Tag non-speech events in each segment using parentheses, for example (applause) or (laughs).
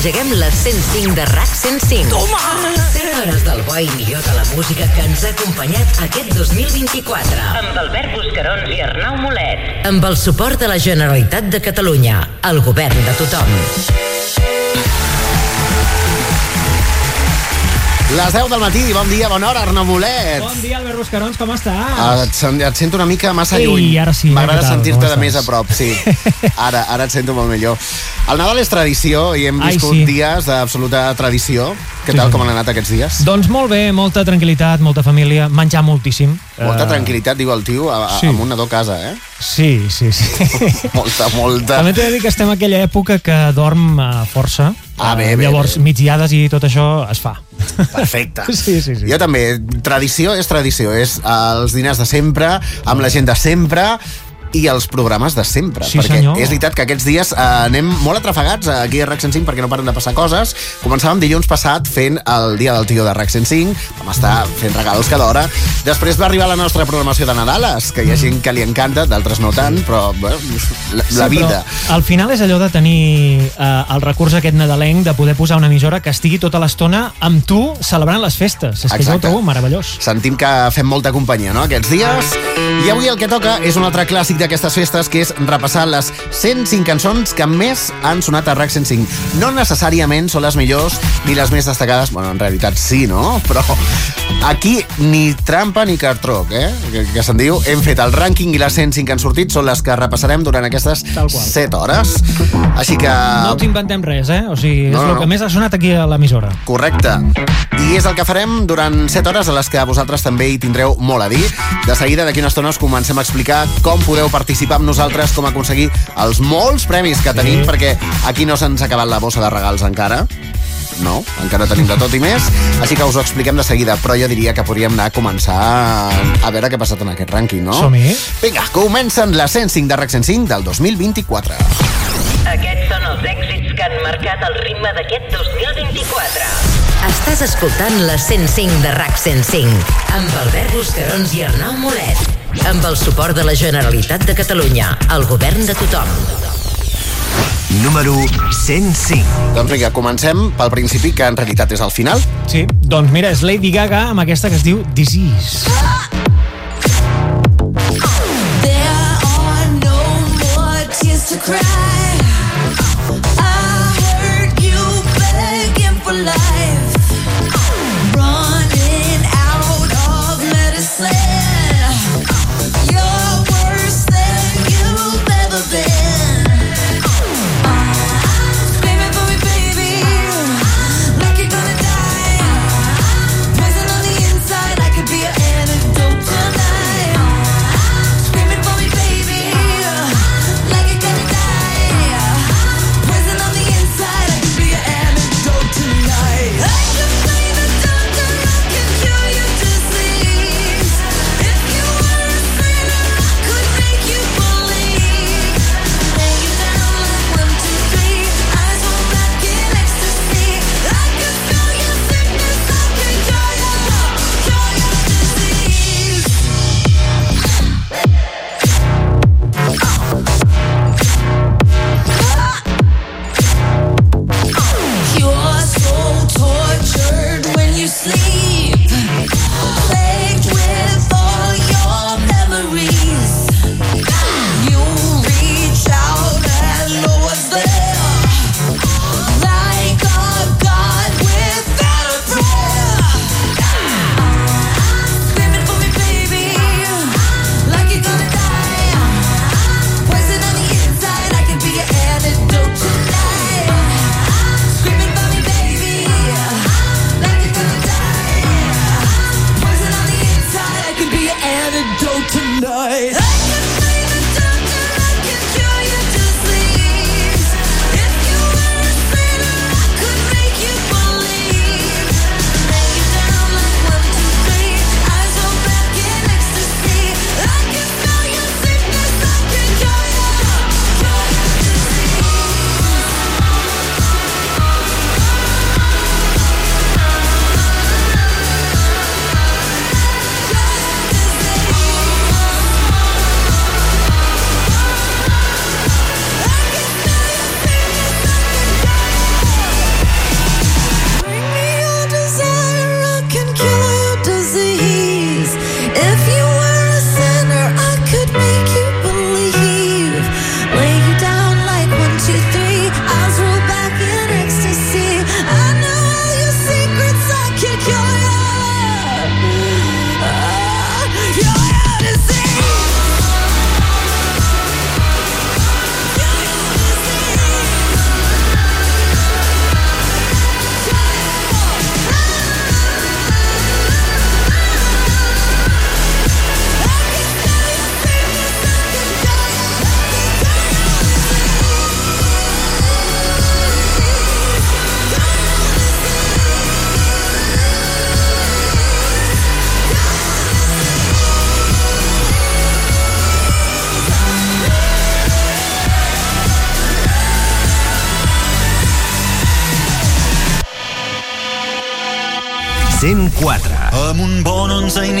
engeguem les 105 de RAC 105. Toma! 100 hores del bo i millor de la música que ens ha acompanyat aquest 2024. Amb Albert Buscarons i Arnau Molet. Amb el suport de la Generalitat de Catalunya, el govern de tothom. Les 10 del matí, bon dia, bona hora, Arnau Molet. Bon dia, Albert Buscarons, com estàs? Ah, et, sen- et sento una mica massa Ei, lluny. ara sí, eh, M'agrada sentir-te de més a prop, sí. (laughs) Ara, ara et sento molt millor. El Nadal és tradició i hem Ai, viscut sí. dies d'absoluta tradició. Què Sí, tal, sí. com han anat aquests dies? Doncs molt bé, molta tranquil·litat, molta família, menjar moltíssim. Molta Eh, tranquil·litat, diu el tio, a, a, sí. amb un nadó a casa, eh? Sí, sí, sí. (laughs) Molta, molta. També t'he de dir que estem a aquella època que dorm eh, força. Ah, bé, Eh, bé, Llavors, bé. migdiades i tot això es fa. Perfecte. (laughs) Sí, sí, sí. Jo també, tradició és tradició, és els dinars de sempre, amb la gent de sempre, i els programes de sempre. Sí, perquè senyor. és veritat que aquests dies eh, anem molt atrafegats aquí a RAC 105 perquè no paren de passar coses. Començàvem dilluns passat fent el dia del tio de RAC 105, vam estar fent regals cada hora. Després va arribar la nostra programació de Nadales, que hi ha gent que li encanta, d'altres no tant, però bueno, la, la Sí, vida. Però al final és allò de tenir eh, el recurs aquest nadalenc de poder posar una emissora que estigui tota l'estona amb tu celebrant les festes. És que jo Exacte. trobo meravellós. Sentim que fem molta companyia, no?, aquests dies. I avui el que toca és un altre clàssic d'aquestes festes, que és repassar les 105 cançons que més han sonat a RAC 105. No necessàriament són les millors ni les més destacades, bueno, en realitat sí, no?, (laughs) però aquí ni trampa ni cartroc, eh?, que, que se'n diu. Hem fet el rànquing i les 105 que han sortit són les que repassarem durant aquestes Tal qual. 7 hores. Així que... No ens inventem res, eh? O sigui, és No, no, el que no. més ha sonat aquí a l'emissora. Correcte. I és el que farem durant 7 hores a les que vosaltres també hi tindreu molt a dir. De seguida, d'aquí una estona, us comencem a explicar com podeu participar amb nosaltres, com aconseguir els molts premis que tenim, perquè aquí no se'ns ha acabat la bossa de regals encara. No, encara tenim de tot i més, així que us ho expliquem de seguida, però jo diria que podríem anar a començar a veure què ha passat en aquest rànquing, no? Som-hi. Vinga, comencen les 105 de RAC 105 del 2024. Aquests són els èxits que han marcat el ritme d'aquest 2024. Estàs escoltant la 105 de RAC 105 amb Albert Buscarons i Arnau Molet. Amb el suport de la Generalitat de Catalunya, el govern de tothom. Número 105. Doncs vinga, comencem pel principi, que en realitat és el final. Sí, doncs mira, és Lady Gaga amb aquesta que es diu Disease. There are no more tears to cry. I heard you begging for life,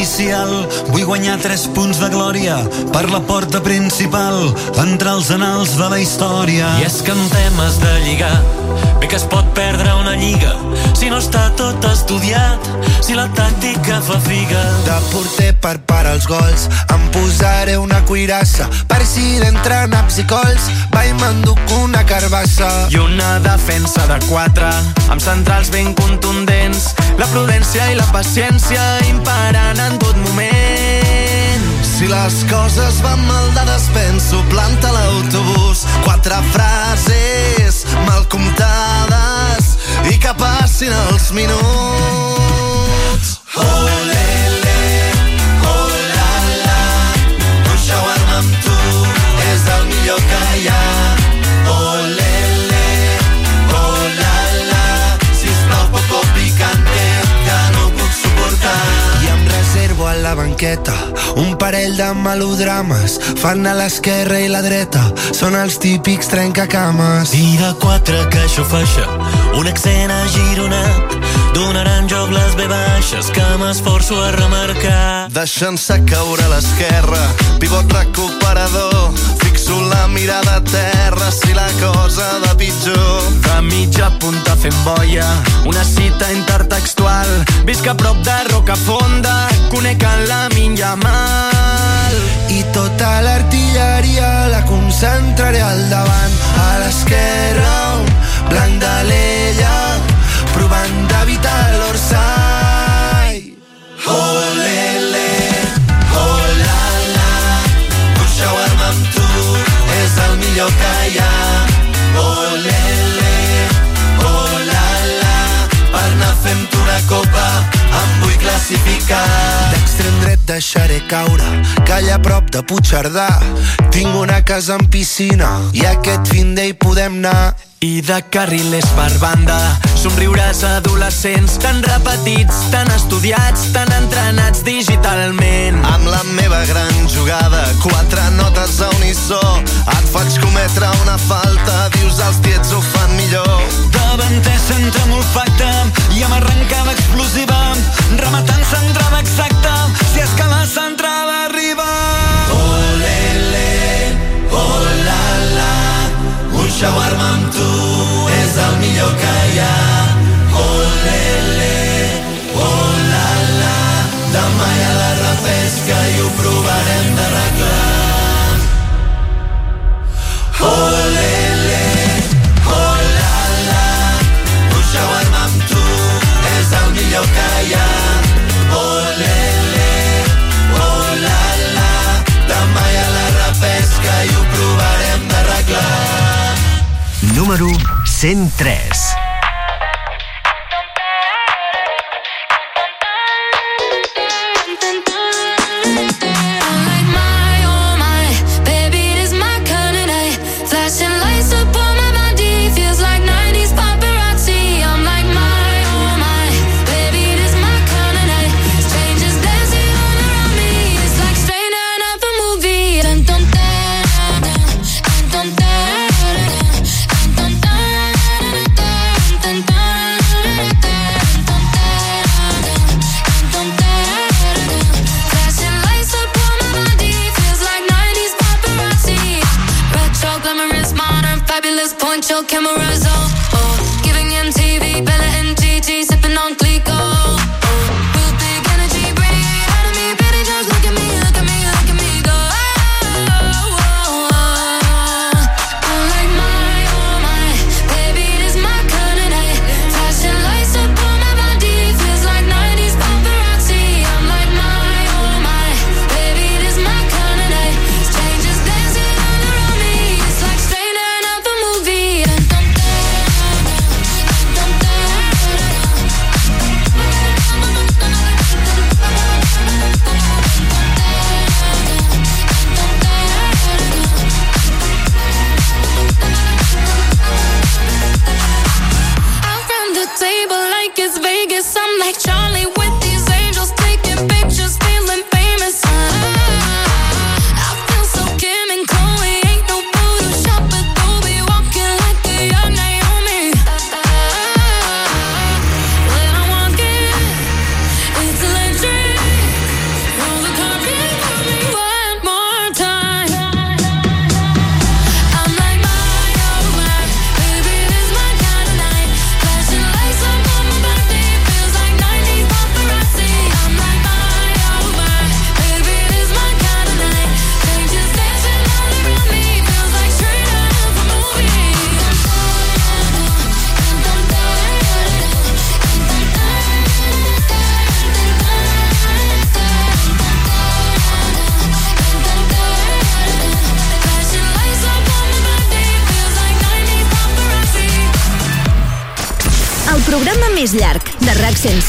inicial vull guanyar 3 punts de glòria per la porta principal entre els anals de la història. I és que en temes de lligar bé que es pot perdre una lliga si no està tot estudiat, si la tàctica fa figa. De porter per parar els gols Em posaré una cuirassa Per si d'entre naps i cols Va i m'enduc una carbassa I una defensa de quatre amb centrals ben contundents la prudència i la paciència imparant en tot moment. Si les coses van mal dades penso planta l'autobús. Quatre frases mal comptades i que passin els minuts. Oh, la banqueta. Un parell de melodrames fan a l'esquerra i la dreta. Són els típics trencacames. I de quatre que xofeixa, un accent agironat, donaran joc les ve baixes que m'esforço a remarcar. Deixant-se caure a l'esquerra, pivot recuperador, fixo la mirada a terra si la cosa de pitjor. de mitja punta fent boia una cita intertextual. Visc a prop de Rocafonda conec en la minya mal. I tota l'artilleria la concentraré al davant. A l'esquerra un blanc d'alella provant d'evitar l'orsai Oh, millor que hi ha. Oh, lele, oh, la, la, per anar fent una copa classificar. D'extrem dret deixaré caure, allà a prop de Puigcerdà tinc una casa amb piscina i aquest fin d'ell podem anar. i de carrilers per banda somriures adolescents tan repetits, tan estudiats tan entrenats digitalment Amb la meva gran jugada, quatre notes a unisó, et faig cometre una falta, dius els tiets ho fan millor. Davanter centre molt facte i amb arrencada explosiva, rematant centrada exacta, si és que la centrada arriba. Oh, lele, oh, la, la, un shawarma amb tu és el millor que hi ha. Oh, lele, oh, la, la, demà hi ha la repesca i ho provarem d'arreglar. Oh, Número 103.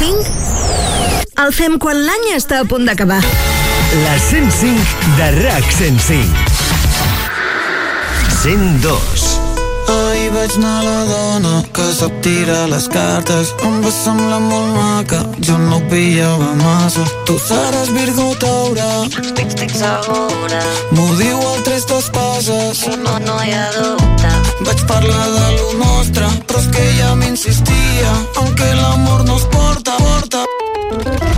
105 el fem quan l'any està a punt d'acabar. La 105 de RAC 105. 102. Ahir vaig anar a la dona que sap tirar les cartes. Em va semblar molt maca, jo no pillava massa. Tu seràs Virgo Taure, Estic, estic segura, m'ho diu el tres d'espases. no, no hi ha dubte. Vaig parlar de lo nostre, però és que ella m'insistia en que l'amor no es porta, porta.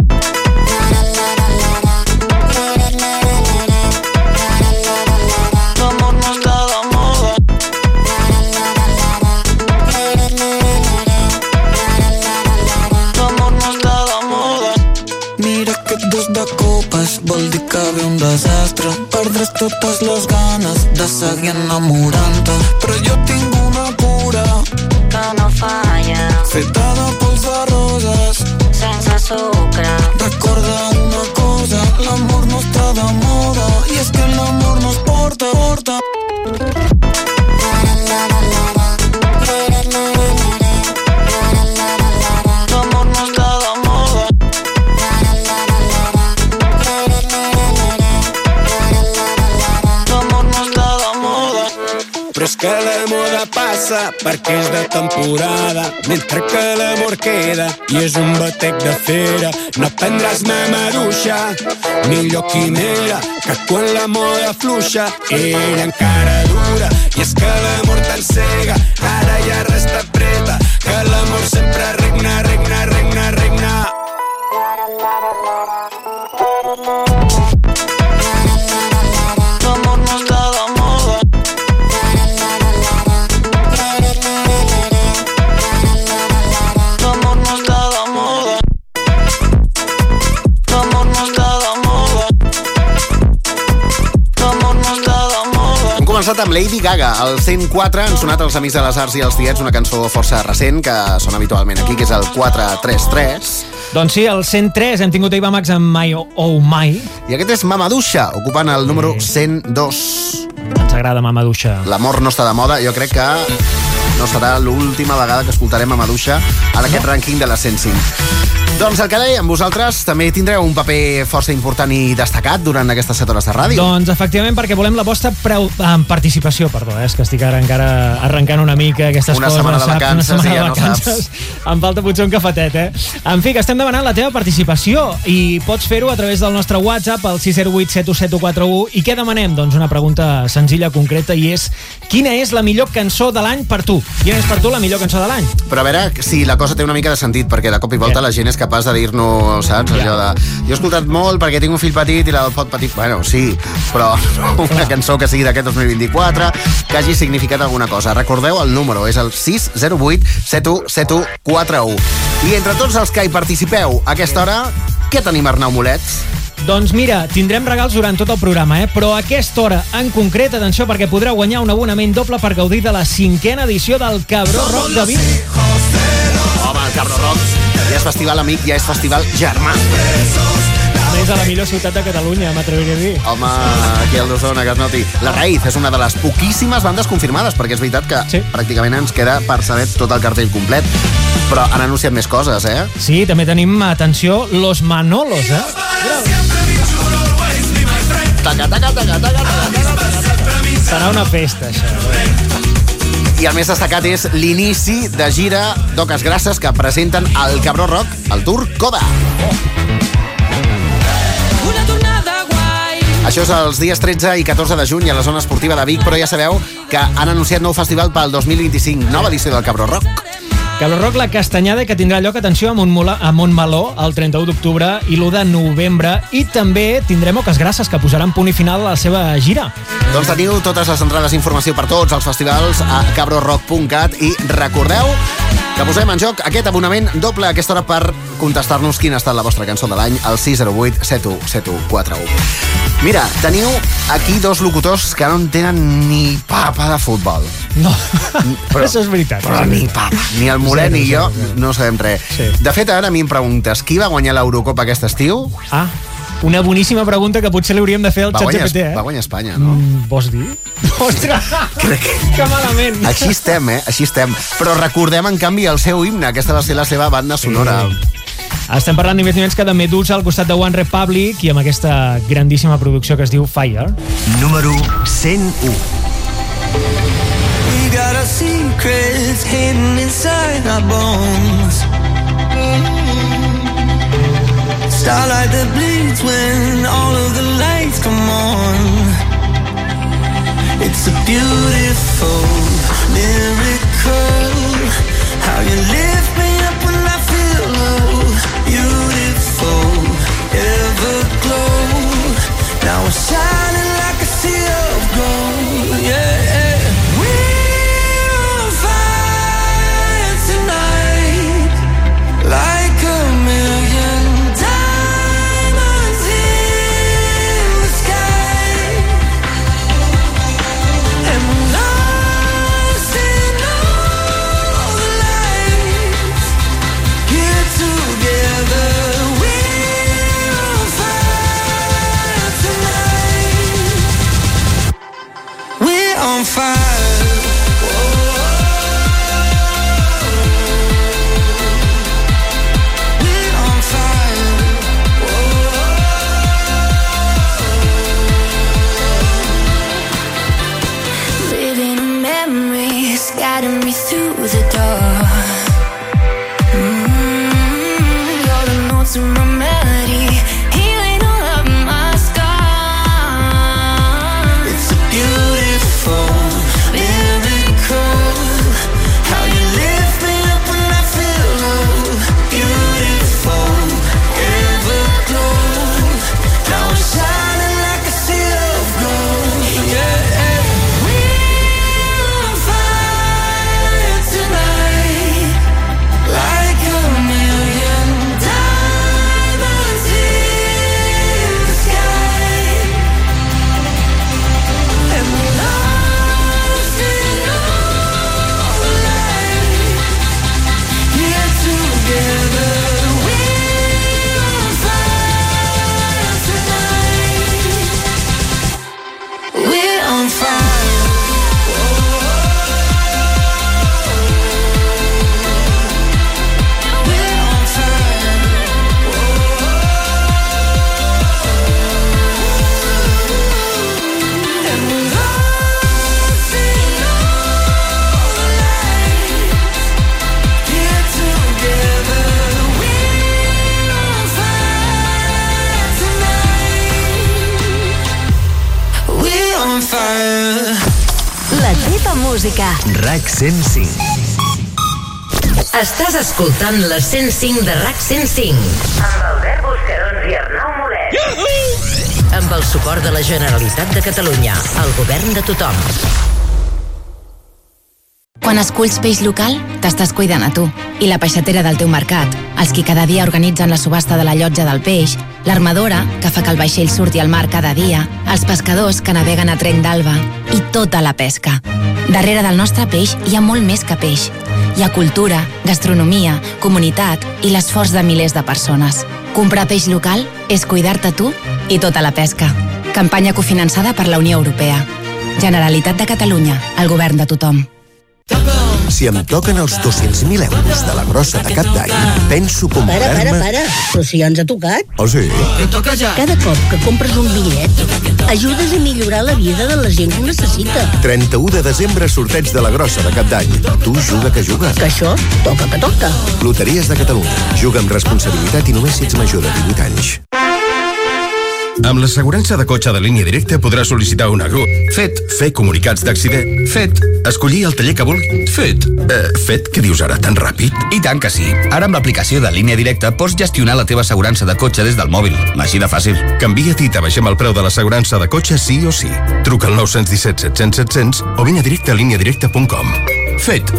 Totes les ganes de seguir enamorant-te. Però jo tinc una cura Que no falla, feta de pols de roses. sense sucre. Recorda una cosa, l'amor no està de moda i és que l'amor no es porta, porta. Que la moda passa perquè és de temporada, mentre que l'amor queda i és un batec de fera. No prendràs mà maduixa, millor quimera, que quan la moda fluixa, ella encara dura. I és que l'amor t'encega, ara ja res t'apreta, que l'amor sempre començat amb Lady Gaga. Al 104 han sonat els Amics de les Arts i els Tiets, una cançó força recent que sona habitualment aquí, que és el 433. Doncs sí, el 103 hem tingut Eva Max amb My Oh My. I aquest és Mamadusha, ocupant el número 102. Ens agrada Mamadusha. L'amor no està de moda, jo crec que no serà l'última vegada que escoltarem Mamadusha en aquest rànquing de la 105. Doncs el que dèiem, vosaltres també tindreu un paper força important i destacat durant aquestes 7 hores de ràdio. Doncs efectivament perquè volem la vostra preu, eh, participació, perdó, eh, és que estic ara encara arrencant una mica aquestes Una coses. setmana de saps? vacances una setmana i ja de no vacances. Em falta potser un cafetet, eh? En fi, que estem demanant la teva participació i pots fer-ho a través del nostre WhatsApp al 608 717141 i què demanem? Doncs una pregunta senzilla, concreta i és quina és la millor cançó de l'any per tu? Quina és per tu la millor cançó de l'any? Però a veure si la cosa té una mica de sentit, perquè de cop i volta la gent és capaç de dir-nos, saps? Allò de... Jo he escoltat molt perquè tinc un fill petit i la del pot petit... Bueno, sí, però (laughs) una cançó que sigui d'aquest 2024, que hagi significat alguna cosa. Recordeu el número, és el 608 717141. I entre tots els que hi participeu a aquesta hora, què tenim, Arnau Molet? Doncs mira, tindrem regals durant tot el programa, eh? però a aquesta hora en concret, atenció, perquè podreu guanyar un abonament doble per gaudir de la cinquena edició del Cabró Rock de Vic. Home, el Cabro Rock ja és festival amic, ja és festival germà. A més, a la millor ciutat de Catalunya, m'atreviria a dir. Home, aquí al d'Osona, que es noti. La Raïz és una de les poquíssimes bandes confirmades, perquè és veritat que sí. pràcticament ens queda per saber tot el cartell complet. Però han anunciat més coses, eh? Sí, també tenim, atenció, Los Manolos, eh? Taca, taca, taca, taca, taca, Serà una festa, això. I el més destacat és l'inici de gira d'Oques Grasses que presenten el Cabró Rock, el Tour Coda. Una tornada guai. Això és els dies 13 i 14 de juny a la zona esportiva de Vic, però ja sabeu que han anunciat nou festival pel 2025, nova edició del Cabró Rock. Cabró Rock, la castanyada que tindrà lloc, atenció, a, Montmola, a Montmeló el 31 d'octubre i l'1 de novembre. I també tindrem Oques Grasses, que posaran punt i final a la seva gira. Doncs teniu totes les entrades d'informació per tots els festivals a cabrorock.cat i recordeu que posem en joc aquest abonament doble a aquesta hora per contestar-nos quina ha estat la vostra cançó de l'any al 608 717141. Mira, teniu aquí dos locutors que no en tenen ni papa de futbol. No, però, (laughs) això és veritat. Però ni papa. Ni el Zero, ni jo no sabem res. Sí. De fet, ara a mi em preguntes qui va guanyar l'Eurocopa aquest estiu? Ah. Una boníssima pregunta que potser li hauríem de fer al Va xat guanyar, GPT, eh? va guanyar Espanya, no? Mm, vols dir? (laughs) Ostres, que malament. Així estem, eh? Així estem. Però recordem, en canvi, el seu himne. Aquesta va ser la seva banda sonora. Estem parlant ni més ni menys que de Medusa al costat de One Republic i amb aquesta grandíssima producció que es diu Fire. Número 101. Secrets hidden inside our bones. Starlight that bleeds when all of the lights come on. It's a beautiful miracle. How you lift me up when I feel low. Beautiful, everglow. Now we're shining música. RAC 105. Estàs escoltant la 105 de RAC 105. Amb Albert Buscarons i Arnau Molet. Amb el suport de la Generalitat de Catalunya, el govern de tothom. Quan esculls peix local, t'estàs cuidant a tu. I la peixatera del teu mercat, els qui cada dia organitzen la subhasta de la llotja del peix, l'armadora, que fa que el vaixell surti al mar cada dia, els pescadors que naveguen a trenc d'alba i tota la pesca. Darrere del nostre peix hi ha molt més que peix. Hi ha cultura, gastronomia, comunitat i l'esforç de milers de persones. Comprar peix local és cuidar-te tu i tota la pesca. Campanya cofinançada per la Unió Europea. Generalitat de Catalunya, el govern de tothom. Si em toquen els 200.000 euros de la grossa de cap d'any, penso Para, para, comprar-me... para. Però si ja ens ha tocat. Oh, sí? Cada cop que compres un bitllet, ajudes a millorar la vida de la gent que ho necessita. 31 de desembre, sorteig de la grossa de cap d'any. Tu juga que juga. Que això toca que toca. Loteries de Catalunya. Juga amb responsabilitat i només si ets major de 18 anys. Amb l'assegurança de cotxe de línia directa podràs sol·licitar una GRU. Fet. Fer comunicats d'accident. Fet. Escollir el taller que vulgui. Fet. Eh, fet, què dius ara, tan ràpid? I tant que sí. Ara amb l'aplicació de línia directa pots gestionar la teva assegurança de cotxe des del mòbil. Així de fàcil. Canvia't i t'abaixem el preu de l'assegurança de cotxe sí o sí. Truca al 917 700 700 o vine a directe a lineadirecta.com. Fet.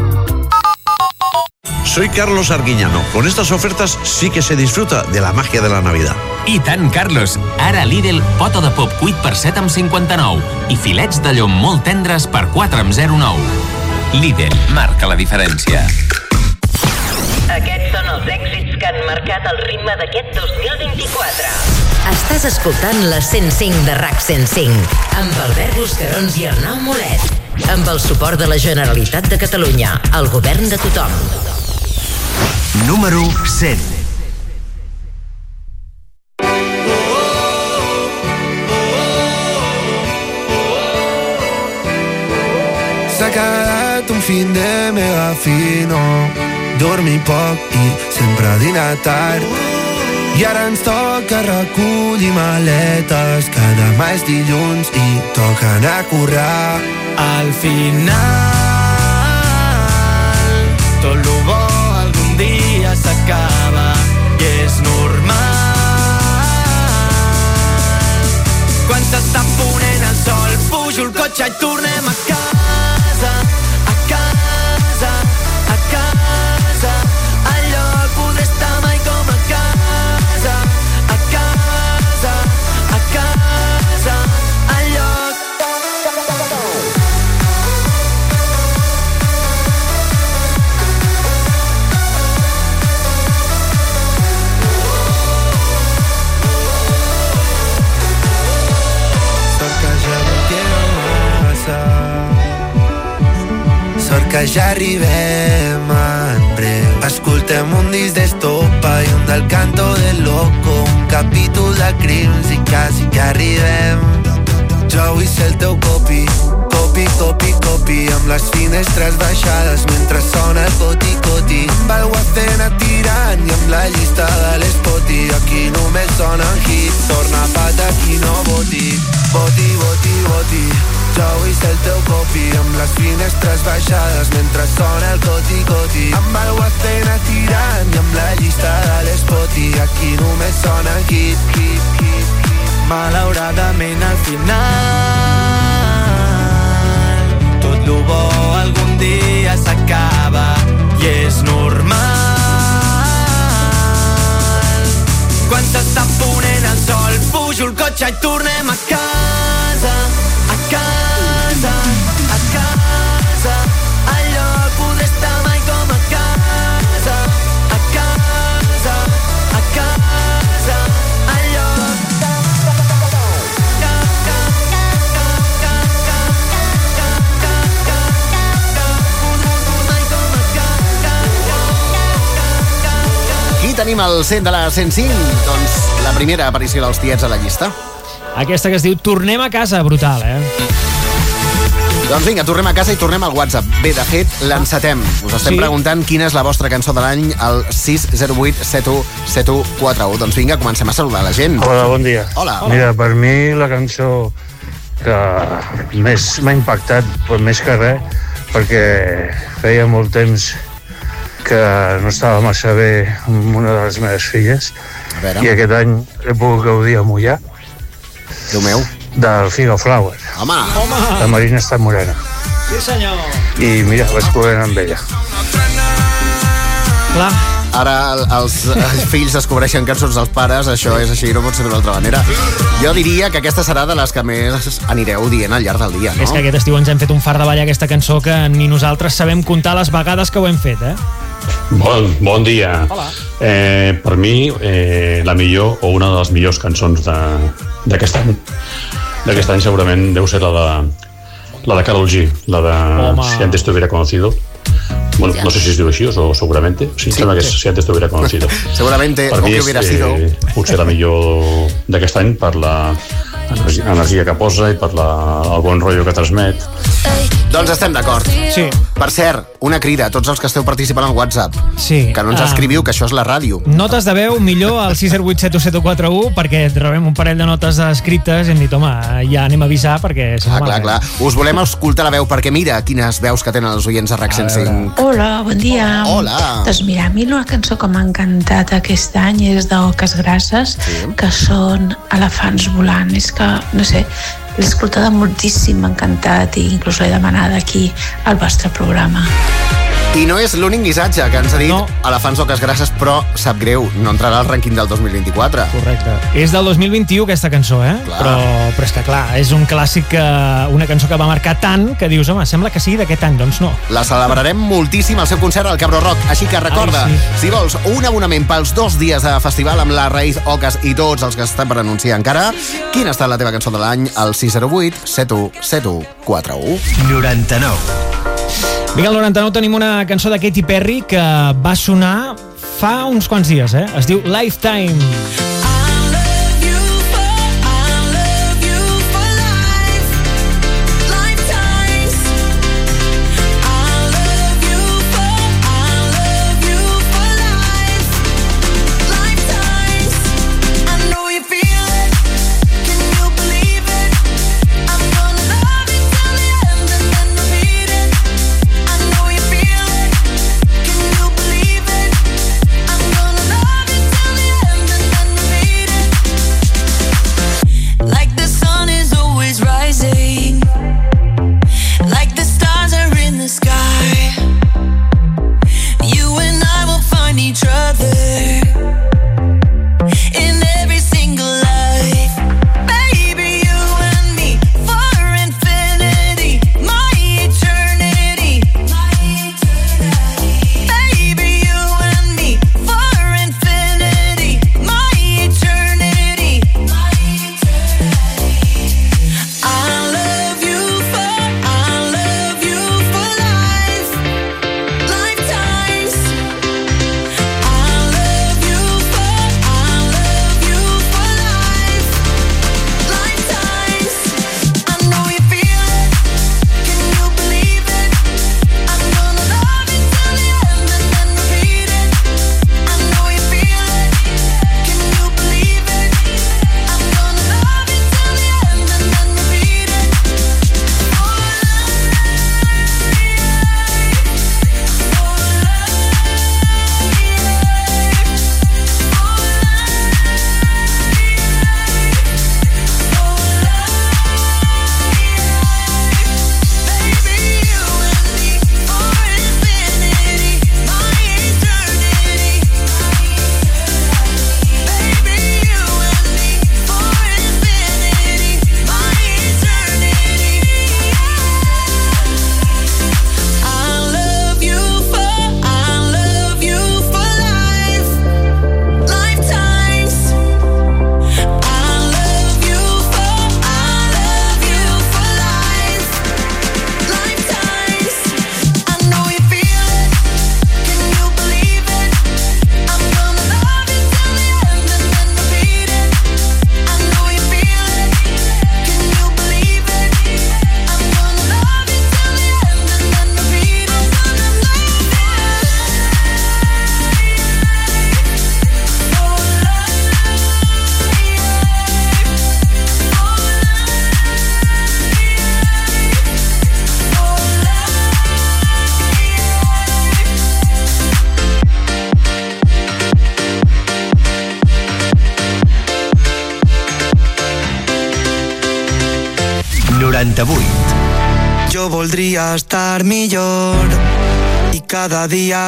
Soy Carlos Arguiñano. Con estas ofertas sí que se disfruta de la magia de la Navidad. I tant, Carlos. Ara Lidl, pota de pop cuit per 7 amb 59 i filets de llom molt tendres per 4 amb 09. Lidl, marca la diferència. Aquests són els èxits que han marcat el ritme d'aquest 2024. Estàs Estàs escoltant la 105 de RAC 105 amb Albert Buscarons i Arnau Molet. Amb el suport de la Generalitat de Catalunya, el govern de tothom. Número 100. S'ha quedat un fin de mega fino Dormir poc i sempre dinar tard i ara ens toca recollir maletes. Que demà és dilluns i toca anar a currar. Al final, tot lo bo algun dia s'acaba i és normal. Quan s'està ponent el sol, pujo el cotxe i tornem a casa, que ja arribem en breu Escoltem un disc d'estopa i un del canto del loco. Un capítol de crims i quasi que arribem. Jo vull ser el teu copi Copi, copi, copi Amb les finestres baixades mentre sona el coti-coti Wacena tirant i amb la llista de l'Spoti Aquí només sonen hits Torna pata qui no voti. Voti, voti, voti jo vull ser el teu copi amb les finestres baixades mentre sona el coti-coti amb el Wacena tirant i amb la llista de l'Spoti aquí només sona hit, hit, hit, hit. Malauradament al final Tot lo bo algun dia s'acaba i és normal. Quan s'està ponent el sol pujo el cotxe i tornem a casa casa, a casa al lloc poder estar mai com a casa a casa, a casa al lloc Qui tenim al 100 de la 105? Doncs la primera aparició dels tiets a la llista. Aquesta que es diu Tornem a casa, brutal, eh? Doncs vinga, tornem a casa i tornem al WhatsApp. Bé, de fet, l'encetem. Us estem Sí. preguntant quina és la vostra cançó de l'any al 608 717141. Doncs vinga, comencem a saludar la gent. Hola, bon dia. Hola. Mira, per mi la cançó que més m'ha impactat, però més que res, perquè feia molt temps que no estava massa bé amb una de les meves filles veure. i aquest any he pogut gaudir a Mollà Déu meu. Del Figo Flower Home. de Marina Estat Morena Sí, senyor. i mira, vaig poder amb ella Clar. Ara el- els, els (laughs) fills descobreixen cançons dels pares, això és així, no pot ser d'una altra manera. Jo diria que aquesta serà de les que més anireu dient al llarg del dia, no? És que aquest estiu ens hem fet un far de ballar aquesta cançó que ni nosaltres sabem comptar les vegades que ho hem fet, eh? Bon, bon dia. Hola. Eh, per mi, eh, la millor o una de les millors cançons de- d'aquest any d'aquest any segurament deu ser la de la de Karol G, la de Home. Si antes te hubiera conocido. Bueno, no sé si es diu així o, o seguramente. Sí, sí, sembla que és sí. Si antes te hubiera conocido. (laughs) Seguramente, per o mi que és, hubiera sido. eh, potser la millor d'aquest any per la energia que posa i per la, el bon rotllo que transmet. Doncs estem d'acord. Sí. Per cert, una crida a tots els que esteu participant al WhatsApp. Sí. Que no ens Ah. escriviu, que això és la ràdio. Notes de veu, millor al 608717141, perquè rebem un parell de notes escrites i hem dit, home, ja anem a avisar perquè... Ah, clar, clar. Us volem escoltar la veu, perquè mira quines veus que tenen els oients de RAC 105. Hola, bon dia. Hola. Doncs mira, a mi una cançó que m'ha encantat aquest any és d'Oques Grasses, sí. que són elefants volant. És que, no sé, l'he escoltada moltíssim, encantat i inclús l'he demanada aquí al vostre programa. I no és l'únic missatge que ens ha dit no. Elefants Oques Grasses, però sap greu, no entrarà al rànquing del 2024. Correcte. És del 2021 aquesta cançó, eh? Clar. Però, però és que clar, és un clàssic, que, una cançó que va marcar tant que dius, home, sembla que sigui d'aquest any, doncs no. La celebrarem moltíssim al seu concert al Cabro Rock, així que recorda, Ai, si vols un abonament pels dos dies de festival amb la Raïz Oques i tots els que estan per anunciar encara, quina ha estat la teva cançó de l'any al 608 71 71 41. 99. Vinga, al 99 tenim una cançó de Katy Perry que va sonar fa uns quants dies, eh? Es diu Lifetime.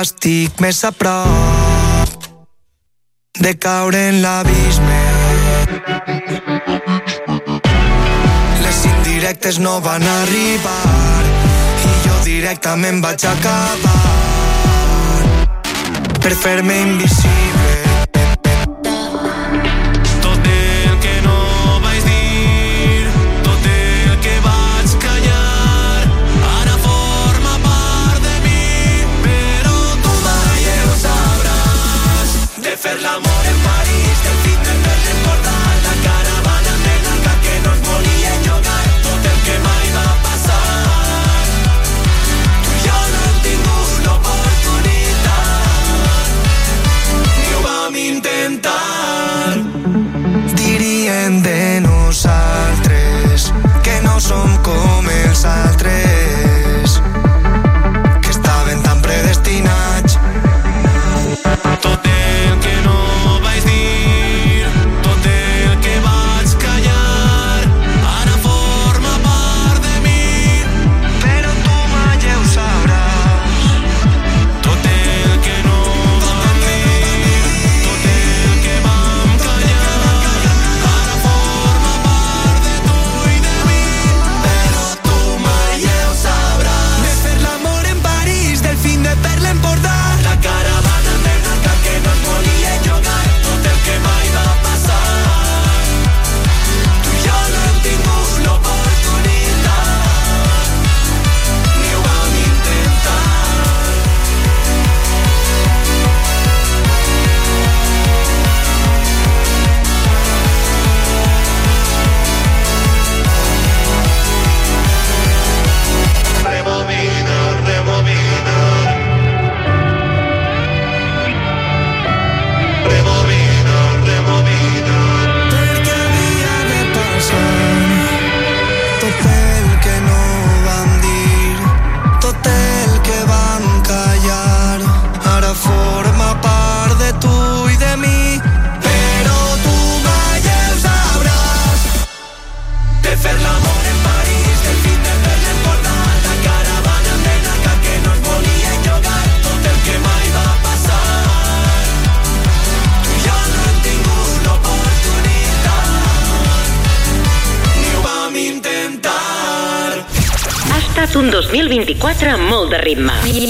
Estic més a prop de caure en l'abisme. Les indirectes no van arribar i jo directament vaig acabar per fer-me invisible.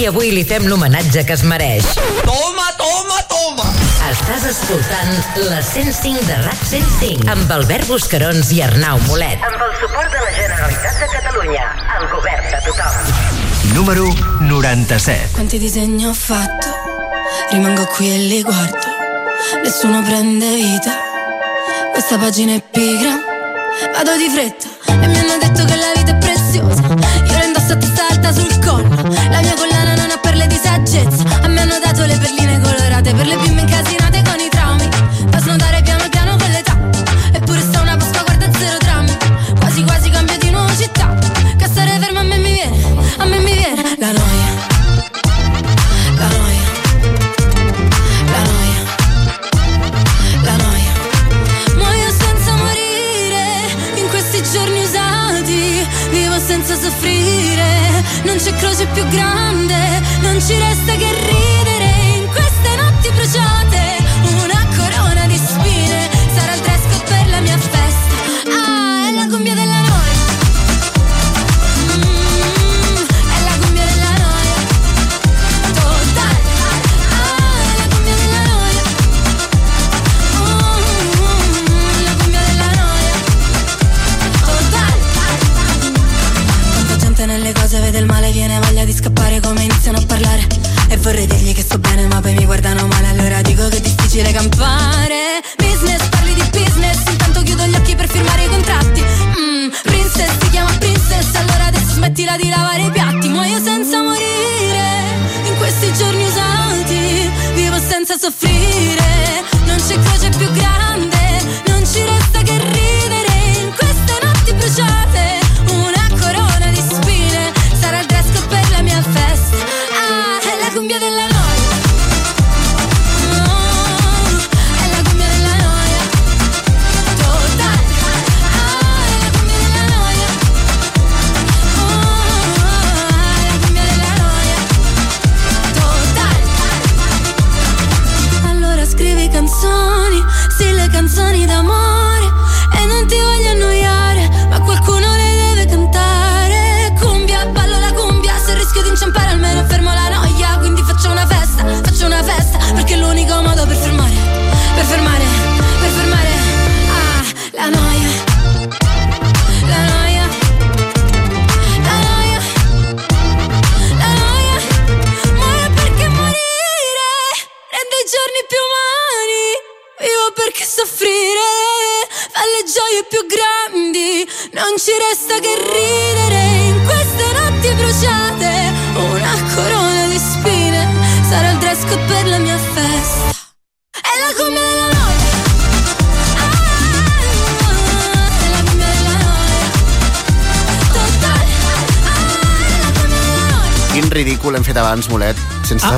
I avui li fem l'homenatge que es mereix. Toma, toma, toma! Estàs escoltant la 105 de RAC 105 amb Albert Buscarons i Arnau Molet. Amb el suport de la Generalitat de Catalunya, el govern de tothom. Número 97. Quanti disegni ho fatto, rimango qui e li guardo, nessuno prende vita, questa pagina è pigra, vado di fretta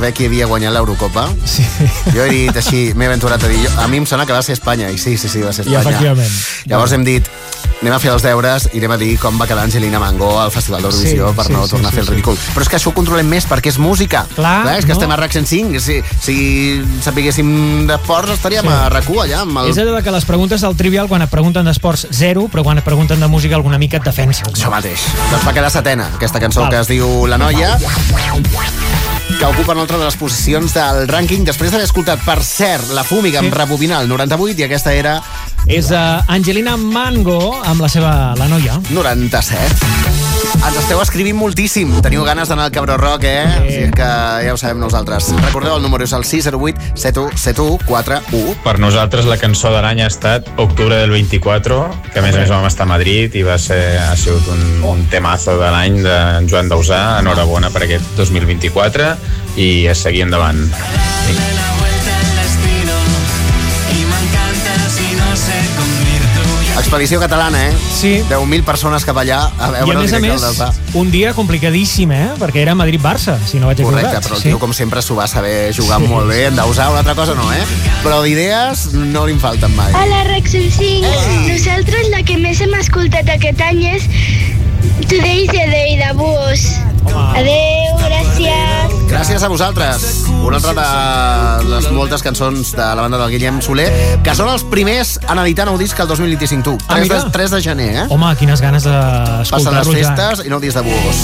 saber qui havia guanyat l'Eurocopa. Sí. Jo he dit així, m'he aventurat a dir... Jo, a mi em sona que va ser Espanya, i sí, sí, sí, va ser I Espanya. efectivament. Llavors hem dit, anem a fer els deures i anem a dir com va quedar Angelina Mango al Festival d'Eurovisió Sí, per sí, no sí, tornar sí, a fer el sí. ridícul. Però és que això ho controlem més perquè és música. Clar, és que no? estem a RAC 105. Si, si sapiguéssim d'esports estaríem Sí. a RAC1 allà amb el... És allò que les preguntes del Trivial, quan et pregunten d'esports, zero, però quan et pregunten de música, alguna mica et defensen. Això mateix. Doncs va quedar setena, aquesta cançó Val. que es diu La Noia, que ocupa una altra de les posicions del rànquing, després d'haver escoltat, per cert, la Fúmiga amb Rebobinar el 98, i aquesta era... És uh, Angelina Mango amb la seva La Noia. 97. Ens esteu escrivint moltíssim. Teniu ganes d'anar al Cabró Rock, eh? Sí. O sigui que ja ho sabem nosaltres. Recordeu, el número és el 608 7171 41. Per nosaltres la cançó de l'any ha estat Octubre del 24, que a més a més vam estar a Madrid i va ser, ha sigut un, un temazo de l'any de Joan Dausà. Enhorabona per aquest 2024 i a seguir endavant. Convirto Expedició catalana, eh? Sí. 10.000 persones cap allà a I veure a més a més, un dia complicadíssim, eh? Perquè era Madrid-Barça, si no vaig Correcte, equivocat. però el tio, com sempre, s'ho va saber jugar Sí. molt bé. En Dausà, una altra cosa no, eh? Però d'idees no li en falten mai. Hola, Rexel 5. Nosaltres la que més hem escoltat aquest any és Today is the Day de Búhos. Adeu, gràcies. Gràcies a vosaltres. Una altra de les moltes cançons de la banda del Guillem Soler, que són els primers en editar nou disc el 2025. Tu, 3, Ah, mira. de, 3 de gener, eh? Home, quines ganes Passen les d'escoltar-lo ja. festes i nou disc de búhos.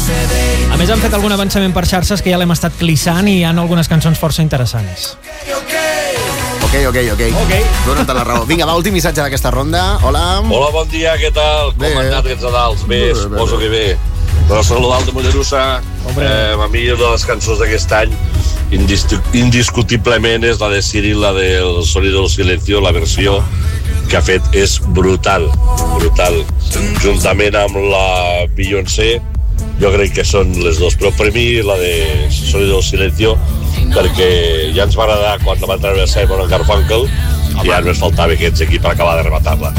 A més, han fet algun avançament per xarxes que ja l'hem estat clissant i hi ha algunes cançons força interessants. Ok, ok, ok. okay. Dona't la raó. Vinga, va, últim missatge d'aquesta ronda. Hola. Hola, bon dia, què tal? Com han anat aquests Nadals? Bé, Bé, bé, suposo que bé. Però saludar de Mollerussa, eh, a mi una de les cançons d'aquest any indis indiscutiblement és la de Cyril, la del Sonido del Silencio, la versió que ha fet és brutal, brutal. Juntament amb la Beyoncé, jo crec que són les dos, però per mi la de Sonido del Silencio, perquè ja ens va agradar quan la va treure Simon Garfunkel, i ara només faltava aquests aquí per acabar de rematar-la.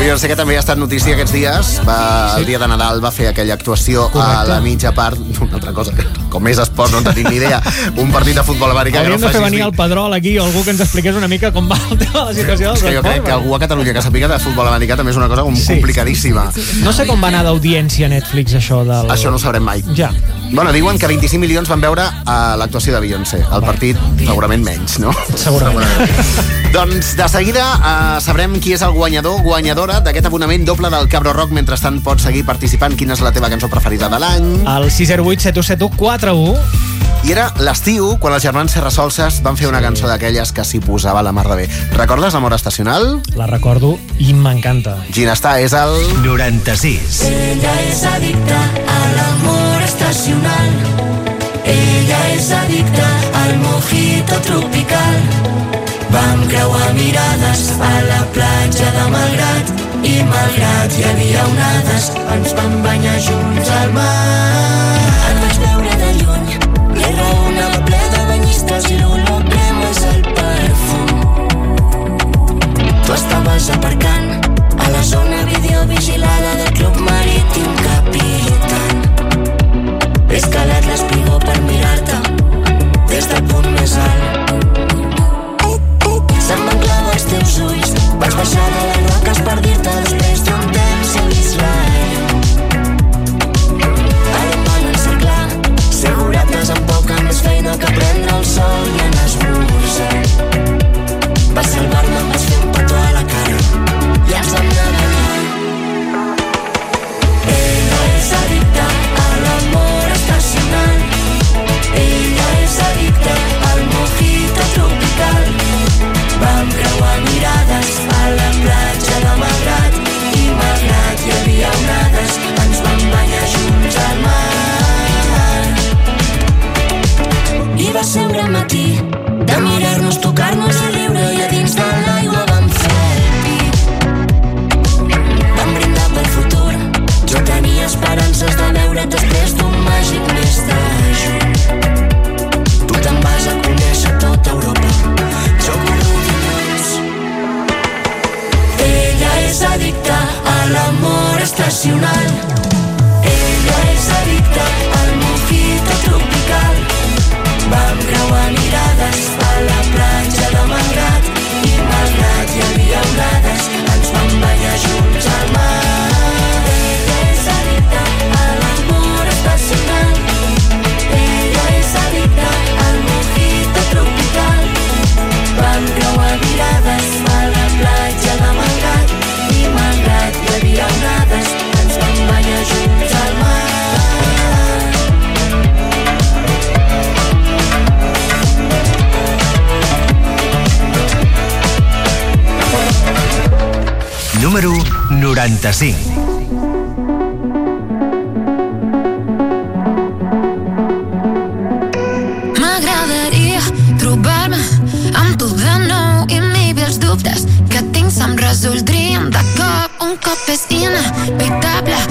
Beyoncé, que també ha estat notícia aquests dies, va, el dia de Nadal va fer aquella actuació a Correcte. la mitja part, (laughs) una altra cosa, com és esport no en tenim ni idea, un partit de futbol americà Hauríem que no de fer venir el Pedrol aquí o algú que ens expliqués una mica com va el tema de la situació que jo crec que algú a Catalunya que sàpiga de futbol americà també és una cosa com Sí. complicadíssima. No sé com va anar d'audiència a Netflix, això del... Això no ho sabrem mai. Ja. Bueno, diuen que 25 milions van veure a l'actuació de Beyoncé. El partit, segurament menys, no? Segurament. doncs de seguida eh, sabrem qui és el guanyador, guanyadora d'aquest abonament doble del Cabro Rock. Mentrestant pots seguir participant. Quina és la teva cançó preferida de l'any? El 608 7171 41 I era l'estiu, quan els germans Serrasolses van fer una cançó d'aquelles que s'hi posava la mar de bé. Recordes l'amor estacional? La recordo i m'encanta. Ginestà és el... 96. Ella és addicta a l'amor estacional. Ella és addicta al mojito tropical. Vam creuar mirades a la platja de Malgrat i malgrat hi havia onades ens vam banyar junts al mar. Et vaig veure de lluny, l'era anava ple de banyistes i l'olor crema és el perfum. Tu estaves aparcant a la zona videovigilada del Club Marítim Capitan. He escalat l'espigó per mirar-te des del punt més alt. Teus ulls, vaig baixar de les roques per dir-te després d'un temps va ser un matí de mirar-nos, tocar-nos i riure i a dins de l'aigua vam fer el pi. Vam brindar pel futur, jo tenia esperances de veure't després d'un màgic mes de juny. Tu te'n vas a conèixer tota Europa, jo corro dilluns. Ella és addicta a l'amor estacional. Creuar mirades a la platja de Malgrat i malgrat hi havia onades ens vam banyar junts al mar. Ella és a tropical. Creuar mirades a la platja de Malgrat i malgrat hi havia onades Número 95. M'agradaria trobar-me amb tu de nou i maybe els dubtes que tinc se'm resoldrien de cop. Un cop és inevitable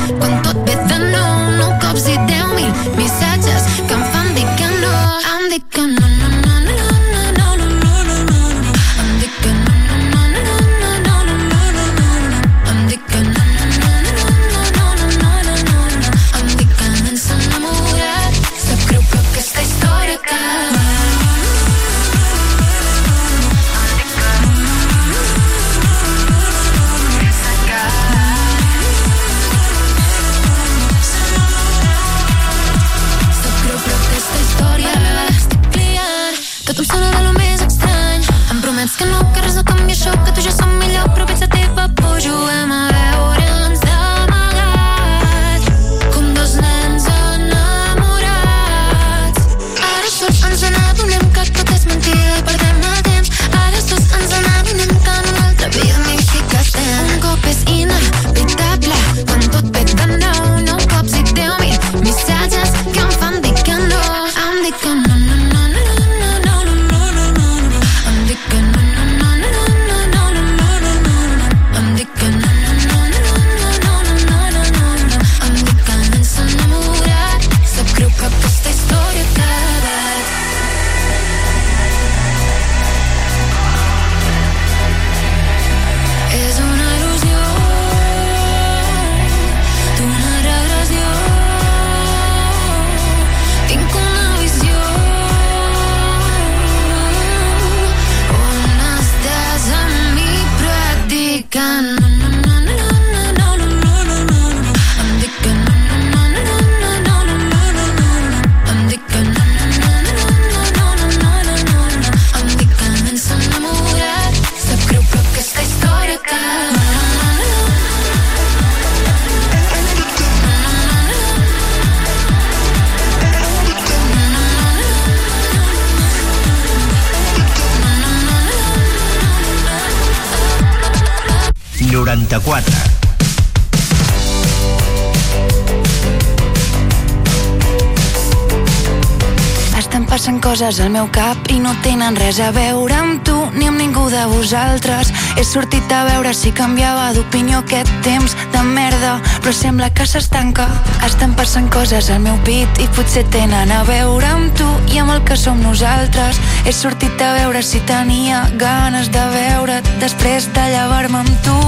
coses al meu cap i no tenen res a veure amb tu ni amb ningú de vosaltres. He sortit a veure si canviava d'opinió aquest temps de merda, però sembla que s'estanca. Estan passant coses al meu pit i potser tenen a veure amb tu i amb el que som nosaltres. He sortit a veure si tenia ganes de veure't després de llevar-me amb tu.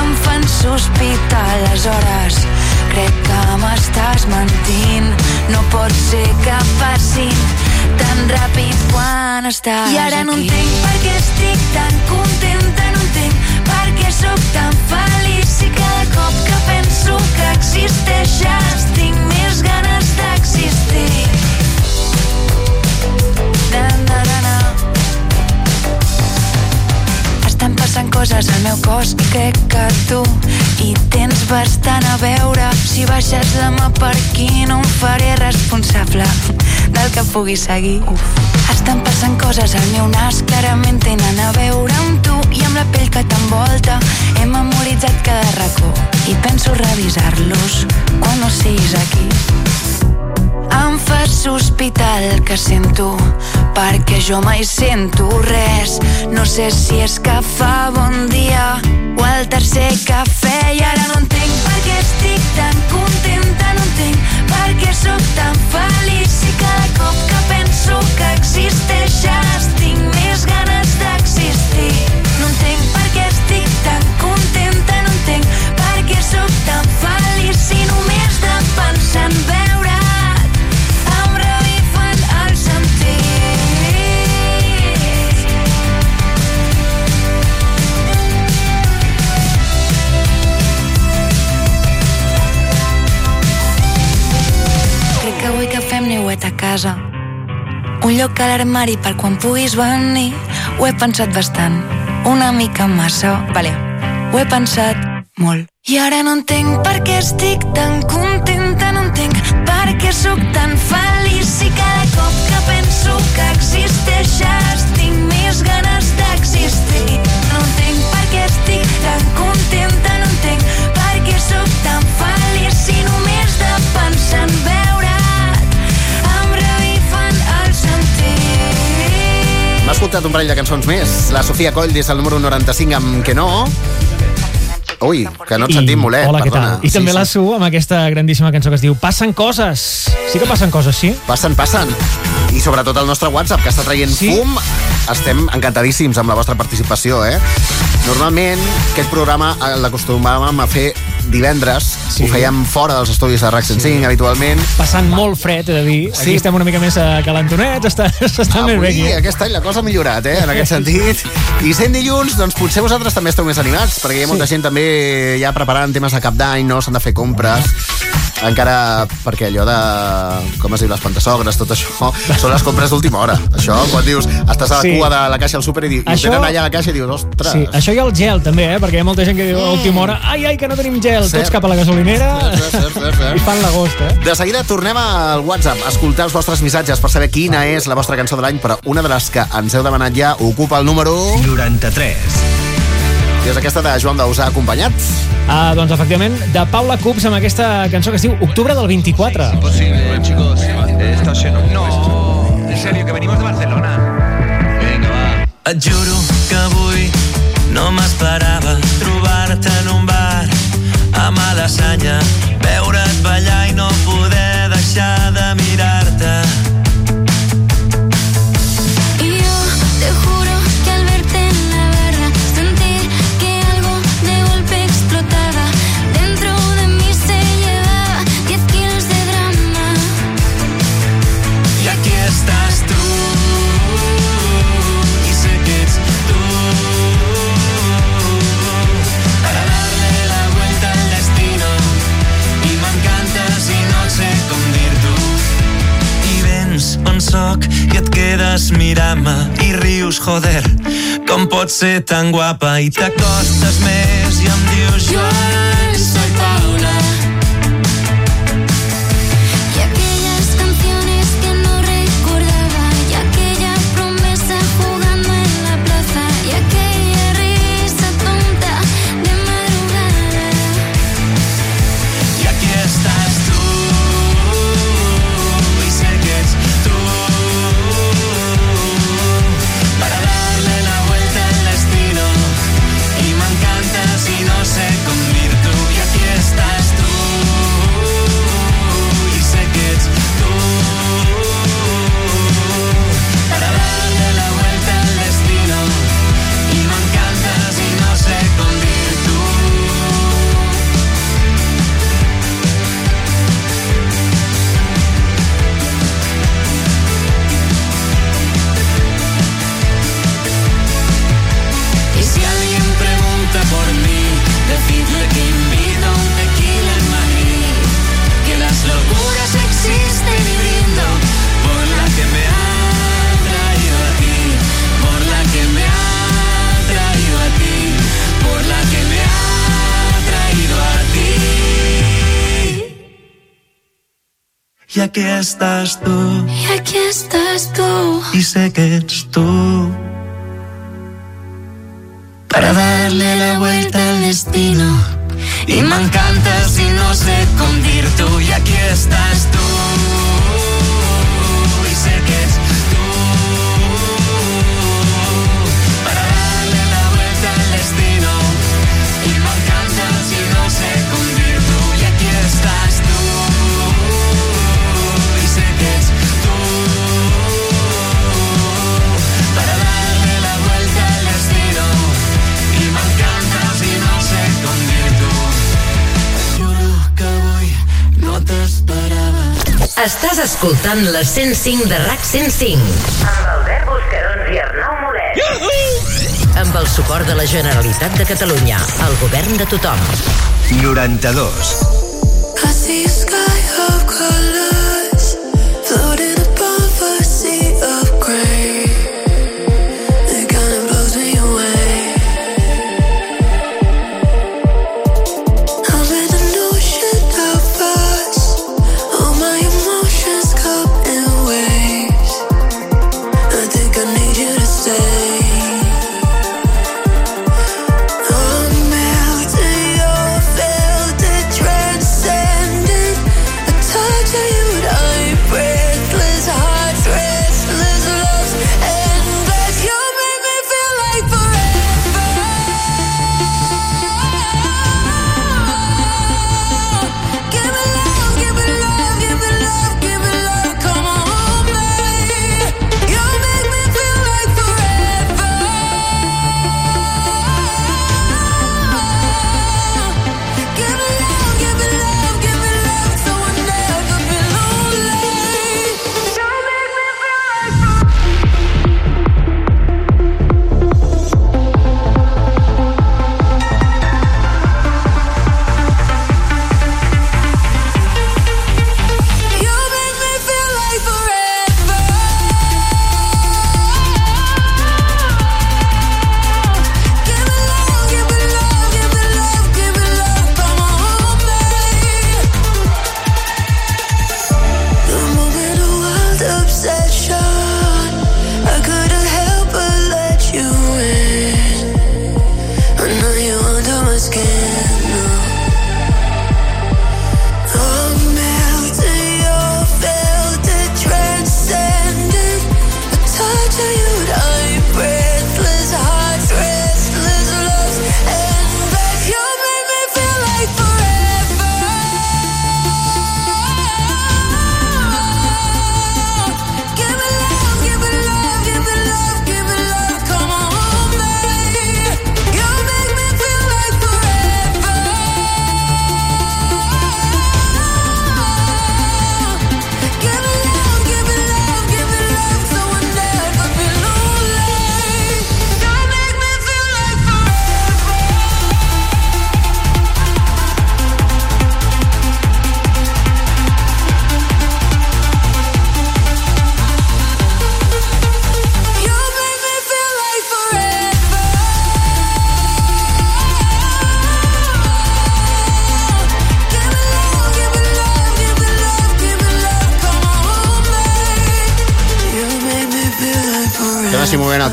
Em fan sospitar les hores Crec que m'estàs mentint. No pot ser que passin tan ràpid quan estàs I ara no aquí. entenc per què estic tan contenta No entenc per què sóc tan feliç. Si cada cop que penso que existeixes Tinc més ganes d'existir. Na, Passant coses al meu cos i crec que tu hi tens bastant a veure. Si baixes la mà per aquí no em faré responsable del que pugui seguir. Estan passant coses al meu nas, clarament tenen a veure amb tu i amb la pell que t'envolta. He memoritzat cada racó i penso revisar-los quan no siguis aquí. Em fa sospitar el que sento perquè jo mai sento res. No sé si és que fa bon dia o el tercer cafè i ara no entenc per què estic tan contenta. No entenc per què sóc tan feliç i cada cop que penso que existeixes tinc més ganes d'existir. No entenc per què estic tan contenta no entenc per què sóc tan feliç si només casa. Un lloc a l'armari per quan puguis venir. Ho he pensat bastant, una mica massa. Vale, ho he pensat molt. I ara no entenc per què estic tan contenta, no entenc per què sóc tan feliç si cada cop que penso que existeixes tinc més ganes escoltat un parell de cançons més. La Sofia Coll des del número 95 amb Que no. Ui, que no et sentim molt, eh? Hola, què tal? I també la Su amb aquesta grandíssima cançó que es diu Passen coses. Sí que passen coses, sí? Passen, passen. I sobretot el nostre WhatsApp, que està traient sí? fum. Estem encantadíssims amb la vostra participació, eh? Normalment, aquest programa eh, l'acostumàvem a fer divendres. Sí. Ho fèiem fora dels estudis de RAC 105, sí. habitualment. Passant molt fred, he de dir. Sí. Aquí estem una mica més a calentonets, està, està més bé aquí. aquest any, la cosa ha millorat, eh, en aquest sentit. I sent dilluns, doncs potser vosaltres també esteu més animats, perquè hi ha molta Sí. gent també ja preparant temes de cap d'any, no? S'han de fer compres. Encara perquè allò de, com es diu, les pantasogres, tot això, són les compres d'última hora. Això, quan dius, estàs a la Sí. cua de la caixa al súper i, i Això- tenen allà a la caixa i dius, ostres... Sí, això i el gel també, eh? perquè hi ha molta gent que diu a última hora ai, ai, que no tenim gel, Cert. tots cap a la gasolinera Cert, cert, cert, cert. i fan l'agost, eh? De seguida tornem al WhatsApp a escoltar els vostres missatges per saber quina és la vostra cançó de l'any, però una de les que ens heu demanat ja ocupa el número... 93. I és aquesta de Joan Dausà acompanyat. Ah, doncs, efectivament, de Paula Cups amb aquesta cançó que es diu Octubre del 24. Imposible, chicos. Está lleno. No, en serio, que venimos de Barcelona. Venga, va. Et juro que avui no m'esperava trobar-te en un bar a Malassanya, veure't ballar i no poder deixar de mirar-te. Sóc i et quedes mirant-me i rius, joder, com pots ser tan guapa? I t'acostes més i em dius Joan, estás escoltant la 105 de RAC 105. Amb Albert Buscarons i Arnau Molet. Amb el suport de la Generalitat de Catalunya, el govern de tothom. 92.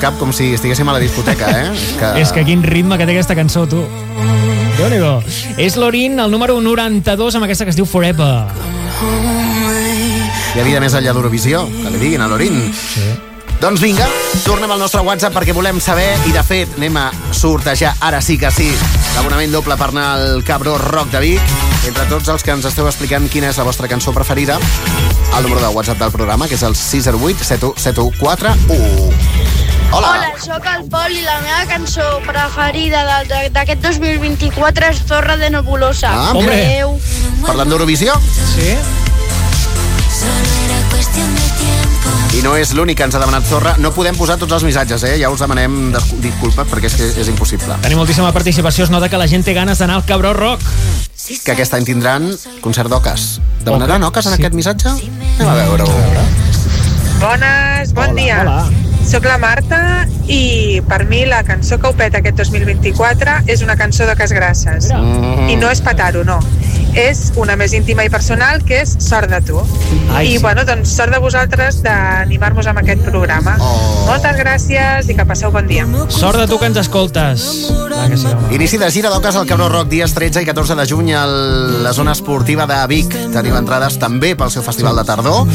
Cap com si estiguéssim a la discoteca, eh? És que... És que quin ritme que té aquesta cançó, tu. déu nhi És l'Orin, el número 92, amb aquesta que es diu Forever. Hi ha vida més enllà d'Eurovisió, que li diguin a l'Orin. Sí. Doncs vinga, tornem al nostre WhatsApp perquè volem saber, i de fet anem a sortejar ara sí que sí l'abonament doble per anar al Cabró Rock de Vic. Entre tots els que ens esteu explicant quina és la vostra cançó preferida, el número de WhatsApp del programa, que és el 608 7141. Hola. Hola, sóc el Pol i la meva cançó preferida d'aquest 2024 és Torre de Nebulosa. Ah, mira. Adéu. Parlant d'Eurovisió? Sí. I no és l'únic que ens ha demanat Zorra. No podem posar tots els missatges, eh? Ja us demanem disculpa perquè és que és impossible. Tenim moltíssima participació, es nota que la gent té ganes d'anar al Cabró Rock. Que aquest any tindran concert d'Oques. Demanaran Oques en aquest missatge? Anem a veure-ho. Bones, bon Hola, dia. hola. Soc la Marta i per mi la cançó que ho peta aquest 2024 és una cançó de Casgrasses. Mm. I no és petar-ho, no. És una més íntima i personal que és Sort de tu. Ai, I sí. bueno, doncs sort de vosaltres d'animar-nos amb aquest programa. Oh. Moltes gràcies i que passeu bon dia. Sort de tu que ens escoltes. Ah, que sí, home. Inici de gira d'Oques al Cabró Rock dies 13 i 14 de juny a la zona esportiva de Vic. Teniu entrades també pel seu festival de tardor.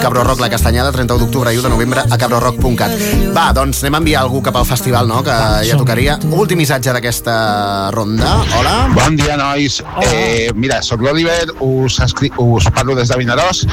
Cabró Rock La Castanyada, 31 d'octubre i 1 de novembre a cabrorock.cat. Va, doncs anem a enviar algú cap al festival, no?, que ja tocaria. Últim missatge d'aquesta ronda. Hola. Bon dia, nois. Eh, mira, sóc l'Oliver, us, escri... us parlo des de Vinaròs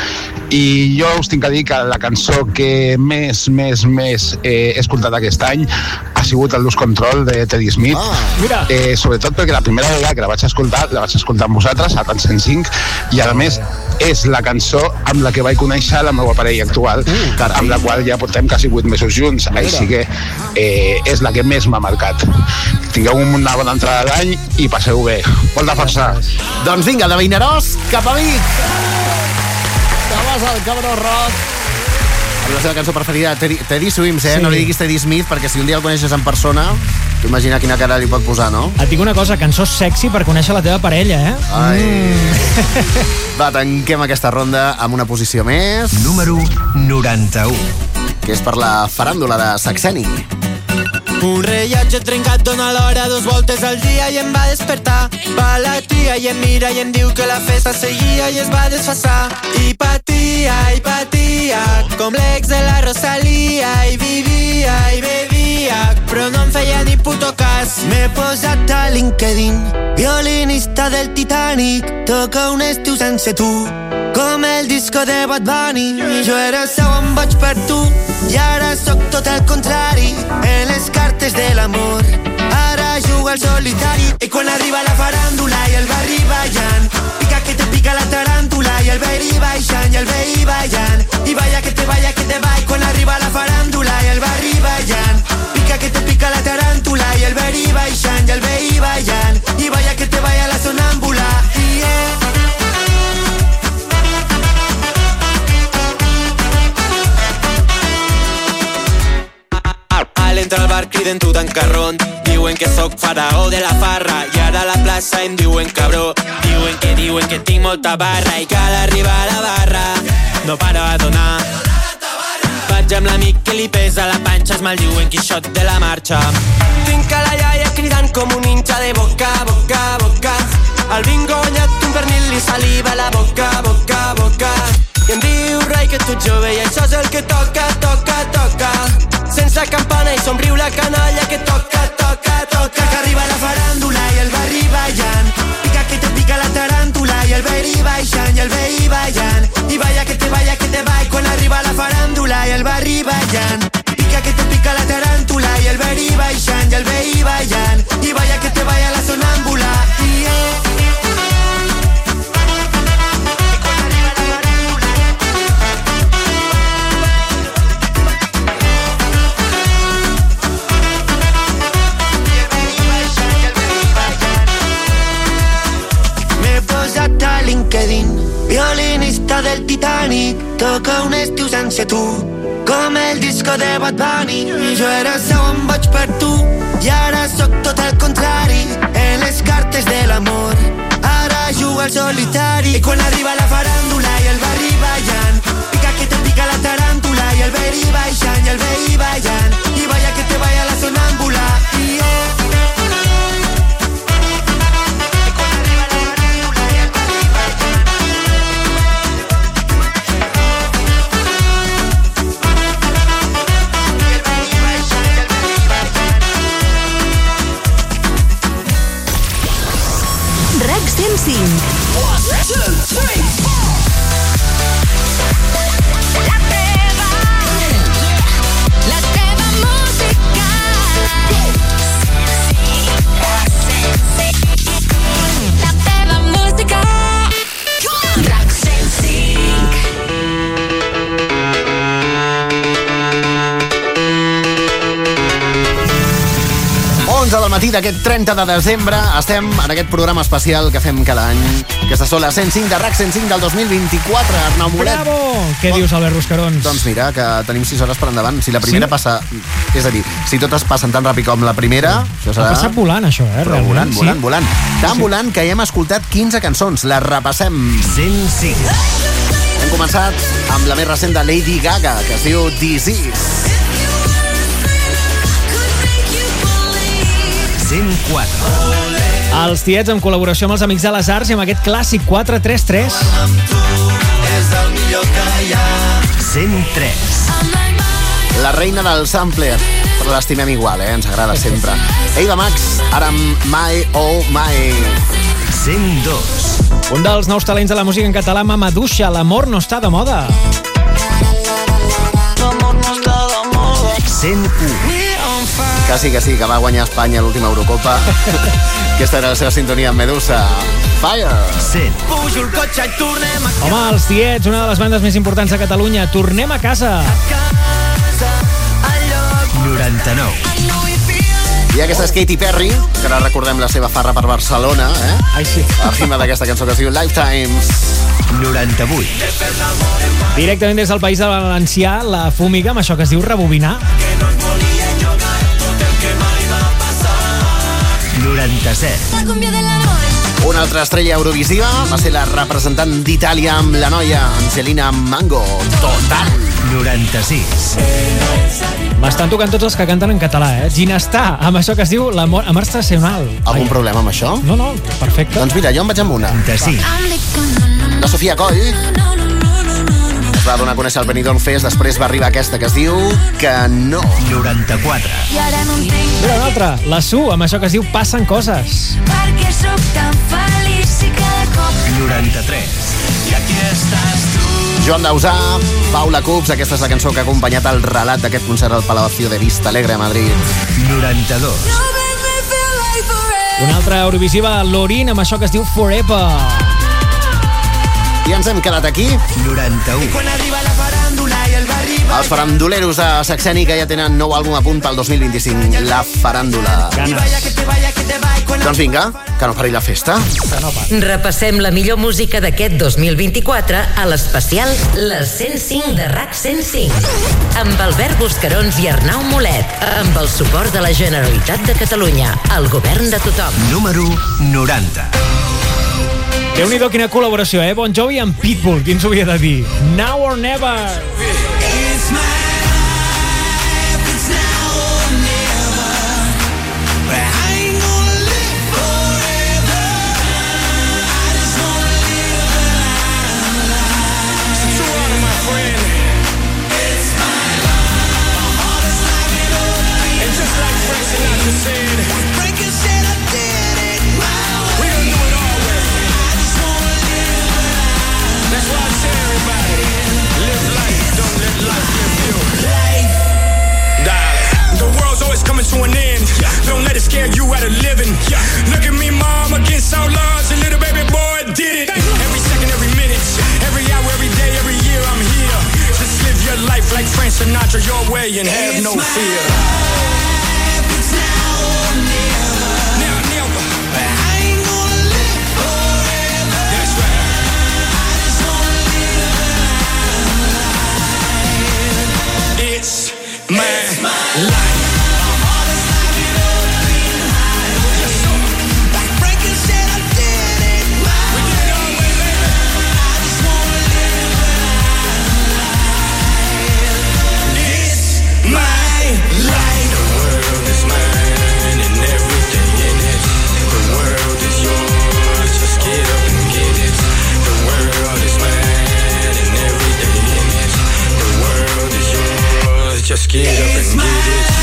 i jo us tinc a dir que la cançó que més, més, més eh, he escoltat aquest any ha sigut el Luz Control de Teddy Smith. Ah, mira. Eh, sobretot perquè la primera vegada que la vaig escoltar, la vaig escoltar amb vosaltres, a Rand 105, i a més és la cançó amb la que vaig conèixer la meva parella actual, Uh, carai. amb la qual ja portem quasi 8 mesos junts, Mira. així que eh, és la que més m'ha marcat. Tingueu una bona entrada d'any i passeu bé. Molta força. Doncs vinga, de Vinaròs cap a Vic. Vas al Cabró Rock. Amb la seva cançó preferida, Teddy, Teddy Swims, eh? Sí. No li diguis Teddy Smith, perquè si un dia el coneixes en persona, tu imagina quina cara li pot posar, no? Et dic una cosa, cançó sexy per conèixer la teva parella, eh? Ai. Mm. (laughs) Va, tanquem aquesta ronda amb una posició més. Número 91. Que és per la faràndula de Saxeni. Un rellotge trencat dona l'hora dos voltes al dia i em va despertar. Va la tia i em mira i em diu que la festa seguia i es va desfassar. I patia, i patia, com l'ex de la Rosalia. I vivia, i bevia, però no em feia ni puto cas. M'he posat a LinkedIn, violinista del Titanic. Toca un estiu sense tu, com el disco de Bad Bunny. Jo era seu on vaig per tu, i ara sóc tot el contrari. En les cartes de l'amor, ara jugo al solitari. I quan arriba la faràndula i el barri ballant, que te pica la taràntula i el veí baixant, i el veí ballant. I vaya que te vaya que te va, i quan arriba la faràndula i el barri ballant, pica que te pica la taràntula i el veí baixant, i el veí ballant. I vaya que te vaya bar criden tu tancarrón. Diuen que sóc faraó de la farra I ara a la plaça em diuen cabró. Diuen que diuen que tinc molta barra I cal arribar a la barra. No paro a donar. Vaig amb l'amic que li pesa la panxa Es maldiuen Quixot de la marxa. Tinc a la iaia cridant com un hincha de boca, boca, boca. Al bingo guanyat un pernil li saliva la boca, boca, boca i em diu, rai, que tu ets jove i això és el que toca, toca, toca. Sense campana i somriu la canalla que toca, toca, toca. Que arriba la faràndula i el barri ballant. Pica que te pica la taràntula i el veí baixant, i el veí ballant. I vaya que te vaya que te i quan arriba la faràndula i el barri ballant. Pica que te pica la taràntula i el veí baixant, i el veí ballant. música del Titanic. Toca un estiu sense tu Com el disco de Bad Bunny. Jo era seu emboig per tu I ara sóc tot el contrari. En les cartes de l'amor Ara jugo al solitari. I quan arriba la faràndula i el barri ballant Pica que te pica la taràntula I el veri baixant, i el veri ballant. I balla que te balla la sonàmbula I yeah. Matí d'aquest 30 de desembre estem en aquest programa especial que fem cada any. Aquestes són les 105 de RAC 105 del 2024. Arnau Molet. Bravo! Què dius, Albert Ruscarons? Doncs mira, que tenim 6 hores per endavant. Si la primera Sí? passa... És a dir, si totes passen tan ràpid com la primera, això serà... Ha passat volant, això, eh? Però realment, volant, sí. volant, volant. Tan volant que ja hem escoltat 15 cançons. Les repassem. 105. Hem començat amb la més recent de Lady Gaga, que es diu Disease. 104. Els tiets en col·laboració amb els Amics de les Arts i amb aquest clàssic 433. És el millor que hi ha. 103. La reina del sampler. Però l'estimem igual, eh? Ens agrada sempre. Eva Max, ara amb My Oh My. 102. Un dels nous talents de la música en català, Mamaduixa, l'amor no està de moda. 101. Que sí, que sí, que va guanyar Espanya l'última Eurocopa. (laughs) Aquesta era la seva sintonia amb Medusa. Fire! 100. Pujo el cotxe i tornem a Home, els tiets, una de les bandes més importants de Catalunya. Tornem a casa. casa, al lloc 99. I aquesta és Katy Perry, que ara recordem la seva farra per Barcelona, eh? Ai, sí. La rima d'aquesta cançó que es diu Lifetimes. 98. Directament des del País de Valencià, la Fúmiga, amb això que es diu rebobinar. 97. Una altra estrella eurovisiva va ser la representant d'Itàlia amb la noia Angelina Mango. Total! 96. M'estan tocant tots els que canten en català, eh? Ginestar, amb això que es diu l'amor amor estacional. Algun problema amb això? No, no, perfecte. Doncs mira, jo em vaig amb una. 95. La Sofia Coll es va donar a conèixer el Benidorm Fest, després va arribar aquesta que es diu Que no. 94. I ara no entenc Mira, una altra, la Su, amb això que es diu Passen coses. per què sóc tan feliç si cada cop 93. I aquí estàs tu. Joan Dausà, Paula Cups, aquesta és la cançó que ha acompanyat el relat d'aquest concert al Palacio de Vista Alegre a Madrid. 92. Una altra Eurovisiva, Lorin, amb això que es diu Forever. I ens hem quedat aquí. 91. Quan arriba la faràndula i el barri Els faranduleros de Saxeni que ja tenen nou àlbum a punt pel 2025, La Faràndula. vaya que te vaya que te vaya quan Doncs vinga, que no pari la festa. Repassem la millor música d'aquest 2024 a l'especial Les 105 de RAC 105 amb Albert Buscarons i Arnau Molet amb el suport de la Generalitat de Catalunya el govern de tothom Número 90. Déu-n'hi-do, quina col·laboració, eh? Bon Jovi amb Pitbull, qui ens ho havia de dir? Now or never. It's my It scare you out of living. Yeah. Look at me, mom, against all odds. A little baby boy did it. Every second, every minute, every hour, every day, every year, I'm here. Just live your life like Frank Sinatra, your way, and have no fear. Now, never. But I ain't gonna live forever. That's right. I just wanna live a life. It's my, life. Like Get up and get it.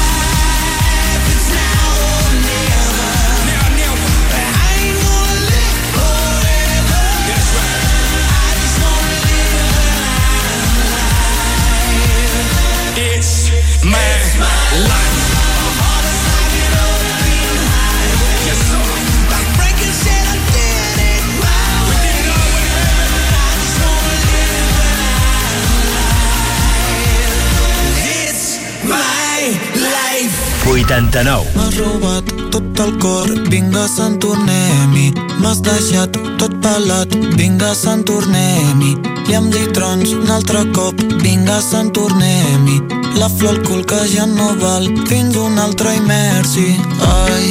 89. M'has robat tot el cor, vinga Santornem-hi. M'has deixat tot pelat, vinga Santornem-hi. I hem dit trons un altre cop, vinga Santornem-hi. La flor al cul que ja no val, fins un altre immersi. Ai,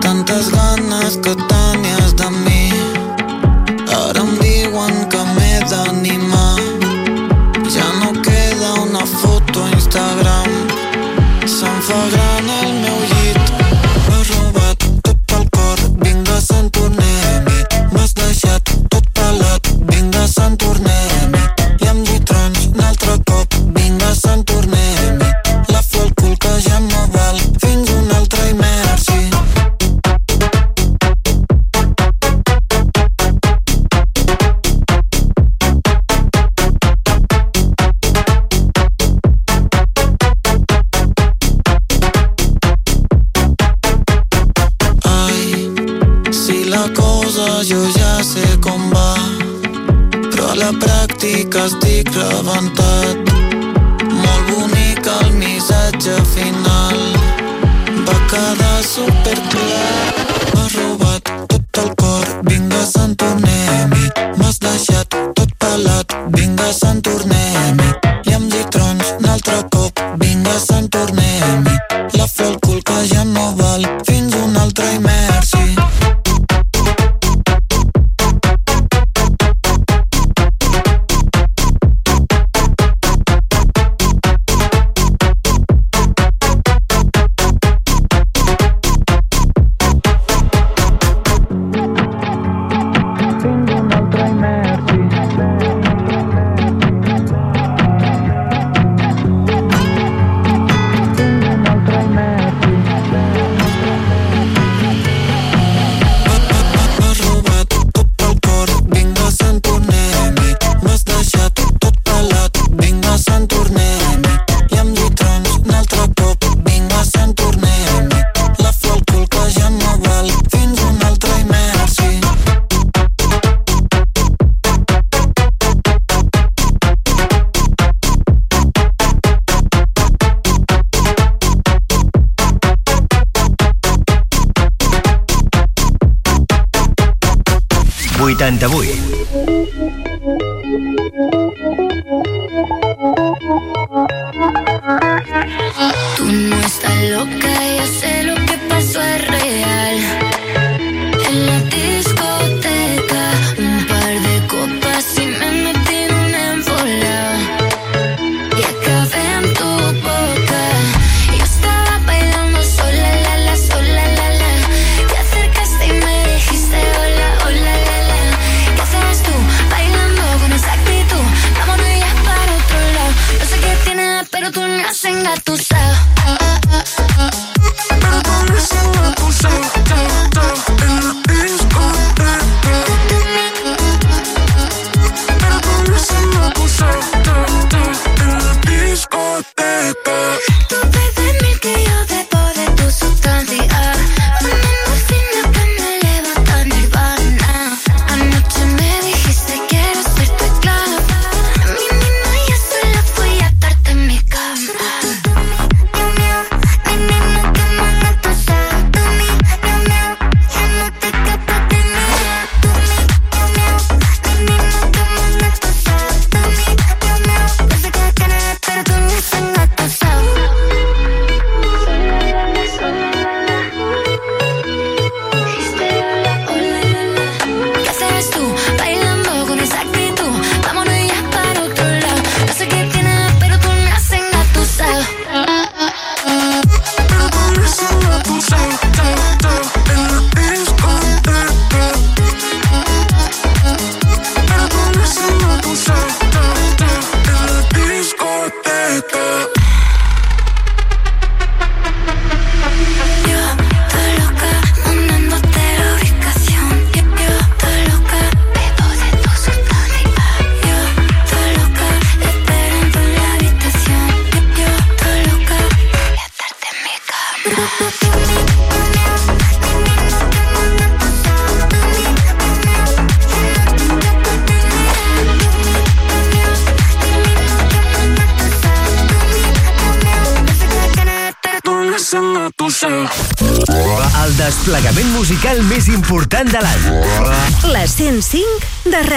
tantes ganes que tenia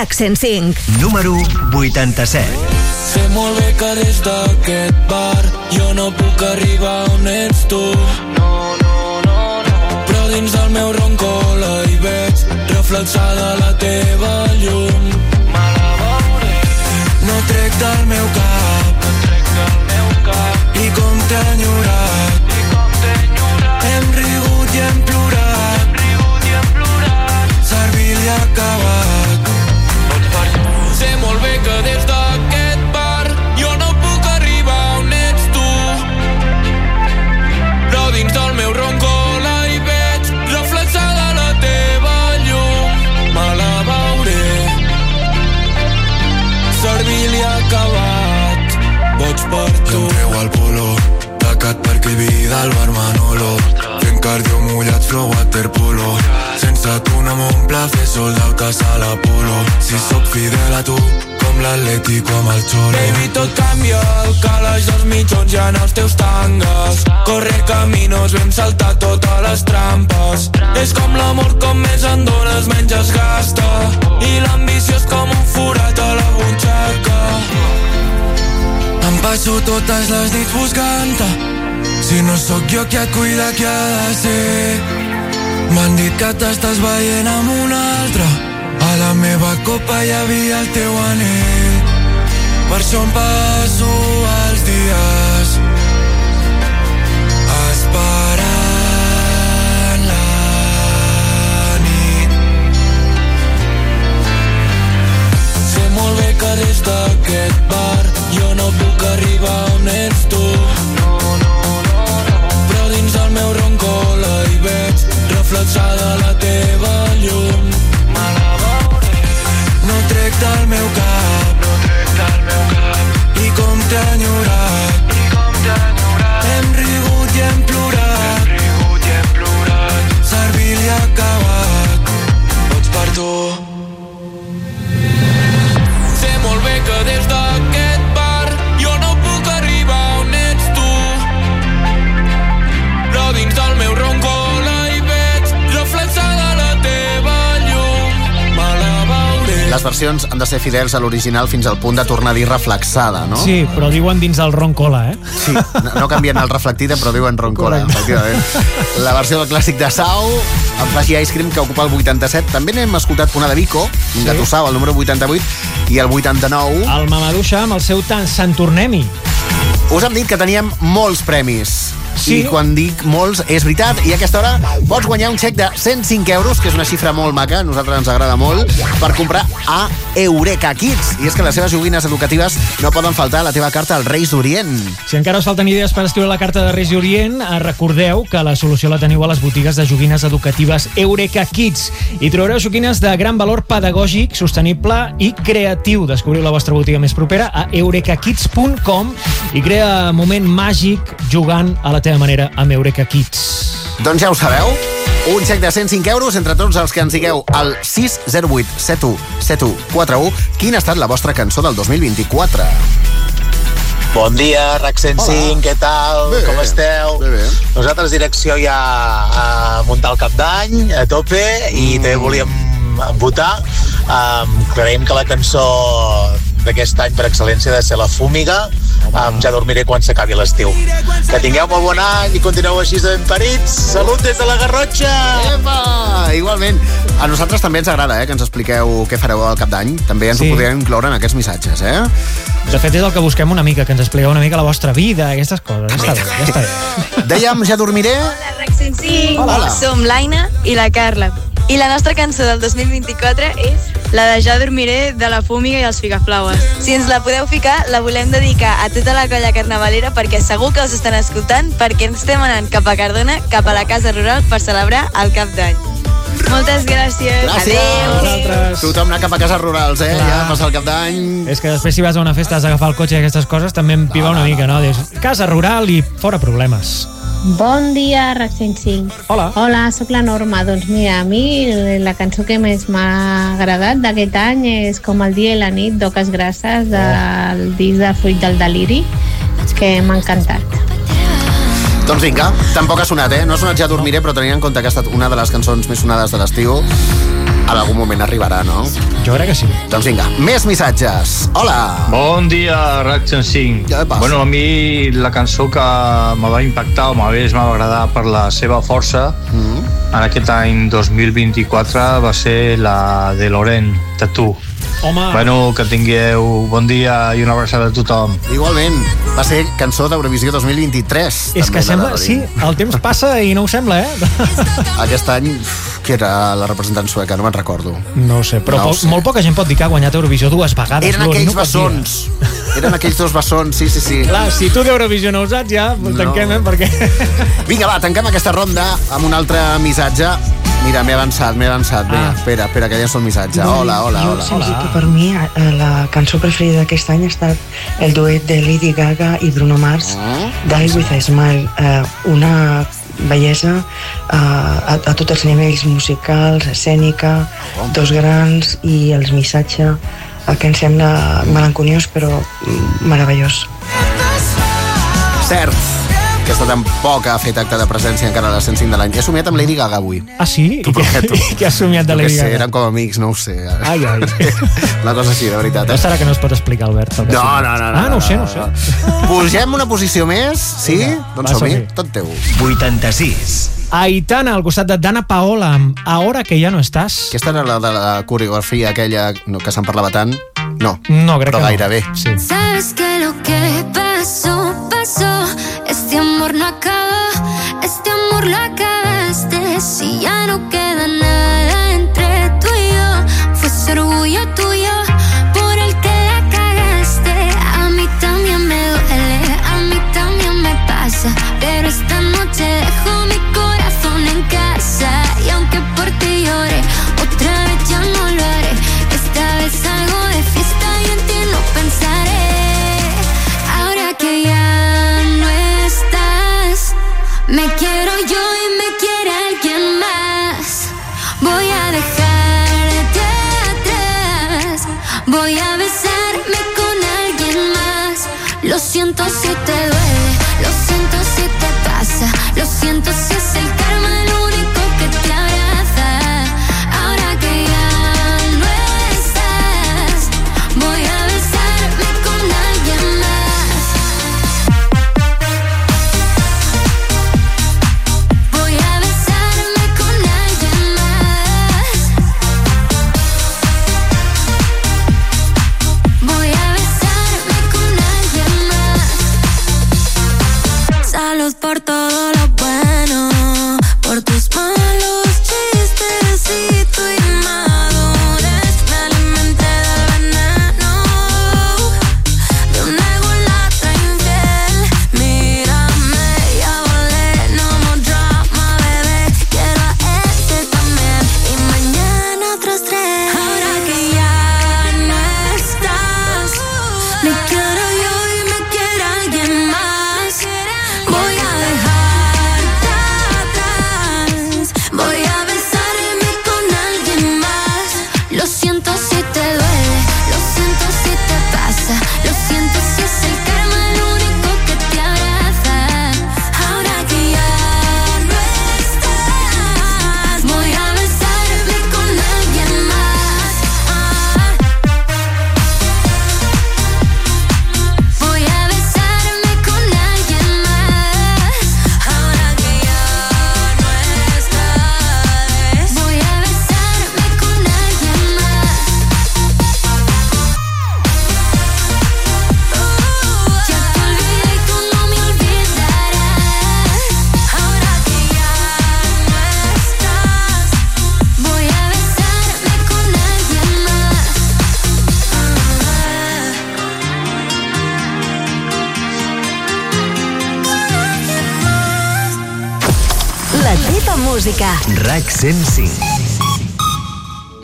RAC 105. Número 87. Sé molt bé que des d'aquest bar jo no puc arribar on ets tu. No, no, no, no. Però dins del meu roncola hi veig reflexada la teva llum. Me la veuré. No trec del meu cap, no trec del meu cap. I com t'he enyorat, i com t'he enyorat. Hem rigut i hem plorat, hem rigut i hem plorat. Servil i acabat. Del bar Manolo. Fent cardio mullats, flow waterpolo. Sense tu no m'omple fer sol del casal Apolo. Si sóc fidel a tu, com l'Atlético amb el Xolo. Baby, tot canvia, el calaix dels mitjons ja en els teus tangues. Corre caminos, vam saltar totes les trampes. És com l'amor, com més en dones, menys es gasta. I l'ambició és com un forat a la butxaca. Em passo totes les nits buscant-te Si no sóc jo qui cuida, qui ha de ser? M'han dit que t'estàs veient amb un altre A la meva copa hi havia el teu anell Per això em passo els dies Esperant la nit Sé molt bé que des d'aquest bar jo no puc arribar on ets tu. Meu roncola hi veig reflexada la teva llum. Me la veuré. No trec del meu cap, no trec del meu cap. I com t'he enyorat, i com t'he enyorat. Hem rigut i hem plorat, hem rigut i hem plorat. Servil i acabat, boig per tu. Sé molt bé que des d'aquest Les versions han de ser fidels a l'original fins al punt de tornar a dir reflexada, no? Sí, però diuen dins del roncola, eh? Sí, no, no canvien el reflectida, però diuen roncola, efectivament. La versió del clàssic de Sau, amb Flash i Ice Cream, que ocupa el 87. També n'hem escoltat una de Vico, un de Tossau, el número 88, i el 89. El Mamaduixa amb el seu tant Sant Tornem-hi. Us hem dit que teníem molts premis. Sí. I quan dic molts, és veritat. I a aquesta hora pots guanyar un xec de 105 euros, que és una xifra molt maca, a nosaltres ens agrada molt, per comprar a Eureka Kids. I és que les seves joguines educatives no poden faltar a la teva carta als Reis d'Orient. Si encara us falten idees per escriure la carta de Reis i Orient, eh, recordeu que la solució la teniu a les botigues de joguines educatives Eureka Kids. I trobareu joguines de gran valor pedagògic, sostenible i creatiu. Descobriu la vostra botiga més propera a eurekakids.com i crea moment màgic jugant a la teva manera amb Eureka Kids. Doncs ja ho sabeu. Un xec de 105 euros entre tots els que ens digueu al 608 71 71 41 quina ha estat la vostra cançó del 2024. Bon dia, RAC 105, què tal? Bé, Com esteu? bé, bé. Nosaltres direcció ja a muntar el cap d'any, a tope, i també volíem votar. Um, creiem que la cançó d'aquest any per excel·lència ha de ser La Fúmiga, um, ja dormiré quan s'acabi l'estiu. Que tingueu molt bon any i continueu així de ben parits. Salut des de la Garrotxa! Epa! Igualment. A nosaltres també ens agrada eh, que ens expliqueu què fareu al cap d'any. També ens Sí. ho podríem incloure en aquests missatges, eh? De fet, és el que busquem una mica, que ens expliqueu una mica la vostra vida, aquestes coses. Ja està bé, ja està bé. Dèiem, ja dormiré? Sí, Hola. som l'Aina i la Carla. I la nostra cançó del 2024 és la de Ja dormiré de la Fúmiga i els Figaflaues. Si ens la podeu ficar, la volem dedicar a tota la colla carnavalera perquè segur que us estan escoltant perquè ens estem anant cap a Cardona, cap a la casa rural per celebrar el cap d'any. Moltes gràcies. Adéu. Tothom anar cap a cases rurals, eh? Clar. Ja passa el cap d'any. És que després si vas a una festa has d'agafar el cotxe i aquestes coses també em piva una mica, no? Dius, casa rural i fora problemes. Bon dia, RAC 105. Hola. Hola, sóc la Norma. Doncs mira, a mi la cançó que més m'ha agradat d'aquest any és Com el dia i la nit d'Oques Grasses del disc de Fruit del Deliri, que m'ha encantat. Doncs vinga, tampoc ha sonat, eh? No ha sonat Ja dormiré, però tenint en compte que ha estat una de les cançons més sonades de l'estiu, en algun moment arribarà, no? Jo crec que sí. Doncs vinga, més missatges. Hola! Bon dia, RAC 105. Bueno, a mi la cançó que me va impactar o més m'ha agradar per la seva força Mm. en aquest any 2024 va ser la de Loren, de tu. Home. Bueno, que tingueu bon dia i una abraçada a tothom. Igualment, va ser cançó d'Eurovisió 2023. És també, que la sembla... Sí, el temps passa i no ho sembla, eh? Aquest any, qui era la representant sueca? No me'n recordo. No ho sé, però No ho no sé. molt poca gent pot dir que ha guanyat Eurovisió dues vegades. Eren aquells no bessons. Eren aquells dos bessons, sí, sí, sí. Clar, si tu d'Eurovisió no ho saps ja, no. tanquem, eh? Perquè... (laughs) Vinga, va, tanquem aquesta ronda amb un altre missatge. Mira, m'he avançat, m'he avançat. Bé, Ah. espera, espera, que ja és el missatge. Hola, hola, Jo, hola. Que per mi eh, la cançó preferida d'aquest any ha estat el duet de Lady Gaga i Bruno Mars, Die With a Smile, eh, una bellesa a, a tots els nivells musicals, escènica, dos grans i els missatge el que em sembla melanconiós però meravellós. Cert, aquesta tampoc ha fet acte de presència encara a la 105 de l'any. He somiat amb Lady Gaga avui. Ah, sí? T'ho prometo. (laughs) Què has somiat de Lady sé, Gaga? eren com amics, no ho sé. Ai, ai. (laughs) Una cosa així, de veritat. No Eh? serà que no es pot explicar, Albert? No, no, no, no. Ah, no ho sé, no ho sé. Pugem una posició més, sí? doncs va, som-hi, som-hi. tot teu. 86. Aitana, al costat de Dana Paola, amb Ahora que ja no estàs. Aquesta era la de la coreografia aquella no, que se'n parlava tant? No, No, crec però que no. gairebé. Sí. Sabes que lo que pasó, pasó. Este amor no acabó, este amor lo acabaste. Si ya no queda nada entre tú y yo, fue ese orgullo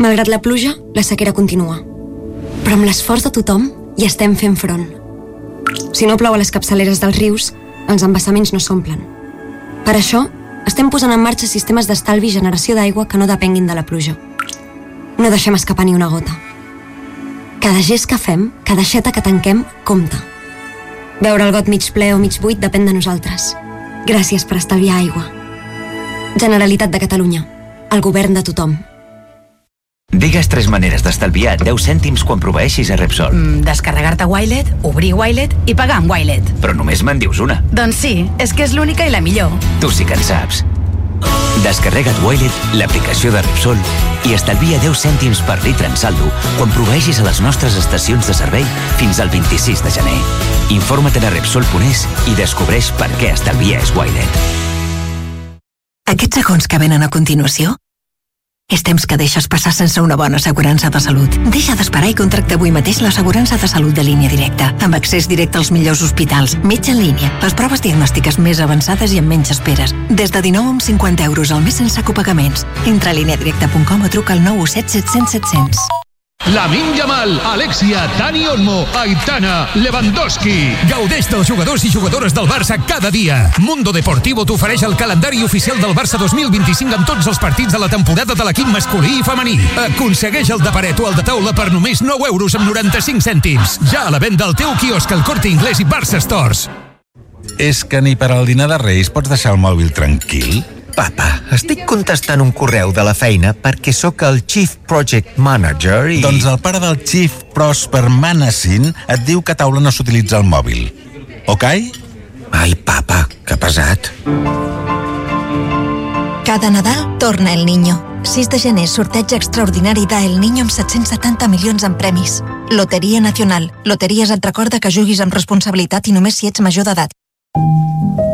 Malgrat la pluja, la sequera continua. Però amb l'esforç de tothom hi estem fent front. Si no plou a les capçaleres dels rius, els embassaments no s'omplen. Per això, estem posant en marxa sistemes d'estalvi i generació d'aigua que no depenguin de la pluja. No deixem escapar ni una gota. Cada gest que fem, cada xeta que tanquem, compta. Veure el got mig ple o mig buit depèn de nosaltres. Gràcies per estalviar aigua. Generalitat de Catalunya. El govern de tothom. Digues tres maneres d'estalviar 10 cèntims quan proveeixis a Repsol. Mm, Descarregar-te Wilet, obrir Wilet i pagar amb Wilet. Però només me'n dius una. Doncs sí, és que és l'única i la millor. Tu sí que en saps. Descarrega't Wilet, l'aplicació de Repsol, i estalvia 10 cèntims per litre en saldo quan proveeixis a les nostres estacions de servei fins al 26 de gener. Informa't a Repsol.es i descobreix per què estalviar és Wilet. Aquests segons que venen a continuació és temps que deixes passar sense una bona assegurança de salut. Deixa d'esperar i contracta avui mateix l'assegurança de salut de línia directa, amb accés directe als millors hospitals, metge en línia, les proves diagnòstiques més avançades i amb menys esperes. Des de 19 amb 50 euros al mes sense copagaments. Entra a lineadirecta.com o truca al 917 700 700. Lamin Yamal, Alexia, Dani Olmo, Aitana, Lewandowski. Gaudeix dels jugadors i jugadores del Barça cada dia. Mundo Deportivo t'ofereix el calendari oficial del Barça 2025 amb tots els partits de la temporada de l'equip masculí i femení. Aconsegueix el de paret o el de taula per només 9 euros amb 95 cèntims. Ja a la venda al teu quiosc al Corte Inglés i Barça Stores. És que ni per al dinar de Reis pots deixar el mòbil tranquil? Papa, estic contestant un correu de la feina perquè sóc el Chief Project Manager i... Doncs el pare del Chief Prosper Manassin et diu que a taula no s'utilitza el mòbil. Ok? Ai, papa, que pesat. Cada Nadal torna El Niño. 6 de gener, sorteig extraordinari de El Niño amb 770 milions en premis. Loteria Nacional. Loteries et recorda que juguis amb responsabilitat i només si ets major d'edat.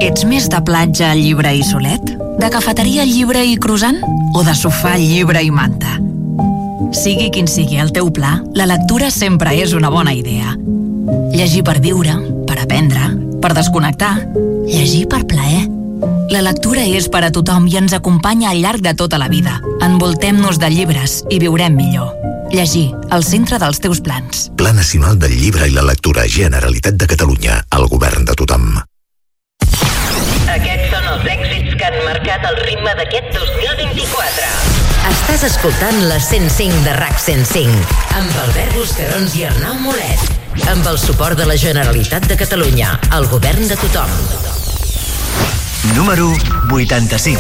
Ets més de platja, llibre i solet? De cafeteria, llibre i croissant? O de sofà, llibre i manta? Sigui quin sigui el teu pla, la lectura sempre és una bona idea. Llegir per viure, per aprendre, per desconnectar. Llegir per plaer. La lectura és per a tothom i ens acompanya al llarg de tota la vida. Envoltem-nos de llibres i viurem millor. Llegir, al centre dels teus plans. Pla Nacional del Llibre i la Lectura, Generalitat de Catalunya, el govern de tothom. Marcat el ritme d'aquest 2024. Estàs escoltant la 105 de RAC 105 amb Albert Buscarons i Arnau Molet. Amb el suport de la Generalitat de Catalunya, el govern de tothom. Número 85.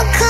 I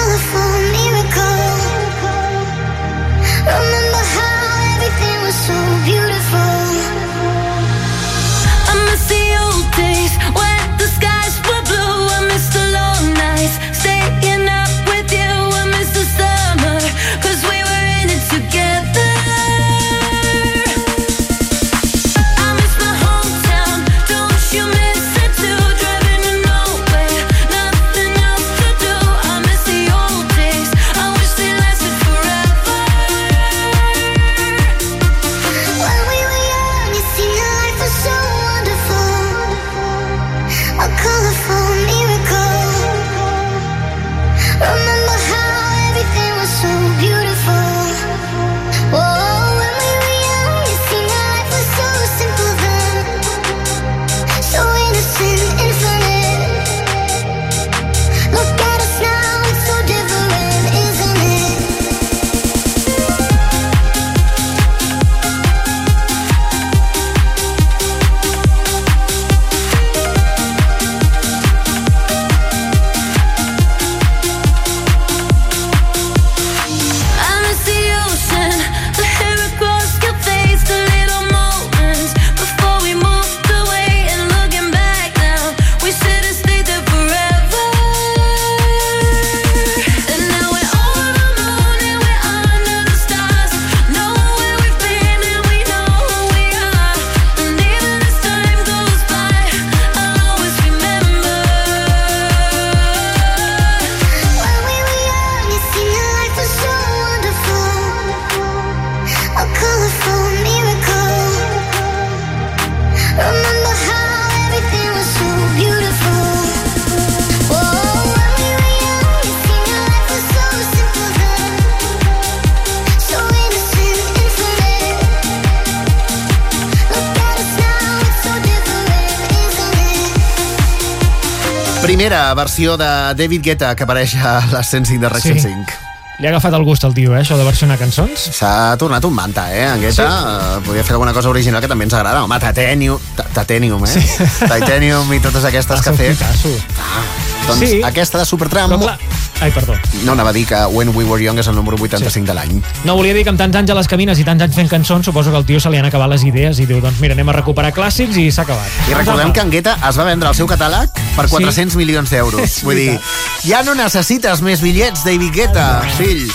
Primera versió de David Guetta que apareix a les 105 de RAC Sí. 105. Li ha agafat el gust al tio, eh, això de versionar cançons. S'ha tornat un manta, eh, en Guetta. Sí. Uh, podria fer alguna cosa original que també ens agrada. Home, Titanium, Ta- Titanium, eh? Sí. Titanium i totes aquestes que ha fet. Ah, doncs Sí. aquesta de Supertram... Però clar... Ai, perdó. No, anava a dir que When We Were Young és el número 85 sí. de l'any. No, volia dir que amb tants anys a les camines i tants anys fent cançons, suposo que al tio se li han acabat les idees i diu, doncs mira, anem a recuperar clàssics i s'ha acabat. I recordem que en Guetta es va vendre el seu catàleg per Sí. 400 milions d'euros. (laughs) Vull dir, ja no necessites més bitllets, David Guetta, fill.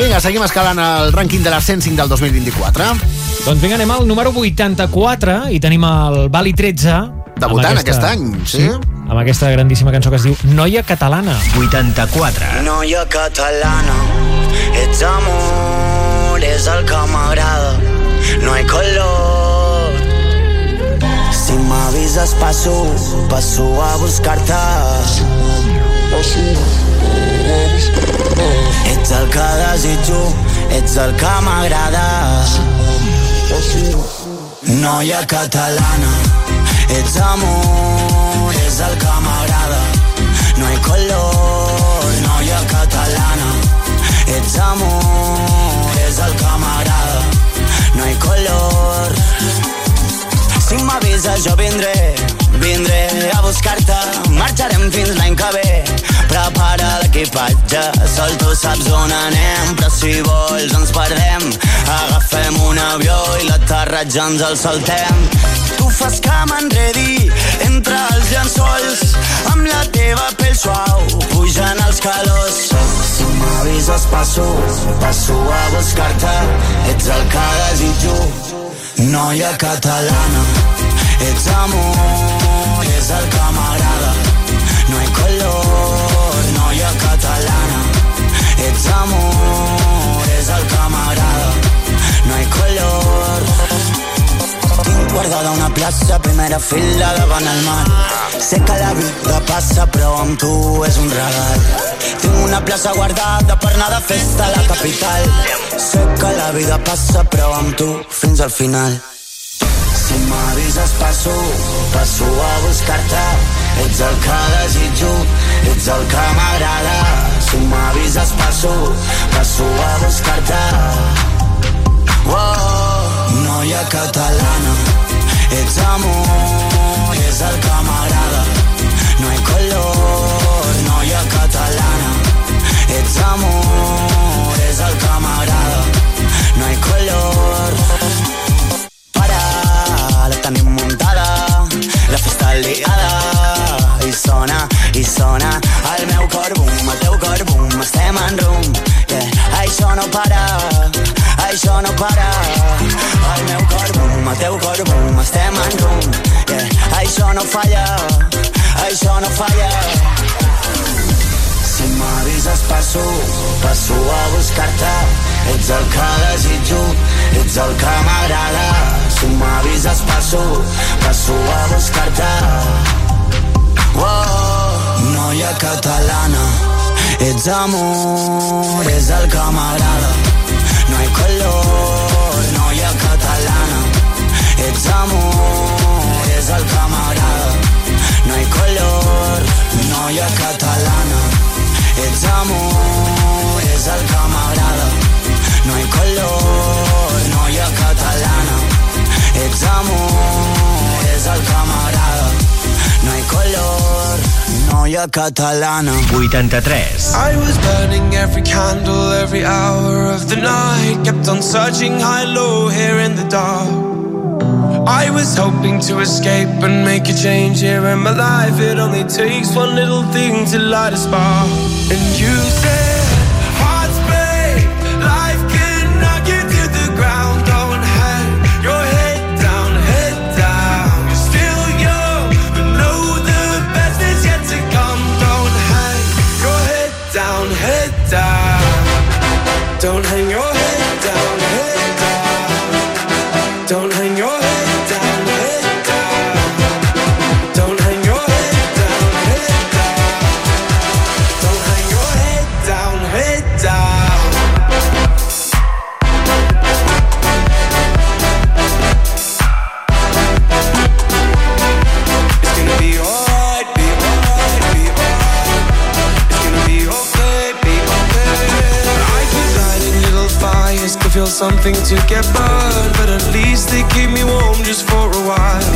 Vinga, seguim escalant el rànquing de la 105 del 2024. Doncs vinga, anem al número 84 i tenim el Bali 13. Debutant amb aquest any, sí. Amb aquesta grandíssima cançó que es diu Noia Catalana. 84. Noia catalana, ets amor, és el que m'agrada, no hi color. Si m'avises passo, passo a buscar-te. Ets el que desitjo, ets el que m'agrada. Noia catalana, ets amor, el que m'agrada. No hay color, noia catalana. Ets amor, és el que m'agrada. No hay color. Si m'avises jo vindré, vindré a buscar-te. Marxarem fins l'any que ve. Prepara l'equipatge, sol tu saps on anem, però si vols ens perdem. Agafem un avió i l'aterratge ens el saltem. Tu fas que m'enredi entre els llençols, amb la teva pell suau, pugen els calors. Si m'avises passo, passo a buscar-te, ets el que desitjo. Noia catalana, ets amor, és el que m'agrada. No hay color, noia catalana, ets amor, Tinc guardada una plaça, primera fila davant el mar. Sé que la vida passa, però amb tu és un regal. Tinc una plaça guardada per anar de festa a la capital. Sé que la vida passa, però amb tu fins al final. Si m'avises passo, passo a buscar-te. Ets el que desitjo, ets el que m'agrada. Si m'avises passo, passo a buscar-te. Oh, noia catalana, ets amor, és el que m'agrada. No hay color, noia catalana, ets amor, és el que m'agrada. No hay color. Para, la tenim muntada, la festa liada. I sona, i sona, el meu cor bum, el teu cor bum, estem en rum. Yeah. Això no para, això no para. El meu cor bum, el teu cor bum, estem en rum. Yeah. Això no falla, això no falla. Si m'avises passo, passo a buscar-te. Ets el que desitjo, ets el que m'agrada. Si m'avises passo, passo a buscar-te. Oh, noia catalana, ets amor, és el que m'agrada. No hay color, noia catalana, ets amor, és el que m'agrada. No hay color, noia catalana, ets amor, és el que m'agrada. No hay color, noia catalana, ets amor, és el que m'agrada. No hay color, noia catalana. 83. I was burning every candle every hour of the night. Kept on searching high, low, here in the dark. I was hoping to escape and make a change here in my life. It only takes one little thing to light a spark. And you said, something to get burned, but at least they keep me warm just for a while.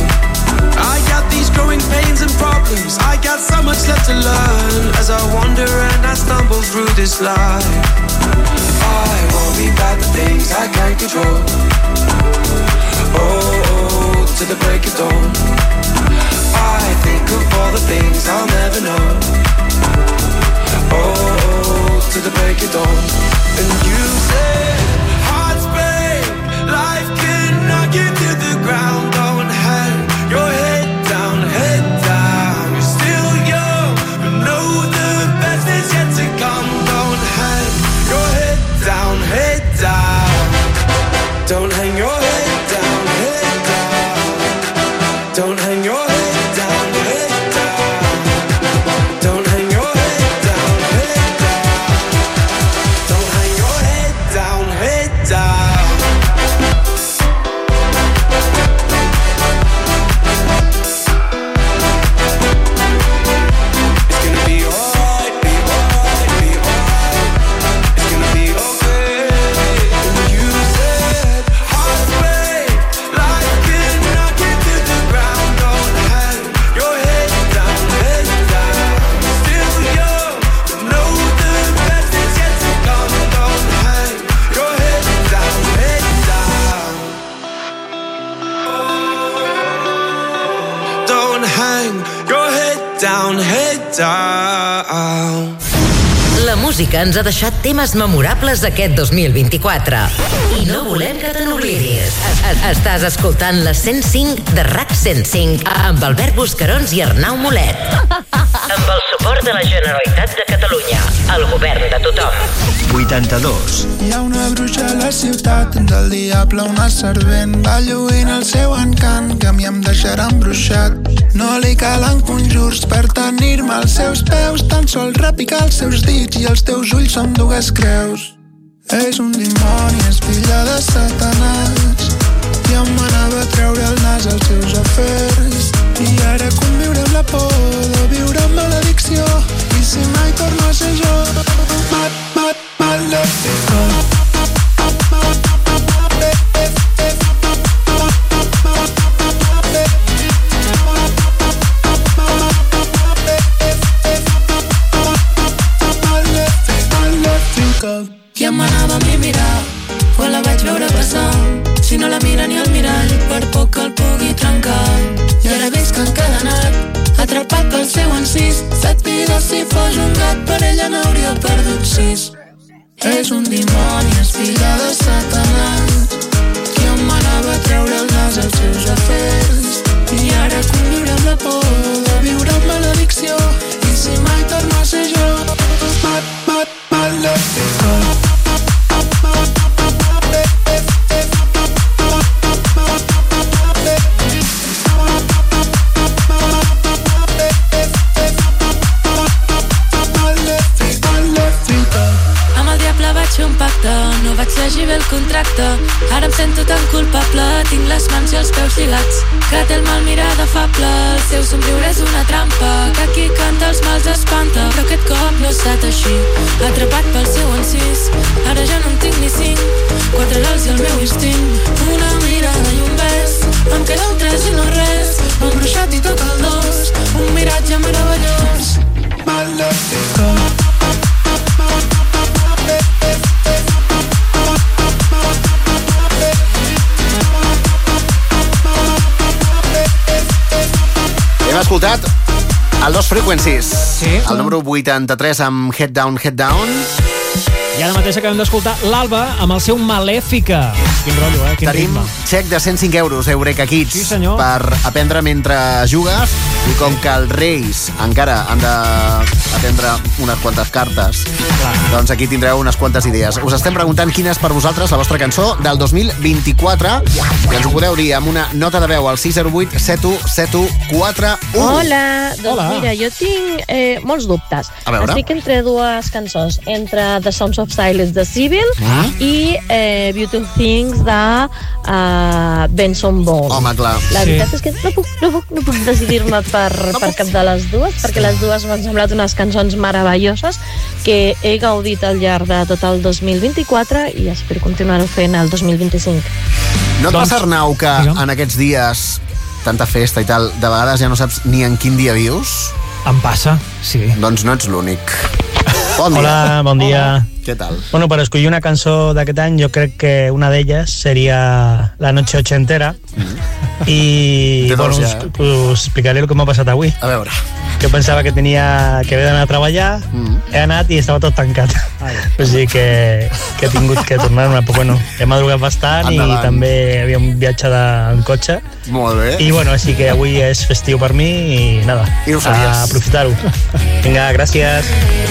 I got these growing pains and problems. I got so much left to learn as I wander and I stumble through this life. I worry about the things I can't control. Oh, oh, to the break of dawn. I think of all the things I'll never know. Oh, oh to the break of dawn. And you say, life can knock you to the ground. Música ens ha deixat temes memorables aquest 2024. I no volem que te n'oblidis. Estàs escoltant la 105 de RAC 105 amb Albert Buscarons i Arnau Molet. Amb el suport de la Generalitat de Catalunya, el govern de tothom. 82. Hi ha una bruixa a la ciutat, del diable una servent, va lluint el seu encant, que a mi em deixarà embruixat. No li calen conjurs per tenir-me als seus peus, tan sol repicar els seus dits i els teus ulls són dues creus. És un dimoni, és filla de satanàs, i em manava a treure el nas als seus afers. I ara conviure amb la por de viure amb maledicció, i si mai torno a ser jo, mat, mat, maledicció. I perdut sis. És un dimoni, és Frequencies. Sí. El número 83 amb Head Down, Head Down. I ara mateix acabem d'escoltar l'Alba amb el seu Malèfica. Quin rotllo, eh? Quin Tenim ritme. xec de 105 euros, Eureka Kids, Sí, senyor. per aprendre mentre jugues. I com que els Reis encara han d'aprendre unes quantes cartes, doncs aquí tindreu unes quantes idees. Us estem preguntant quina és per vosaltres la vostra cançó del 2024 i ens ho podeu dir amb una nota de veu al 608 717141. Hola, doncs Hola. mira, jo tinc eh, molts dubtes. A veure. Estic entre dues cançons, entre The Sounds of Silence de Civil Ah. i eh, Beautiful Things de uh, Benson Boone. Home, clar. La Sí. veritat és que no puc, no puc, no puc decidir-me per, per cap de les dues, perquè les dues m'han semblat unes cançons meravelloses que he gaudit al llarg de tot el 2024 i espero continuar-ho fent el 2025. No et Doncs, passa, Arnau, que en aquests dies, tanta festa i tal, de vegades ja no saps ni en quin dia vius? Em passa, sí. Doncs no ets l'únic. (laughs) Bon dia. Hola, bon dia. Què tal? Bueno, per escollir una cançó d'aquest any, jo crec que una d'elles seria La noche ochentera. I bueno, us, ja, eh? us explicaré el que m'ha passat avui. A veure. Que pensava que tenia que haver d'anar a treballar, he anat i estava tot tancat. (laughs) O sigui que, que he tingut que tornar-me, però bueno, he madrugat bastant Endavant. i també havia un viatge de, en cotxe. Molt bé. I bueno, així que avui és festiu per mi i nada, I ho a aprofitar-ho. Vinga, gràcies.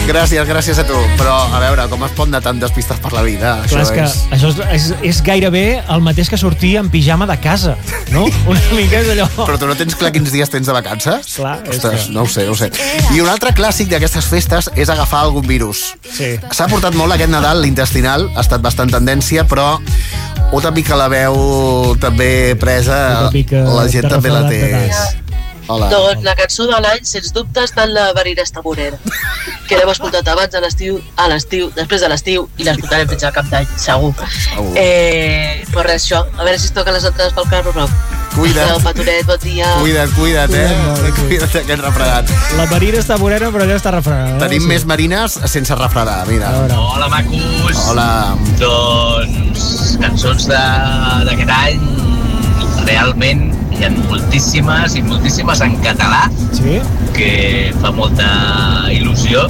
Gràcies, gràcies a tu. Però, a veure, com es pot anar tan despistat per la vida? Clar, és que això és, és, és gairebé el mateix que sortir en pijama de casa, no? (laughs) Una mica és allò... Però tu no tens clar quins dies tens de vacances? Clar, és Ostres, que- no ho sé, no ho sé. I un altre clàssic d'aquestes festes és agafar algun virus. Sí. S'ha portat molt aquest Nadal, l'intestinal, ha estat bastant tendència, però una mica la veu també presa, mica la gent també la té. Hola. Doncs la cançó de l'any, sens dubte, està en la Veriresta Morera, que l'hem escoltat abans de l'estiu, a l'estiu, després de l'estiu, i l'escoltarem fins al cap d'any, segur. Segur. Eh, però res, això, a veure si es toquen les entrades pel carro rock. Cuida't. Adéu, Patonet, bon dia. Cuida't, cuida't, eh? Cuida't (laughs) aquest refredat. La marina està morena, però ja està refredada. Tenim més marines sense refredar, mira. Hola, macos. Hola. Doncs cançons de- d'aquest any realment hi ha moltíssimes i moltíssimes en català sí? que fa molta il·lusió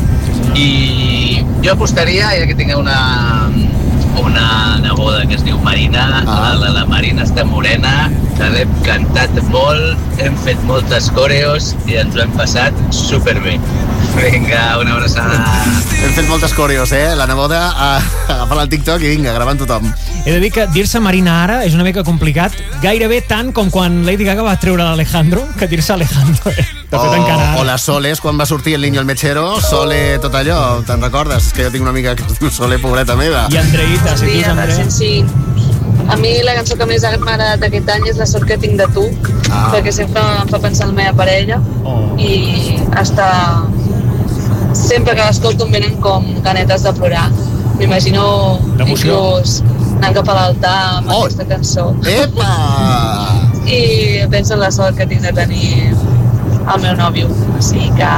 i jo apostaria, ja que tinc una una neboda que es diu Marina, ah. la, la Marina està morena, que l'hem cantat molt, hem fet moltes coreos i ens ho hem passat superbé. Vinga, una abraçada. Hem fet moltes coreos, eh? La neboda (laughs) a agafar el TikTok i vinga, gravant tothom. He de dir que dir-se Marina ara és una mica complicat, gairebé tant com quan Lady Gaga va treure l'Alejandro, que dir-se Alejandro. Eh? De fet, encara O, o ara. la Soles, quan va sortir el niño el mechero, Sole, tot allò, te'n recordes? És que jo tinc una amiga que es diu Sole, pobreta meva. I Andreita, si dius Andrea. Sí. A mi la cançó que més m'ha agradat aquest any és La sort que tinc de tu, Ah. perquè sempre em fa pensar en la meva parella oh. i està... Sempre que l'escolto em venen com ganetes de plorar. M'imagino inclús anant cap a l'altar amb oh. aquesta cançó. Epa! (laughs) I penso en la sort que tinc de tenir el meu nòvio. O sigui que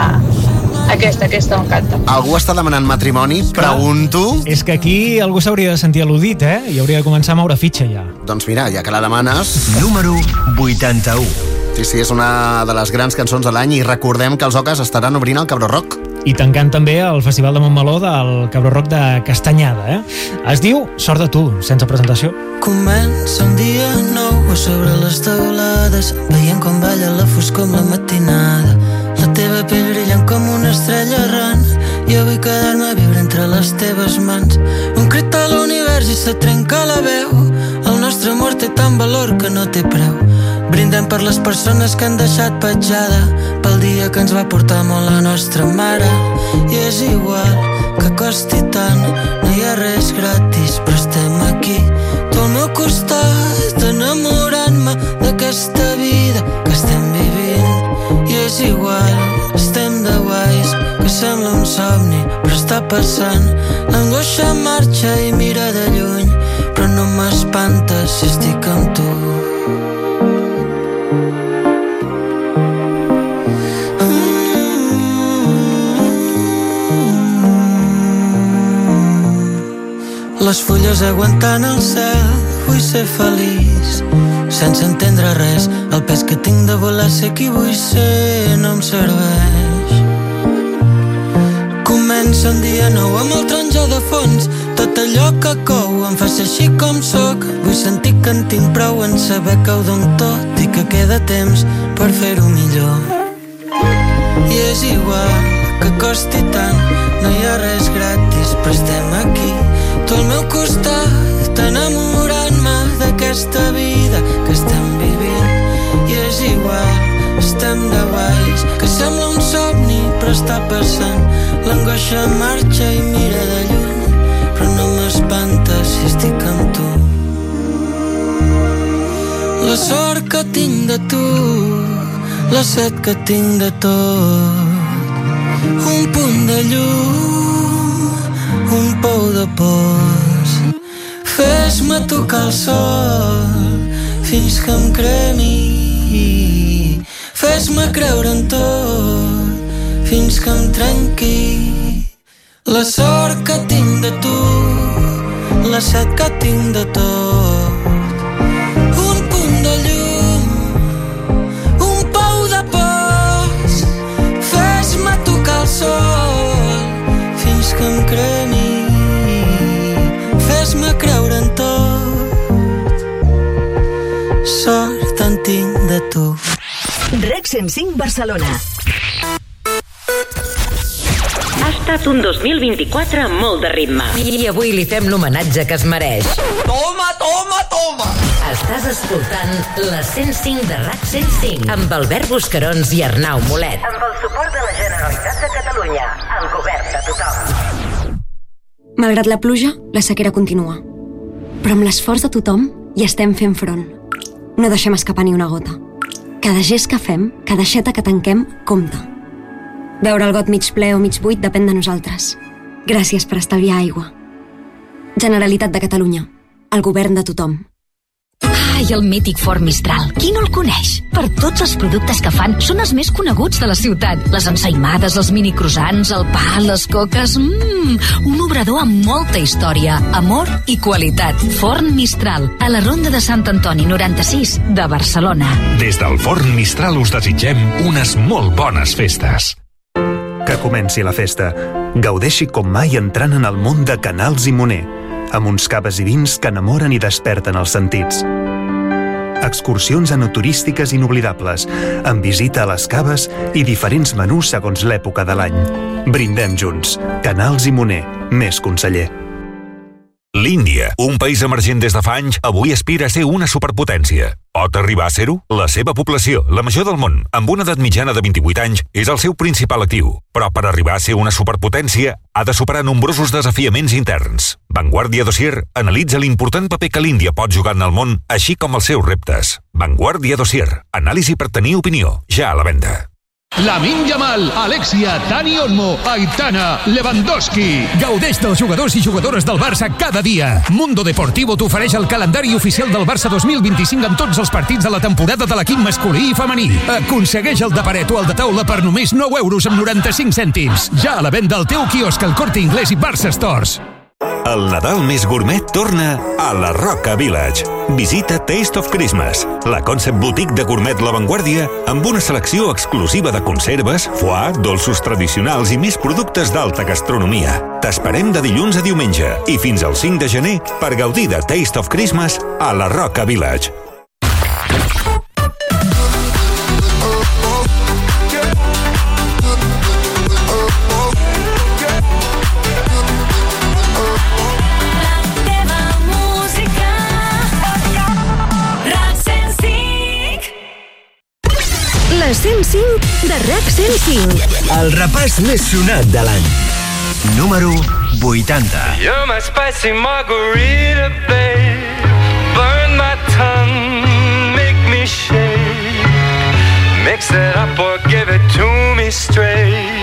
aquesta, aquesta m'encanta. Algú està demanant matrimoni? Pregunto. És que aquí algú s'hauria de sentir al·ludit, eh? I hauria de començar a moure fitxa ja. Doncs mira, ja que la demanes... Número 81. Sí, sí, és una de les grans cançons de l'any i recordem que els Oques estaran obrint el Cabró Rock. I tancant també el Festival de Montmeló del Cabró Rock de Castanyada, eh? Es diu Sort de tu, sense presentació. Comença un dia nou a sobre les teulades veient com balla la foscor amb la matinada. La teva pell brillant com una estrella errant. Jo vull quedar-me a viure entre les teves mans. Un crit a l'univers i se trenca la veu. El nostre amor té tant valor que no té preu brindem per les persones que han deixat petjada pel dia que ens va portar molt la nostra mare. I és igual que costi tant no hi ha res gratis però estem aquí. Tu al meu costat enamorant-me d'aquesta vida que estem vivint. I és igual, estem de guais que sembla un somni però està passant. L'angoixa marxa i mira de lluny però no m'espanta si estic amb tu Les fulles aguantant el cel, vull ser feliç. Sense entendre res, el pes que tinc de voler ser qui vull ser no em serveix. Comença un dia nou amb el taronja de fons, tot allò que cou em fa ser així com sóc. Vull sentir que en tinc prou en saber que ho dono tot i que queda temps per fer-ho millor. I és igual que costi tant, no hi ha res gratis, però estem aquí. Tu al meu costat, enamorant-me d'aquesta vida que estem vivint. I és igual, estem de guais, que sembla un somni, però està passant. L'angoixa marxa i mira de lluny, però no m'espanta si estic amb tu. La sort que tinc de tu la set que tinc de tot. Un punt de llum, un pou de pors. Fes-me tocar el sol fins que em cremi. Fes-me creure en tot fins que em trenqui. La sort que tinc de tu, la set que tinc de tot. Un. Fes-me tocar sol fins que em cremi. REC 105 Barcelona. Ha estat un 2024 amb molt de ritme. I avui li fem l'homenatge que es mereix. Toma, toma, toma! Estàs escoltant la 105 de RAC 105 amb Albert Buscarons i Arnau Molet. Amb el suport de la Generalitat de Catalunya, el govern de tothom. Malgrat la pluja, la sequera continua. Però amb l'esforç de tothom hi estem fent front. No deixem escapar ni una gota. Cada gest que fem, cada xeta que tanquem, compta. Veure el got mig ple o mig buit depèn de nosaltres. Gràcies per estalviar aigua. Generalitat de Catalunya. El govern de tothom. Ai, el mític Ford Mistral. Qui no el coneix? Per tots els productes que fan, són els més coneguts de la ciutat. Les ensaïmades, els mini croissants, el pa, les coques... Mmm, un obrador amb molta història, amor i qualitat. Forn Mistral, a la Ronda de Sant Antoni 96 de Barcelona. Des del Forn Mistral us desitgem unes molt bones festes. Que comenci la festa. Gaudeixi com mai entrant en el món de Canals i Moner, amb uns caves i vins que enamoren i desperten els sentits. Excursions enoturístiques inoblidables, amb visita a les caves i diferents menús segons l'època de l'any. Brindem junts. Canals i Moner, més conseller. L'Índia, un país emergent des de fa anys, avui aspira a ser una superpotència. Pot arribar a ser-ho? La seva població, la major del món, amb una edat mitjana de 28 anys, és el seu principal actiu. Però per arribar a ser una superpotència, ha de superar nombrosos desafiaments interns. Vanguardia Dossier analitza l'important paper que l'Índia pot jugar en el món, així com els seus reptes. Vanguardia Dossier, anàlisi per tenir opinió, ja a la venda. Lamin Yamal, Alexia, Dani Olmo, Aitana, Lewandowski. Gaudeix dels jugadors i jugadores del Barça cada dia. Mundo Deportivo t'ofereix el calendari oficial del Barça 2025 amb tots els partits de la temporada de l'equip masculí i femení. Aconsegueix el de paret o el de taula per només 9 euros amb 95 cèntims. Ja a la venda al teu quiosc al Corte Inglés i Barça Stores. El Nadal més gourmet torna a la Roca Village. Visita Taste of Christmas, la concept boutique de gourmet La Vanguardia amb una selecció exclusiva de conserves, foie, dolços tradicionals i més productes d'alta gastronomia. T'esperem de dilluns a diumenge i fins al 5 de gener per gaudir de Taste of Christmas a la Roca Village. La 105 de RAC 105. El repàs més sonat de l'any. Número 80. You're my spicy margarita, babe. Burn my tongue, make me shake. Mix it up or give it to me straight.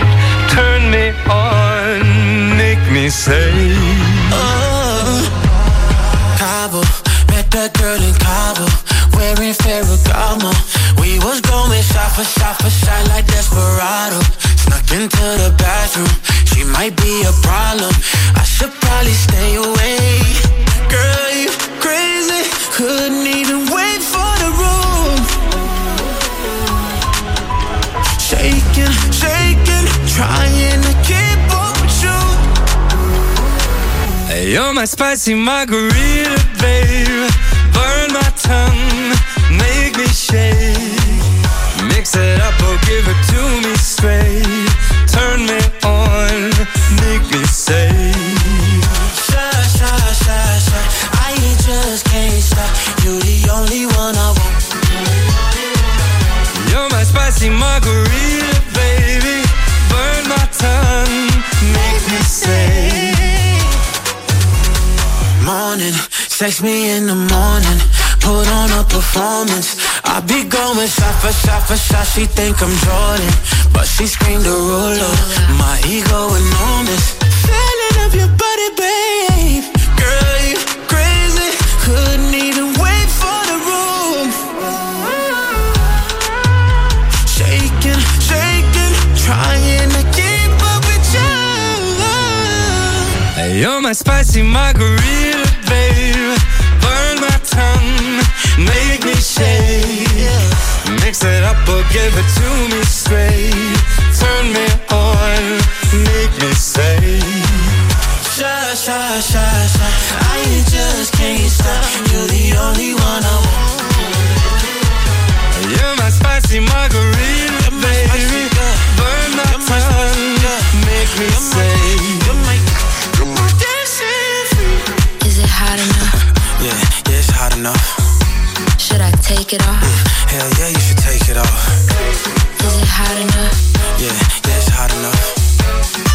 Turn me on, make me say. Oh, Cabo, met that girl in Cabo, wearing Ferragamo. We was going shot for shot for shot like Desperado. Snuck into the bathroom, she might be a problem. I should probably stay away. Girl, you crazy, couldn't even wait for the room. Shaking, shaking, trying to keep up with you. Hey, You're my spicy margarita, babe. Burn my tongue, make me shake. Mix it up or give it to me straight. Turn me shot for shot. She think I'm Jordan, but she screamed a ruler. My ego enormous. Feeling of your body, babe. Girl, you crazy. Couldn't even wait for the room. Shaking, shaking, trying to keep up with you. You're my spicy margarita, babe. Burn my tongue, make me shake. Mix it up or give it to me straight. Turn me on, make me say. Shy, shy, shy, shy. I just can't stop. You're the only one I want. You're my spicy margarita, baby. Burn my tongue, make me say. Is it hot enough? Yeah, yeah, it's hot enough. Should I take it off? Hell yeah, you should take it off. Is it hot enough? Yeah, yeah, it's hot enough.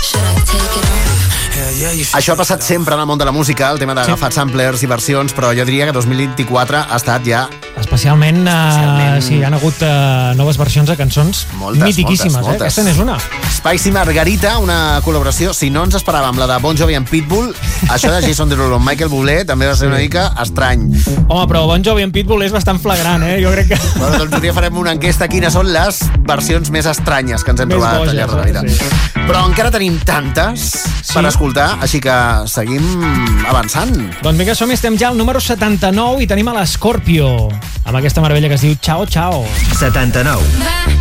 Should I take it off? Hell yeah, you should Això ha passat sempre en el món de la música, el tema d'agafar samplers i versions, però jo diria que 2024 ha estat ja Especialment, Especialment... Uh, sí, hi ha hagut uh, noves versions de cançons moltes, mitiquíssimes, moltes, moltes. eh? Aquesta n'és una. Spicy Margarita, una col·laboració, si no ens esperàvem la de Bon Jovi amb Pitbull, això de Jason Derulo amb Michael Bublé també va ser una mica estrany. Home, però Bon Jovi en Pitbull és bastant flagrant, eh? Jo crec que... Bueno, doncs un dia farem una enquesta quines són les versions més estranyes que ens hem Més trobat boges, al llarg de la vida. Sí. Però encara tenim tantes sí. per escoltar, així que seguim avançant. Doncs vinga, som estem ja al número 79 i tenim a l'Scorpio, amb aquesta meravella que es diu Ciao Ciao. 79. Veiem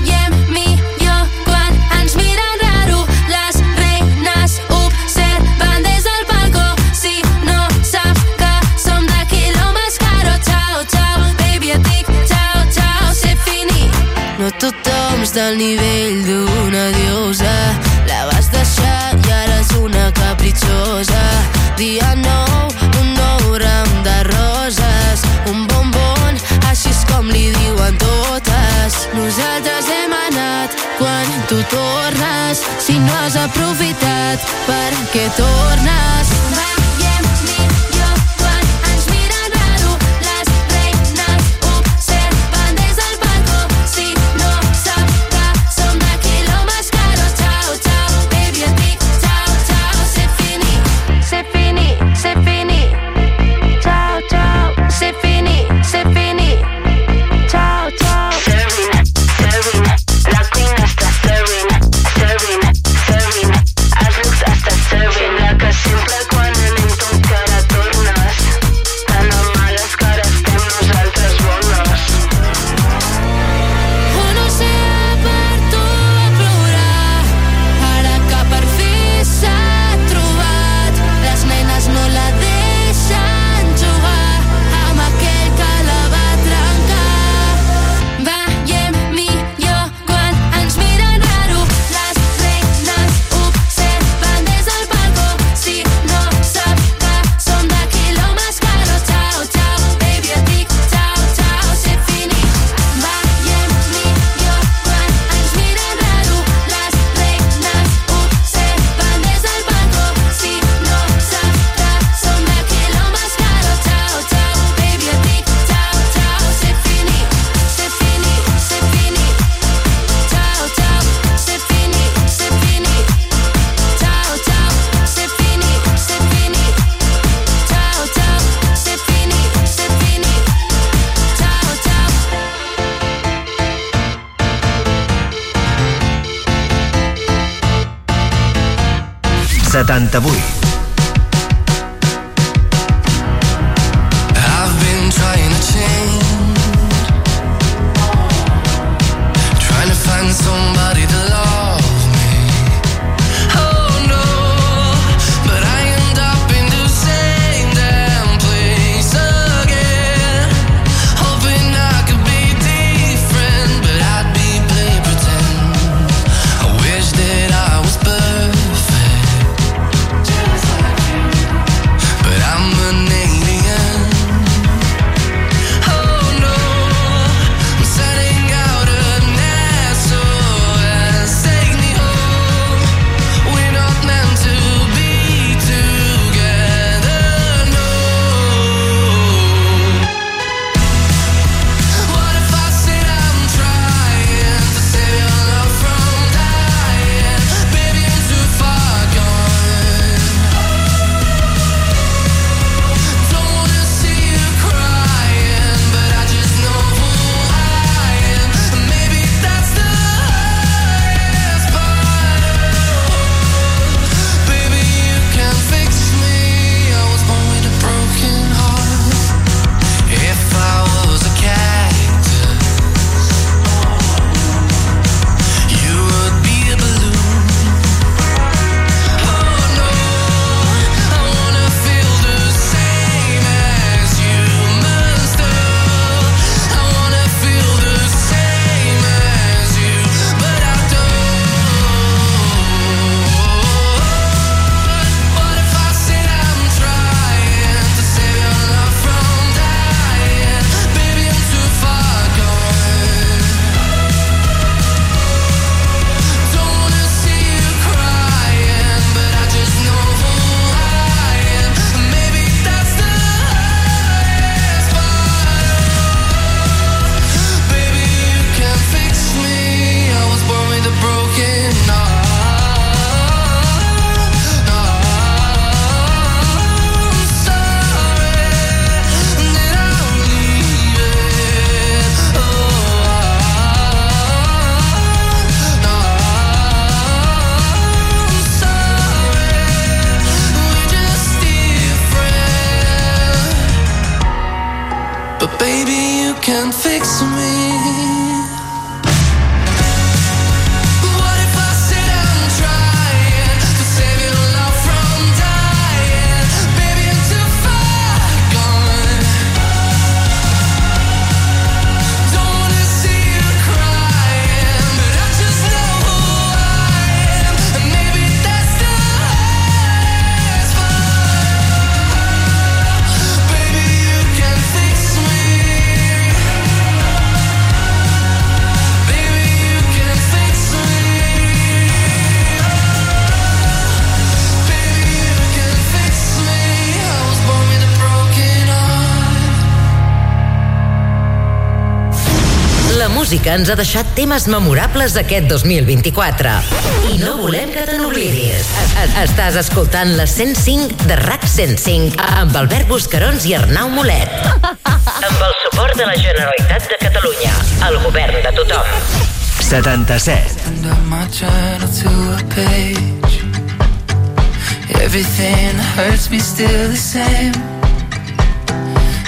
No tothom està al nivell d'una diosa. La vas deixar i ara és una capritxosa. Dia nou, un nou ram de roses. Un bombon, així és com li diuen totes. Nosaltres hem anat quan tu tornes. Si no has aprofitat, per què tornes? Veiem 78. Música ens ha deixat temes memorables aquest 2024. I no volem que te n'oblidis. Estàs escoltant la 105 de RAC 105 amb Albert Buscarons i Arnau Molet. Amb el suport de la Generalitat de Catalunya, el govern de tothom. 77. Opened up my journal to a page. Everything that hurts me still the same.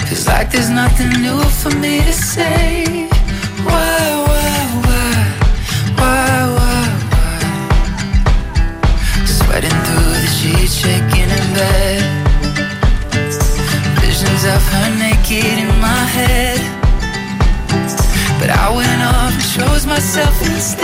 Feels like there's nothing new for me to say. surface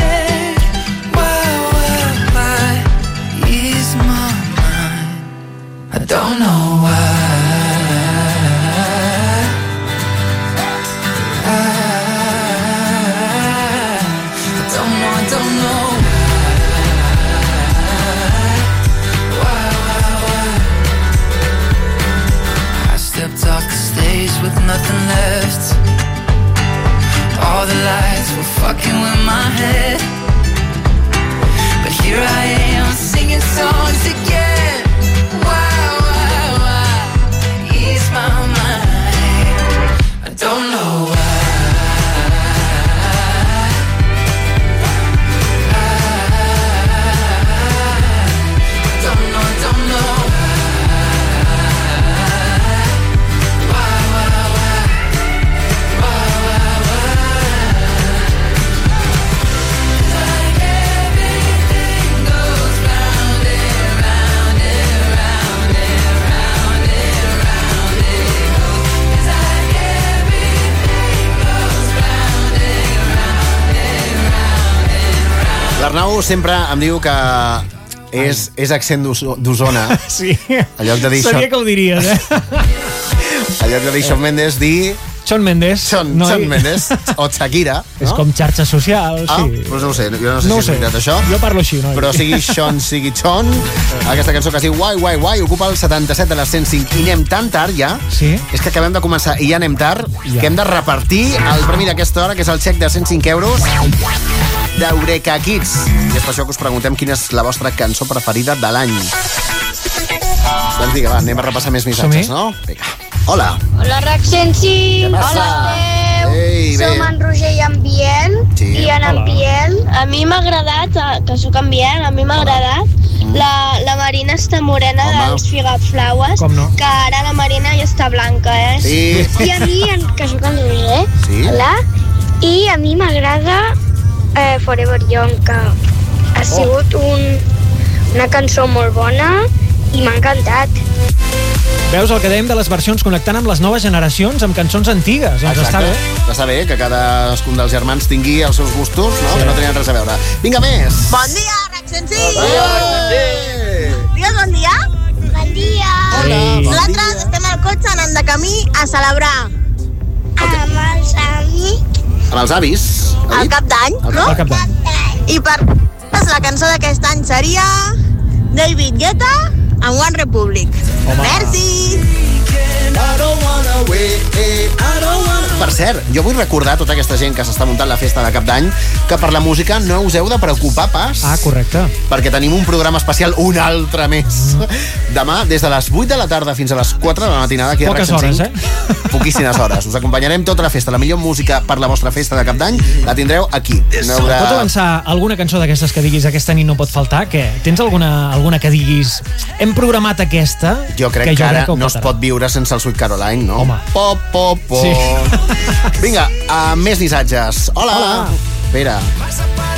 sempre em diu que és, és accent d'Oso- d'Osona. (laughs) Sí. En lloc de dir Sabia Shawn- que ho diries, eh? (laughs) En lloc de dir Shawn Mendes, dir... Shawn Mendes. Shawn, No, Shawn i- Mendes o Shakira. (laughs) És com xarxa social, Ah, sí. doncs no ho sé, jo no sé No si és veritat això. Jo parlo així, noi. Però sigui Sean, sigui Chon, aquesta cançó que es diu Why, Why, Why, ocupa el 77 de les 105 i anem tan tard ja, sí? és que acabem de començar i ja anem tard, ja. que hem de repartir el premi d'aquesta hora, que és el xec de 105 euros d'Eureka Kids. Això que us preguntem quina és la vostra cançó preferida de l'any. Doncs vinga, va, anem a repassar més missatges, no? Vinga. Hola. Hola, RAC 105. Què passa? Hola. Ei, bé. Som en Roger i en Biel. Sí. I en, en. Biel, a mi m'ha agradat, eh, que sóc en Biel, a mi m'ha agradat la, la Marina està morena Home. dels Figaflaues, Com no? que ara la Marina ja està blanca, eh? Sí. I a mi, en, que sóc en Roger, Sí. hola, i a mi m'agrada eh, Forever Young, que ha sigut un, una cançó molt bona i m'ha encantat. Veus el que dèiem de les versions connectant amb les noves generacions amb cançons antigues. Doncs està bé. Està bé que cadascun dels germans tingui els seus gustos, no? Sí. que no tenien res a veure. Vinga, més! Bon dia, RAC 105! dia! Digues bon dia. Bon dia. Hola, bon Nosaltres estem al cotxe anant de camí a celebrar amb els amics Amb els avis. el cap d'any, no? el cap d'any. I per la cançó d'aquest any seria David Guetta amb One Republic. Home. Merci! Per cert, jo vull recordar a tota aquesta gent que s'està muntant la festa de cap d'any que per la música no us heu de preocupar pas. Ah, correcte. Perquè tenim un programa especial un altre més. Demà, des de les 8 de la tarda fins a les 4 de la matinada, aquí Poques RAC 105. hores, eh? (laughs) Poquíssimes hores. Us acompanyarem tota la festa. La millor música per la vostra festa de cap d'any la tindreu aquí. No haurà... Pots avançar alguna cançó d'aquestes que diguis aquesta nit no pot faltar? Què? Tens alguna, alguna que diguis hem programat aquesta? Jo crec que, jo ara ho no es petarà"? pot viure sense el Sweet Caroline, no? Home. Pop, pop, pop. Sí. Vinga, uh, més missatges. Hola. Hola. Espera.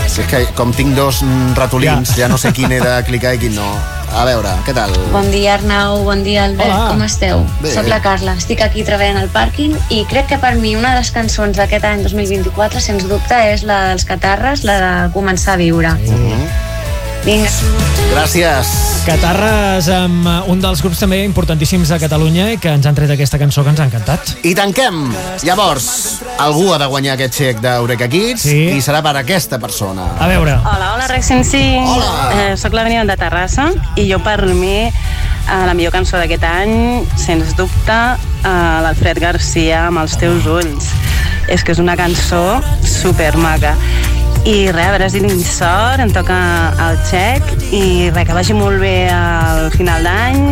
És que com tinc dos mm, ratolins, ja. ja no sé quin he de clicar i quin no. A veure, què tal? Bon dia, Arnau. Bon dia, Albert. Hola. Com esteu? Bé. Soc la Carla. Estic aquí treballant al pàrquing i crec que per mi una de les cançons d'aquest any 2024, sens dubte, és la dels Catarres, la de Començar a viure. Vinga. Gràcies. Catarres amb eh, un dels grups també importantíssims de Catalunya i que ens han tret aquesta cançó que ens ha encantat. I tanquem. Llavors, algú ha de guanyar aquest xec d'Eureka Kids sí. i serà per aquesta persona. A veure. Hola, hola, Rex 105. Hola. Eh, soc la de Terrassa i jo per mi eh, la millor cançó d'aquest any, sens dubte, eh, l'Alfred Garcia amb els teus ulls. és que és una cançó super maca. I res, a veure si tinc sort, em toca el xec i res, que vagi molt bé al final d'any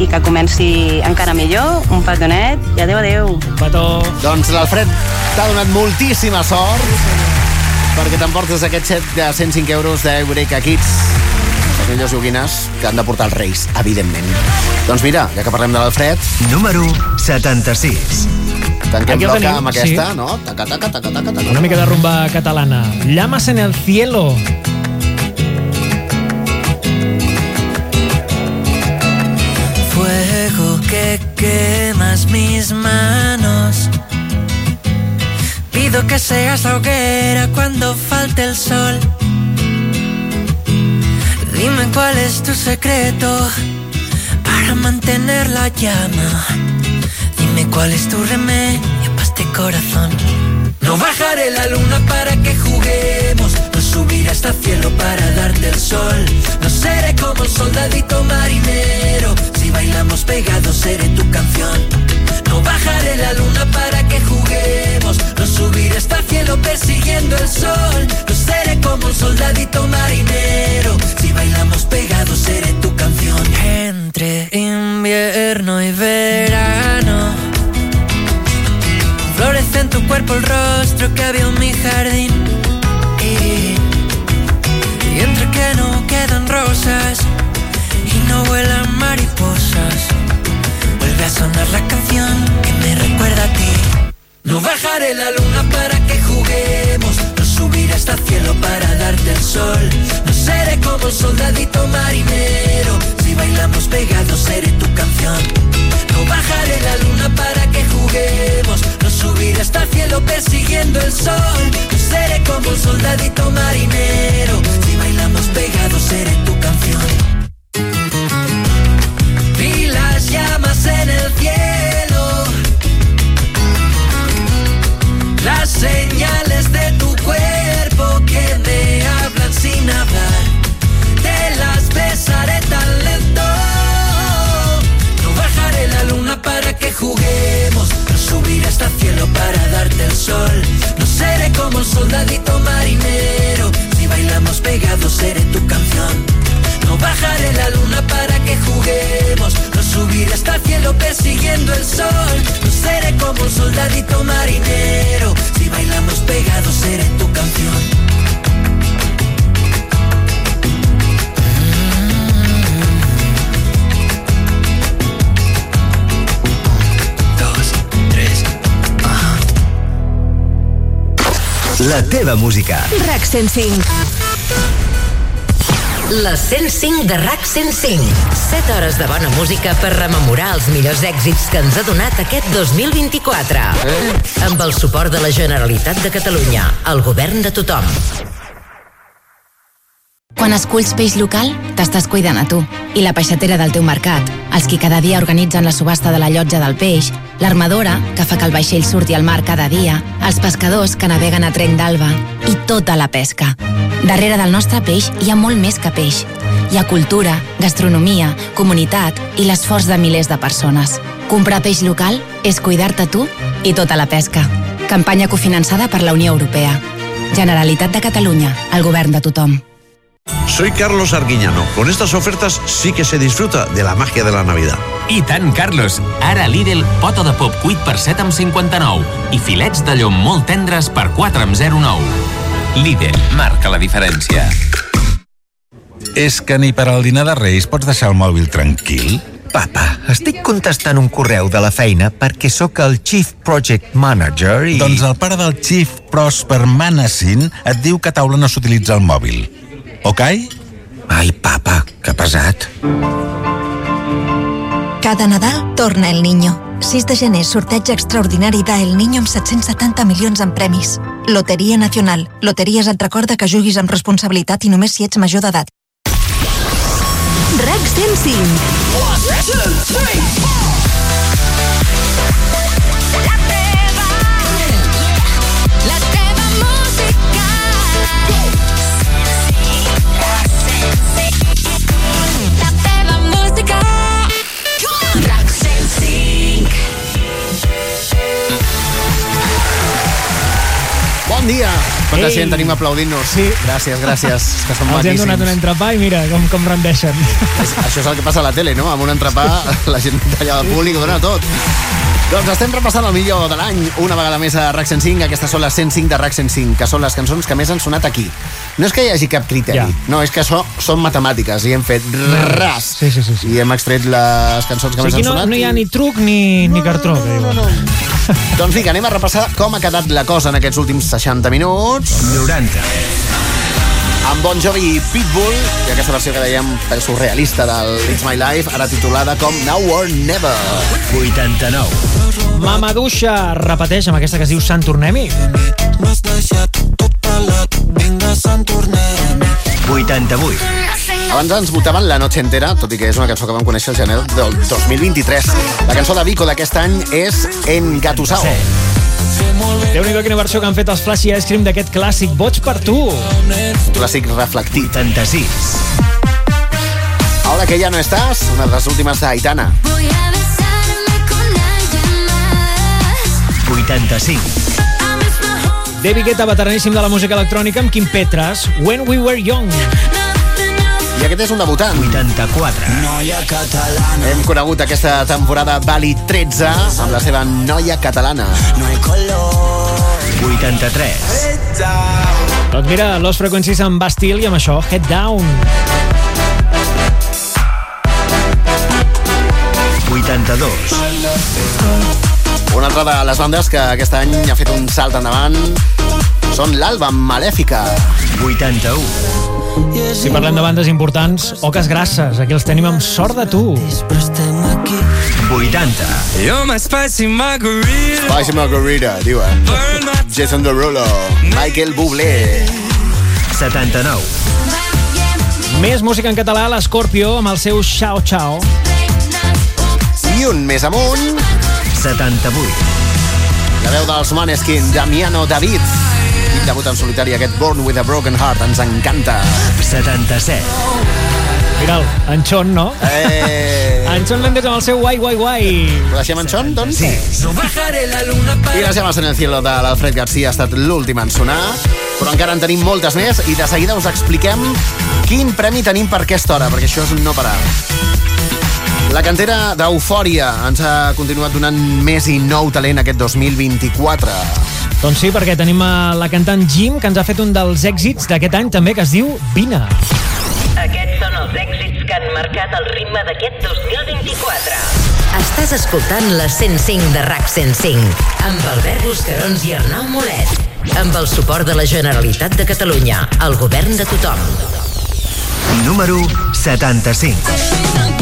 i que comenci encara millor, un petonet i adeu, adeu. Petó. Doncs l'Alfred t'ha donat moltíssima sort perquè t'emportes aquest set de 105 euros d'Eureka Kids. Les millors joguines que han de portar els Reis, evidentment. Doncs mira, ja que parlem de l'Alfred... Número 76. Tanquem Aquí el bloca tenim, amb aquesta, sí. no? Taca, taca, taca, taca, taca. Una mica de rumba catalana. Llamas en el cielo. Fuego que quemas mis manos. Pido que seas la hoguera cuando falte el sol. Dime cuál es tu secreto para mantener la llama. Cuál es tu remedio para este corazón. No bajaré la luna para que juguemos. No subiré hasta el cielo para darte el sol. No seré como el soldadito marinero. Si bailamos pegados seré tu canción. No bajaré la luna para que juguemos. No subiré hasta el cielo persiguiendo el sol. No seré como un soldadito marinero. Si bailamos pegados seré tu canción. Entre invierno y verano. Florece en tu cuerpo el rostro que en mi jardín. Y, y entre que no quedan rosas y no vuelan mariposas, vuelve a sonar la canción que me recuerda a ti. No bajaré la luna para que juguemos, no subiré hasta el cielo para darte el sol. Seré como el soldadito marinero, si bailamos pegados seré tu canción. No bajaré la luna para que juguemos, no subiré hasta el cielo persiguiendo el sol. Seré como un soldadito marinero, si bailamos pegados seré tu canción. Vi las llamas en el cielo, las señales para darte el sol. No seré como un soldadito marinero, si bailamos pegados seré tu canción. No bajaré la luna para que juguemos, no subiré hasta el cielo persiguiendo el sol. No seré como un soldadito marinero, si bailamos pegados seré tu canción. La teva música. RAC 105. La 105 de RAC 105. 7 hores de bona música per rememorar els millors èxits que ens ha donat aquest 2024. Amb el suport de la Generalitat de Catalunya, el govern de tothom. Quan esculls peix local, t'estàs cuidant a tu. I la peixatera del teu mercat, els qui cada dia organitzen la subhasta de la llotja del peix, l'armadora, que fa que el vaixell surti al mar cada dia, els pescadors que naveguen a trenc d'alba i tota la pesca. Darrere del nostre peix hi ha molt més que peix. Hi ha cultura, gastronomia, comunitat i l'esforç de milers de persones. Comprar peix local és cuidar-te tu i tota la pesca. Campanya cofinançada per la Unió Europea. Generalitat de Catalunya, el govern de tothom. Soy Carlos Arguiñano. Con estas ofertas sí que se disfruta de la magia de la Navidad. I tant, Carlos. Ara Lidl, pota de pop cuit per 7 amb 59 i filets de llom molt tendres per 4 amb 09. Lidl, marca la diferència. És que ni per al dinar de Reis pots deixar el mòbil tranquil? Papa, estic contestant un correu de la feina perquè sóc el Chief Project Manager i... Doncs el pare del Chief Prosper Manassin et diu que a taula no s'utilitza el mòbil ok? Ai, papa, que pesat. Cada Nadal torna El Niño. 6 de gener, sorteig extraordinari d'El El Niño amb 770 milions en premis. Loteria Nacional. Loteries et recorda que juguis amb responsabilitat i només si ets major d'edat. RAC 105 1, 2, 3, 4 Finlandia. Quanta Ei. gent tenim aplaudint-nos. Sí. Gràcies, gràcies. És que són Els hem donat un maquíssims. entrepà i mira com, com rendeixen. Això és el que passa a la tele, no? Amb un entrepà la gent talla el públic, ho dona tot. Doncs estem repassant el millor de l'any una vegada més a RAC 105. Aquestes són les 105 de RAC 105, que són les cançons que més han sonat aquí. No és que hi hagi cap criteri, Ja. no, és que això són matemàtiques i hem fet ras. Sí, sí, sí, sí. I hem extret les cançons que O més sigui, han no, sonat. no hi ha ni truc ni, ni cartró. que diuen. (laughs) Doncs vinga, anem a repassar com ha quedat la cosa en aquests últims 60 minuts. 90. Amb Bon Jovi i Pitbull, i aquesta versió que dèiem pel surrealista del It's My Life, ara titulada com Now or Never. 89. Mamaduixa repeteix amb aquesta que es diu Sant Tornem-hi. M'has deixat tot pelat, vinga, Sant Tornem. 88. Abans ens votaven La Noche Entera, tot i que és una cançó que vam conèixer el gener del 2023. La cançó de Vico d'aquest any és Engatusao. Déu-n'hi-do quina versió que han fet els Flashy Ice Cream d'aquest clàssic Boig per tu. Un clàssic reflectit. 86. Ahora que ya no estás, una de les últimes d'Aitana. Voy a besarme con alguien más. 85. David Guetta, veteraníssim de la música electrònica, amb Quim Petres, When We Were Young. I aquest és un debutant. 84. Noia catalana, Hem conegut aquesta temporada Bali 13 amb la seva noia catalana. no hay color. 83. Doncs mira, Los Frequencies amb Bastille i amb això, Head Down. 82. Una altra de les bandes que aquest any ha fet un salt endavant són l'Alba Malèfica. 81. Si parlem de bandes importants, Oques Grasses, aquí els tenim amb sort de tu. 80. You're my spicy margarita. Spicy Margarita, diuen. Jason Derulo, Michael Bublé. 79. Més música en català, l'Scorpio, amb el seu Ciao Ciao. I un més amunt, 78. la veu dels Maneskin, Damiano David. Debut en solitari, aquest Born with a Broken Heart, ens encanta. 77. Mira'l, en Xon, no? Eh... En Xon Mendes amb el seu Guai Guai Guai. Ho deixem en Xon, doncs? Sí. No bajaré la luna para... I les llames en el cielo de l'Alfred Garcia ha estat l'últim en sonar, però encara en tenim moltes més i de seguida us expliquem quin premi tenim per aquesta hora, perquè això és un no parar. La cantera d'Eufòria ens ha continuat donant més i nou talent aquest 2024. Doncs sí, perquè tenim a la cantant Jim, que ens ha fet un dels èxits d'aquest any també, que es diu Vina. Aquests són els èxits que han marcat el ritme d'aquest 2024. Estàs escoltant la 105 de RAC 105 amb Albert Buscarons i Arnau Molet. Amb el suport de la Generalitat de Catalunya, el govern de tothom. Número 75.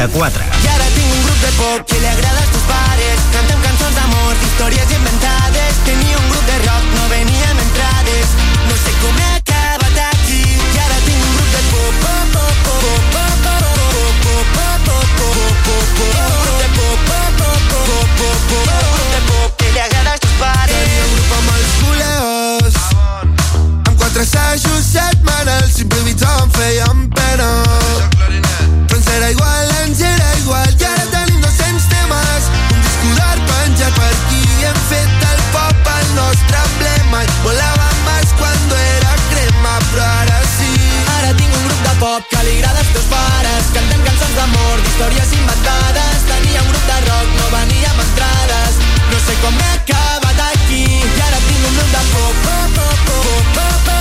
74. I ara tinc un grup de pop que li agrada pares cantem cançons d'amor, d'històries inventades. Tenia un grup de rock, no venia amb entrades. No sé com he acabat aquí i ara tinc un grup de pop pop, pop, pop, pop, pop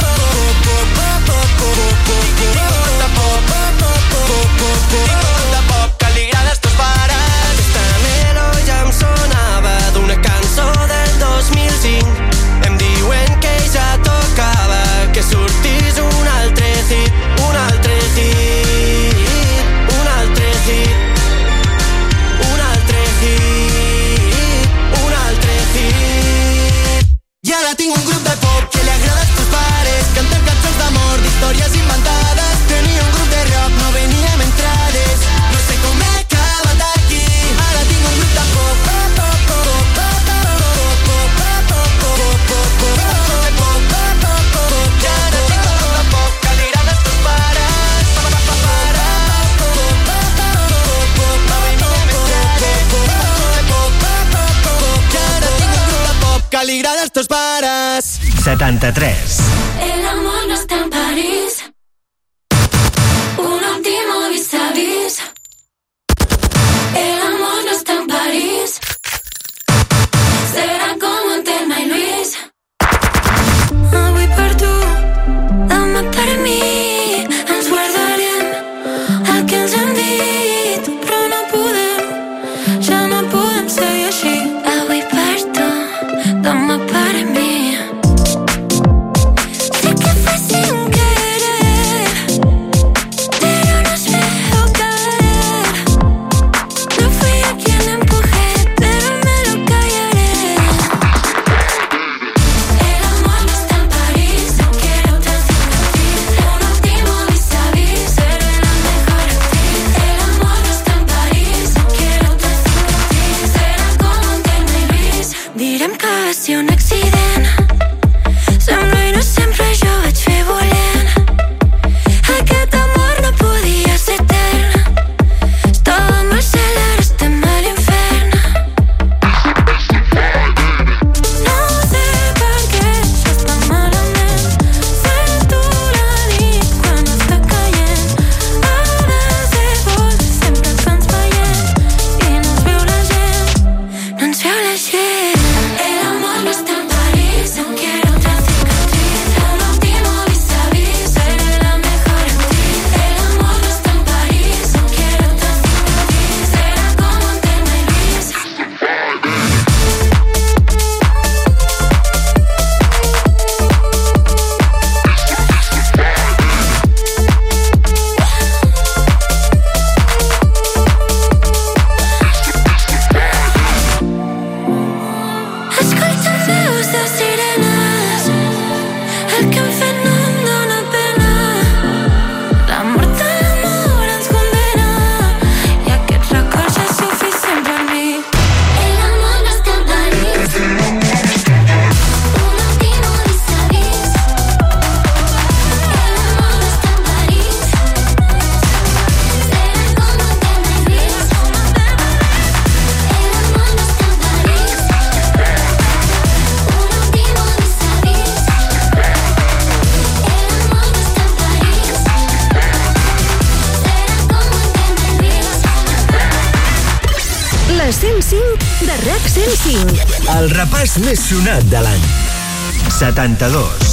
73. l'has més sonat de l'any. 72.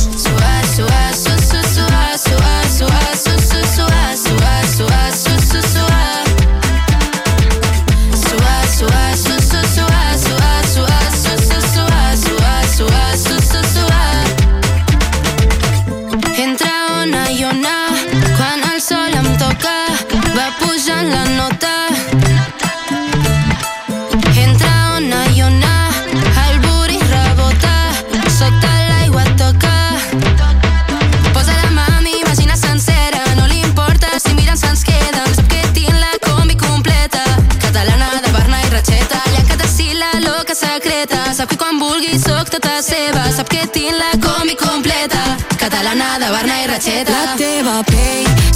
sóc tota seva, sap que tinc la comi completa, catalana de Barna i Ratxeta. La teva pell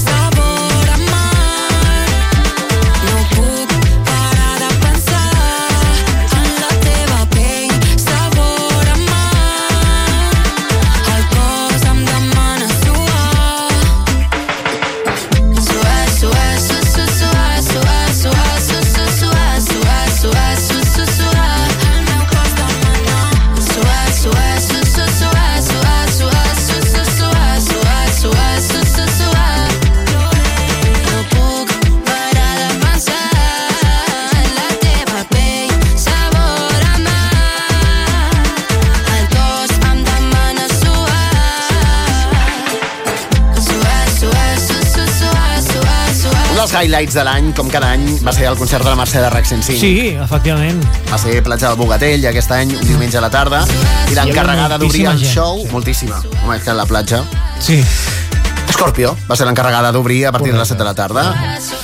highlights de l'any, com cada any, va ser el concert de la Mercè de RAC 105. Sí, efectivament. Va ser platja del Bogatell aquest any, un diumenge a la tarda, i l'encarregada d'obrir el show, moltíssima. Home, és que la platja... Sí. Scorpio va ser l'encarregada d'obrir a partir de les 7 de la tarda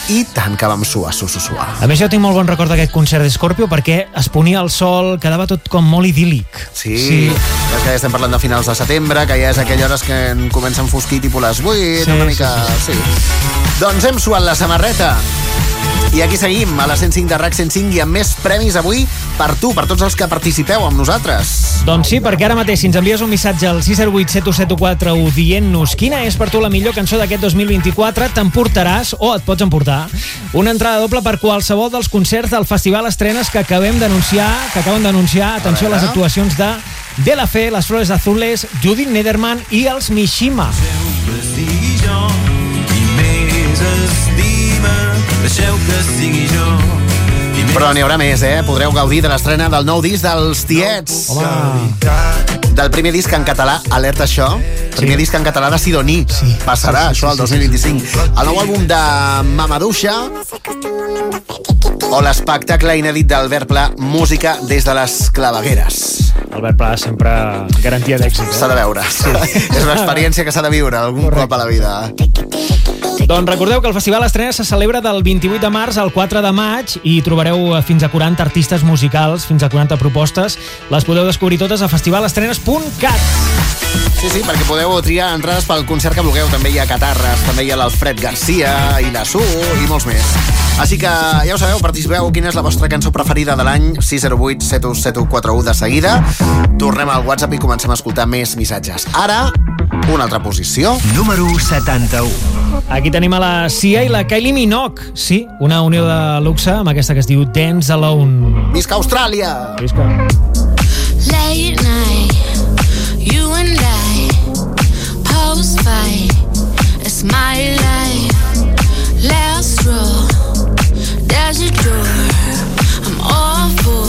i tant que vam suar, su, su, suar. A més, jo tinc molt bon record d'aquest concert d'Escorpio perquè es ponia el sol, quedava tot com molt idíl·lic. Sí, sí. és que ja estem parlant de finals de setembre, que ja és aquella hores que en comença a enfosquir tipus les 8, Sí, sí, una sí, mica... Sí, sí. Doncs hem suat la samarreta. I aquí seguim, a la 105 de RAC 105 i amb més premis avui per tu, per tots els que participeu amb nosaltres. Doncs sí, perquè ara mateix, si ens envies un missatge al 608 dient-nos quina és per tu la millor cançó d'aquest 2024, t'emportaràs, o et pots emportar, una entrada doble per qualsevol dels concerts del Festival Estrenes que acabem d'anunciar, que acaben d'anunciar, atenció a les veure. actuacions de De La Fe, Les Flores Azules, Judith Nederman i els Mishima. Qui deixeu que sigui jo. Però n'hi haurà més, eh? Podreu gaudir de l'estrena del nou disc dels Tiets. Home. Del primer disc en català, alerta això, primer disc en català de Sidoní. Sí. Passarà Sí, sí, això sí, sí, 2025. El nou àlbum de Mamaduixa o l'espectacle inèdit d'Albert Pla, música des de les clavegueres. Albert Pla sempre garantia d'èxit. Eh? S'ha de veure. Sí. (laughs) És una experiència que s'ha de viure algun Correcte. cop a la vida. Doncs recordeu que el Festival Estrena se celebra del 28 de març al 4 de maig i trobareu eh, fins a 40 artistes musicals, fins a 40 propostes. Les podeu descobrir totes a festivalestrenes.cat. Sí, sí, perquè podeu triar entrades pel concert que vulgueu. També hi ha Catarres, també hi ha l'Alfred Garcia i la Su i molts més. Així que ja ho sabeu, participeu. Quina és la vostra cançó preferida de l'any? 608 7141 de seguida. Tornem al WhatsApp i comencem a escoltar més missatges. Ara, una altra posició. Número 71. Aquí tenim a la Sia i la Kylie Minogue. Sí, una unió de luxe amb aquesta que es diu Dance Alone. Visca Austràlia! Visca. Late night, you and I, post fight, it's my life. Last door. I'm all for,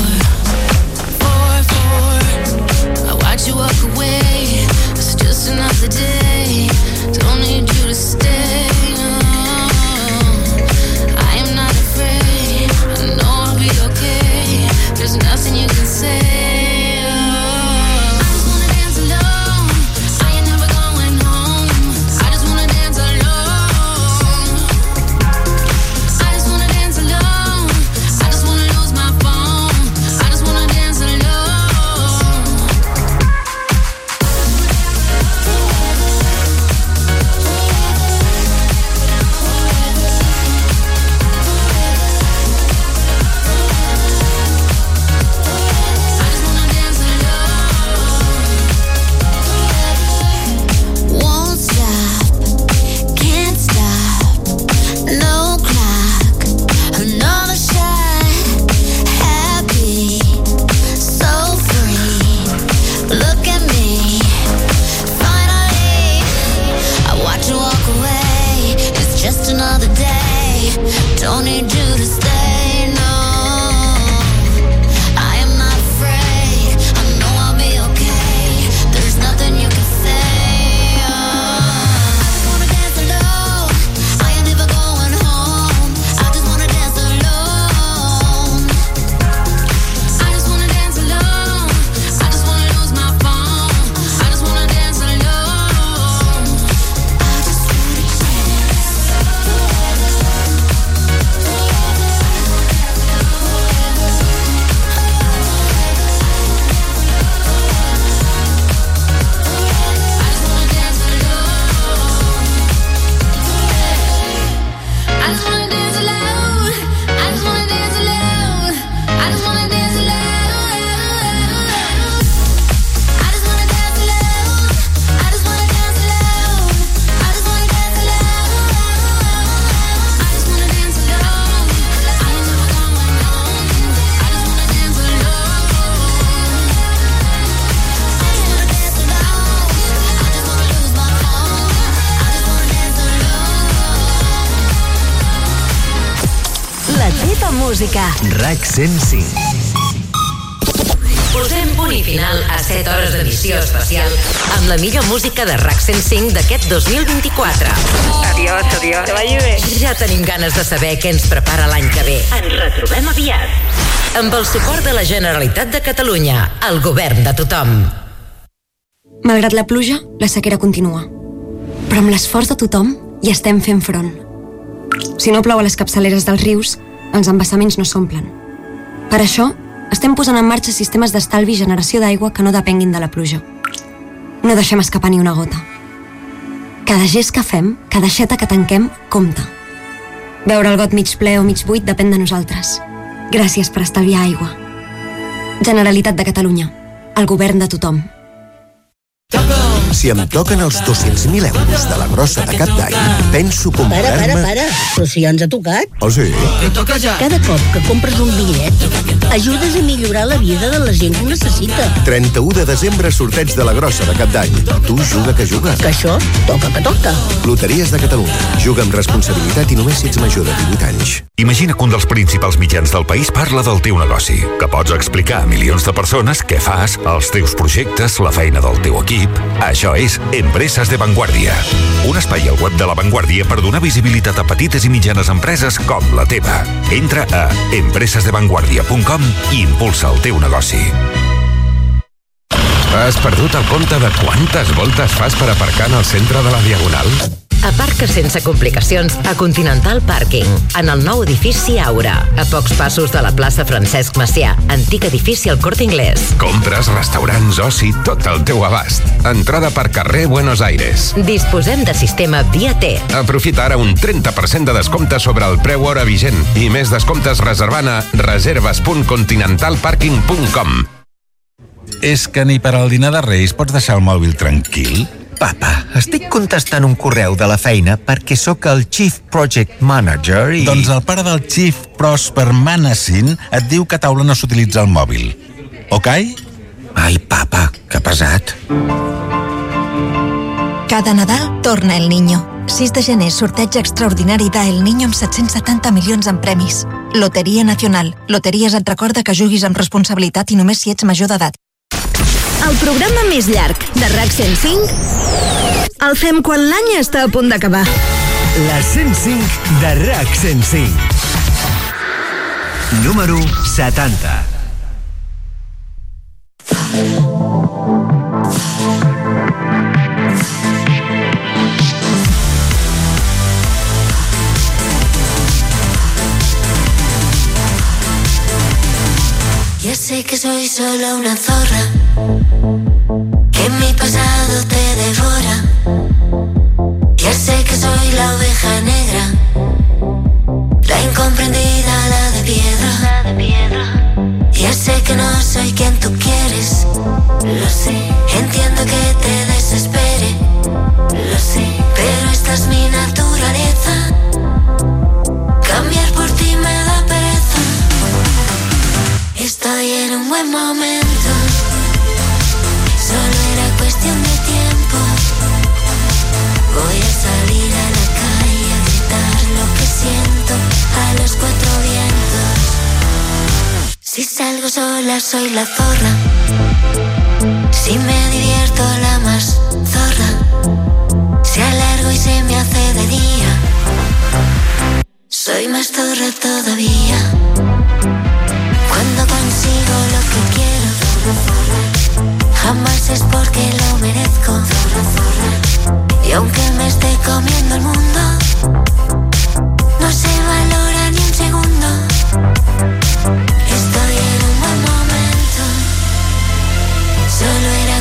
for. I watch you walk away. It's just another day. RAC 105. Posem Punt i final a 7 hores d'emissió especial amb la millor música de RAC 105 d'aquest 2024. Adiós, adiós. Que vagi bé. Ja tenim ganes de saber què ens prepara l'any que ve. Ens retrobem aviat. Amb el suport de la Generalitat de Catalunya, el govern de tothom. Malgrat la pluja, la sequera continua. Però amb l'esforç de tothom hi estem fent front. Si no plou a les capçaleres dels rius, els embassaments no s'omplen. Per això, estem posant en marxa sistemes d'estalvi i generació d'aigua que no depenguin de la pluja. No deixem escapar ni una gota. Cada gest que fem, cada xeta que tanquem, compta. Veure el got mig ple o mig buit depèn de nosaltres. Gràcies per estalviar aigua. Generalitat de Catalunya. El govern de tothom. Si em toquen els 200.000 euros de la grossa de cap d'any, penso Para, para, comprar-me... para. Però si ja ens ha tocat. Oh, sí? Cada cop que compres un bitllet, ajudes a millorar la vida de la gent que ho necessita. 31 de desembre, sorteig de la grossa de cap d'any. Tu juga que juga. Que això toca que toca. Loteries de Catalunya. Juga amb responsabilitat i només si ets major de 18 anys. Imagina que un dels principals mitjans del país parla del teu negoci, que pots explicar a milions de persones què fas, els teus projectes, la feina del teu equip... Això és Empreses de Vanguardia. Un espai al web de La Vanguardia per donar visibilitat a petites i mitjanes empreses com la teva. Entra a empresesdevanguardia.com i impulsa el teu negoci. Has perdut el compte de quantes voltes fas per aparcar en el centre de la Diagonal? Aparca sense complicacions a Continental Parking, en el nou edifici Aura, a pocs passos de la plaça Francesc Macià, antic edifici al Corte Inglés. Compres, restaurants, oci, tot al teu abast. Entrada per carrer Buenos Aires. Disposem de sistema Via T. Aprofita ara un 30% de descompte sobre el preu hora vigent i més descomptes reservant a reserves.continentalparking.com És que ni per al dinar de Reis pots deixar el mòbil tranquil? Papa, estic contestant un correu de la feina perquè sóc el Chief Project Manager i... Doncs el pare del Chief Prosper Manassin et diu que a taula no s'utilitza el mòbil. Ok? Ai, papa, que pesat. Cada Nadal torna El Niño. 6 de gener, sorteig extraordinari de El Niño amb 770 milions en premis. Loteria Nacional. Loteries et recorda que juguis amb responsabilitat i només si ets major d'edat. El programa més llarg de RAC 105 el fem quan l'any està a punt d'acabar. La 105 de RAC 105. Número 70. Ya sé que soy solo una zorra, que mi pasado te devora. Ya sé que soy la oveja negra, la incomprendida, la de piedra. Ya sé que no soy quien tú quieres, lo sé. Entiendo que te desespere, lo sé. Pero esta es mi naturaleza. Cambiar por ti me da pereza. Estoy en un buen momento. Si salgo sola soy la zorra. Si me divierto la más zorra. Si alargo y se me hace de día. Soy más zorra todavía. Cuando consigo lo que quiero, jamás es porque lo merezco. Y aunque me esté comiendo el mundo,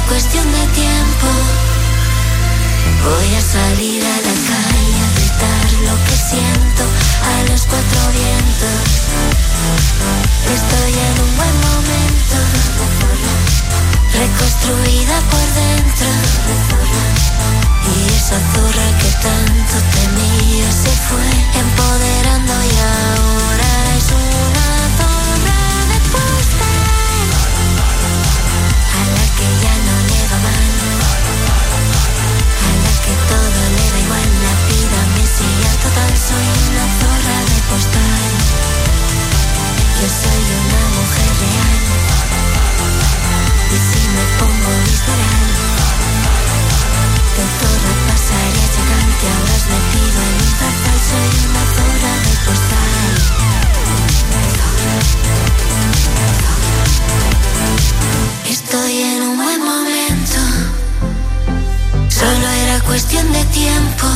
cuestión de tiempo. Voy a salir a la calle a gritar lo que siento a los cuatro vientos. Estoy en un buen momento, reconstruida por dentro. Y esa zorra que tanto temía se fue empoderando y cuestión de tiempo.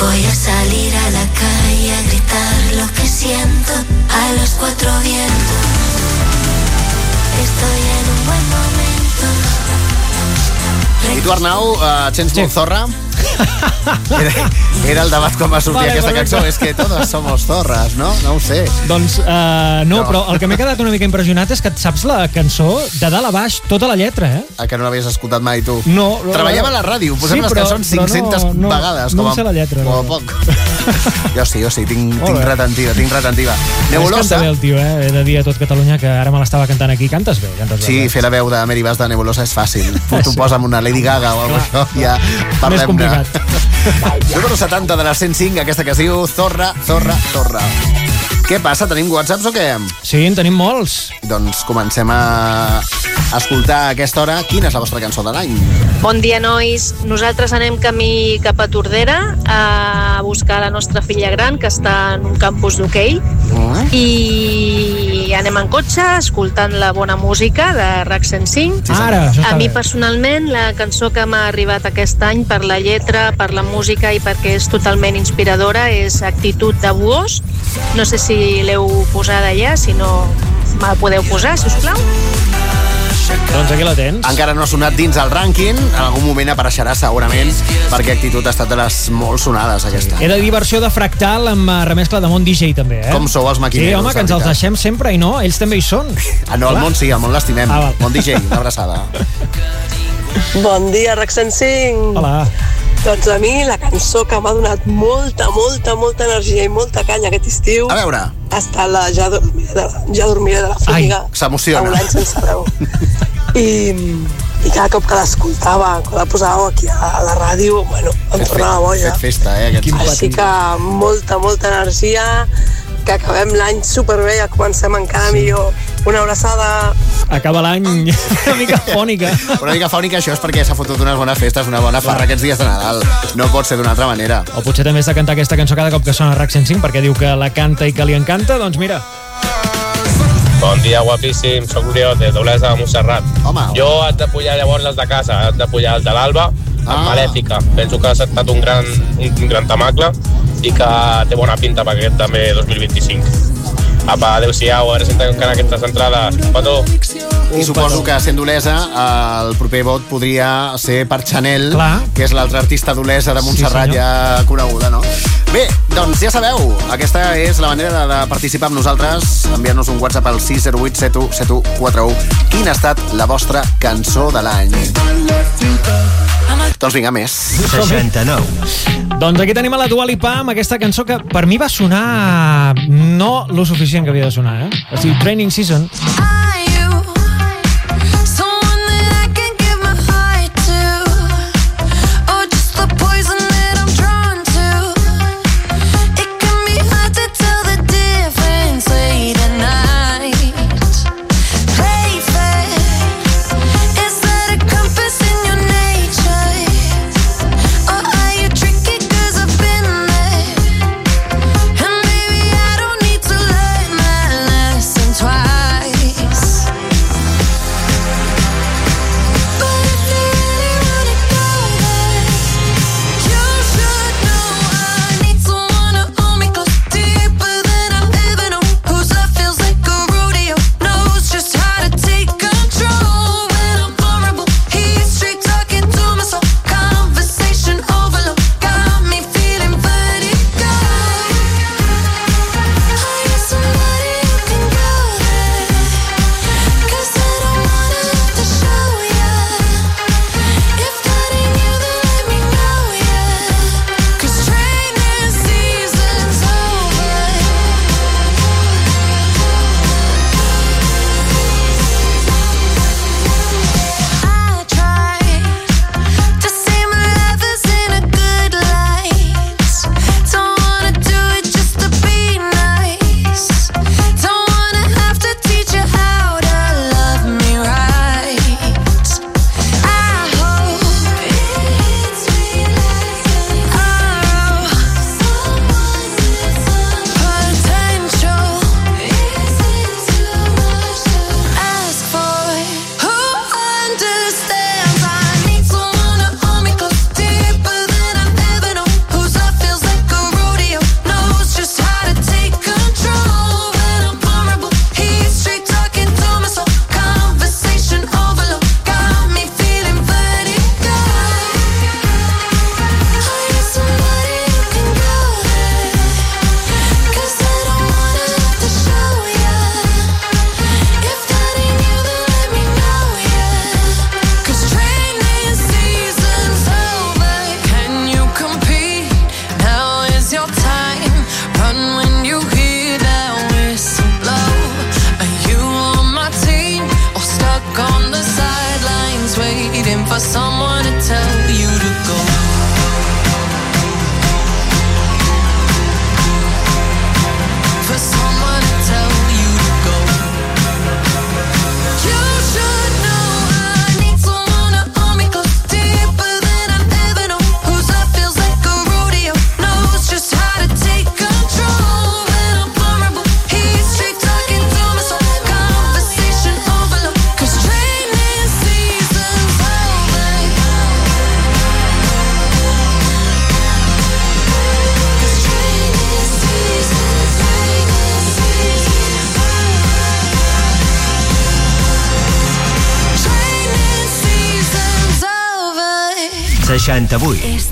Voy a salir a la calle a gritar lo que siento a los cuatro vientos. Estoy en un buen momento. I tu, Arnau, eh, sí. zorra? Era, era el debat com va sortir Vale, aquesta perfecte. cançó. És que todos somos zorras, no? No ho sé. Doncs uh, no, No. però el que m'he quedat una mica impressionat és que et saps la cançó de dalt a baix, tota la lletra, eh? A que no l'havies escoltat mai, tu? No. no Treballem a la ràdio, posem Sí, les cançons però 500 no, no, vegades. no com em sé la lletra, Com a no. poc. (laughs) Jo sí, jo sí, tinc, tinc retentiva, tinc retentiva. Nebulosa. canta bé el tio, eh? He de dir a tot Catalunya que ara me l'estava cantant aquí. Cantes bé, cantes bé. Sí, fer la veu de Mary Bass de Nebulosa és fàcil. (laughs) Tu poses amb una Lady Gaga o alguna cosa, ja Més parlem-ne. complicat. (laughs) Número 70 de la 105, aquesta que es diu Zorra, Zorra, Zorra. Què passa? Tenim whatsapps o què? Sí, en tenim molts. Doncs comencem a escoltar a aquesta hora quina és la vostra cançó de l'any. Bon dia, nois. Nosaltres anem camí cap a Tordera a buscar la nostra filla gran, que està en un campus d'hoquei. I anem en cotxe escoltant la bona música de RAC 105. Sí, Ara, a mi bé. personalment la cançó que m'ha arribat aquest any per la lletra, per la música i perquè és totalment inspiradora és Actitud de Buós. No sé si l'heu posada ja, si no me la podeu posar, si us plau. Doncs aquí la tens. Encara no ha sonat dins el rànquing, en algun moment apareixerà segurament, perquè Actitud ha estat de les molt sonades aquesta. He de dir versió de Fractal amb eh, remescla de Mont DJ també, eh? Com sou els maquineros, Sí, home, que ens els deixem sempre i no, ells també hi són. Ah, no, el món sí, el món l'estimem. Ah, val. Bon DJ, una abraçada. Bon dia, RAC 105. Hola. Doncs a mi la cançó que m'ha donat molta, molta, molta energia i molta canya aquest estiu... A veure. Ha estat la Ja dormiré de la, ja dormiré de la Formiga. Ai, s'emociona. Un any sense veu. I, I cada cop que l'escoltava, quan la posàveu aquí a la ràdio, bueno, em tornava boja. Fet festa, eh? Aquest... Així que molta, molta energia, que acabem l'any superbé, ja comencem encara millor. Una abraçada. Acaba l'any una mica (laughs) fònica. Una mica fònica, això és perquè s'ha fotut unes bones festes, una bona farra aquests dies de Nadal. No pot ser d'una altra manera. O potser també has de cantar aquesta cançó cada cop que sona RAC 105 perquè diu que la canta i que li encanta, doncs mira. Bon dia, guapíssim. Soc l'Oriol, de Doblesa de Montserrat. Home. Jo haig de pujar llavors els de casa, haig de pujar els de l'Alba, amb Ah. Malèfica. Penso que ha estat un gran, un gran tamacle i que té bona pinta per aquest també 2025. Apa, adeu-siau, a veure si encara encara aquestes entrades. Petó. I suposo que sent d'Olesa el proper vot podria ser per Chanel, Clar. que és l'altra artista d'Olesa de Montserrat senyor. ja coneguda, no? Bé, doncs ja sabeu, aquesta és la manera de, de participar amb nosaltres, enviar-nos un WhatsApp al 608 7141. Quina ha estat la vostra cançó de l'any? Doncs vinga, més. 69. Doncs aquí tenim a la Dua Lipa amb aquesta cançó que per mi va sonar no lo suficient que havia de sonar, eh? O sigui, Training Season. Someone 88.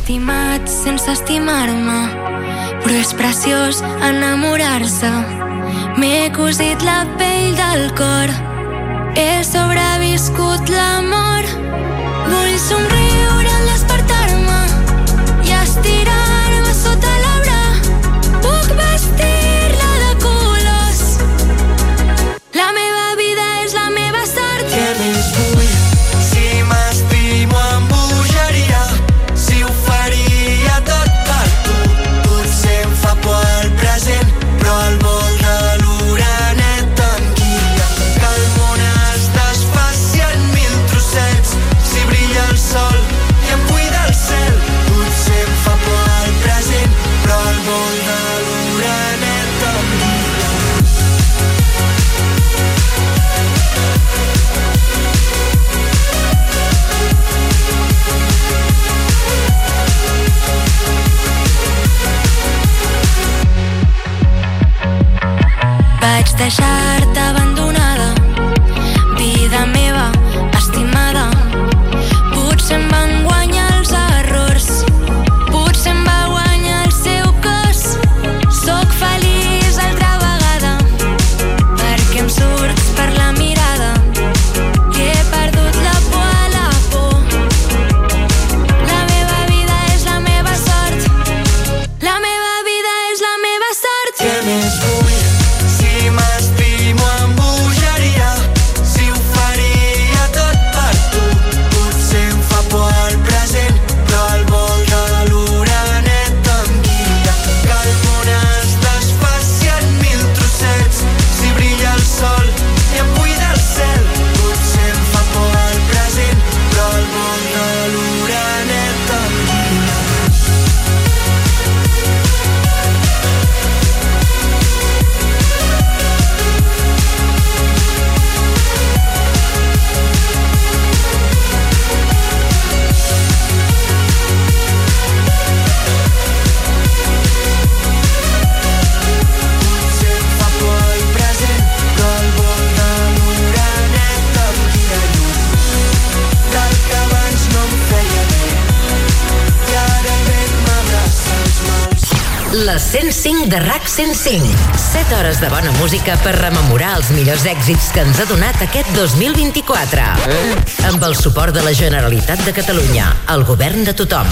105. 7 hores de bona música per rememorar els millors èxits que ens ha donat aquest 2024. Eh? Amb el suport de la Generalitat de Catalunya, el govern de tothom.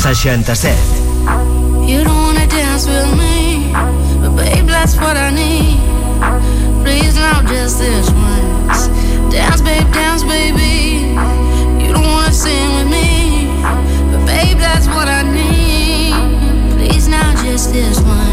67. You don't wanna dance with me But babe, that's what I need Please now just this once Dance, babe, dance, baby You don't wanna sing with me But babe, that's what I need Please now just this once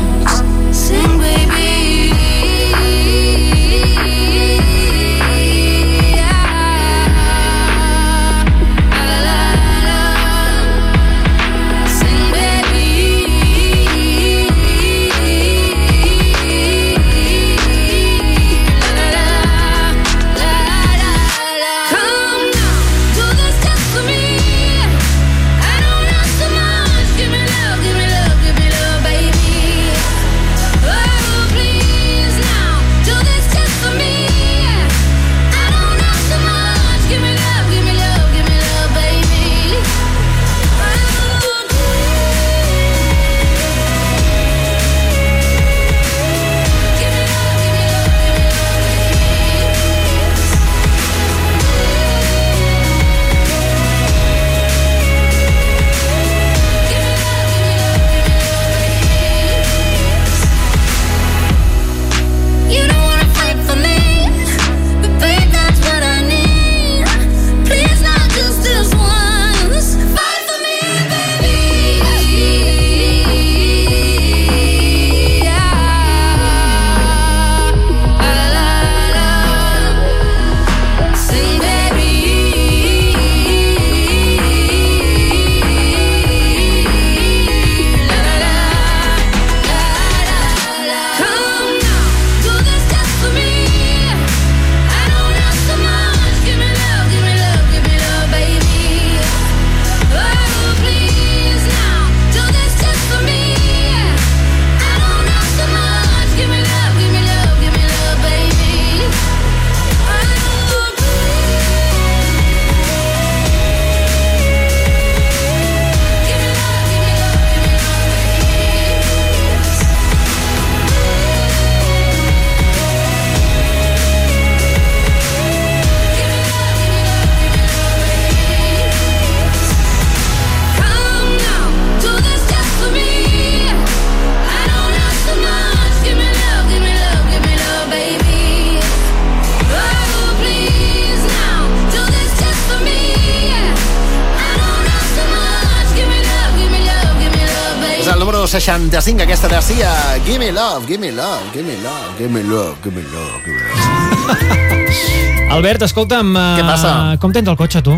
65, aquesta de Sia. Give me love, give me love, give me love, give me love, give me love, give me love. (laughs) Albert, escolta'm... Què passa? Com tens el cotxe, tu?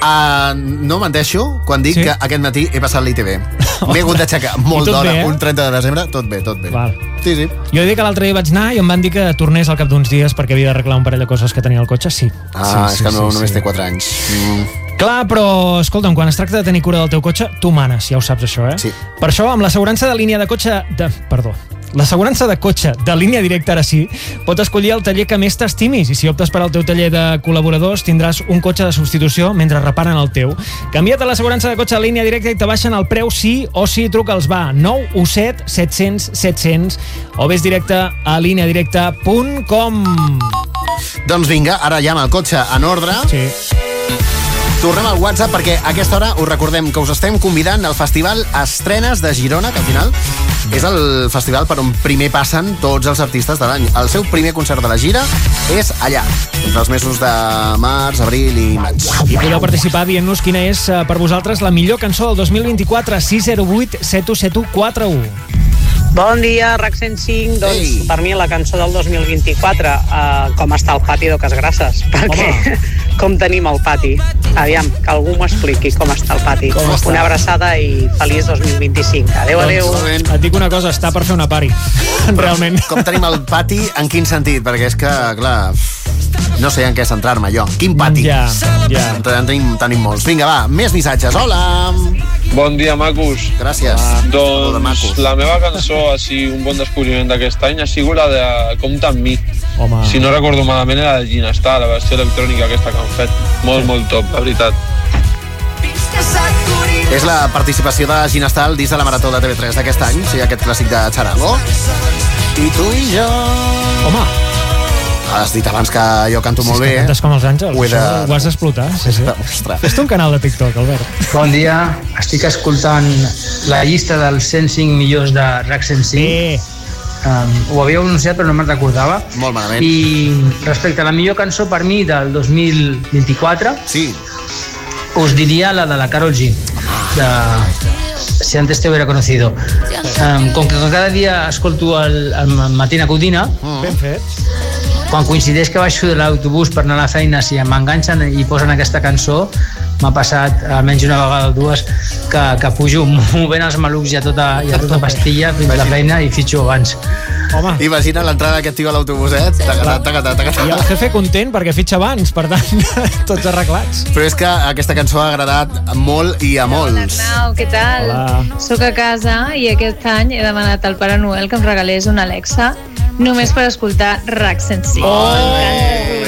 Uh, no menteixo quan dic Sí? sí? que aquest matí he passat l'ITV. (laughs) M'he hagut d'aixecar molt d'hora, eh? un 30 de desembre, tot bé, tot bé. Val. Sí, sí. Jo he dit que l'altre dia vaig anar i em van dir que tornés al cap d'uns dies perquè havia d'arreglar un parell de coses que tenia al cotxe, sí. Ah, sí, és que no, només té 4 anys. Mm. Clar, però, escolta'm, quan es tracta de tenir cura del teu cotxe, tu manes, ja ho saps, això, eh? Sí. Per això, amb l'assegurança de línia de cotxe... De, perdó. L'assegurança de cotxe de línia directa, ara sí, pot escollir el taller que més t'estimis i si optes per al teu taller de col·laboradors tindràs un cotxe de substitució mentre reparen el teu. Canvia't a l'assegurança de cotxe de línia directa i te baixen el preu sí o sí, truca'ls va 917 700 700 o vés directe a líniadirecta.com Doncs vinga, ara ja amb el cotxe en ordre. Sí. Tornem al WhatsApp perquè a aquesta hora us recordem que us estem convidant al Festival Estrenes de Girona, que al final és el festival per on primer passen tots els artistes de l'any. El seu primer concert de la gira és allà, entre els mesos de març, abril i maig. I podeu participar dient-nos quina és eh, per vosaltres la millor cançó del 2024 608 717141. Bon dia, RAC 105. Doncs Ei. per mi la cançó del 2024, uh, com està el pati d'Oques Grasses, (laughs) perquè com tenim el pati. Aviam, que algú m'ho expliqui com està el pati. Com està? Una abraçada i feliç 2025. Adéu, adéu. Doncs, et dic una cosa, està per fer una pari. (laughs) Realment. Com tenim el pati, en quin sentit? Perquè és que, clar, no sé en què centrar-me jo. Quin pati? Ja, ja. En tenim, tenim molts. Vinga, va, més missatges. Hola! Bon dia, macos. Gràcies. Doncs de macos. la meva cançó, així, un bon descobriment d'aquest any, ha sigut la de Compte amb mi. Home. Si no recordo malament, era la de Ginestar, la versió electrònica aquesta que han fet. Molt, molt top, la veritat. És la participació de Ginestal dins de la Marató de TV3 d'aquest any, sigui, aquest clàssic de Charango. I tu i jo... Home, Has dit abans que jo canto molt és bé, eh? cantes com els àngels. Ho de- Ho has d'explotar. Sí, sí. Ostres. Fes-te un canal de TikTok, Albert. Bon dia, estic escoltant la llista dels 105 millors de RAC 105. Sí. Um, ho havíeu anunciat però no me'n recordava. Molt malament. I respecte a la millor cançó per mi del 2024, sí. us diria la de la Carol G. De Si antes te hubiera conocido. Um, com que cada dia escolto el, el Matina Codina, Ben fet. Quan coincideix que baixo de l'autobús per anar a la feina, si m'enganxen i posen aquesta cançó, m'ha passat almenys una vegada o dues que, que pujo (laughs) movent els malucs i a tota, i a tota pastilla fins a la feina i fitxo abans. Home. Imagina l'entrada d'aquest tio a l'autobúset. Taca, taca, taca, taca. I el jefe content perquè fitxa abans, per tant, (laughs) tots arreglats. Però és que aquesta cançó ha agradat molt i a molts. Arnau, què tal? Hola. Soc a casa i aquest any he demanat al Pare Noel que em regalés una Alexa només per escoltar RAC 105. Oh,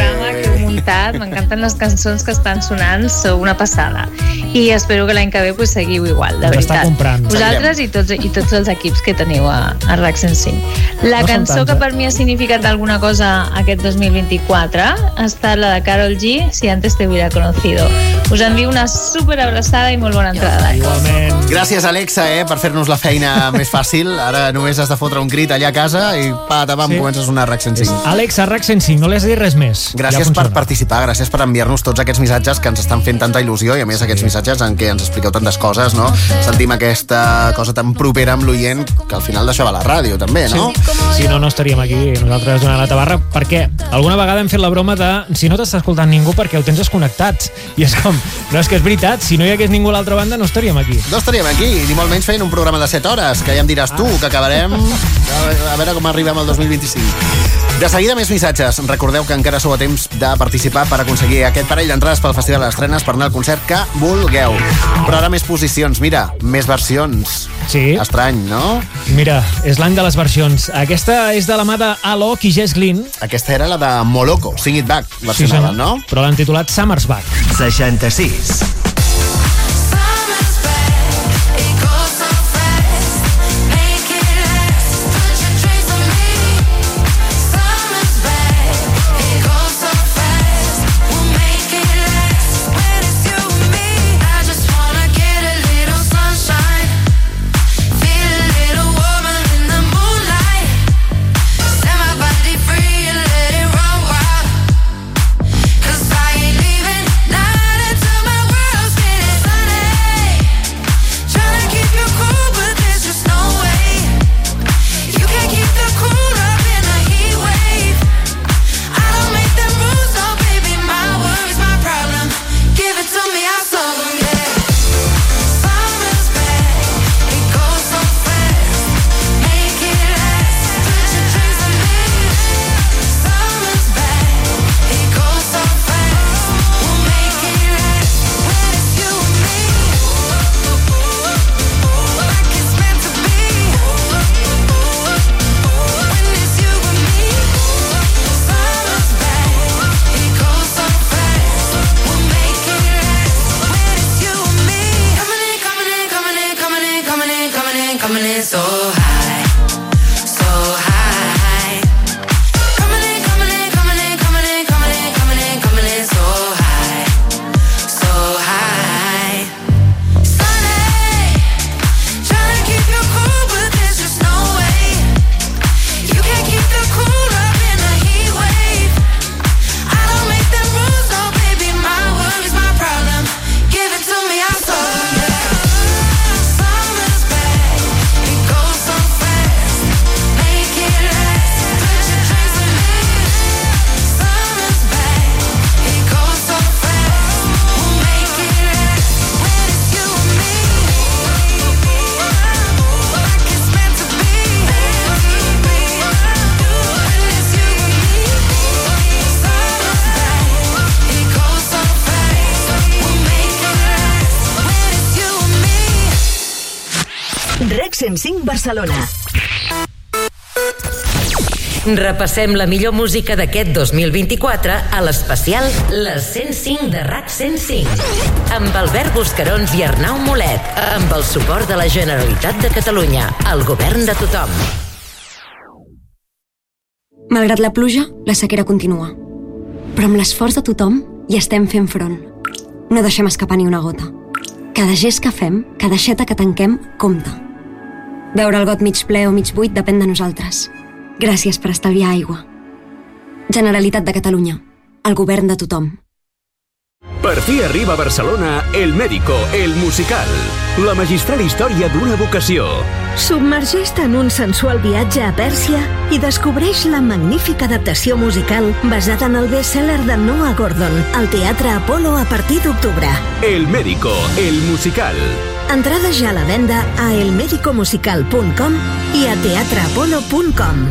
Muntat, m'encanten les cançons que estan sonant, sou una passada. I espero que l'any que ve pues, seguiu igual, de veritat. comprant. Vosaltres i tots, i tots els equips que teniu a, a RAC 105. La No cançó tants, que eh? per mi ha significat alguna cosa aquest 2024 ha estat la de Carol G, Si antes te hubiera conocido. Us envio una super abraçada i molt bona entrada. Igualment. Gràcies, Alexa, eh, per fer-nos la feina (laughs) més fàcil. Ara només has de fotre un crit allà a casa i patabam, Sí. sí. comences una RAC 105. Àlex, a RAC 105, no li has de dir res més. Gràcies ja per funciona. Participar, gràcies per enviar-nos tots aquests missatges que ens estan fent tanta il·lusió i a més aquests missatges en què ens expliqueu tantes coses, no? Sentim aquesta cosa tan propera amb l'oient que al final d'això va la ràdio també, no? Si no, no estaríem aquí nosaltres donant la tabarra. perquè alguna vegada hem fet la broma de si no t'està escoltant ningú perquè ho tens desconnectat. I és com, no és que és veritat, si no hi hagués ningú a l'altra banda no estaríem aquí. No estaríem aquí, ni molt menys fent un programa de 7 hores, que ja em diràs tu, que acabarem a veure com arribem al 2025. De seguida més missatges. Recordeu que encara sou a temps de participar per aconseguir aquest parell d'entrades pel Festival de les Trenes per anar al concert que vulgueu. Però ara més posicions, mira, més versions. Sí. Estrany, no? Mira, és l'any de les versions. Aquesta és de la mà de Alok i Jess Glynn. Aquesta era la de Moloko, Sing It Back, versionaven, no? Però l'han titulat Summer's Back. 66. Barcelona. Repassem la millor música d'aquest 2024 a l'especial Les 105 de RAC 105 amb Albert Buscarons i Arnau Molet amb el suport de la Generalitat de Catalunya el govern de tothom Malgrat la pluja, la sequera continua. Però amb l'esforç de tothom hi estem fent front. No deixem escapar ni una gota. Cada gest que fem, cada xeta que tanquem, compta. Veure el got mig ple o mig buit depèn de nosaltres. Gràcies per estalviar aigua. Generalitat de Catalunya. El govern de tothom. Per fi arriba a Barcelona El Médico, el musical. La magistral història d'una vocació. Submergeix-te en un sensual viatge a Pèrsia i descobreix la magnífica adaptació musical basada en el best-seller de Noah Gordon al Teatre Apolo a partir d'octubre. El Médico, el musical. Entrades ja a la venda a elmedicomusical.com i a teatreapolo.com.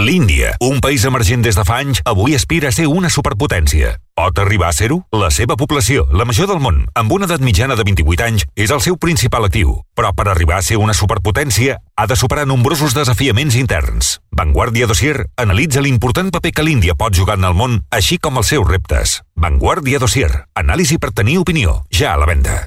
L'Índia, un país emergent des de fa anys, avui aspira a ser una superpotència. Pot arribar a ser-ho? La seva població, la major del món, amb una edat mitjana de 28 anys, és el seu principal actiu. Però per arribar a ser una superpotència, ha de superar nombrosos desafiaments interns. Vanguardia Dossier analitza l'important paper que l'Índia pot jugar en el món, així com els seus reptes. Vanguardia Dossier. Anàlisi per tenir opinió. Ja a la venda.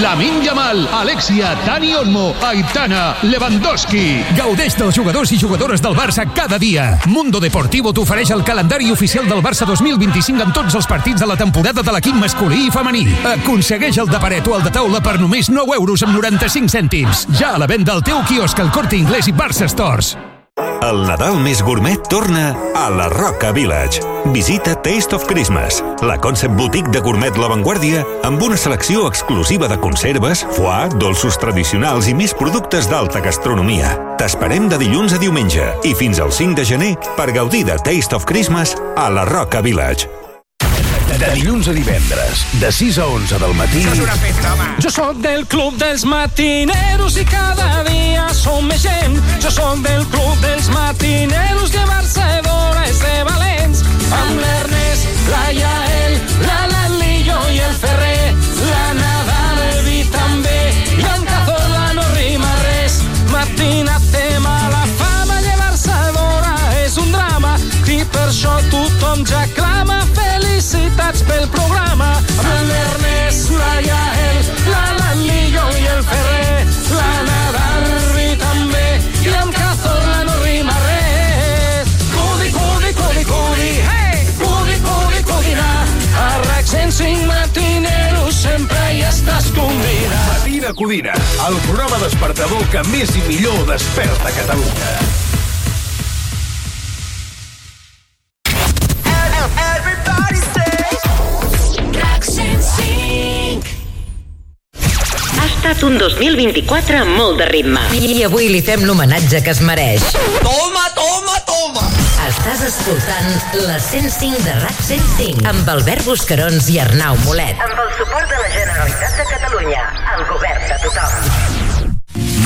Lamin Yamal, Alexia, Dani Olmo, Aitana, Lewandowski. Gaudeix dels jugadors i jugadores del Barça cada dia. Mundo Deportivo t'ofereix el calendari oficial del Barça 2025 amb tots els partits de la temporada de l'equip masculí i femení. Aconsegueix el de paret o el de taula per només 9 euros amb 95 cèntims. Ja a la venda al teu quiosc al Corte Inglés i Barça Stores. El Nadal més gourmet torna a la Roca Village. Visita Taste of Christmas, la concept boutique de gourmet La Vanguardia amb una selecció exclusiva de conserves, foie, dolços tradicionals i més productes d'alta gastronomia. T'esperem de dilluns a diumenge i fins al 5 de gener per gaudir de Taste of Christmas a la Roca Village. De dilluns a divendres, de 6 a 11 del matí... Això és una festa, home. Jo sóc del club dels matineros i cada dia som més gent. Jo sóc del club dels matineros de Barcelona, és de Valents. Amb l'Ernest, la Yael, la Lalillo i el Ferrer, la Nadal, el Vi també, i en Cazorla no rima res. Matina té mala fama, llevar-se d'hora és un drama, i per això tothom ja clama felicitats pel programa. Amb l'Ernest, la Yael, la Lalillo i el Ferrer, la Nadal i també, i amb Cazorla no rima res. Cudi, cudi, cudi, cudi, hey! Cudi, cudi, cudina, a RAC 105 matineros sempre hi estàs convidat. Matina Codina, el programa despertador que més i millor desperta Catalunya. Ha estat un 2024 amb molt de ritme. I avui li fem l'homenatge que es mereix. Toma, toma, toma! Estàs escoltant la 105 de RAC 105 amb Albert Buscarons i Arnau Molet. Amb el suport de la Generalitat de Catalunya, el govern de tothom.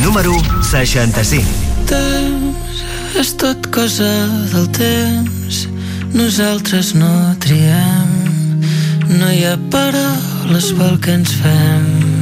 Número 65. Temps és tot cosa del temps. Nosaltres no triem. No hi ha paraules pel que ens fem.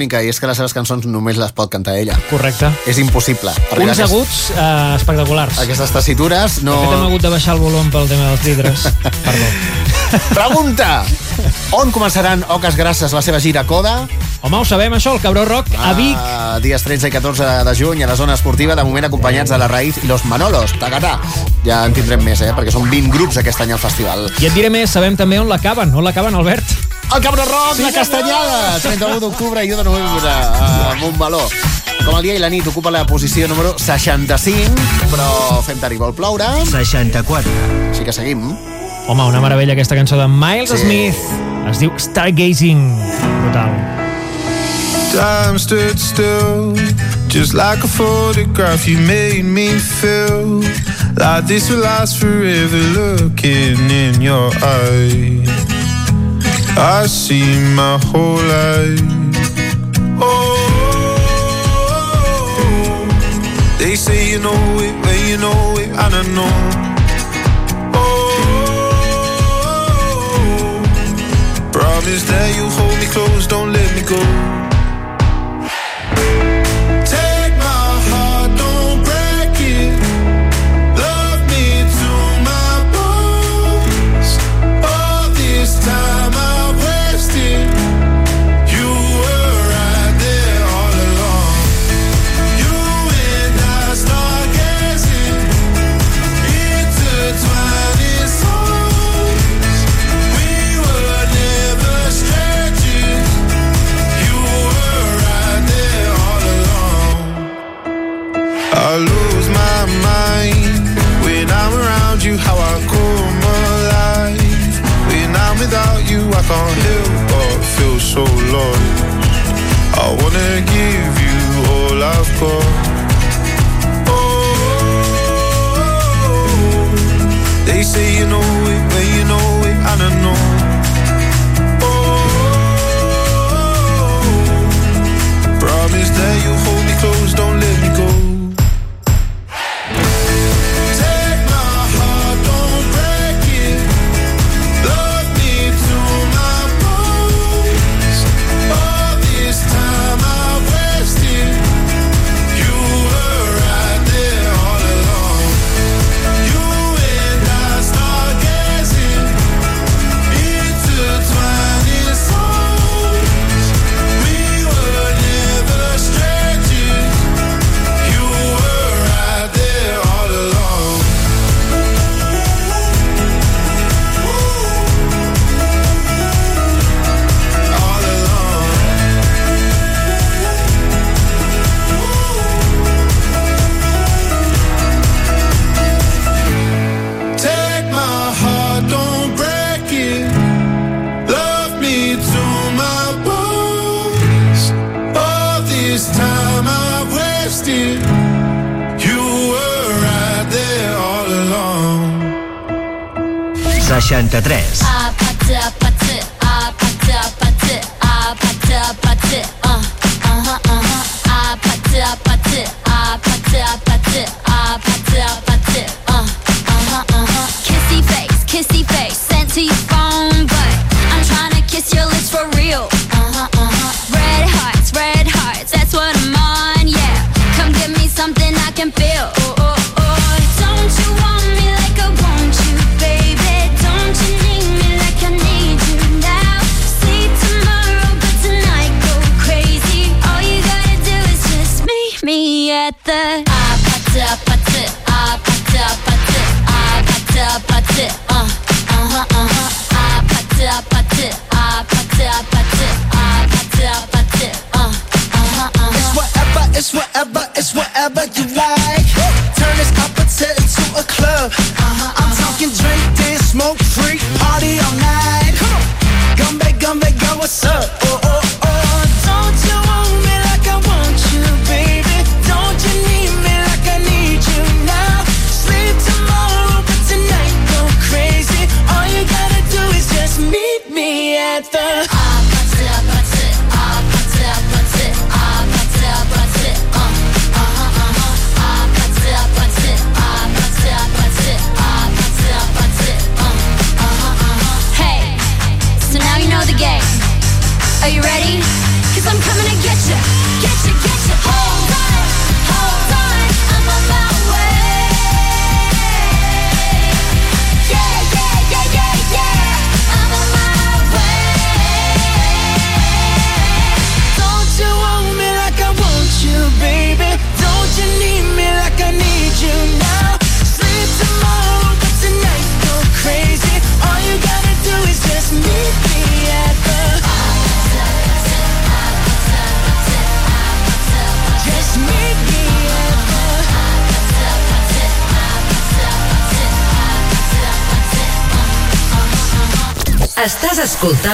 Única i és que les seves cançons només les pot cantar ella. Correcte. És impossible. Uns aquest- aguts eh, espectaculars. Aquestes tessitures no... De fet, hem hagut de baixar el volum pel tema dels vidres. (laughs) Perdó. Pregunta! On començaran Oques Grasses la seva gira Coda? Home, ho sabem, això, el Cabró Rock, a Vic. Ah, dies 13 i 14 de juny a la zona esportiva, de moment acompanyats de la Raïz i los Manolos, Tacatà. Ja en tindrem més, eh? perquè són 20 grups aquest any al festival. I et diré més, sabem també on l'acaben. On l'acaben, Albert? El Cabró Rock, Sí, la Castanyada! 31 (laughs) d'octubre i 1 de novembre a Montmeló. Com el dia i la nit ocupa la posició número 65, però fem tard i vol ploure. 64. Així que seguim. Home, una meravella aquesta cançó de Miles Sí. Smith. Es diu Stargazing. Brutal. Time stood still, just like a photograph. You made me feel like this will last forever. Looking in your eyes, I see my whole life. Oh, they say you know it, but you know it, and I know. Oh, promise that you'll hold me close, don't let me go.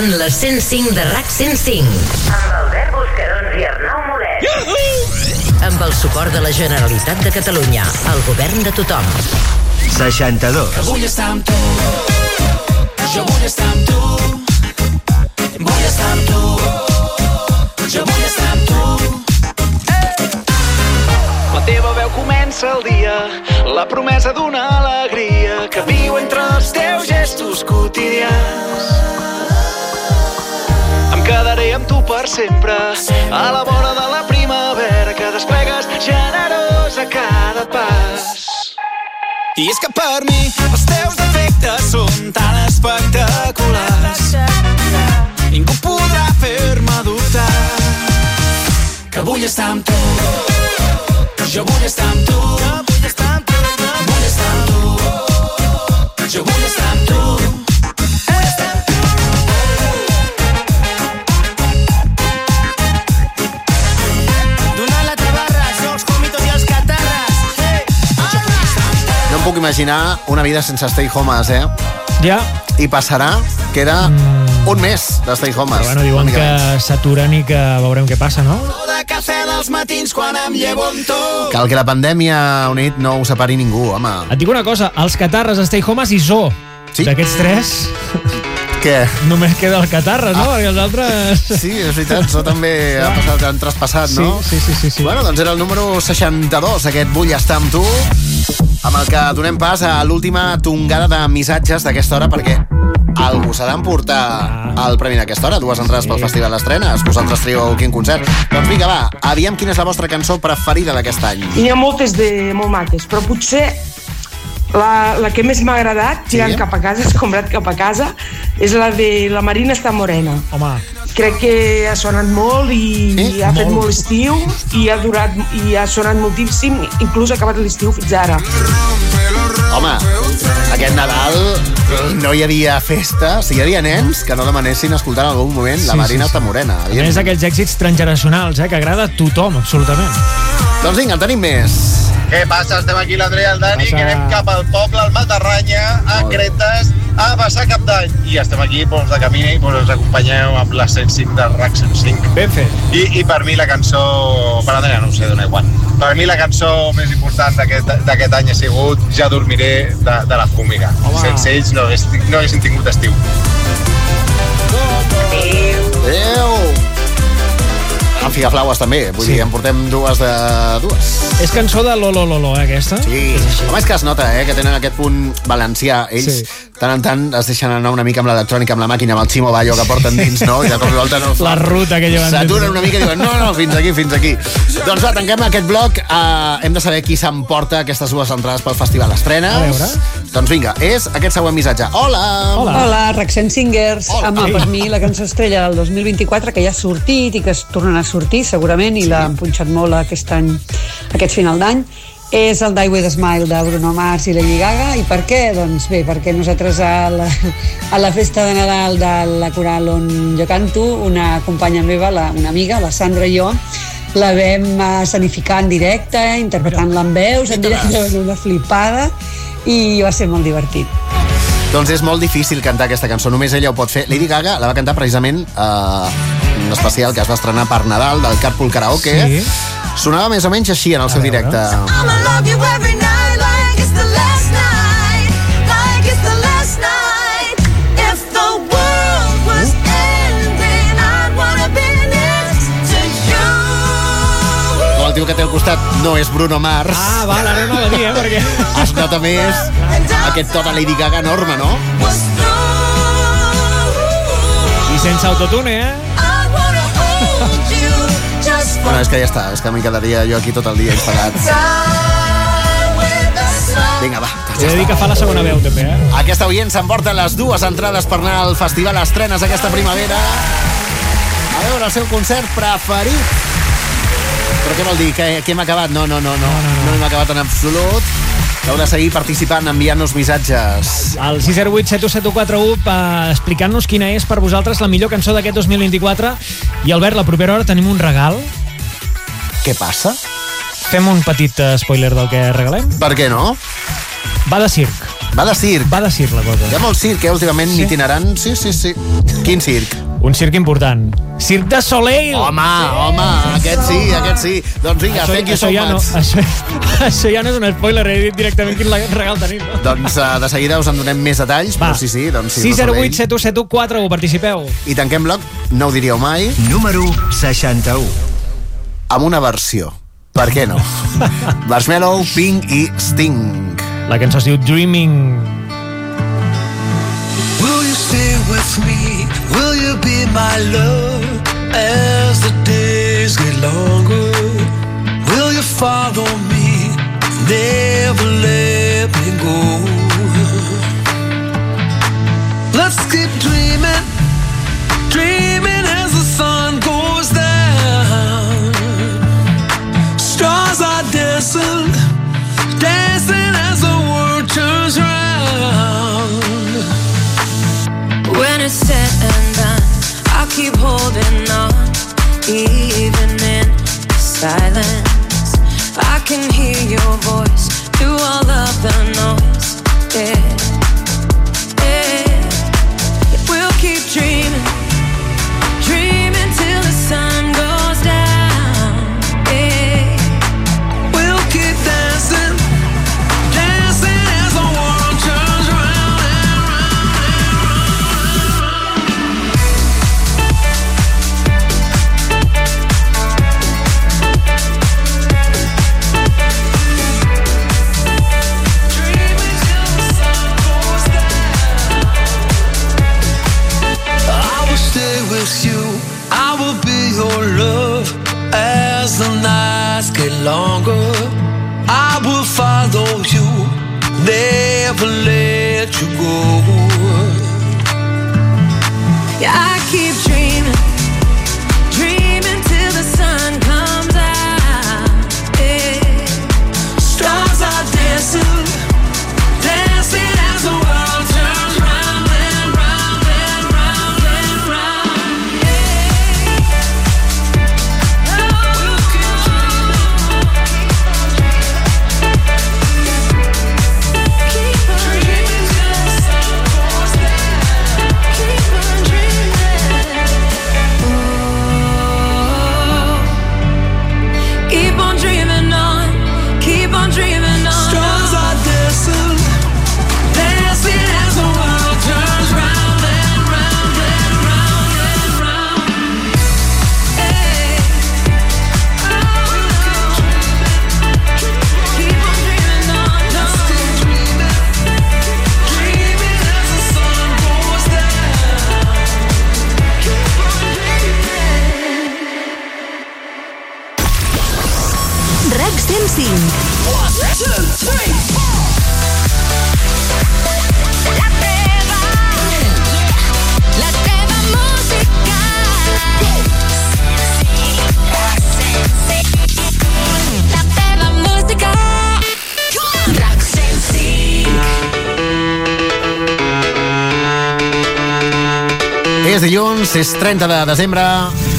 Escoltant la 105 de RAC 105. Amb Albert Buscarons i Arnau Molet. Amb el suport de la Generalitat de Catalunya, el govern de tothom. 62. Vull estar amb tu. Jo vull estar amb tu. Sempre, a la vora de la primavera que desplegues generós a cada pas. I és que per mi els teus defectes són tan espectaculars Ningú podrà fer-me dubtar Que vull estar amb tu. Jo vull estar amb tu. Vull estar amb tu. Vull estar amb tu. Jo vull estar amb tu. Imaginar una vida sense Stay Homes, eh? Ja. I passarà, queda un mes de Stay Homes. Però bueno, diuen que s'aturen i que veurem què passa, no? de cafè dels matins quan em llevo amb tu. Cal que la pandèmia unit no ho separi ningú, home. Et dic una cosa, els catarres, Stay Homes i Zo. Sí? D'aquests tres, Què? només queda el catarres, no? Perquè els altres... Sí, és veritat, això també (laughs) ha passat, han traspassat, no? Sí, sí, sí, sí. Bueno, doncs era el número 62, aquest Vull estar amb tu, amb el que donem pas a l'última tongada de missatges d'aquesta hora, perquè algú s'ha d'emportar el premi d'aquesta hora, dues entrades pel Festival d'Estrenes, vosaltres trieu quin concert. Doncs vinga, va, aviam quina és la vostra cançó preferida d'aquest any. N'hi ha moltes de molt maques, però potser la, la que més m'ha agradat, tirant Sí? cap a casa, (laughs) escombrat cap a casa, és la de La Marina està morena. Home. Crec que ha sonat molt i, Sí? i ha fet Molt. molt estiu i ha durat i ha sonat moltíssim, inclús ha acabat l'estiu fins ara. Aquest Nadal no hi havia festa, si hi havia nens que no demanessin escoltar en algun moment La Sí, Marina sí, sí. està morena. A més, aquells èxits transgeneracionals, eh, que agrada a tothom, absolutament. Doncs vinga, en tenim més. Què passa? Estem aquí l'Andrea i el Dani, Passa. que anem cap al poble, al Matarranya, a. Cretes, a passar cap d'any. I estem aquí doncs, de camí i doncs, us acompanyeu amb la 105 de RAC 105. Ben fet. I, I per mi la cançó... Per l'Andrea no ho sé, dona igual. Per mi la cançó més important d'aquest d'aquest any ha sigut Ja dormiré de, de la Fúmiga. Home. Sense ells no, hagués, no haguessin tingut estiu. Adéu! Amb Figaflaues també, vull Sí. dir, en portem dues de dues. És cançó de Lolo Lolo, eh, aquesta? Sí, home, és que es nota, eh, que tenen aquest punt valencià. Ells Sí. Tant en tant es deixen anar una mica amb l'electrònica, amb la màquina, amb el Ximo Bayo que porten dins, no? I de cop i volta no. (laughs) La ruta que llevan S'aturen una mica i diuen, no, no, fins aquí, fins aquí. doncs va, tanquem aquest bloc. Uh, hem de saber qui s'emporta aquestes dues entrades pel Festival Estrenes. A veure. Doncs vinga, és aquest següent missatge. Hola! Hola, Hola Rexen Singers. Hola. Home, Ei. per mi la cançó estrella del 2024, que ja ha sortit i que es tornarà a sortir segurament, i l'han punxat molt aquest any, aquest final d'any, és el Die With a Smile de Bruno Mars i Lady Gaga. I per què? Doncs bé, perquè nosaltres a la, a la festa de Nadal de la coral on jo canto, una companya meva, la, una amiga, la Sandra i jo, la vam escenificar en directe, interpretant-la en veus, en directe, una flipada, i va ser molt divertit. Doncs és molt difícil cantar aquesta cançó, només ella ho pot fer. Lady Gaga la va cantar precisament eh, un especial que es va estrenar per Nadal del Carpool Karaoke. Sí. Sonava més o menys així en el seu directe. El tio que té al costat no és Bruno Mars. Ah, val, ara no la dir, eh, perquè... (laughs) Es nota més aquest to de Lady Gaga enorme, no? I sense autotune, eh? Bueno, és que ja està, és que m'hi quedaria jo aquí tot el dia instal·lat. Vinga, va. He de dir que fa la segona veu, també, eh? Aquesta oient s'emporta les dues entrades per anar al Festival Estrenes aquesta primavera a veure el seu concert preferit. Però què vol dir? Que, que hem acabat? No, no, no, no. No, no, no hem acabat en absolut. Heu de seguir participant, enviant-nos missatges. Al 608 7141 eh, explicant-nos quina és per vosaltres la millor cançó d'aquest 2024. I Albert, la propera hora tenim un regal. Què passa? Fem un petit eh, spoiler del que regalem? Per què no? Va de circ. Va de circ. Va de circ, la cosa. Hi ha molt circ, eh, últimament, sí. itinerant. Sí, sí, sí. Quin circ? Un circ important. Circ de Soleil! Home, home, aquest sí, aquest sí. Doncs vinga, això, thank you so ja no, això, (laughs) això ja no és un spoiler, he dit directament quin regal tenim. No? Doncs uh, de seguida us en donem més detalls, Va. però sí, sí, doncs sí. 608 717141, participeu. I tanquem bloc, no ho diríeu mai. Número 61. Amb una versió. Per què no? (laughs) Marshmallow, Pink i Sting. La cançó es diu Dreaming. Will you stay with me? Will you be my love as the days get longer? Will you follow me? Never let me go. Let's keep dreaming, dreaming dancing, dancing as the world turns round. When it's said and done, I'll keep holding on, even in silence. I can hear your voice through all of the noise. Yeah, yeah. We'll keep dreaming, dreaming never let you go. És dilluns, és 30 de desembre,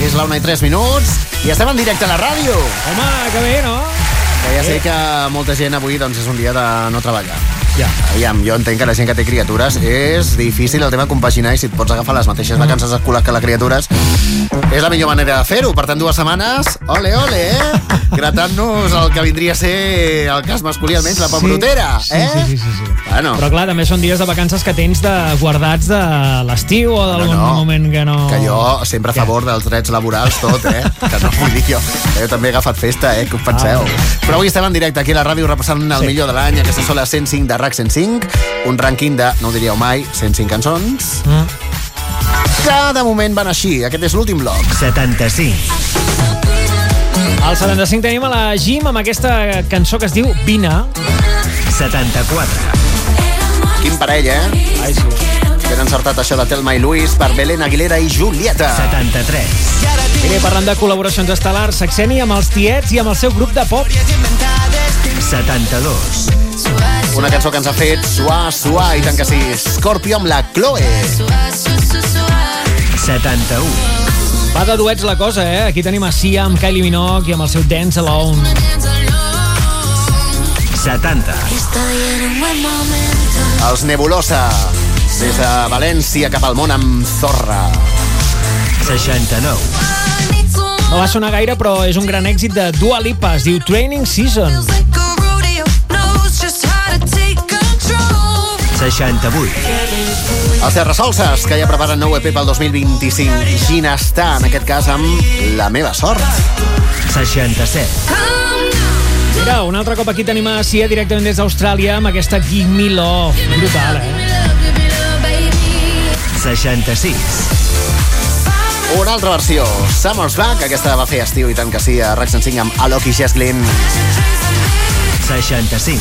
és la 1 i 3 minuts, i estem en directe a la ràdio. Home, que bé, no? Que ja sé que molta gent avui doncs, és un dia de no treballar. Ja. Aviam, jo entenc que la gent que té criatures és difícil el tema compaginar i si et pots agafar les mateixes vacances escolars que les criatures és la millor manera de fer-ho. Per tant, dues setmanes, ole, ole, eh? Gratant-nos el que vindria a ser el cas masculí, almenys la pabrotera, sí, eh? Sí, sí, sí, sí. Bueno, Però clar, també són dies de vacances que tens de guardats de l'estiu o d'algun no. moment que no... que jo sempre a favor dels drets laborals, tot, eh? Que no vull dir jo. Jo també he agafat festa, eh? Que us penseu. Però avui estem en directe aquí a la ràdio repassant el Sí. millor de l'any. Aquesta les 105 de RAC 105. Un rànquing de, no ho diríeu mai, 105 cançons. Mm. Que de moment van així. Aquest és l'últim bloc. 75. Al 75 tenim a la Jim amb aquesta cançó que es diu Vina. 74. Quin parell, eh? Ai, sí. Ben encertat això de Telma i Luis per Belén Aguilera i Julieta. 73. Mira, parlant de col·laboracions estel·lars, Saxeni amb els tiets i amb el seu grup de pop. 72. Una cançó que ens ha fet suar, suar i tant que sí. Scorpio amb la Chloe. 71. Va de duets la cosa, eh? Aquí tenim a Sia amb Kylie Minogue i amb el seu Dance Alone. 70. Els Nebulosa. Des de València cap al món amb Zorra. 69. No va sonar gaire, però és un gran èxit de Dua Lipa. Es diu Training Season. 68. Els Terrasolses, que ja preparen nou EP pel 2025. Gina està, en aquest cas, amb La meva sort. 67. Mira, un altre cop aquí tenim a Sia directament des d'Austràlia amb aquesta Give Me Love. Brutal, eh? 66. Una altra versió, Summer's Back, aquesta va fer estiu i tant que sí, a Rack 105 amb Alok i Jess Glynn. 65.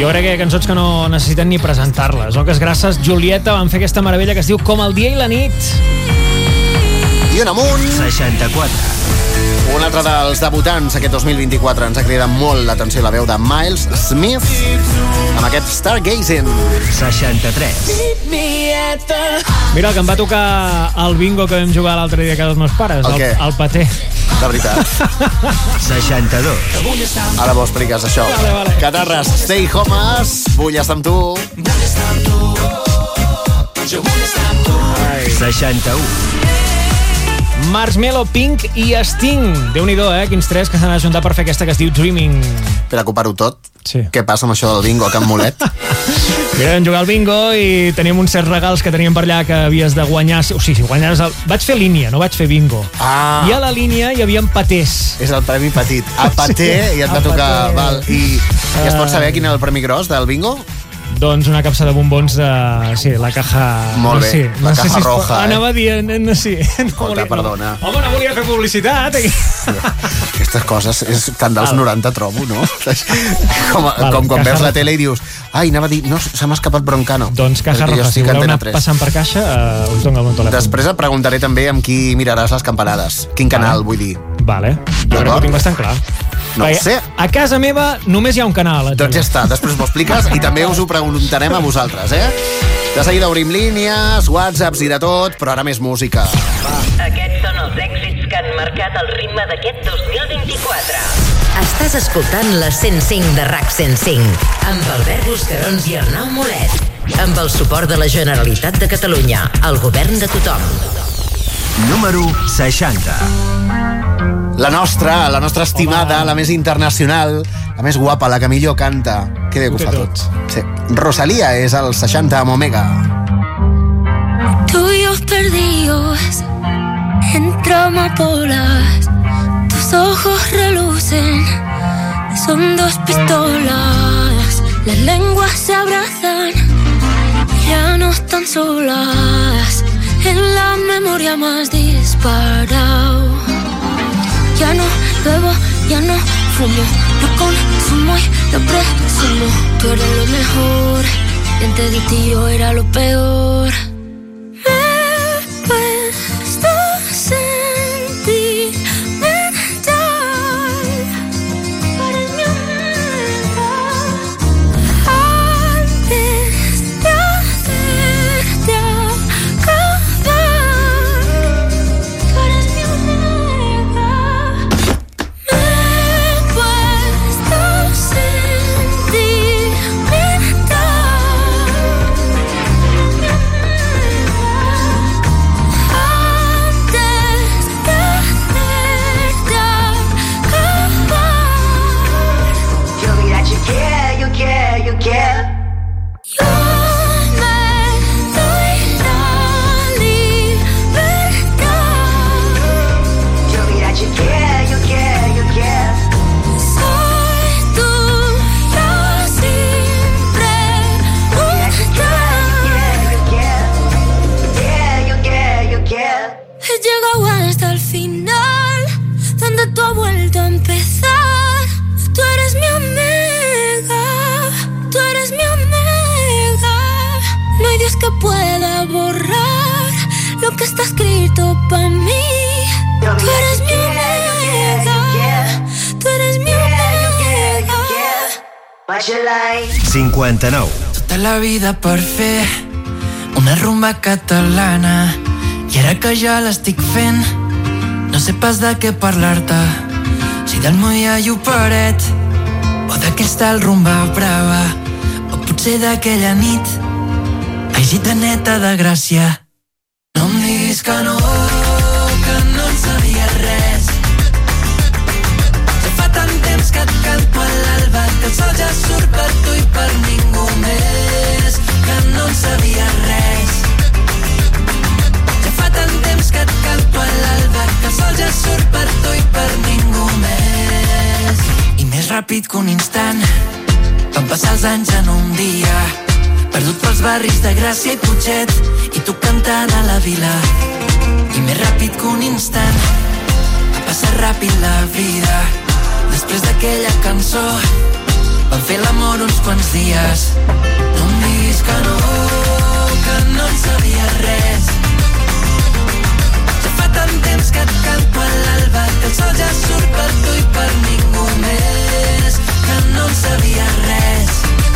Jo crec que hi ha cançons que no necessiten ni presentar-les. Oques grasses, Julieta van fer aquesta meravella que es diu Com el dia i la nit. I un amunt. 64. Un altre dels debutants aquest 2024 ens ha cridat molt l'atenció la veu de Miles Smith amb aquest Stargazing. 63. Mira, el que em va tocar el bingo que vam jugar l'altre dia a casa dels meus pares. El què? El paté. De veritat. (laughs) 62. Ara m'ho expliques, això. Vale, vale. Catarres, stay homes, vull estar amb tu. 61. Marshmello, Pink i Sting. déu nhi eh? Quins tres que s'han ajuntat per fer aquesta que es diu Dreaming. Per ocupar-ho tot. Sí. Què passa amb això del bingo a Can Molet? (laughs) Mira, vam jugar al bingo i teníem uns certs regals que teníem per allà que havies de guanyar. O sigui, si guanyaves... El... Vaig fer línia, no vaig fer bingo. Ah. I a la línia hi havia patés. És el premi petit. A paté, Sí, i et a va tocar... Val, i, I es pot saber quin és el premi gros del bingo? Doncs una capsa de bombons de... Sí, la caja... Molt bé, sé, la no sé caja si es pot- roja, eh? Anava dient... No, sí, no Escolta, volia, perdona. No. Home, no volia fer publicitat. eh? Aquestes coses és tant dels Val. 90, trobo, no? (laughs) Com, Val, com quan caja veus la tele i dius ai, anava a dir, no, se m'ha escapat Broncano. Doncs caja roja, si voleu anar 3. passant per caixa, uh, us dono el meu telèfon. Després et preguntaré també amb qui miraràs les campanades. Quin canal, vull dir. Vale, jo crec que ho tinc bastant clar. No ho Perquè sé. A casa meva només hi ha un canal. Doncs ja està, després m'ho expliques i també us ho preguntarem a vosaltres, eh? De seguida obrim línies, whatsapps i de tot, però ara més música. Aquests són els èxits que han marcat el ritme d'aquest 2024. Estàs escoltant la 105 de RAC 105 amb Albert Buscarons i Arnau Molet. Amb el suport de la Generalitat de Catalunya, el govern de tothom. Número 60. La nostra, la nostra estimada, la més internacional, la més guapa, la que millor canta. Que bé que ho fa tot. Sí. Rosalía és el 60 amb Omega. Tuyos perdidos entre amapolas, tus ojos relucen, son dos pistolas, las lenguas se abrazan, ya no están solas, en la memoria más disparado. Ya no bebo, ya no fumo, no consumo y lo presumo. Tú eres lo mejor, y antes de ti yo era lo peor. Me está escrito para mí. Tú eres mi omega, tú eres mi omega. 59. Tota la vida per fer una rumba catalana. I ara que ja l'estic fent no sé pas de què parlar-te. Si del Moia i Operet o d'aquesta el rumba brava. O potser d'aquella nit. Ai gitaneta de Gràcia. No em diguis que no que no en sabia res. Ja fa tant temps que et canto a l'alba que el sol ja surt per tu i per ningú més que no en sabia res. Ja fa tant temps que et canto a l'alba que el sol ja surt per tu i per ningú més. I més ràpid que un instant van passar els anys en un dia perdut pels barris de Gràcia i Puigset i tu cantant a la vila. I més ràpid que un instant va passar ràpid la vida. Després d'aquella cançó vam fer l'amor uns quants dies. No em diguis que no que no en sabia res. Ja fa tant temps que et canto a l'alba que el sol ja surt per tu i per ningú més que no en sabia res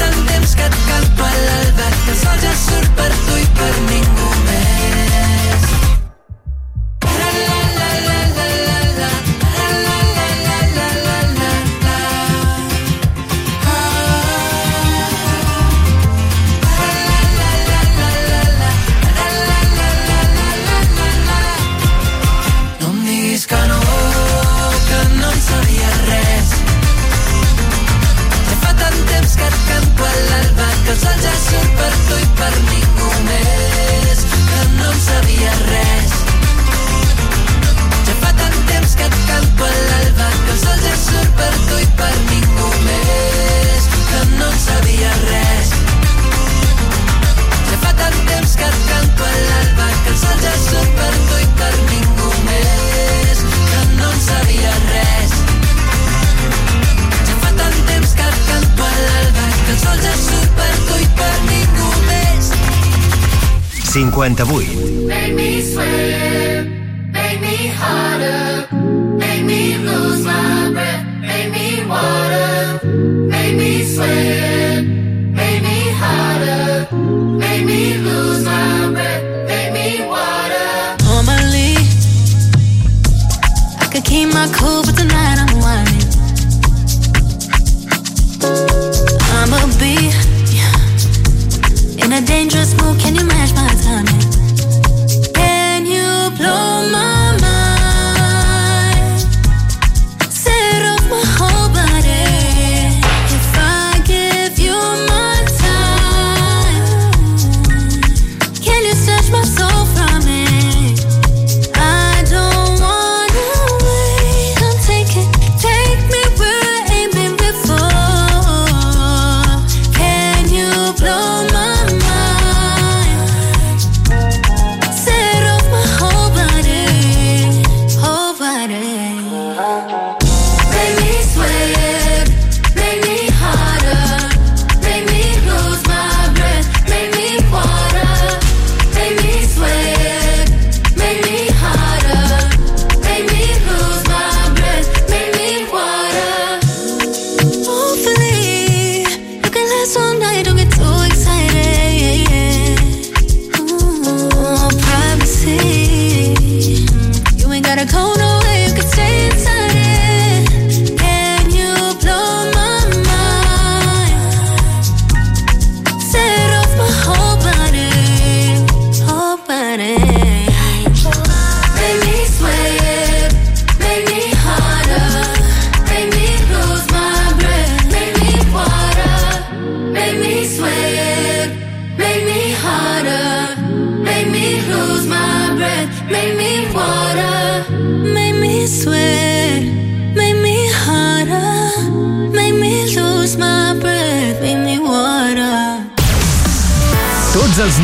tant temps que et canto a l'alba que el sol ja surt per tu i per ningú més l'alba que el sol ja surt per tu i per ningú més, que no en sabia res. Ja fa tant temps que et canto a l'alba que el sol ja surt per tu i per ningú més, que no en sabia res. Ja fa tant temps que et canto a l'alba que el sol ja surt per tu i per ningú més, que no en sabia res. Et canto a l'alba el sol ja surt i per ningú més. 58. Make me sweat, make me harder, make me lose my breath, make me water, make me sweat, make me harder, make me lose my breath, make me water. Normally, I could keep my cool, but tonight I'm whining. I'ma be in a dangerous mood. Can you match my timing?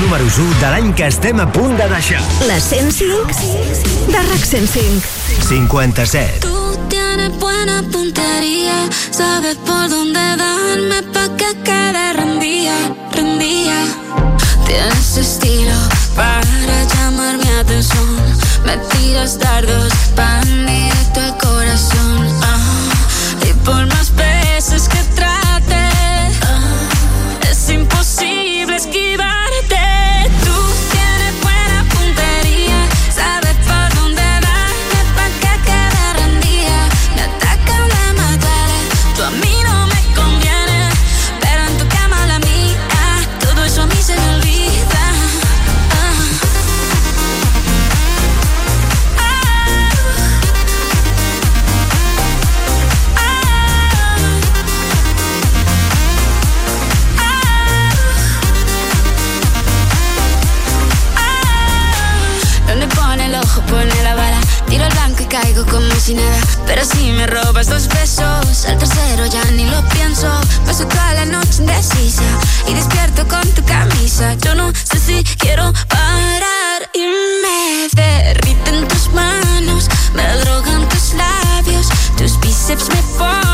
Números 1 de l'any que estem a punt de deixar. La 105 de RAC 105. 57. Tú tienes buena puntería, sabes por dónde darme pa' que quede rendida, prendía. Tienes estilo para llamar mi atención. Me tiras dardos van directo Pero si me robas dos besos, al tercero ya ni lo pienso. Paso toda la noche indecisa y despierto con tu camisa. Yo no sé si quiero parar y me derriten tus manos, me drogan tus labios, tus bíceps me ponen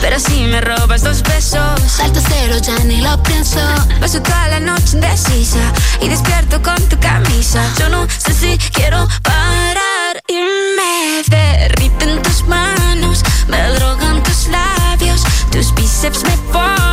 Pero si me robas dos besos, salto cero, ya ni lo pienso. Paso toda la noche indecisa y despierto con tu camisa. Yo no sé si quiero parar y me derriten tus manos, me drogan tus labios, tus bíceps me ponen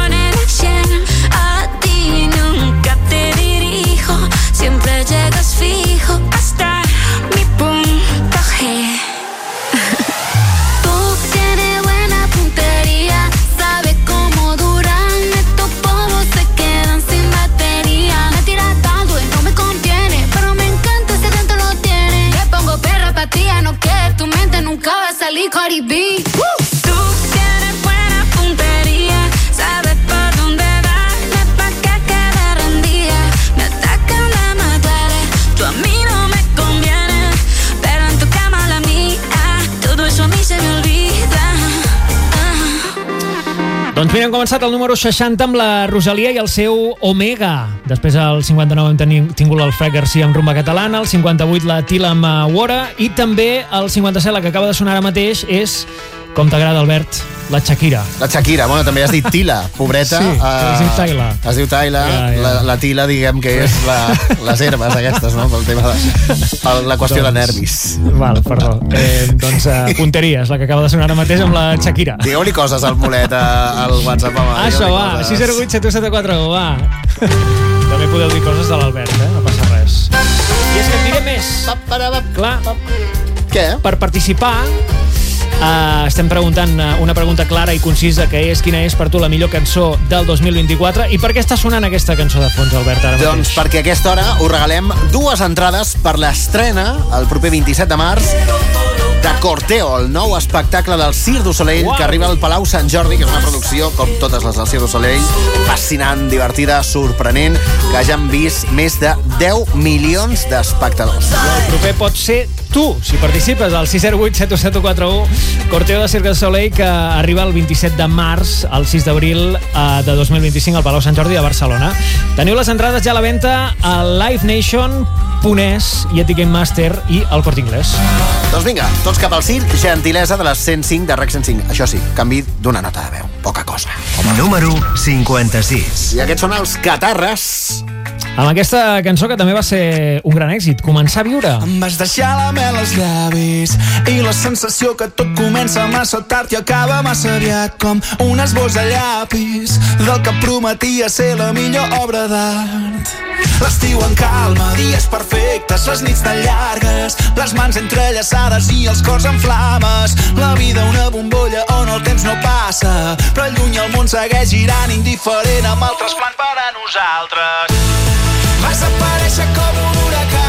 Mira, hem començat el número 60 amb la Rosalia i el seu Omega. Després al 59 hem teni- tingut el Fred Garcia amb rumba catalana, el 58 la Tila amb eh, Wora i també el 57, la que acaba de sonar ara mateix, és, com t'agrada, Albert, la Shakira. La Shakira, bueno, també has dit Tila, (laughs) pobreta. Sí, que es diu Tayla. Es diu Tayla. Ja, ja. La, la Tila, diguem que és la, les herbes aquestes, no? Pel tema de el, la qüestió de nervis. Val, perdó. Eh, doncs uh, punteria, és la que acaba de sonar ara mateix amb la Shakira. Digueu-li coses al mulet al WhatsApp, home. Això, va, coses. 608 774 va. També podeu dir coses de l'Albert, eh? No passa res. I és que et diré més. Clar. Què? Per participar, Uh, estem preguntant uh, una pregunta clara i concisa que és quina és per tu la millor cançó del 2024 i per què està sonant aquesta cançó de fons, Albert, ara Doncs mateix? perquè a aquesta hora us regalem dues entrades per l'estrena el proper 27 de març de Corteo, el nou espectacle del Cir du Soleil Uau. que arriba al Palau Sant Jordi, que és una producció, com totes les del Cir du Soleil, fascinant, divertida, sorprenent, que ja han vist més de 10 milions d'espectadors. El proper pot ser tu, si participes al 608 72741 Corteo de Cirque du Soleil que arriba el 27 de març al 6 d'abril eh, de 2025 al Palau Sant Jordi de Barcelona. Teniu les entrades ja a la venda a livenation.es i a Ticketmaster i al Corte Inglés. Doncs vinga, tots cap al circ, gentilesa de les 105 de REC 105. Això sí, canvi d'una nota de veu, poca cosa. Número 56. I aquests són els Catarres. Amb aquesta cançó que també va ser un gran èxit, Començar a viure. Em vas deixar la mel als llavis i la sensació que tot comença massa tard i acaba massa aviat com un esbós de llapis del que prometia ser la millor obra d'art. L'estiu en calma, dies perfectes, les nits tan llargues, les mans entrellaçades i els cors en flames. La vida una bombolla on el temps no passa, però lluny el món segueix girant indiferent amb altres plans per a nosaltres. Vas aparèixer com un huracà,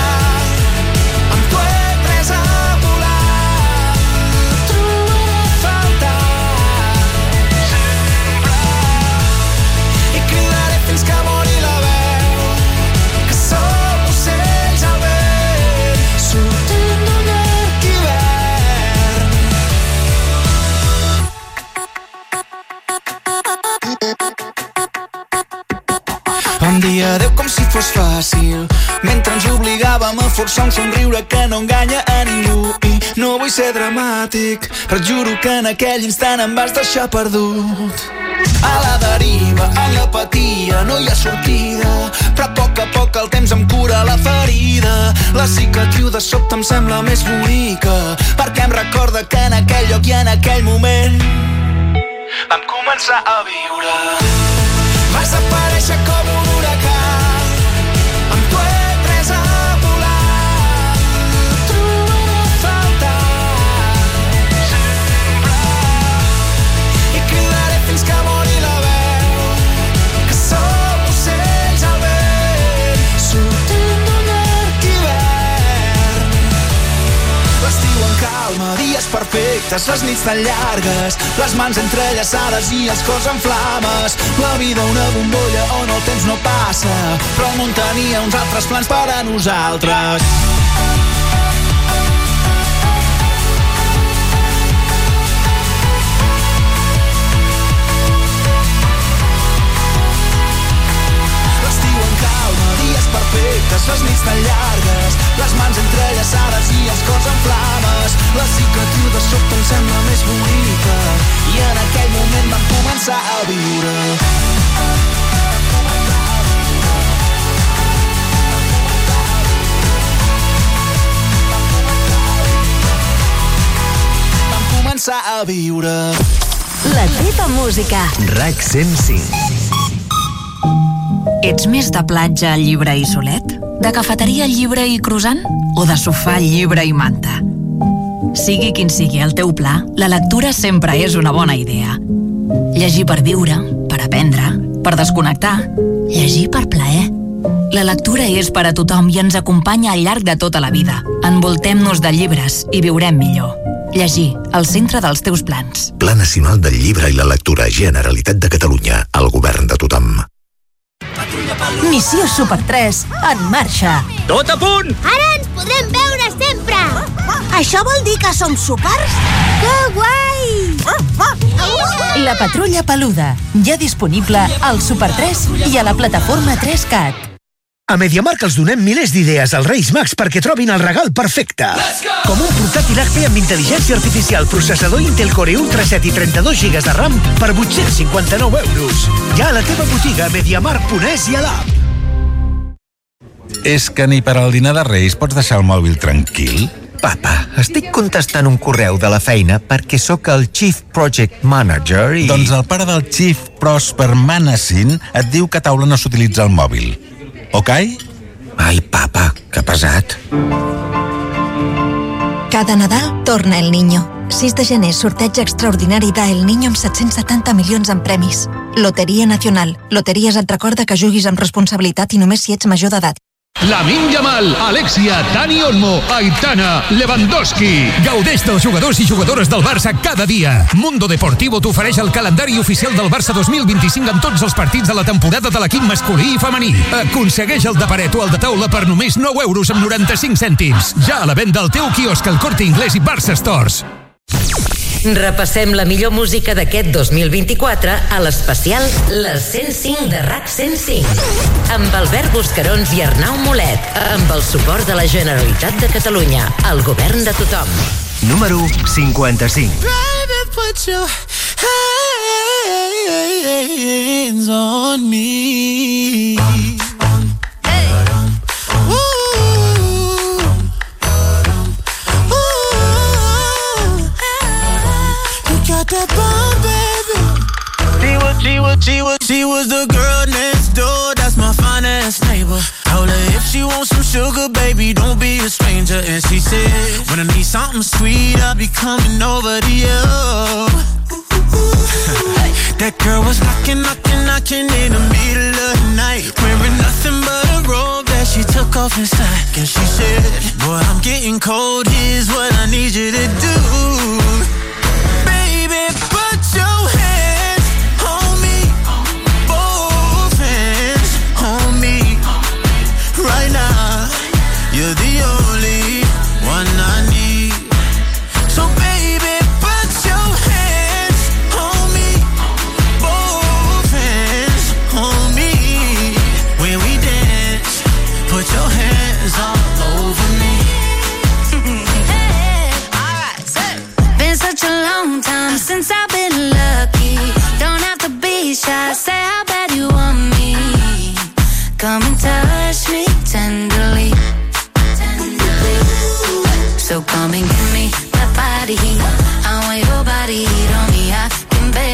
Bon dia, Déu, com si fos fàcil. Mentre ens obligàvem a forçar un somriure que no enganya a ningú. I no vull ser dramàtic però et juro que en aquell instant em vas deixar perdut. A la deriva, en l'apatia no hi ha sortida. Però a poc a poc el temps em cura la ferida. La cicatriu de sobte em sembla més bonica perquè em recorda que en aquell lloc i en aquell moment vam començar a viure. Vas aparèixer com un perfectes, les nits tan llargues, les mans entrellaçades i els cors en flames. La vida una bombolla on el temps no passa, però el món tenia uns altres plans per a nosaltres. Les nits tan llargues, les mans entrellaçades i els cors en flames. La cicatriu de sobte em sembla més bonica i en aquell moment vam començar a viure. Vam començar a viure. La teva música. RAC 105. Ets més de platja, llibre i solet? De cafeteria, llibre i croissant? O de sofà, llibre i manta? Sigui quin sigui el teu pla, la lectura sempre és una bona idea. Llegir per viure, per aprendre, per desconnectar. Llegir per plaer. La lectura és per a tothom i ens acompanya al llarg de tota la vida. Envoltem-nos de llibres i viurem millor. Llegir, al centre dels teus plans. Pla Nacional del Llibre i la Lectura, Generalitat de Catalunya, el govern de tothom. Missió Super 3 en marxa. Tot a punt! Ara ens podrem veure sempre! Això vol dir que som supers? Que guai! La patrulla peluda, ja disponible al Super 3 i a la plataforma 3CAT. A MediaMarkt els donem milers d'idees als Reis Mags perquè trobin el regal perfecte. Com un portàtil HP amb intel·ligència artificial, processador Intel Core Ultra 7 i 32 GB de RAM per 859 euros. Ja a la teva botiga MediaMarkt.es i a l'app. És que ni per al dinar de Reis pots deixar el mòbil tranquil? Papa, estic contestant un correu de la feina perquè sóc el Chief Project Manager i... Doncs el pare del Chief Prosper Manassin et diu que a taula no s'utilitza el mòbil. Ok? Ai, papa, que pesat. Cada Nadal torna El Niño. 6 de gener, sorteig extraordinari de El Niño amb 770 milions en premis. Loteria Nacional. Loteries et recorda que juguis amb responsabilitat i només si ets major d'edat. Lamin Yamal, Alexia, Dani Olmo, Aitana, Lewandowski. Gaudeix dels jugadors i jugadores del Barça cada dia. Mundo Deportivo t'ofereix el calendari oficial del Barça 2025 amb tots els partits de la temporada de l'equip masculí i femení. Aconsegueix el de paret o el de taula per només 9 euros amb 95 cèntims. Ja a la venda al teu quiosc al Corte Inglés i Barça Stores. Repassem la millor música d'aquest 2024 a l'especial Les 105 de RAC 105 amb Albert Buscarons i Arnau Molet amb el suport de la Generalitat de Catalunya el govern de tothom Número 55. Baby, put your hands on me. Ooh. That bomb, baby. She was, she was, she was, she was the girl next door. That's my finest neighbor. Hold She wants some sugar, baby, don't be a stranger. And she said, When I need something sweet, I'll be coming over to you. (laughs) that girl was knocking, knocking, knocking in the middle of the night. Wearing nothing but a robe that she took off inside. And she said, Boy, I'm getting cold, here's what I need you to do. Baby, put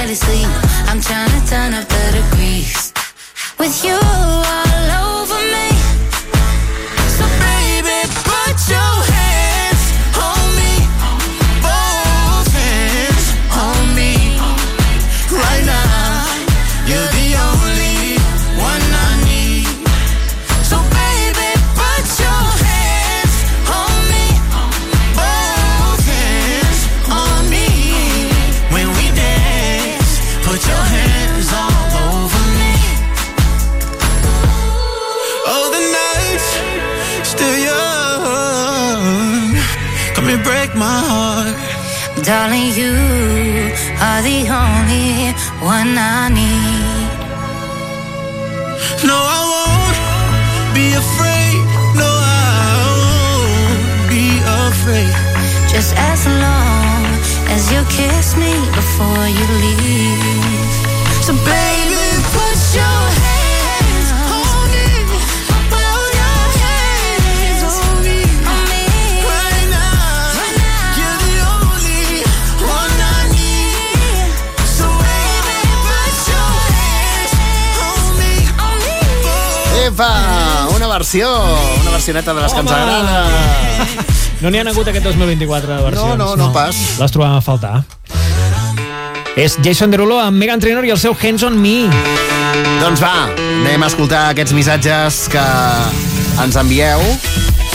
barely sleep. I'm trying to turn up the degrees. With you I need. No, I won't be afraid. No, I won't be afraid. Just as long as you kiss me before you leave. Epa, una versió, una versioneta de les que ens agrada. No n'hi ha hagut aquest 2024 de versions. No, no, no pas. Les trobàvem a faltar. És Jason Derulo amb Megan Trainor i el seu Hands on Me. Doncs va, anem a escoltar aquests missatges que ens envieu.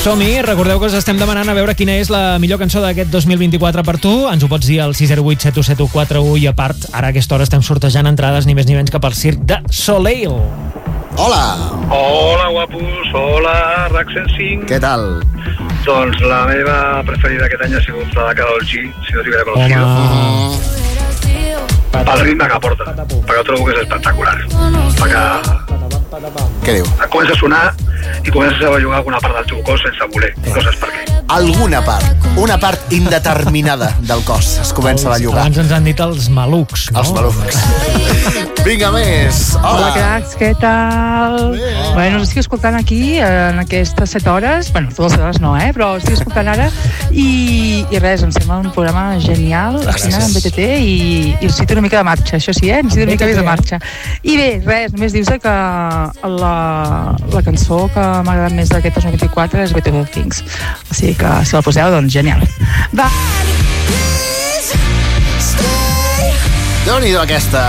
Som-hi, recordeu que us estem demanant a veure quina és la millor cançó d'aquest 2024 per tu. Ens ho pots dir al 608 717141 i a part, ara a aquesta hora estem sortejant entrades ni més ni menys que pel circ de Soleil. Hola! Hola, guapos. Hola, Raxen 5. Què tal? Doncs la meva preferida aquest any ha sigut la de Karol G, si no t'hubiera conocido. Home. Pel ritme que porta, perquè trobo que és espectacular. Perquè Què diu? comença a sonar i comences a bellugar alguna part del teu cos sense voler. No saps per què. Alguna part, una part indeterminada del cos es comença a bellugar. Abans ens han dit els malucs, no? Els malucs. (laughs) Vinga, més. Hola, Hola. cracs, què tal? Bueno, us estic escoltant aquí en aquestes 7 hores, bueno, totes les hores no, eh? però estic escoltant ara i, i res, em sembla un programa genial, Gràcies. en BTT i, i necessito una mica de marxa, això sí, eh? Necessito una mica més de marxa. I bé, res, només dius que la, la cançó que m'ha agradat més d'aquest 2024 és Beautiful Things. O sigui que si la poseu, doncs genial. Va! Déu-n'hi-do aquesta.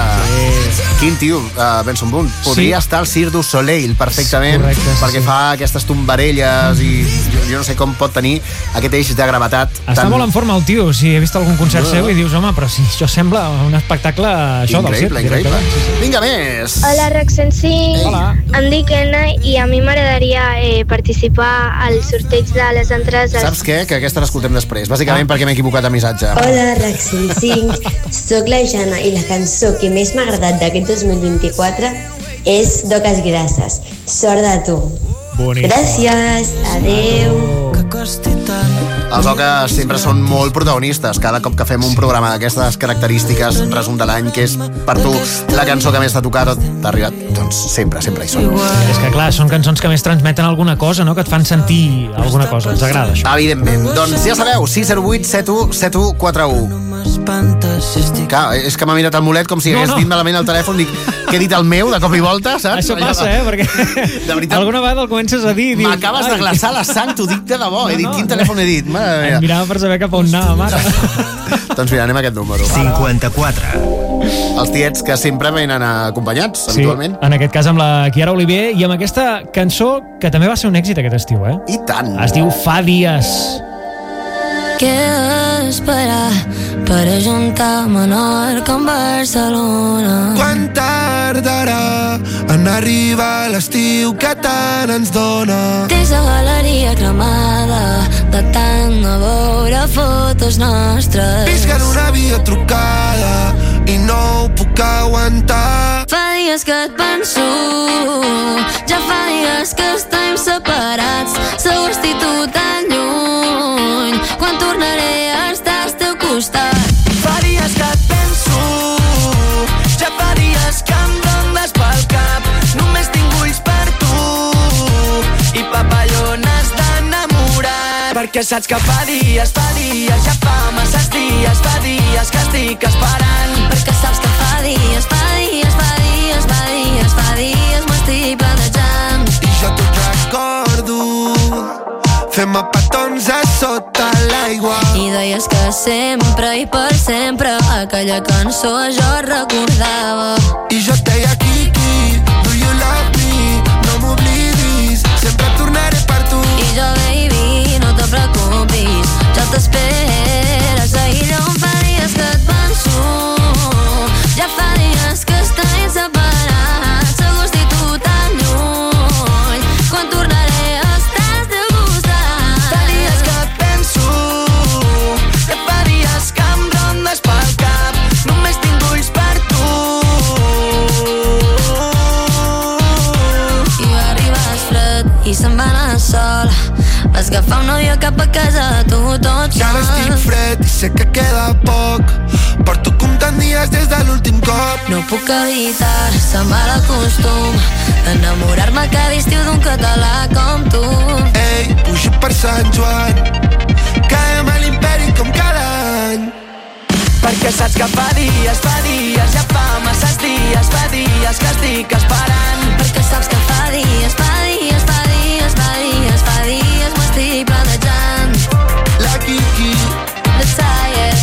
Quin tio, uh, Benson Boone. Podria Sí. estar al Cirque du Soleil perfectament Correcte, sí, perquè sí. fa aquestes tombarelles i jo, jo no sé com pot tenir aquest eix de gravetat. Està molt en forma el tio, si he vist algun concert No. seu i dius, home, però si això sembla un espectacle això del circ. Increïble, increïble. Vinga, més. Hola, Roxensi. Hola. Em dic Anna i a mi m'agradaria eh, participar al sorteig de les entrades dels... Saps què? Que aquesta l'escoltem després, bàsicament perquè m'he equivocat de missatge. Hola, Raxin 5. Soc la Jana i la cançó que més m'ha agradat d'aquest 2024 és Doques Grasses. Sort de tu. Bonic. Gràcies. Adeu. Els Oques sempre són molt protagonistes. Cada cop que fem un programa d'aquestes característiques, resum de l'any, que és per tu la cançó que més t'ha tocat o t'ha arribat, doncs sempre, sempre hi són. És que clar, són cançons que més transmeten alguna cosa, no? Que et fan sentir alguna cosa. Ens agrada això. Evidentment. Doncs ja sabeu, 608 71 7141. Clar, és que m'ha mirat el mulet com si No, hagués no. dit malament el telèfon. Dic, que he dit el meu de cop i volta, saps? Això passa, eh? Perquè (laughs) De veritat. alguna vegada el comences a dir dius... M'acabes de glaçar la sang, t'ho dic de debò. He dit, quin telèfon he dit? Mare Em meva. mirava per saber cap on anava, mare. (laughs) Doncs mira, anem a aquest número. 54. Els tiets que sempre venen acompanyats, habitualment. en aquest cas amb la Chiara Oliver i amb aquesta cançó que també va ser un èxit aquest estiu, eh? I tant. Es diu Fa dies. Què esperar per ajuntar Menorca amb Barcelona? Quan tardarà en arribar l'estiu que tant ens dona? Tens la galeria cremada de tant a veure fotos nostres. Visc en una via trucada i no ho puc aguantar. Fa dies que et penso, ja fa dies que estem separats. Segur estic tu tan lluny, quan tornaré a estar al teu costat. Perquè saps que fa dies, fa dies, ja fa masses dies, fa dies que estic esperant. Perquè saps que fa dies, fa dies, fa dies, fa dies, fa dies m'estic planejant. I jo t'ho recordo Fem a petons a sota l'aigua I deies que sempre i per sempre aquella cançó jo recordava. I jo et deia preocupis, ja t'esperes a on Agafar un nòvio cap a casa, tu tot I ara estic sol. fred i sé que queda poc Porto comptant dies des de l'últim cop No puc evitar, se'm va el costum Enamorar-me cada estiu d'un català com tu Ei, pujo per Sant Joan Caem a l'imperi com cada any Perquè saps que fa dies, fa dies, ja fa masses dies, fa dies que estic esperant. Perquè saps que fa dies, fa dies, planejant La Kiki The Tired.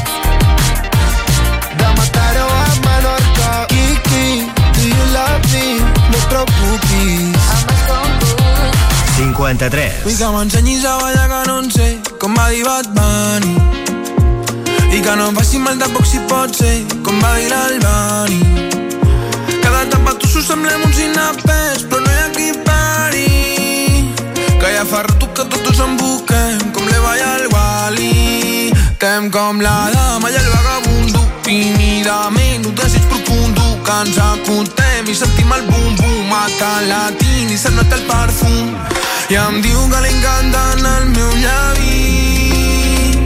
De Mataró a Menorca Kiki, do you love me? No et preocupis amb els concurs 53. Vull que m'ensenyis a ballar que no en sé com va dir Bad Bunny. I que no em faci mal tampoc si pot ser com va dir l'Albani. Cada etapa tu s'ho semblem uns inapers però no hi ha qui que ja fa rato que tots en busquem com l'Eva i el Wally tem com la dama i el vagabundo. Tímidament un desig profundo. Que ens acotem i sentim el bum-bum mata el latín i se nota el perfum. I em diu que li encanten el meu llavis.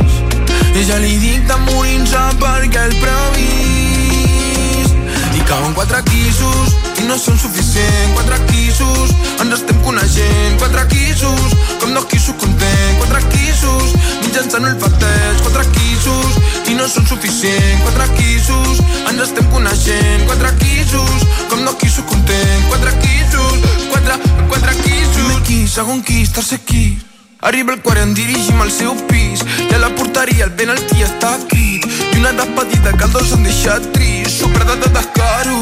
I ja li dic de morir-se perquè el previst. I cauen quatre quisos no són suficient. Quatre quisos ens estem coneixent. Quatre quisos com dos quisos content. Quatre quisos mitjançant olfateig quatre quisos i no són suficient. Quatre quisos ens estem coneixent. Quatre quisos com dos quisos content. Quatre quisos quatre, quatre quisos. Primer quis, segon quis, tercer quis Arriba el quart en dirigim al seu pis. I a la porteria el penalti està i una despedida que els dos s'han deixat trist. Superdata d'escaro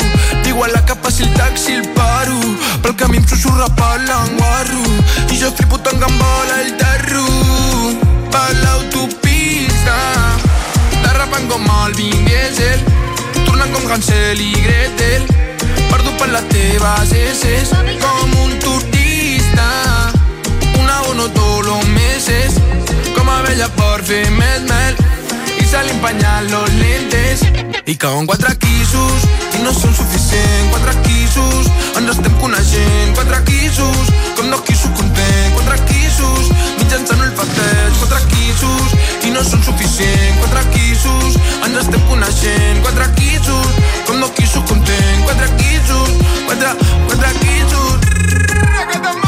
igual la que passi el taxi el paro. Pel camí em susurra per l'enguarro i jo flipo em vola el terro. Per l'autopista derrapant com el Vin Diesel tornant com Hansel i Gretel perdut per les teves esses. Com un turista un abono todos los meses com abella per fer més mel li empanyen los lentes. I cauen quatre quisos i no són suficient quatre quisos ens estem coneixent quatre quisos com dos quisos content quatre quisos mitjançant olfateig quatre quisos i no són suficient quatre quisos ens estem coneixent quatre quisos com dos quisos content quatre quisos quatre, quatre quisos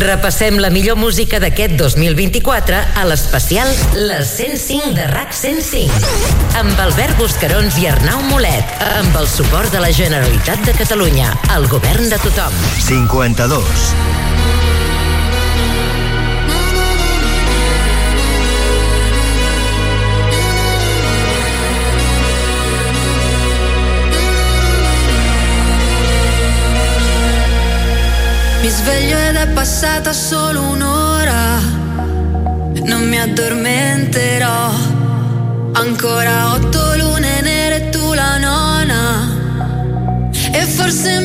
Repassem la millor música d'aquest 2024 a l'especial Les 105 de RAC 105. Amb Albert Buscarons i Arnau Molet. Amb el suport de la Generalitat de Catalunya. El govern de tothom. 52. Mi sveglio ed è passata solo un'ora. Non mi addormenterò. Ancora otto lune nere e tu la nona. E forse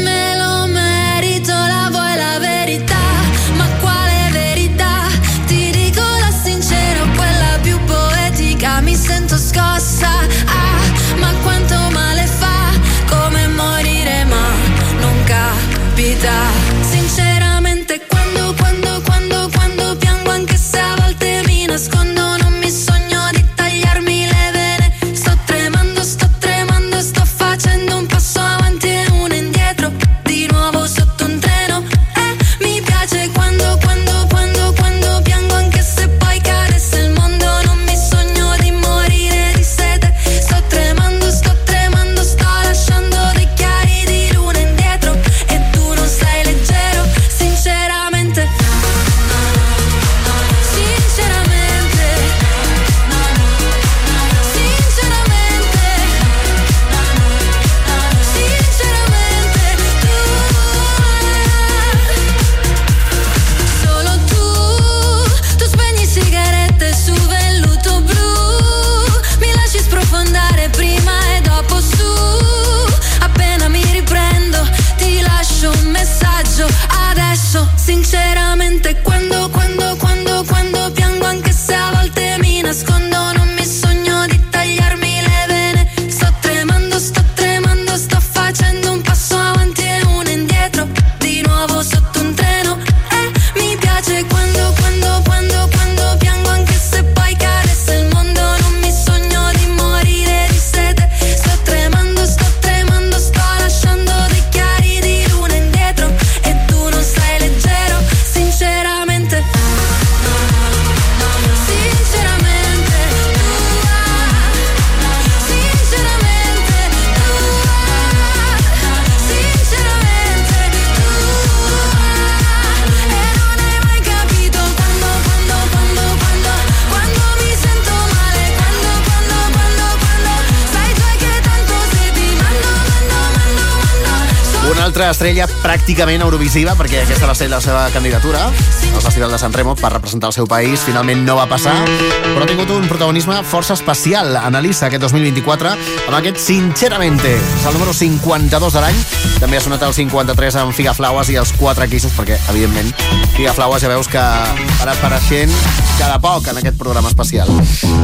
estrella pràcticament eurovisiva, perquè aquesta va ser la seva candidatura al Festival de San Remo per representar el seu país. Finalment no va passar, però ha tingut un protagonisme força especial. Analitza aquest 2024 amb aquest Sinceramente. És el número 52 de l'any. També ha sonat el 53 amb Figaflaues i els quatre quisos, perquè, evidentment, Figaflaues ja veus que van apareixent cada poc en aquest programa especial.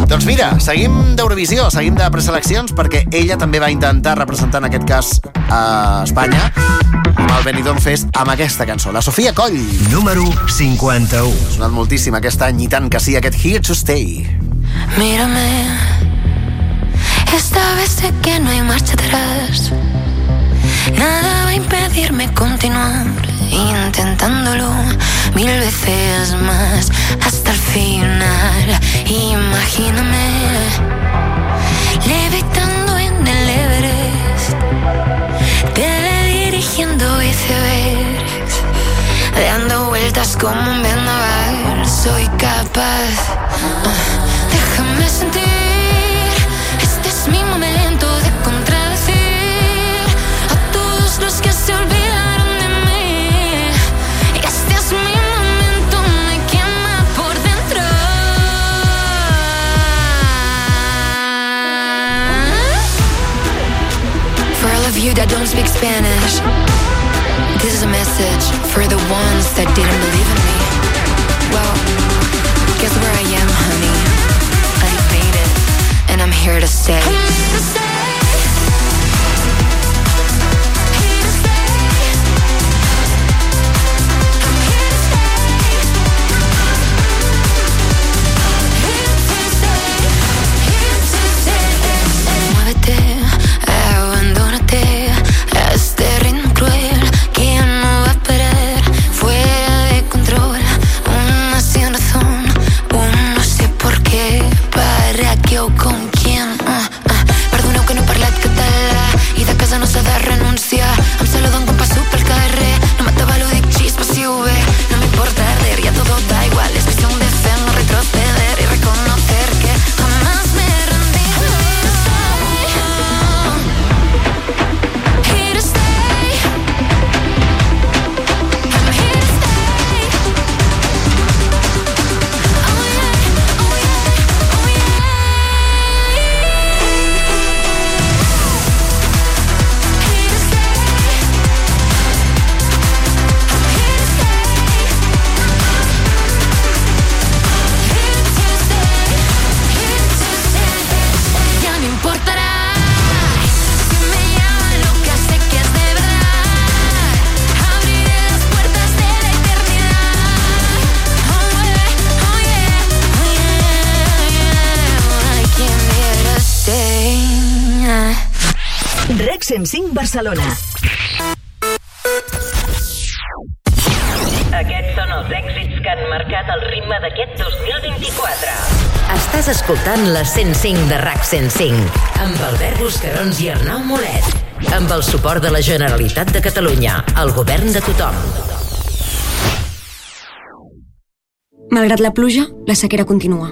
Doncs mira, seguim d'Eurovisió, seguim de preseleccions, perquè ella també va intentar representar en aquest cas a Espanya el Benidorm Fest amb aquesta cançó, la Sofia Coll. Número 51. Ha sonat moltíssim aquest any i tant que sí, aquest Here to Stay. Mírame, esta vez sé que no hay marcha atrás. Nada va a impedirme continuar intentándolo mil veces más hasta el final. Imagíname levitando teledirigiendo icebergs, dando vueltas como un vendaval. Soy capaz. ah, Déjame sentir. Este es mi momento de contradecir a todos los que se olvidaron you that don't speak Spanish, this is a message for the ones that didn't believe in me. Well, guess where I am, honey? I made it, and I'm here to stay. Barcelona. Aquests són els èxits que han marcat el ritme d'aquest 2024. Estàs escoltant la 105 de RAC 105 amb Albert Buscarons i Arnau Molet. Amb el suport de la Generalitat de Catalunya, el govern de tothom. Malgrat la pluja, la sequera continua.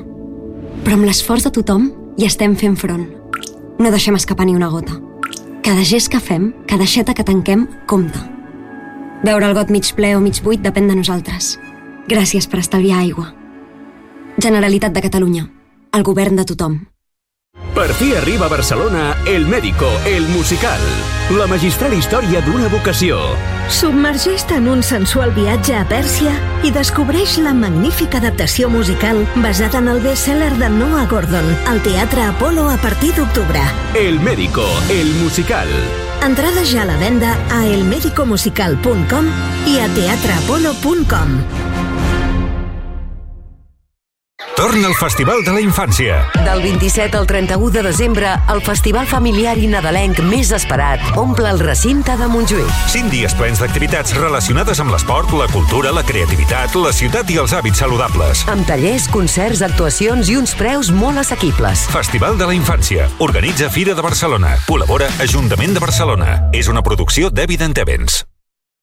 Però amb l'esforç de tothom hi estem fent front. No deixem escapar ni una gota. Cada gest que fem, cada xeta que tanquem, compta. Veure el got mig ple o mig buit depèn de nosaltres. Gràcies per estalviar aigua. Generalitat de Catalunya. El govern de tothom. Per fi arriba a Barcelona El Médico, el musical. La magistral història d'una vocació. Submergeix-te en un sensual viatge a Pèrsia i descobreix la magnífica adaptació musical basada en el best-seller de Noah Gordon al Teatre Apolo a partir d'octubre. El Médico, el musical. Entrades ja a la venda a elmedicomusical.com i a teatreapolo.com. Torna al Festival de la Infància. Del 27 al 31 de desembre, el festival familiar i nadalenc més esperat omple el recinte de Montjuïc. Cinc dies plens d'activitats relacionades amb l'esport, la cultura, la creativitat, la ciutat i els hàbits saludables. Amb tallers, concerts, actuacions i uns preus molt assequibles. Festival de la Infància. Organitza Fira de Barcelona. Col·labora Ajuntament de Barcelona. És una producció d'Evident Events.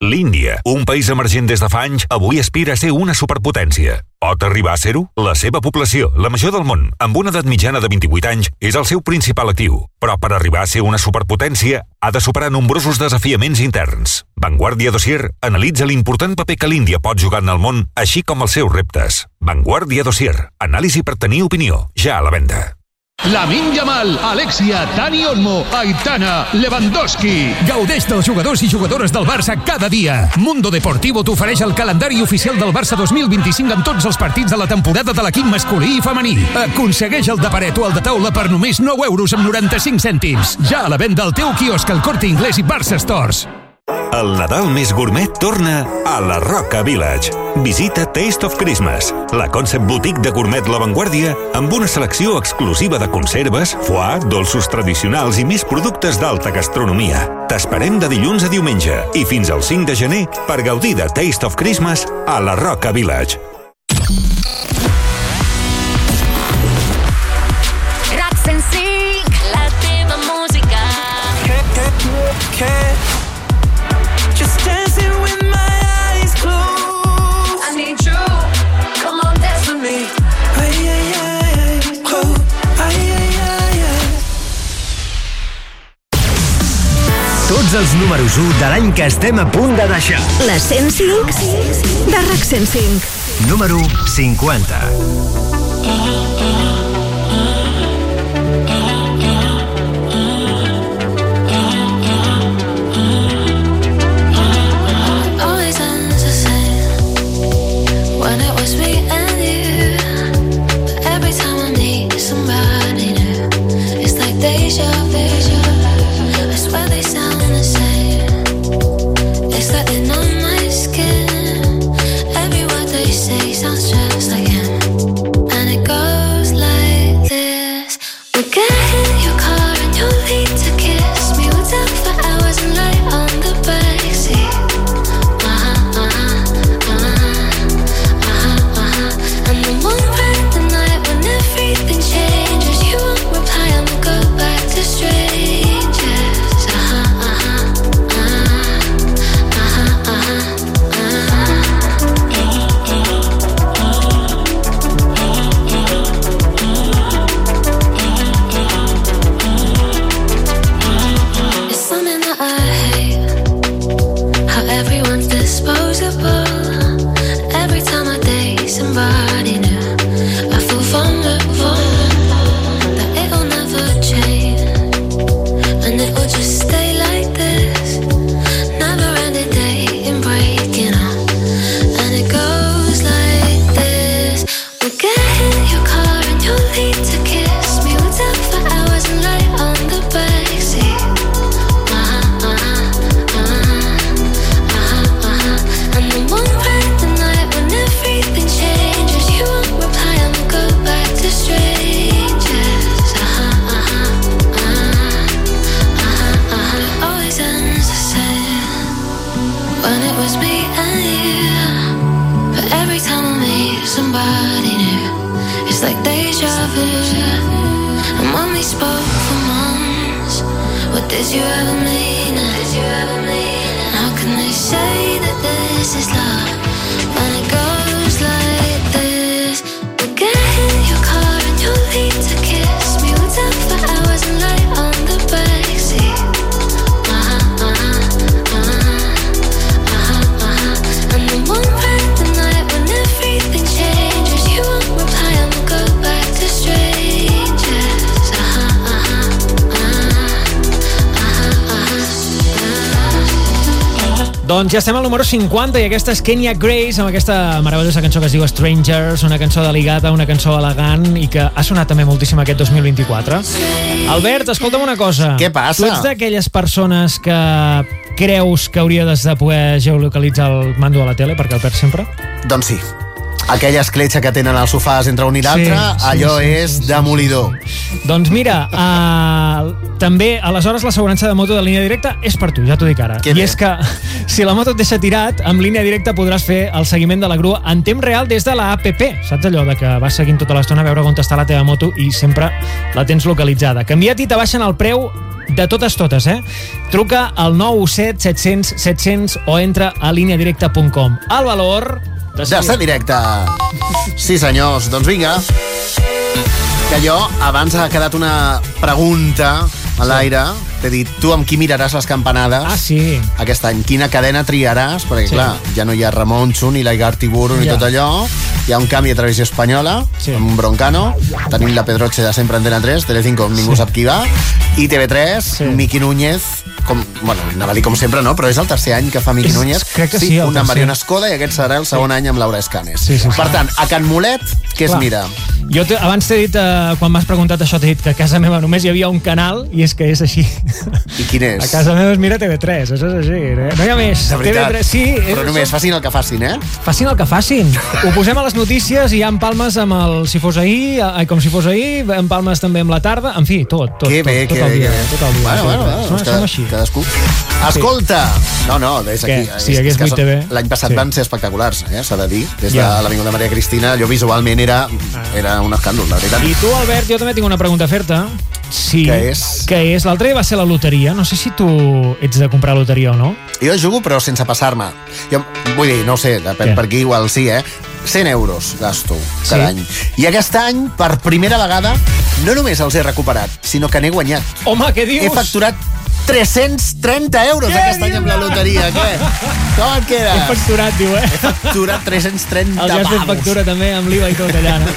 L'Índia, un país emergent des de fa anys, avui aspira a ser una superpotència. Pot arribar a ser-ho? La seva població, la major del món, amb una edat mitjana de 28 anys, és el seu principal actiu. Però per arribar a ser una superpotència, ha de superar nombrosos desafiaments interns. Vanguardia Dossier analitza l'important paper que l'Índia pot jugar en el món, així com els seus reptes. Vanguardia Dossier. Anàlisi per tenir opinió. Ja a la venda. Lamin Yamal, Alexia, Dani Olmo, Aitana, Lewandowski. Gaudeix dels jugadors i jugadores del Barça cada dia. Mundo Deportivo t'ofereix el calendari oficial del Barça 2025 amb tots els partits de la temporada de l'equip masculí i femení. Aconsegueix el de paret o el de taula per només 9 euros amb 95 cèntims. Ja a la venda al teu quiosc al Corte Inglés i Barça Stores. El Nadal més gourmet torna a la Roca Village. Visita Taste of Christmas, la concept boutique de gourmet La Vanguardia amb una selecció exclusiva de conserves, foie, dolços tradicionals i més productes d'alta gastronomia. T'esperem de dilluns a diumenge i fins al 5 de gener per gaudir de Taste of Christmas a la Roca Village. Tots els números 1 de l'any que estem a punt de deixar. La 105 de RAC 105. Número 50. Always Doncs ja estem al número 50 i aquesta és Kenya Grace amb aquesta meravellosa cançó que es diu Strangers, una cançó delicada, una cançó elegant i que ha sonat també moltíssim aquest 2024. Albert, escolta'm una cosa. Què passa? Tu ets d'aquelles persones que creus que hauries de poder geolocalitzar el mando a la tele perquè el perds sempre? Doncs sí. Aquella escletxa que tenen als sofàs entre un i l'altre, Sí, sí, allò sí, és demolidor. Doncs mira, uh, també, aleshores, l'assegurança de moto de línia directa és per tu, ja t'ho dic ara. Que I bé. és que, (laughs) si la moto et deixa tirat, amb línia directa podràs fer el seguiment de la grua en temps real des de la APP. Saps allò de que vas seguint tota l'estona a veure on està la teva moto i sempre la tens localitzada. Canvia't i t'abaixen el preu de totes totes, eh? Truca al 917 700 700 o entra a líniadirecta.com. El valor... De ser directe. Sí, senyors. Doncs vinga. Que jo, abans ha quedat una pregunta a l'aire. T'he dit, tu amb qui miraràs les campanades ah, sí. aquest any? Quina cadena triaràs? Perquè, Sí. sí. clar, ja no hi ha Ramoncho, ni l'Aigar Tiburu, ni Ja. tot allò. Hi ha un canvi a Televisió Espanyola, sí. amb un broncano. Tenim la Pedroche de sempre Antena 3, Telecinco, ningú sí. sap qui va. I TV3, sí. Miqui Núñez, com, bueno, anava a dir com sempre, no? Però és el tercer any que fa Miqui És- Núñez. crec que sí, el una. Mariona Escoda i aquest serà el segon any amb Laura Escanes. Sí, sí, sí. Per tant, a Can Molet, què es Clar. mira? Jo abans t'he dit, eh, quan m'has preguntat això, t'he dit que a casa meva només hi havia un canal i és que és així. I quin és? A casa meva es mira TV3, això és així. eh? No hi ha més. De veritat. TV3, sí. Però només facin el que facin, eh? Facin el que facin. Ho posem a les notícies i hi ha empalmes amb el si fos ahir, eh, com si fos ahir, empalmes també amb la tarda, en fi, tot, tot, que bé, tot, que tot bé, el dia. que bé. Tot el dia. Bueno, bueno, bueno, som, doncs cada, així. cadascú. Escolta! No, no, és aquí. Què? Hi hagués que 8 TV. L'any passat Sí. van ser espectaculars, eh, s'ha de dir. Des Ja. de l'Avinguda Maria Cristina, allò visualment era, era un escàndol, la veritat. I tu, Albert, jo també tinc una pregunta a fer-te. Sí, Què és? Què és? L'altre dia va ser la loteria. No sé si tu ets de comprar loteria o no. Jo jugo, però sense passar-me. Jo, vull dir, no sé, depèn Què? per aquí, igual sí, eh? 100 euros gasto cada Sí? any. I aquest any, per primera vegada, no només els he recuperat, sinó que n'he guanyat. Home, què dius? He facturat 330 euros Què aquest any amb la loteria, què? Com et queda? He facturat, diu, eh? He facturat 330 Els has fet pavos. factura també amb l'IVA i tot allà, no?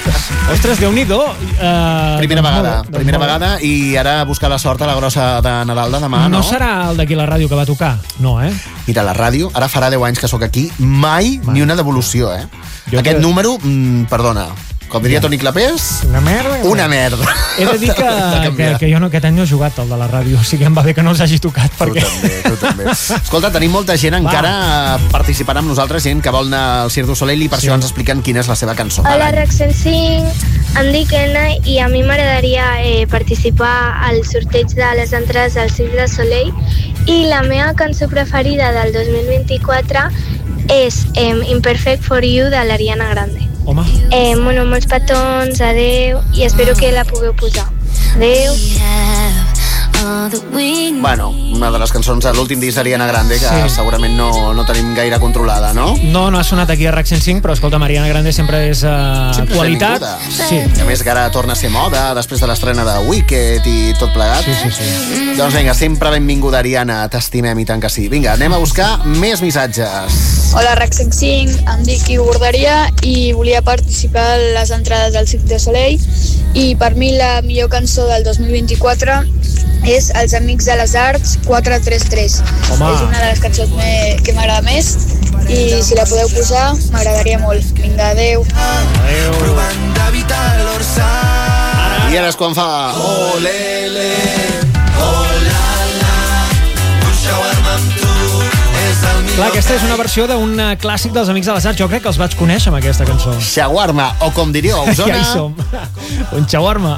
Ostres, Déu-n'hi-do. Uh, Primera vegada, primera vegada i ara buscar la sort a la grossa de Nadal de demà, no? No serà el d'aquí la ràdio que va tocar? No, eh? Mira, la ràdio, ara farà 10 anys que sóc aquí, mai ni una devolució, eh? Jo Aquest que- número, mm, perdona, com diria Toni Clapés, Una merda. una merda. He de dir que, (laughs) De que, que jo no, aquest any no he jugat el de la ràdio, o sigui, em va bé que no els hagi tocat, perquè... Tu també, tu també. Escolta, tenim molta gent encara participant amb nosaltres, gent que vol anar al Cirque du Soleil i per Sí. això ens expliquen quina és la seva cançó. Hola, RAC 105, em dic Elna i a mi m'agradaria eh, participar al sorteig de les entrades al Cirque de Soleil i la meva cançó preferida del 2024 és eh, Imperfect for You de l'Ariana Grande. Home. Eh, bueno, molts petons, adeu i espero que la pugueu posar. Adeu. Bueno, una de les cançons de l'últim disc d'Ariana Grande que Sí. segurament no, no tenim gaire controlada, no? No, no ha sonat aquí a RAC 105, però escolta, Mariana Grande sempre és uh, Sempre qualitat. Sí. A més que ara torna a ser moda després de l'estrena de Wicked i tot plegat. Sí, sí, sí. Doncs vinga, sempre benvinguda, Ariana, t'estimem i tant que sí. Vinga, anem a buscar més missatges. Hola, RAC 105, em dic Iu Borderia i volia participar a les entrades del Cirque de Soleil i per mi la millor cançó del 2024 és Els Amics de les Arts 433. Home. És una de les cançons me, que m'agrada més i si la podeu posar m'agradaria molt. Vinga, adeu. Provant d'evitar l'orsà. I ara és quan fa... Olele, olala, un shawarma amb tu és el millor. Clar, aquesta és una versió d'un eh, clàssic dels Amics de les Arts. Jo crec que els vaig conèixer amb aquesta cançó. Shawarma, o com diríeu a (laughs) Osona... Ja hi som. Un shawarma.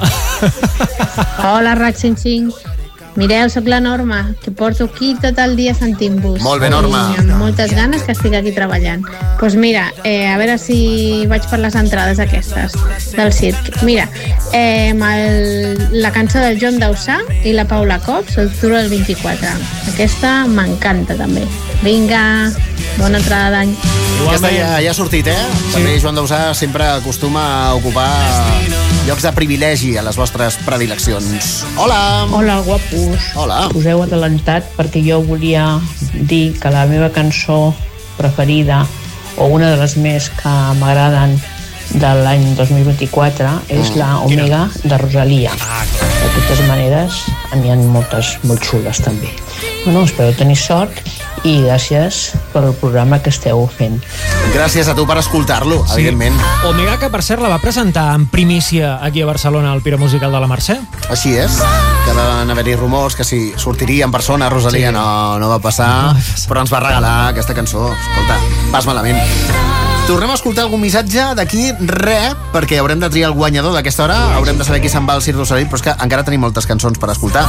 Hola, RAC 105. Mireu, sóc la Norma, que porto aquí tot el dia sentint-vos. Molt bé, Norma. I amb moltes ganes que estic aquí treballant. Doncs pues mira, eh, a veure si vaig per les entrades aquestes del circ. Mira, eh, amb el, la cançó del John Dausà i la Paula Cops, el Tour del 24. Aquesta m'encanta també. Vinga, bona entrada d'any. Aquesta ja, ja ha sortit, eh? Sí. També Joan Dausà sempre acostuma a ocupar llocs de privilegi a les vostres predileccions. Hola! Hola, guapos. Hola. Us heu adelantat perquè jo volia dir que la meva cançó preferida o una de les més que m'agraden de l'any 2024 és Mm, la Omega de Rosalia. De totes maneres, n'hi ha moltes molt xules també. Bueno, espero tenir sort i gràcies pel programa que esteu fent. Gràcies a tu per escoltar-lo, sí. evidentment. Omega, que per cert la va presentar en primícia aquí a Barcelona al Pira Musical de la Mercè. Així és, que van haver-hi rumors que si sortiria en persona Rosalia Sí. no, no va passar, però ens va regalar aquesta cançó. Escolta, vas malament. Tornem a escoltar algun missatge d'aquí, re, perquè haurem de triar el guanyador d'aquesta hora, haurem de saber qui se'n va al Cirque du Soleil, però és que encara tenim moltes cançons per escoltar.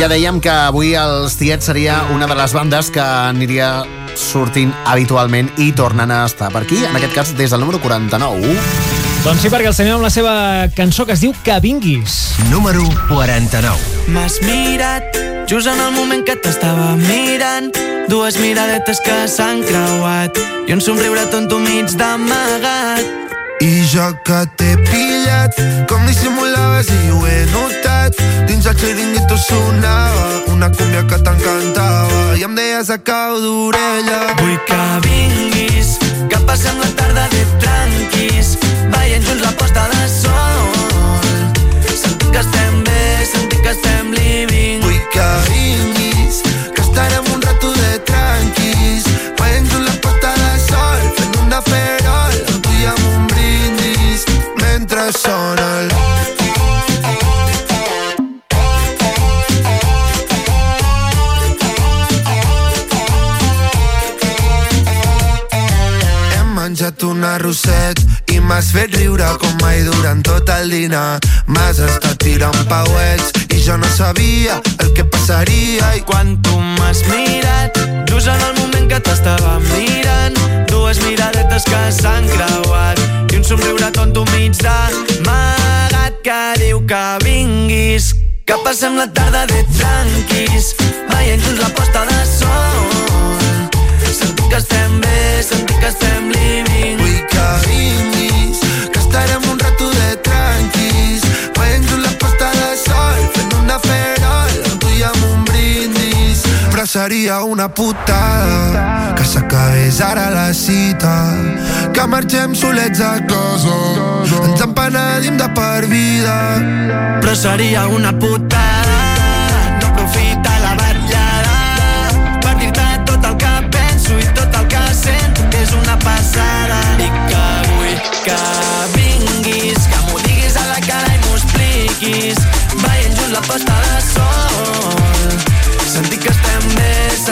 Ja dèiem que avui els Tiets seria una de les bandes que aniria sortint habitualment i tornen a estar per aquí, en aquest cas des del número 49. Doncs sí, perquè el senyor amb la seva cançó que es diu Que vinguis. Número 49. M'has mirat just en el moment que t'estava mirant dues miradetes que s'han creuat i un somriure tonto mig d'amagat I jo que t'he pillat, com dissimulaves i ho he notat. Dins el xiringuito sonava una cúmbia que t'encantava i em deies a cau d'orella. Vull que vinguis, que passem la tarda de tranquis, veient junts la posta de sol. Sentim que estem bé, sentim que estem living. Vull que vinguis, que estarem Menjat un arrosset i m'has fet riure com mai durant tot el dinar. M'has estat tirant pauets i jo no sabia el que passaria i Quan tu m'has mirat, just en el moment que t'estava mirant, dues miradetes que s'han creuat i un somriure tonto mig d'amagat que diu que vinguis, que passem la tarda de tranquis, veient junts la posta de sol. Que estem bé, sentim que estem living. Vull que vinguis, que estarem un rato de tranquis, junts la posta de sol, fent un de ferol, amb tu i amb un brindis. Però seria una putada que s'acabés ara la cita, que marxem solets a casa, ens empenedim de per vida. Però seria una putada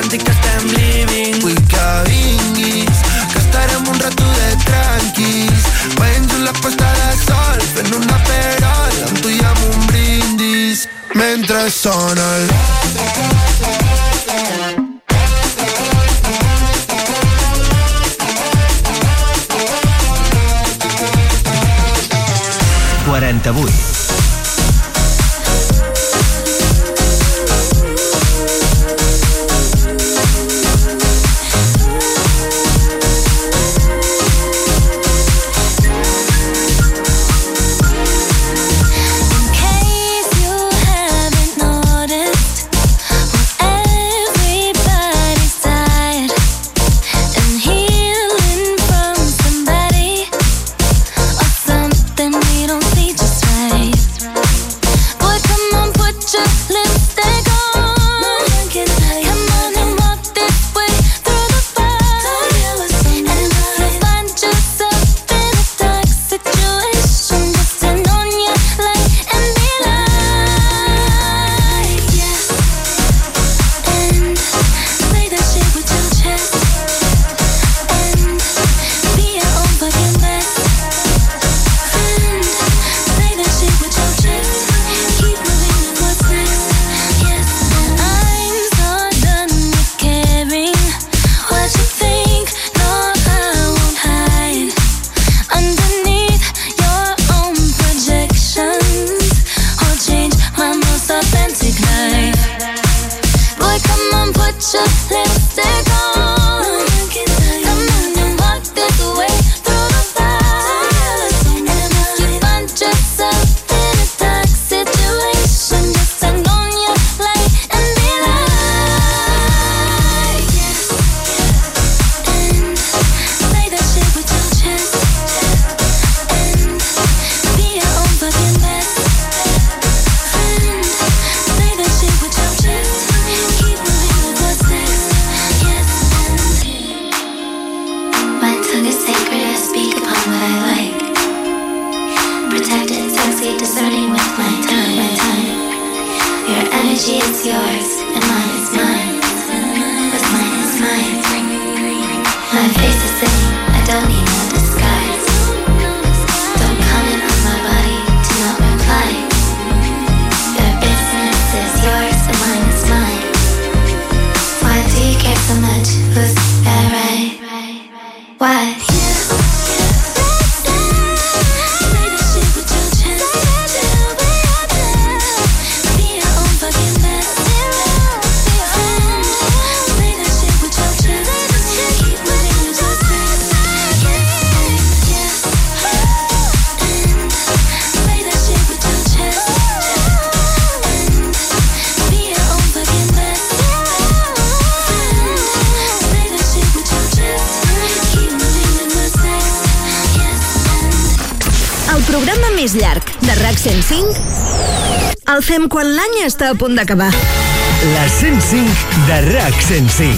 sentir que estem living Vull que vinguis, que estarem un rato de tranquis, veient la posta de sol, fent una perol, amb tu i amb un brindis, mentre sona el... Something fem quan l'any està a punt d'acabar. La 105 de RAC 105.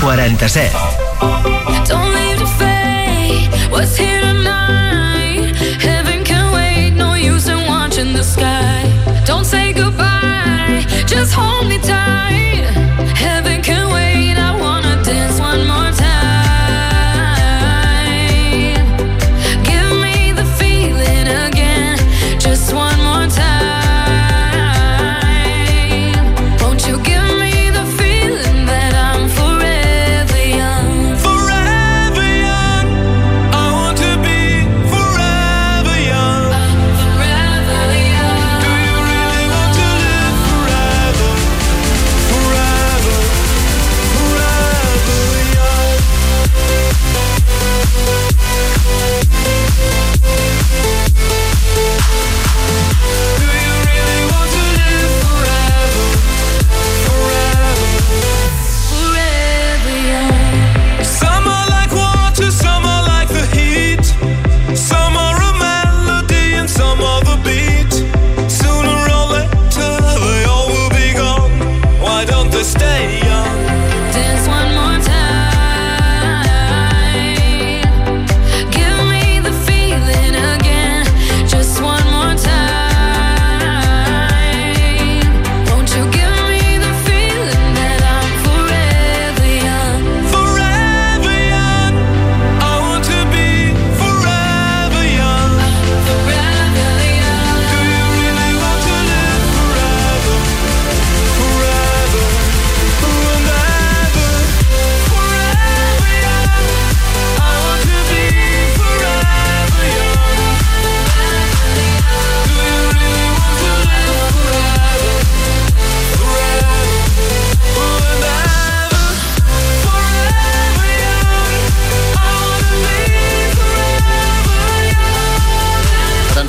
47. Don't leave to fate. What's here tonight? Heaven can wait. No use in watching the sky. Don't say goodbye. Just hold me tight.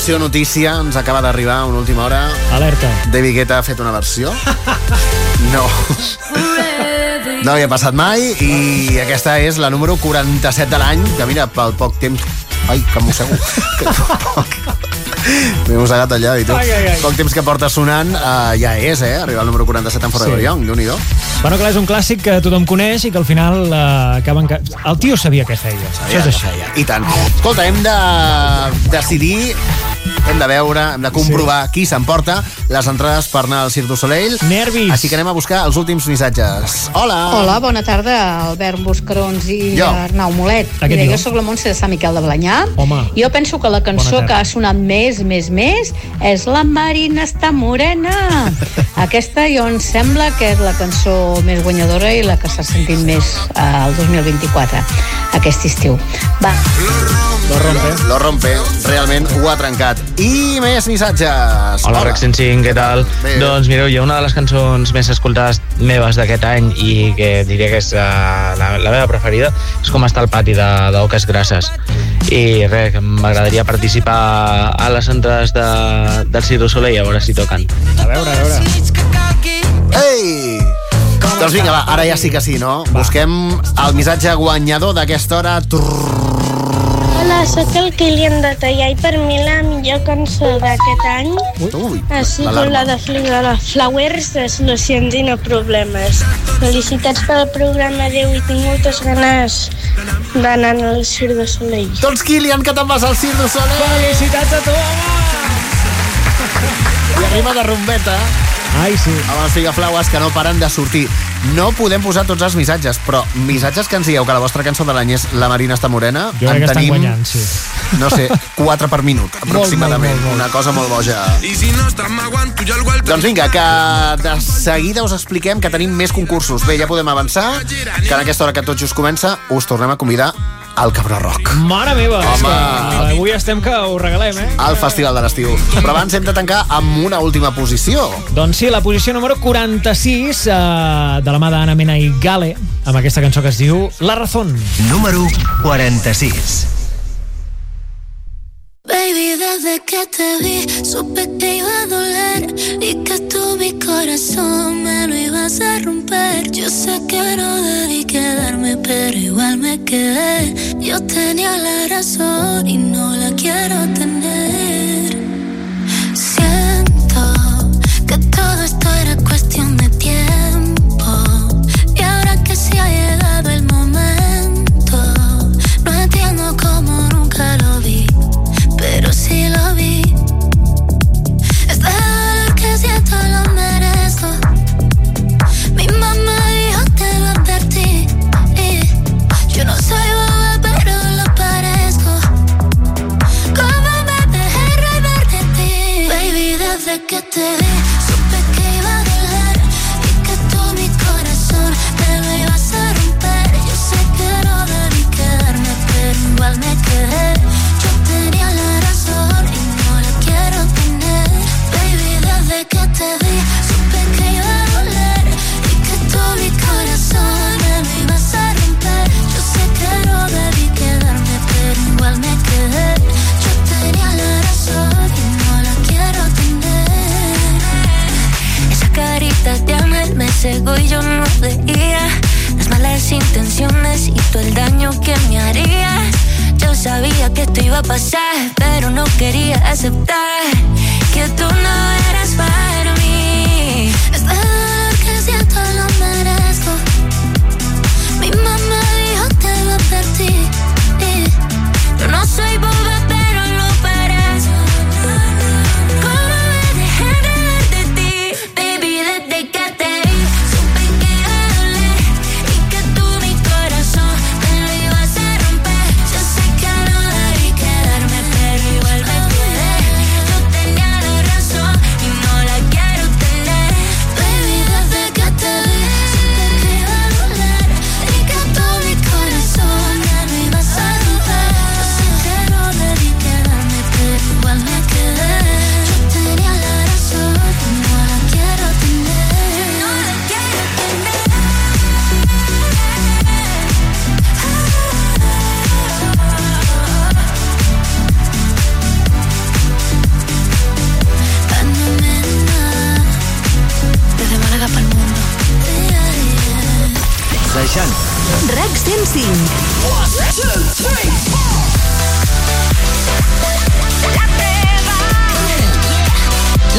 Atenció, notícia, ens acaba d'arribar a una última hora. Alerta. David Guetta ha fet una versió. (laughs) No. No havia passat mai i aquesta és la número 47 de l'any, que mira, pel poc temps... Ai, que mossego. (laughs) Que poc... M'he mossegat allà, i tu. Ai, ai, ai. Poc temps que porta sonant, uh, ja és, eh? Arribar al número 47 en Forever Sí. Young, déu nhi Bueno, clar, és un clàssic que tothom coneix i que al final uh, acaben... Ca... El tio sabia què feia. Això és així. I tant. Escolta, hem de decidir, hem de veure, hem de comprovar sí. qui s'emporta les entrades per anar al Cirque du Soleil. Nervis. Així que anem a buscar els últims missatges. Hola. Hola, bona tarda, Albert Buscarons i Jo. Arnau Molet. Mira, jo. jo sóc la Montse de Sant Miquel de Balanyà. Home. Jo penso que la cançó que ha sonat més, més, més és La Marina està morena. (laughs) Aquesta jo em sembla que és la cançó més guanyadora i la que s'ha sentit més eh, el 2024, aquest estiu. Va. Lo rompe. Lo rompe. Realment ho ha trencat. I més missatges. Hola, Rex 105, què tal? Bé. Doncs mireu, hi ha una de les cançons més escoltades meves d'aquest any i que diria que és uh, la, la meva preferida, és com està el pati de, d'Oques Grasses. I res, m'agradaria participar a les entrades de, del Cirque du Soleil, a veure si toquen. A veure, a veure. Ei! Doncs vinga, va, ara ja sí que sí, no? Busquem el missatge guanyador d'aquesta hora. Hola, sóc el Kilian de Tallà i per mi la millor cançó d'aquest any Ui, ha sigut la de Flowers de Solucions i no Problemes. Felicitats pel programa, adeu, i tinc moltes ganes d'anar al Cirque du Soleil. Doncs Kilian, que te'n vas al Cirque du Soleil! Felicitats a tu, home! I arriba de rumbeta. Ai, sí. Amb els figaflaues que no paren de sortir. No podem posar tots els missatges, però missatges que ens dieu que la vostra cançó de l'any és La Marina està morena, Jo en tenim, guanyant, sí. no sé, 4 per minut, aproximadament. molt, molt. Una cosa molt boja. Y si no estás me aguanto y algo al Doncs vinga, que de seguida us expliquem que tenim més concursos. Bé, ja podem avançar, que en aquesta hora que tot just comença us tornem a convidar al Cabró Rock. Mare meva, Home. que avui estem que ho regalem, eh? al Festival de l'Estiu. Però abans hem de tancar amb una última posició. Doncs sí, la posició número 46 eh, de la mà d'Anna Mena i Gale, amb aquesta cançó que es diu La Razón. Número 46. Baby, desde que te vi, supe que iba a doler y que tú mi corazón me lo ibas a romper. Yo sé que no debí quedarme, pero igual me quedé. Yo tenía la razón y no la quiero tener. Siento que todo esto Yo tenía la razón carita de ángel me cegó y yo no veía las malas intenciones y todo el daño que me harías. Yo sabía que esto iba a pasar, pero no quería aceptar que tú no eras para mí. Este dolor que siento lo merezco. Mi mamá dijo te lo advertí. Yo no soy boba, 60. RAC 105.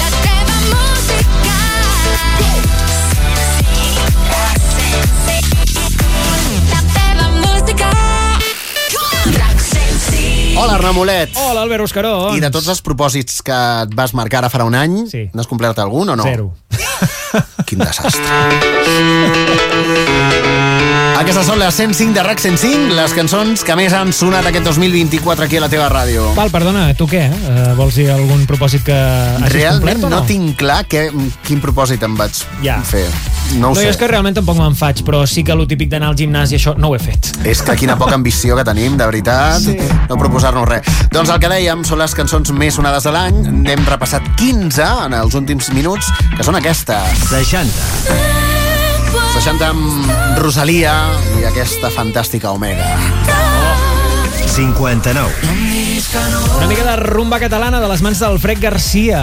La teva música. La teva música. RAC 105. Hola, Arnau Molet. Hola, Albert Buscaró. I de tots els propòsits que et vas marcar ara farà un any, sí. n'has complert algun o no? Zero. Quin desastre. (laughs) Aquestes són les 105 de RAC 105, les cançons que més han sonat aquest 2024 aquí a la teva ràdio. Val, perdona, tu què? Uh, vols dir algun propòsit que hagis Realment complert o no? no? tinc clar que, quin propòsit em vaig Ja. fer. No ho no, sé. jo és que realment tampoc me'n faig, però sí que lo típic d'anar al gimnàs i això no ho he fet. És que quina poca ambició que tenim, de veritat. Sí. No proposar-nos res. Doncs el que dèiem són les cançons més sonades de l'any. N'hem repassat 15 en els últims minuts, que són aquestes. 60. 60 amb Rosalia i aquesta fantàstica Omega. 59. Una mica de rumba catalana de les mans del Fred Garcia.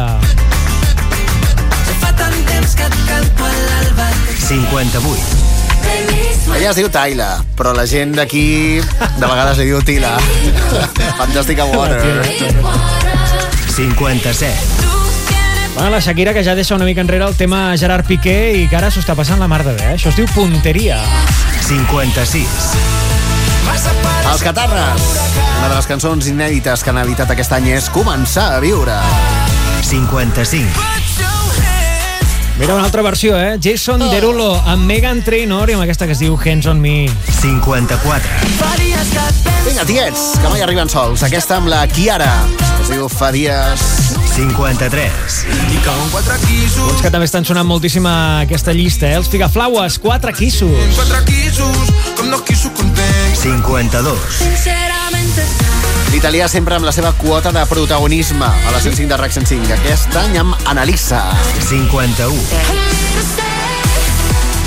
Fa tant temps que et canto a l'alba 58. Ella es diu Taila, però la gent d'aquí de vegades li diu Tila. (laughs) Fantàstica Water. 57. Bueno, la Shakira que ja deixa una mica enrere el tema Gerard Piqué i que ara s'ho està passant la mar de bé. Eh? Això es diu punteria. 56. Els Catarres. Una de les cançons inèdites que han editat aquest any és Començar a viure. 55. Mira una altra versió, eh? Jason Derulo amb Megan Trainor i amb aquesta que es diu Hands on Me. 54. Vinga, tiets, que mai arriben sols. Aquesta amb la Kiara, que es diu Fa dies... 53. I cauen quatre quisos. Uns que també estan sonant moltíssim a aquesta llista, eh? Els Figaflaues, 4 quissos. Quatre quisos, com dos quisos contents. 52. Sinceramente L'italià sempre amb la seva quota de protagonisme a la 105 de RAC 105. Aquest any amb Annalisa. 51.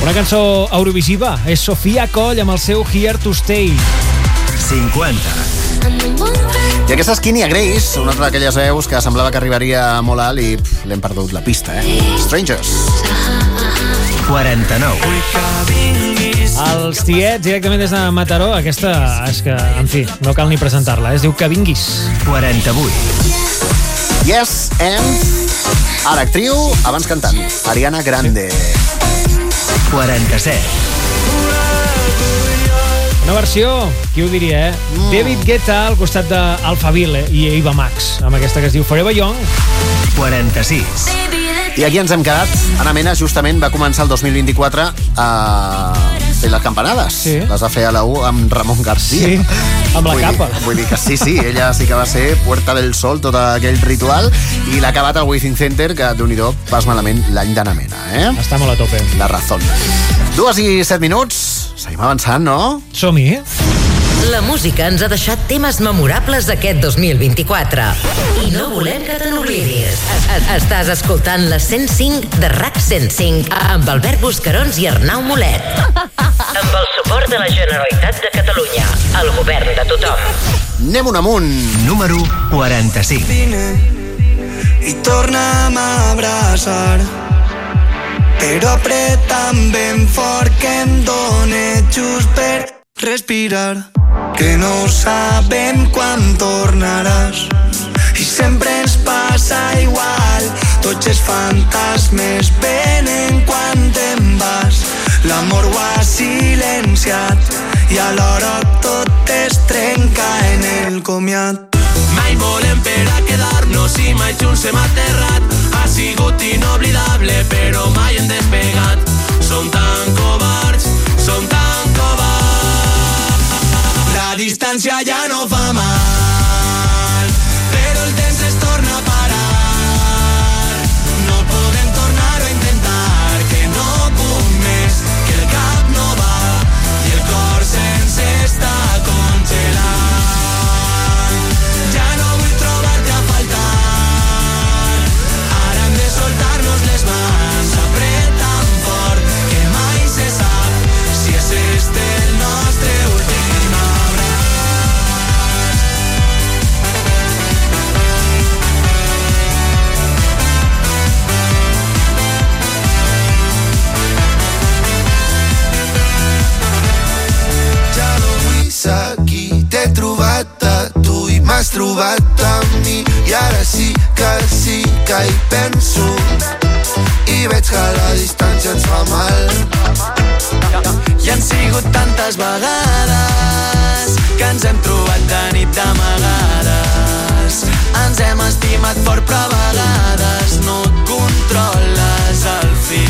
Una cançó eurovisiva és Sofia Coll amb el seu Here to Stay. 50. I aquesta és Kinia Grace, una altra d'aquelles veus que semblava que arribaria molt alt i l'hem perdut la pista, eh? Strangers. 49. Els tiets, directament des de Mataró, aquesta és que, en fi, no cal ni presentar-la, eh? es diu Que vinguis. 48. Yes, and... Ara actriu, abans cantant. Ariana Grande. 47. Una versió, qui ho diria, eh? Mm. David Guetta al costat d'Alphaville eh? i Eva Max, amb aquesta que es diu Forever Young. 46. I aquí ens hem quedat. Anna Mena justament va començar el 2024 a fer les campanades. Sí. Les va fer a la U amb Ramon García. Sí, amb la vull capa. Dir, vull dir que sí, sí, ella sí que va ser Puerta del Sol, tot aquell ritual, i l'ha acabat al Withing Center, que déu nhi pas malament l'any d'Anna Mena, eh? Està molt a tope. La razón. Dues i set minuts, seguim avançant, no? Som-hi. La música ens ha deixat temes memorables d'aquest 2024 i no volem que te n'oblidis. Estàs escoltant la 105 de RAC 105 amb Albert Buscarons i Arnau Molet. Amb el suport de la Generalitat de Catalunya, el govern de tothom. Anem un amunt. Número 45. Vine i torna'm a abraçar però apreta'm ben fort que em dóna just per respirar que no sabem quan tornaràs i sempre ens passa igual tots els fantasmes venen quan te'n vas l'amor ho ha silenciat i alhora tot es trenca en el comiat Mai volem per a quedar-nos i mai junts hem aterrat. Ha sigut inoblidable, però mai hem despegat. Som tan covards, som tan. La distància ja no fa trobat a mi i ara sí que sí que hi penso i veig que la distància ens fa mal I han sigut tantes vegades que ens hem trobat de nit d'amagades. Ens hem estimat fort però a vegades no et controles al final.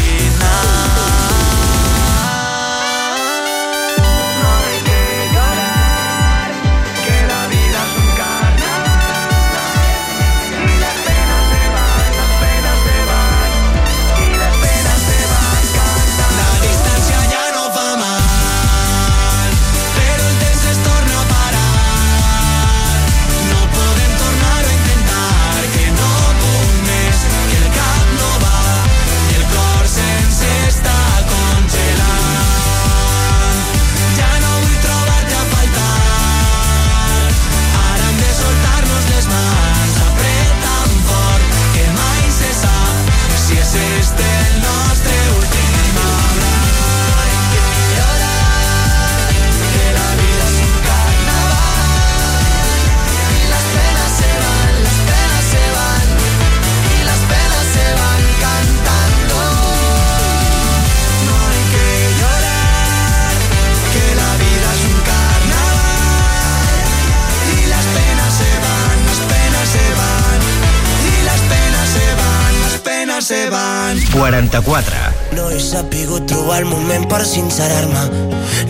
44. No he sapigut trobar el moment per sincerar-me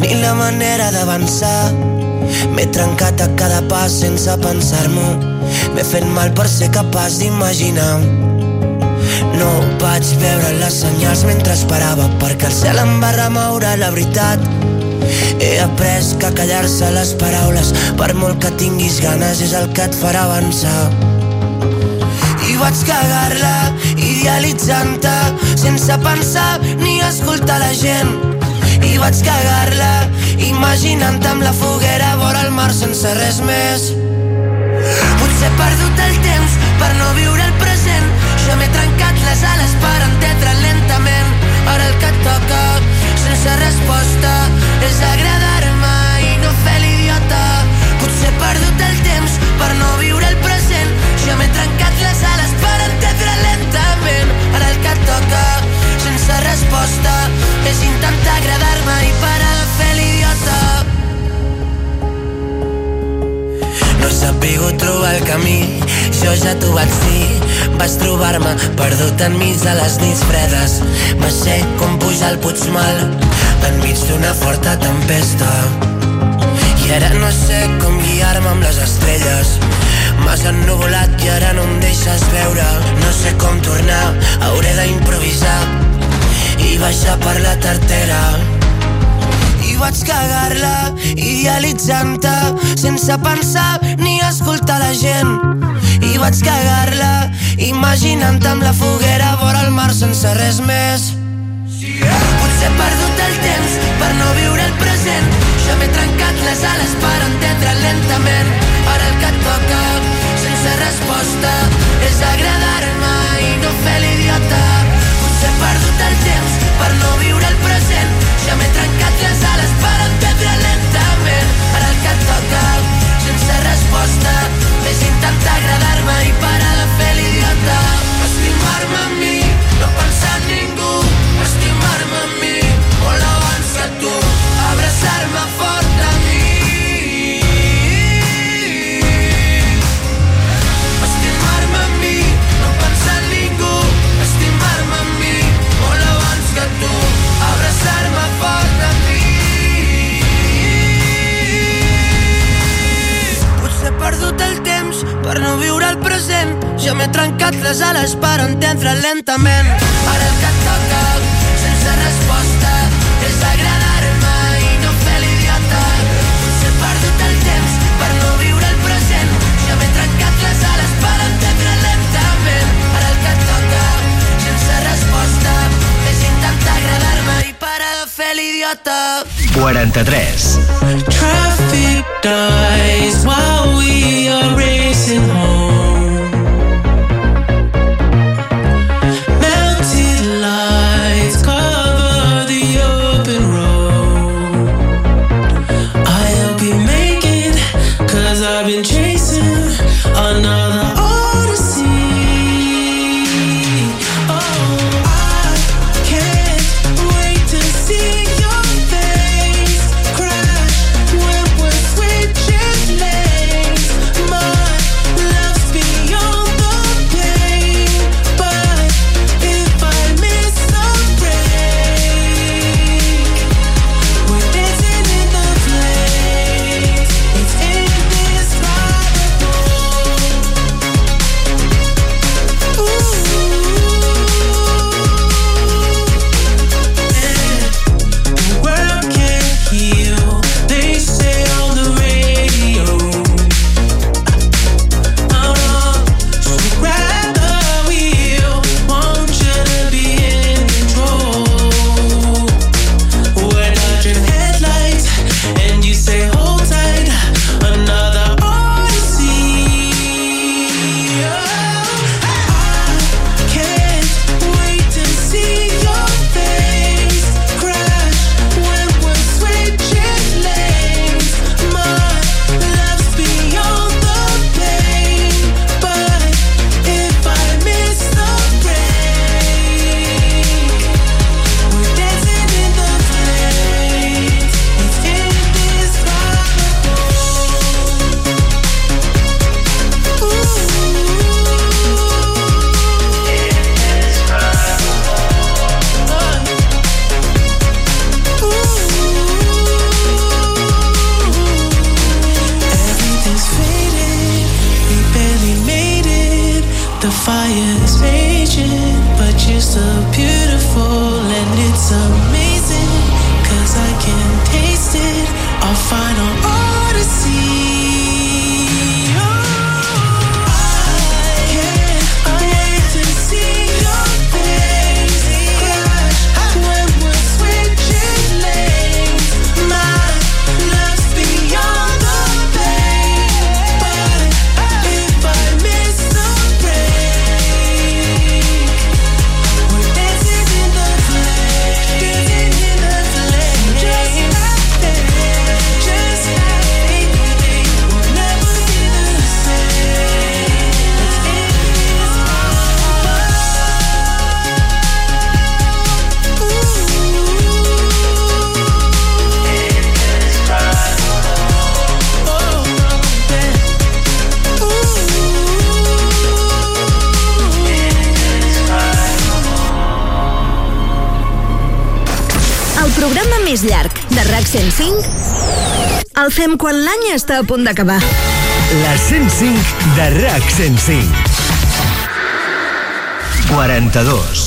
ni la manera d'avançar. M'he trencat a cada pas sense pensar-m'ho. M'he fet mal per ser capaç d'imaginar. No vaig veure les senyals mentre esperava perquè el cel em va remoure la veritat. He après que callar-se les paraules per molt que tinguis ganes és el que et farà avançar. I vaig cagar-la idealitzant-te sense pensar ni escoltar la gent. I vaig cagar-la imaginant-te amb la foguera vora el mar sense res més. Potser he perdut el temps per no viure el present. Jo m'he trencat les ales per entendre lentament. Ara el que et toca, sense resposta, és agradar-me toca, sense resposta, és intentar agradar-me i parar de fer l'idiota. No he sapigut trobar el camí, jo ja t'ho vaig dir. Vas trobar-me perdut enmig de les nits fredes. Va ser com pujar al Puigmal enmig d'una forta tempesta. I ara no sé com guiar-me amb les estrelles. M'has ennuvolat i ara no em deixes veure. No sé com tornar, hauré d'improvisar i baixar per la tartera. I vaig cagar-la idealitzant-te sense pensar ni escoltar la gent. I vaig cagar-la imaginant-te amb la foguera vora el mar sense res més. Potser he perdut el temps per no viure el present. Jo m'he trencat les ales per entendre lentament. Ara el que et toca, sense resposta, és agradar-me i no fer l'idiota. Potser he perdut el temps per no viure el present. Jo m'he trencat les ales per entendre lentament. Ara el que toca, sense resposta, és intentar agradar-me i parar de fer per no viure el present. Jo m'he trencat les ales per entendre lentament. Ara el que et toca, sense resposta, és agradar-me i no fer l'idiota. Potser he perdut el temps per no viure el present. Jo m'he trencat les ales per entendre lentament. Ara el que et toca, sense resposta, és intentar agradar-me i parar de fer l'idiota. 43. Traffic dies while we are racing home. Fem quan l'any està a punt d'acabar. La 105 de RAC 105. 42.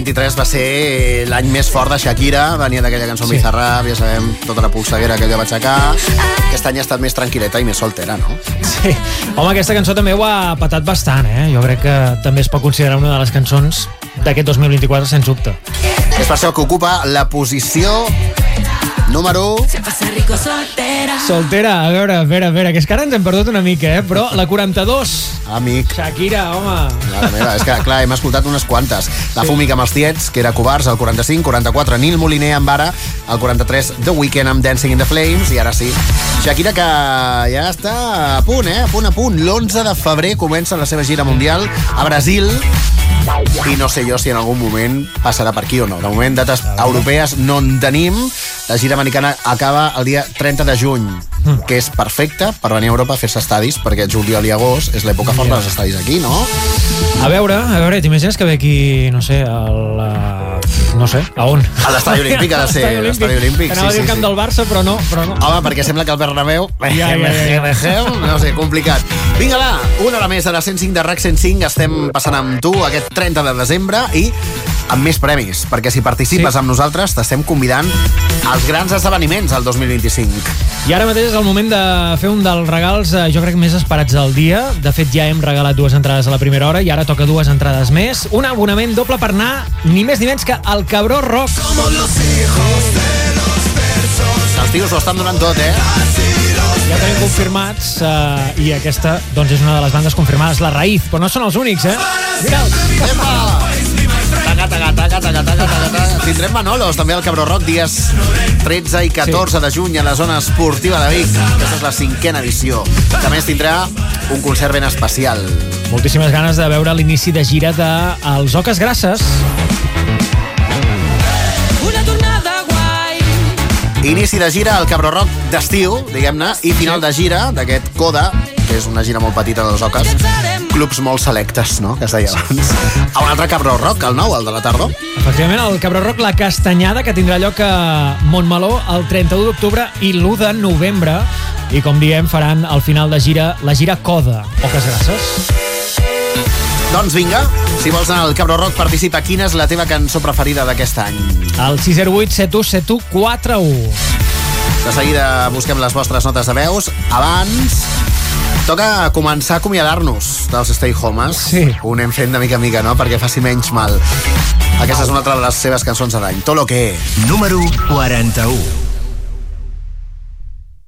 2023, va ser l'any més fort de Shakira. Venia d'aquella cançó Sí. Bizarrap, ja sabem, tota la polseguera que ella va aixecar. Aquest any ha estat més tranquil·leta i més soltera, no? Sí. Home, aquesta cançó també ho ha patat bastant, eh? Jo crec que també es pot considerar una de les cançons d'aquest 2024, sens dubte. És per això que ocupa la posició número... Se pasa rico soltera. Soltera, a veure, a veure, a veure, que és que ara ens hem perdut una mica, eh? Però la 42... Amic. Shakira, home. Mare meva, és que, clar, hem escoltat unes quantes. La Fúmica amb els tiets, que era Covards, el 45, 44, Nil Moliner amb Ara, el 43, The Weeknd amb Dancing in the Flames, i ara sí, Shakira que ja està a punt, eh? A punt, a punt. L'11 de febrer comença la seva gira mundial a Brasil, i no sé jo si en algun moment passarà per aquí o no. De moment, dates europees no en tenim. La gira americana acaba el dia 30 de juny, que és perfecte per venir a Europa a fer-se estadis, perquè juliol i agost és l'època forta dels estadis aquí, no? A veure, a veure, t'imagines que ve aquí, no sé, al... Uh, no sé, a on? A l'estadi olímpic ha de ser, L'estadi olímpic, Anava a sí, dir sí, el camp sí. del Barça, però no, però no. Home, perquè sembla que el Bernabéu... Ja, ja, ja. No sé, complicat. Vinga, va, una hora més a la 105 de RAC 105. Estem passant amb tu aquest 30 de desembre i amb més premis, perquè si participes Sí. amb nosaltres t'estem convidant als grans esdeveniments del 2025. I ara mateix és el moment de fer un dels regals, eh, jo crec, més esperats del dia. De fet, ja hem regalat dues entrades a la primera hora i ara toca dues entrades més. Un abonament doble per anar, ni més ni menys que al Cabró Rock. Els tios ho estan donant tot, eh? Ja tenim confirmats eh, i aquesta doncs, és una de les bandes confirmades, La Raïz, però no són els únics, eh? Mira'ls! Taca, taca, taca, taca, taca. Tindrem Manolos, també al Cabró Rock, dies 13 i 14 sí. de juny a la zona esportiva de Vic. Aquesta és la cinquena edició. A més tindrà un concert ben especial. Moltíssimes ganes de veure l'inici de gira de Els Oques Grasses. Una tornada guai. Inici de gira al Cabró Rock d'estiu, diguem-ne, i final de gira d'aquest Coda, que és una gira molt petita de les Oques. Clubs molt selectes, no?, que es deia abans. A un altre Cabró Rock, el nou, el de la tardor. Efectivament, el Cabró Rock La Castanyada, que tindrà lloc a Montmeló el 31 d'octubre i l'1 de novembre. I com diem, faran al final de gira la gira Coda, Oques Grasses. Doncs vinga, si vols anar al Cabró Rock, participa. Quina és la teva cançó preferida d'aquest any? El 608 71 4141. De seguida busquem les vostres notes de veus. Abans, toca començar a acomiadar-nos dels Stay Homes. Sí. Ho anem fent de mica en mica, no?, perquè faci menys mal. Aquesta és una altra de les seves cançons de l'any. Tot lo que... Número 41.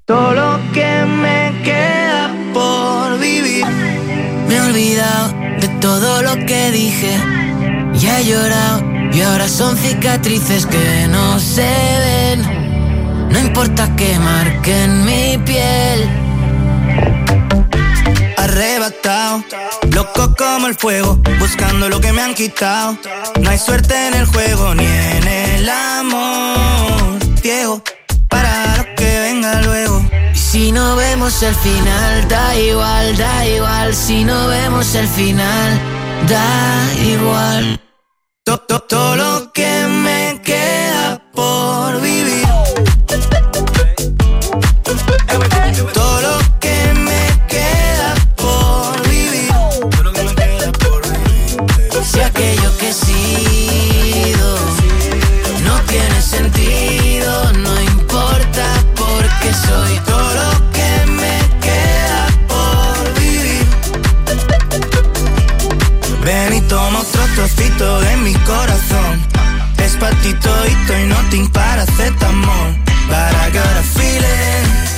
Todo lo que me queda por vivir. Me he olvidado de todo lo que dije. Ya he llorado y ahora son cicatrices que no se ven. No importa que marquen mi piel. Arrebatado, loco como el fuego, buscando lo que me han quitado. No hay suerte en el juego ni en el amor. Viejo, para lo que venga luego. Y si no vemos el final, da igual, da igual. Si no vemos el final, da igual. To- to- Todo lo que me queda por vivir. Porque soy Todo lo que me queda por vivir. Ven y toma otro trocito de mi corazón. Es pa' ti todito y nothing paracetamol. But I got a feeling.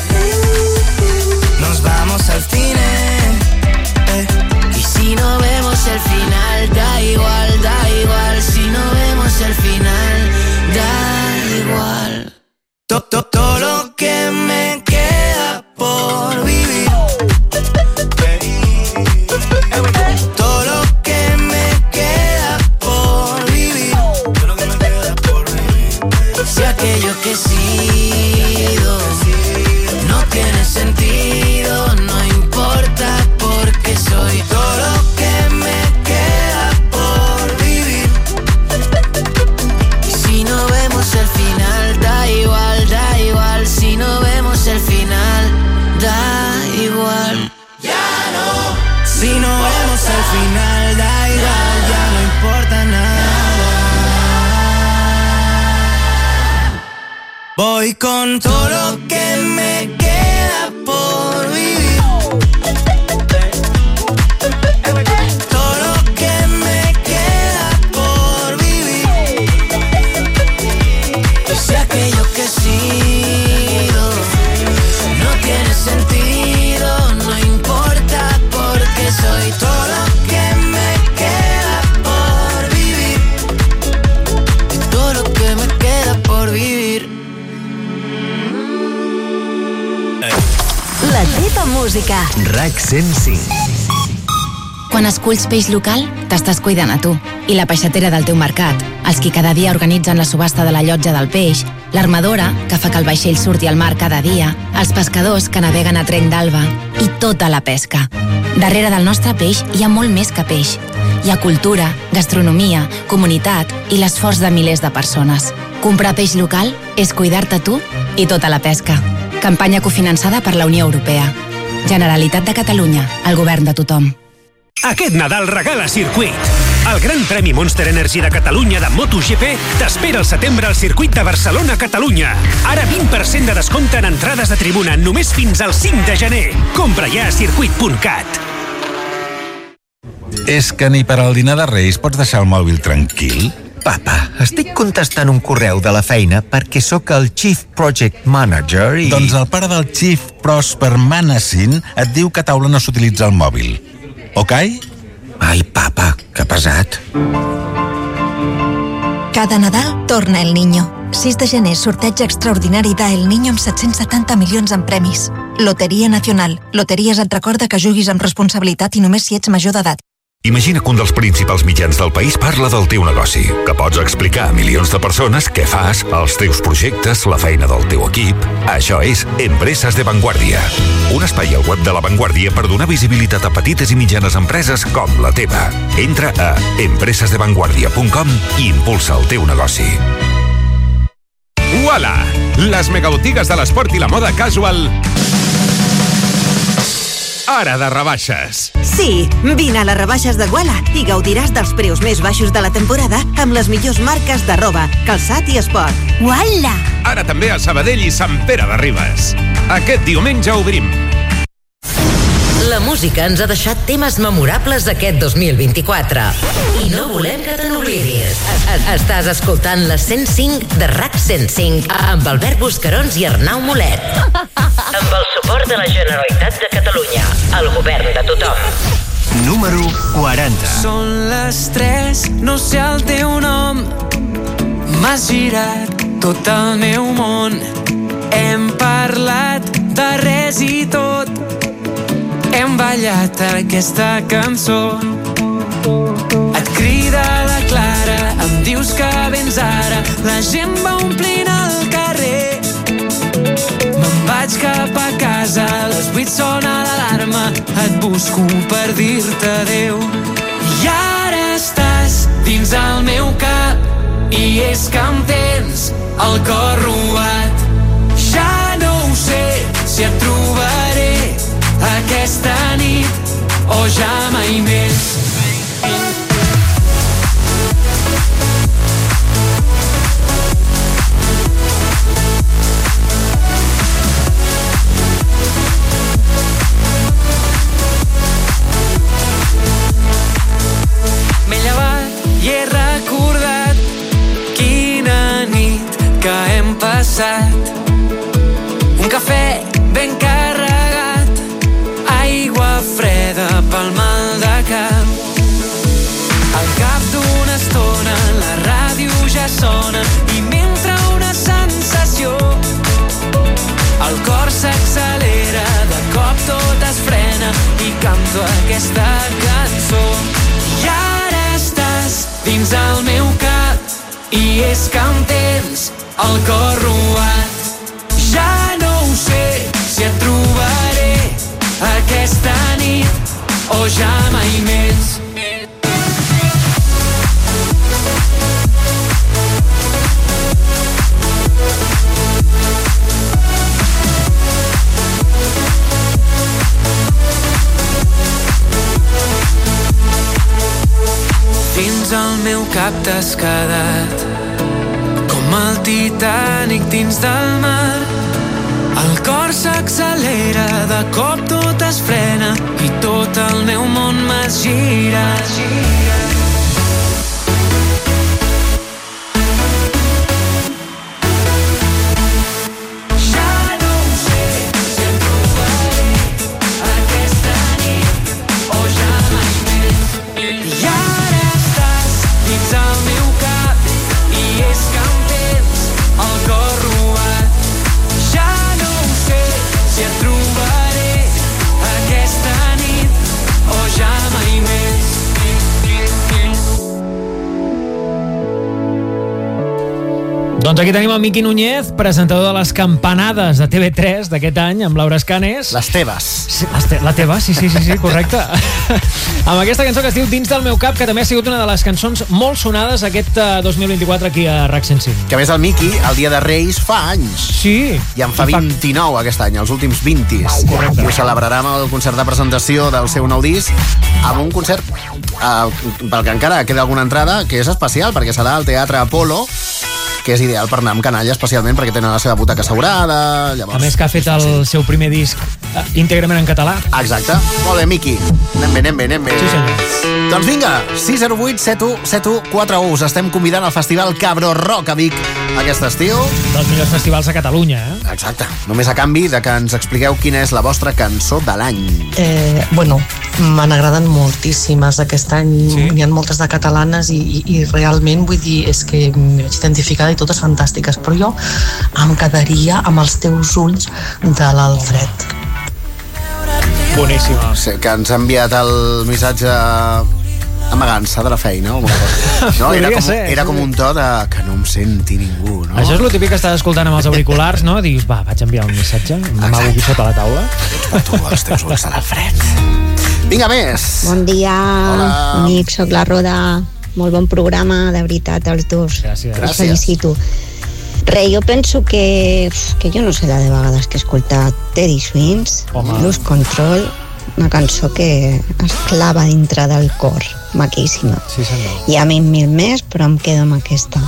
To- to- Todo lo que me con todo música. RAC 105. Quan esculls peix local, t'estàs cuidant a tu. I la peixatera del teu mercat, els qui cada dia organitzen la subhasta de la llotja del peix, l'armadora, que fa que el vaixell surti al mar cada dia, els pescadors que naveguen a trenc d'alba i tota la pesca. Darrere del nostre peix hi ha molt més que peix. Hi ha cultura, gastronomia, comunitat i l'esforç de milers de persones. Comprar peix local és cuidar-te tu i tota la pesca. Campanya cofinançada per la Unió Europea. Generalitat de Catalunya, el govern de tothom. Aquest Nadal regala circuit. El Gran Premi Monster Energy de Catalunya de MotoGP t'espera al setembre al circuit de Barcelona-Catalunya. Ara 20% de descompte en entrades de tribuna només fins al 5 de gener. Compra ja a circuit.cat. És que ni per al dinar de Reis pots deixar el mòbil tranquil? Papa, estic contestant un correu de la feina perquè sóc el Chief Project Manager i... Doncs el pare del Chief Prosper Manassin et diu que a taula no s'utilitza el mòbil. Ok? Ai, papa, que pesat. Cada Nadal torna El Niño. 6 de gener, sorteig extraordinari d'El Niño amb 770 milions en premis. Loteria Nacional. Loteries et recorda que juguis amb responsabilitat i només si ets major d'edat. Imagina que un dels principals mitjans del país parla del teu negoci, que pots explicar a milions de persones què fas, els teus projectes, la feina del teu equip. Això és Empreses de Vanguardia. Un espai al web de La Vanguardia per donar visibilitat a petites i mitjanes empreses com la teva. Entra a empresesdevanguardia.com i impulsa el teu negoci. Uala! Les megabotigues de l'esport i la moda casual ara de rebaixes. Sí, vine a les rebaixes de Guala i gaudiràs dels preus més baixos de la temporada amb les millors marques de roba, calçat i esport. Guala! Ara també a Sabadell i Sant Pere de Ribes. Aquest diumenge obrim. La música ens ha deixat temes memorables d'aquest 2024 i no volem que te n'oblidis. Estàs escoltant la 105 de RAC 105 amb Albert Buscarons i Arnau Molet. Amb el suport de la Generalitat de Catalunya, el govern de tothom. Número 40. Són les 3, no sé el teu nom. M'has girat tot el meu món. Hem parlat de res i tot. Hem ballat aquesta cançó. Et crida la Clara, em dius que vens ara. La gent va omplint el carrer. Me'n vaig cap a casa, a les 8 sona l'alarma. Et busco per dir-te adéu. I ara estàs dins el meu cap i és que em tens el cor robat. Aquesta nit o ja mai més. M'he llevat i he recordat quina nit que hem passat. Freda pel mal de cap. Al cap d'una estona la ràdio ja sona i m'entra una sensació. El cor s'accelera, de cop tot es frena i canto aquesta cançó. I ara estàs dins el meu cap i és que em tens el cor robat. Ja no ho sé si et trobaré aquesta nit o ja mai més. Dins el meu cap t'has quedat com el Titanic dins del mar. El cor s'accelera, de cop tot es frena i tot el meu món m'has girat. Ja Doncs aquí tenim el Miqui Núñez, presentador de les campanades de TV3 d'aquest any, amb Laura Escanes. Les teves. Sí, les te la teva, sí, sí, sí, sí correcte. (laughs) amb aquesta cançó que es diu Dins del meu cap, que també ha sigut una de les cançons molt sonades aquest eh, 2024 aquí a RAC 105. Que a més el Miqui, el dia de Reis, fa anys. Sí. I en fa 29 aquest any, els últims 20. Correcte. I ho celebrarà amb el concert de presentació del seu nou disc, amb un concert eh, pel que encara queda alguna entrada, que és especial, perquè serà al Teatre Apolo, que és ideal per anar amb canalla, especialment perquè tenen la seva butaca assegurada. A Llavors, més que ha fet el seu primer disc eh, íntegrament en català. Exacte. Molt bé, Miqui. Anem bé, anem bé, anem bé. Sí, senyor. Doncs vinga, 608 71 7141. Us estem convidant al Festival Cabro Rock a Vic aquest estiu. Dels millors festivals a Catalunya, eh? Exacte. Només a canvi de que ens expliqueu quina és la vostra cançó de l'any. Eh, bueno, m'han agradat moltíssimes aquest any, sí? n'hi ha moltes de catalanes i, i, i realment vull dir, és que m'hi vaig identificada i totes fantàstiques, però jo em quedaria amb els teus ulls de l'Alfred. Boníssima. Sí, que ens ha enviat el missatge amagant-se de la feina o alguna cosa. (laughs) No, era com, era com un to de que no em senti ningú, no? Això és el típic que estàs escoltant amb els auriculars, no? Dius, va, vaig enviar un missatge, m'amago aquí sota la taula. Per tu, els teus ulls de l'Alfred. Vinga, més. Bon dia, Hola. amic, sóc la Roda. Molt bon programa, de veritat, els dos. Gràcies. Us felicito. Re, jo penso que, que jo no sé la de vegades que he escoltat Teddy Swings, Home. Lose Control, una cançó que es clava dintre del cor, maquíssima. Sí, senyor. Hi ha mil, mil més, però em quedo amb aquesta.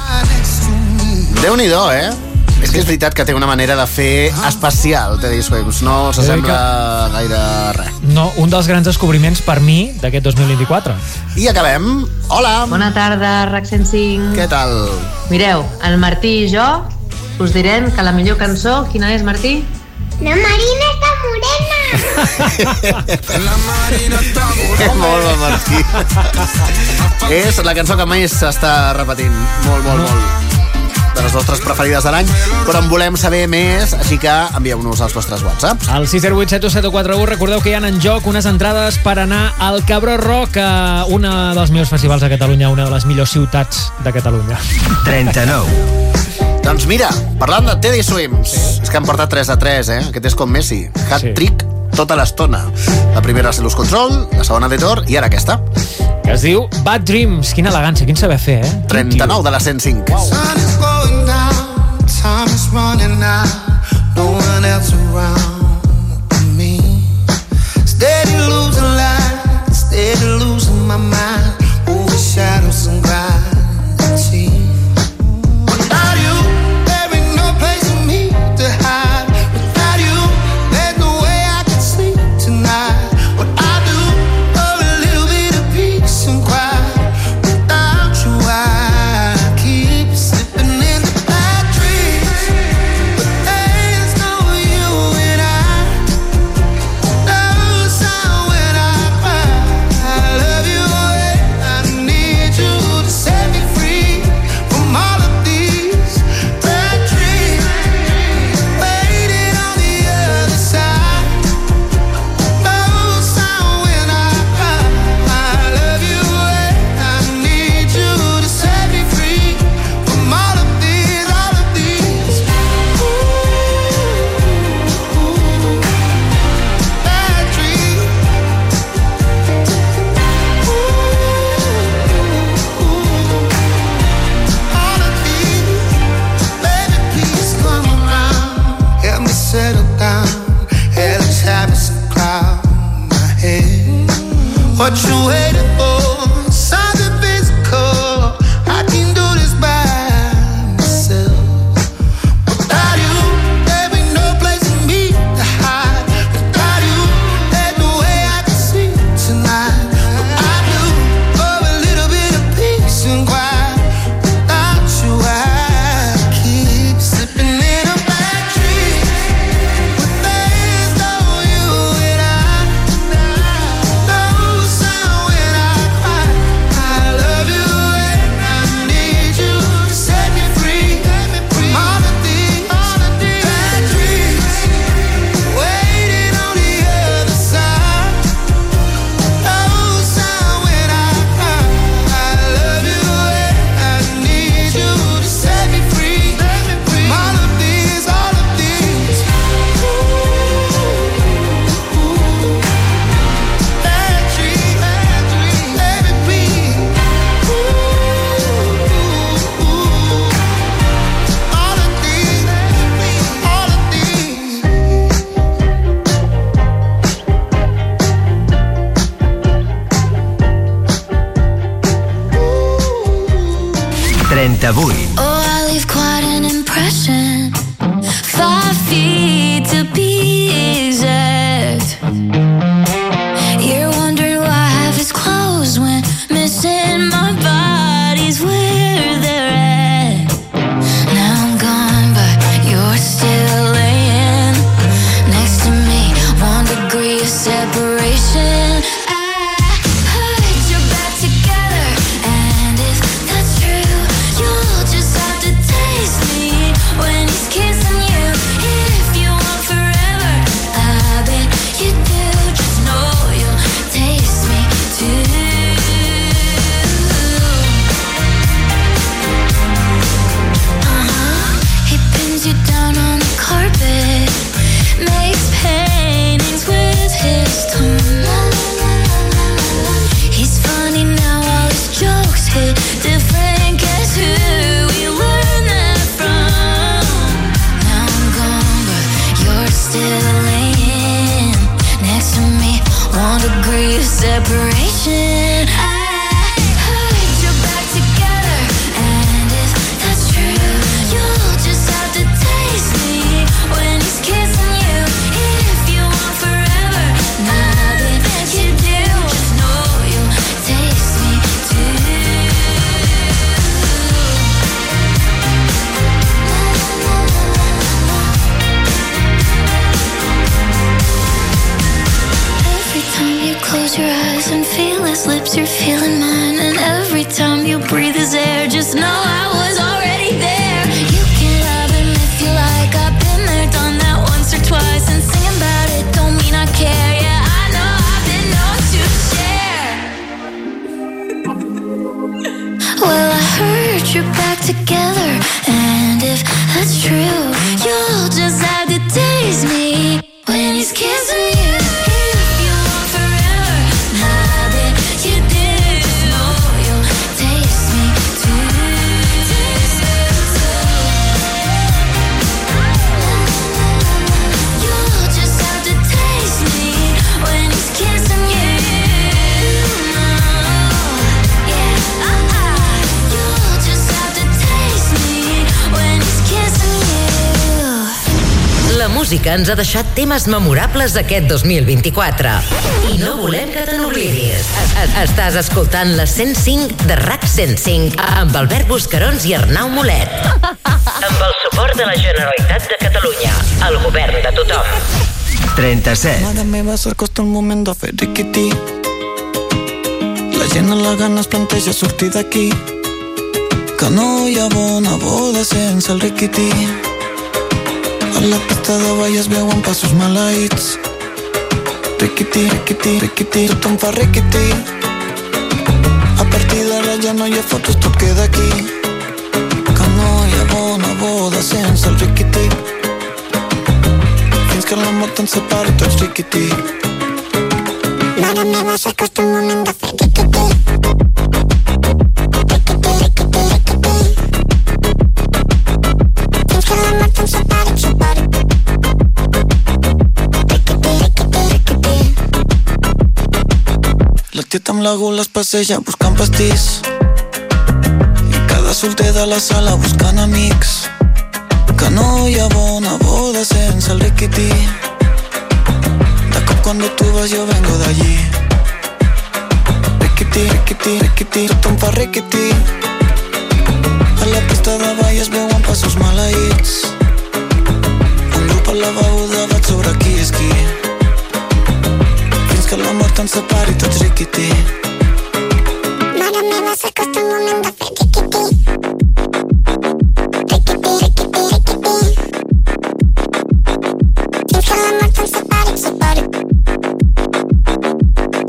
Déu-n'hi-do, eh? És que és veritat que té una manera de fer especial, Teddy Swims. No s'assembla gaire a res. No, un dels grans descobriments per mi d'aquest 2024. I acabem. Hola. Bona tarda, RAC 105. Què tal? Mireu, el Martí i jo us direm que la millor cançó, quina és, Martí? La Marina està morena. (laughs) (laughs) molt bon, Martí. (laughs) és la cançó que més s'està repetint. Molt, molt, molt. De les vostres preferides de l'any, però en volem saber més, així que envieu-nos els vostres whatsapps. Al 608 recordeu que hi ha en joc unes entrades per anar al Cabró Rock, a un dels millors festivals de Catalunya, una de les millors ciutats de Catalunya. 39. Doncs mira, parlant de Teddy Swims, sí. és que han portat 3 a 3, eh? Aquest és com Messi. Hat-trick tota l'estona. La primera és Lose Control, la segona de Tor i ara aquesta. Que es diu Bad Dreams. Quina elegància, quin saber fer, eh? 39 de la 105. Wow. Running out, no one else around me. Steady losing light, steady losing my mind, ens ha deixat temes memorables aquest 2024. I no volem que te n'oblidis. Estàs escoltant la 105 de RAC 105 amb Albert Buscarons i Arnau Molet. Amb el suport de la Generalitat de Catalunya, el govern de tothom. 37. Mare meva, s'acosta el moment de fer riquití. La gent a la gana es planteja sortir d'aquí. Que no hi ha bona boda sense el riquití. A la pista de ball es veuen passos maleïts. Riquití, riquití, riquití, tothom fa riquití. A partir d'ara ja no hi ha fotos, tot queda aquí. Que no hi ha bona boda sense el riquití. Fins que la mort ens separi tots riquití. Mare meva, s'acosta el moment de fer amb la gula es passeja buscant pastís. I cada solter de la sala buscant amics. Que no hi ha bona boda sense el riquití. De cop cuando tú vas yo vengo de allí riquití, riquití, riquití tothom fa riquití. A la pista de ball es veuen passos maleïts. Un grup a la beguda vaig sobre qui és qui fins que la mort ens separi tots riquití Mare meva, s'acosta el moment de fer riquití. Riquití, riquití, riquití. Fins que la mort ens separi, separi.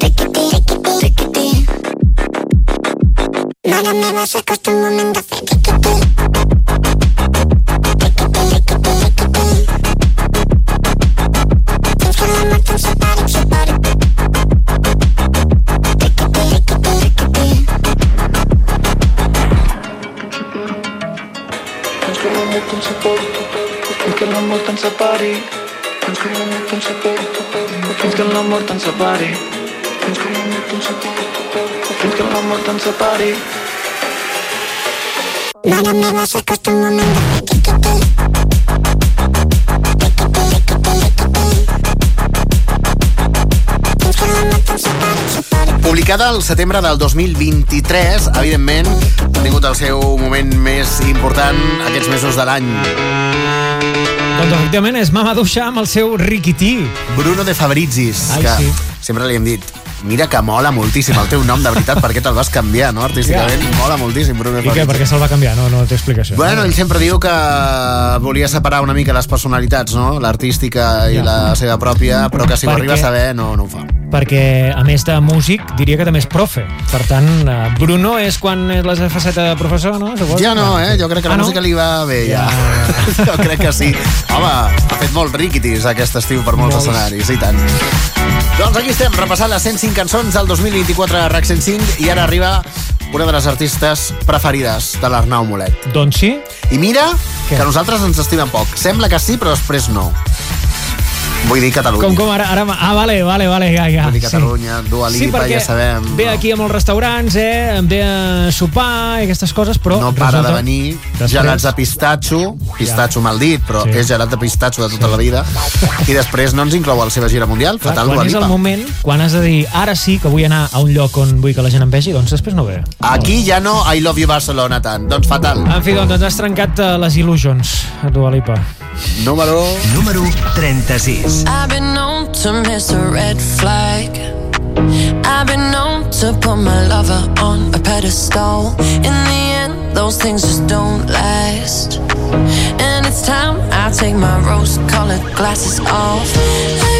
Riquití, riquití, riquití. Mare meva, s'acosta el moment ens separi, fins que la mort ens separi, fins que la mort ens separi. Mare meva, s'acosta el moment de fer separi. Publicada al setembre del 2023, evidentment, ha tingut el seu moment més important aquests mesos de l'any. Doncs efectivament és Mama Duixa amb el seu riquití. Bruno de Fabrizis, Ai, que sí. sempre li hem dit mira que mola moltíssim el teu nom, de veritat, per què te'l vas canviar, no? Artísticament, Ja. mola moltíssim, Bruno de I què, per què se'l va canviar? No, no té explicació. Bueno, ell sempre diu que volia separar una mica les personalitats, no? L'artística i Ja. la seva pròpia, però que si ho Perquè- arriba a saber no, no ho fa. Perquè a més de músic diria que també és profe per tant eh, Bruno és quan és la faceta de professor no? Suposo? Ja no, eh? Jo crec que la Ah, no? música li va bé, ja. (laughs) jo crec que sí. Home, ha fet molt riquitis aquest estiu per molts Molts. escenaris, i tant. Doncs aquí estem, repassant les 105 cançons del 2024 a RAC 105 i ara arriba una de les artistes preferides de l'Arnau Molet. Doncs sí. I mira que a nosaltres ens estimem poc. Sembla que sí, però després no. Vull dir Catalunya. Com, com ara, ara... Ah, vale, vale, vale, ja, ja. Vull dir Catalunya, Dua Sí, Lipa, perquè ja sabem. ve aquí a molts restaurants, eh? Ve a sopar i aquestes coses, però... No para de resulta- venir Després- gelats de pistatxo, pistatxo mal dit, però Sí. és gelat de pistatxo de tota la vida, i després no ens inclou a la seva gira mundial, Clar, fatal quan Dua és el Lipa. moment, quan has de dir ara sí que vull anar a un lloc on vull que la gent em vegi, doncs després no ve. Aquí ja no I love you Barcelona tant, doncs fatal. En fi, doncs ens has trencat eh, les il·lusions, Dua Lipa. Número... Número 36. I've been known to miss a red flag. I've been known to put my lover on a pedestal. In the end, those things just don't last. And it's time I take my rose colored glasses off.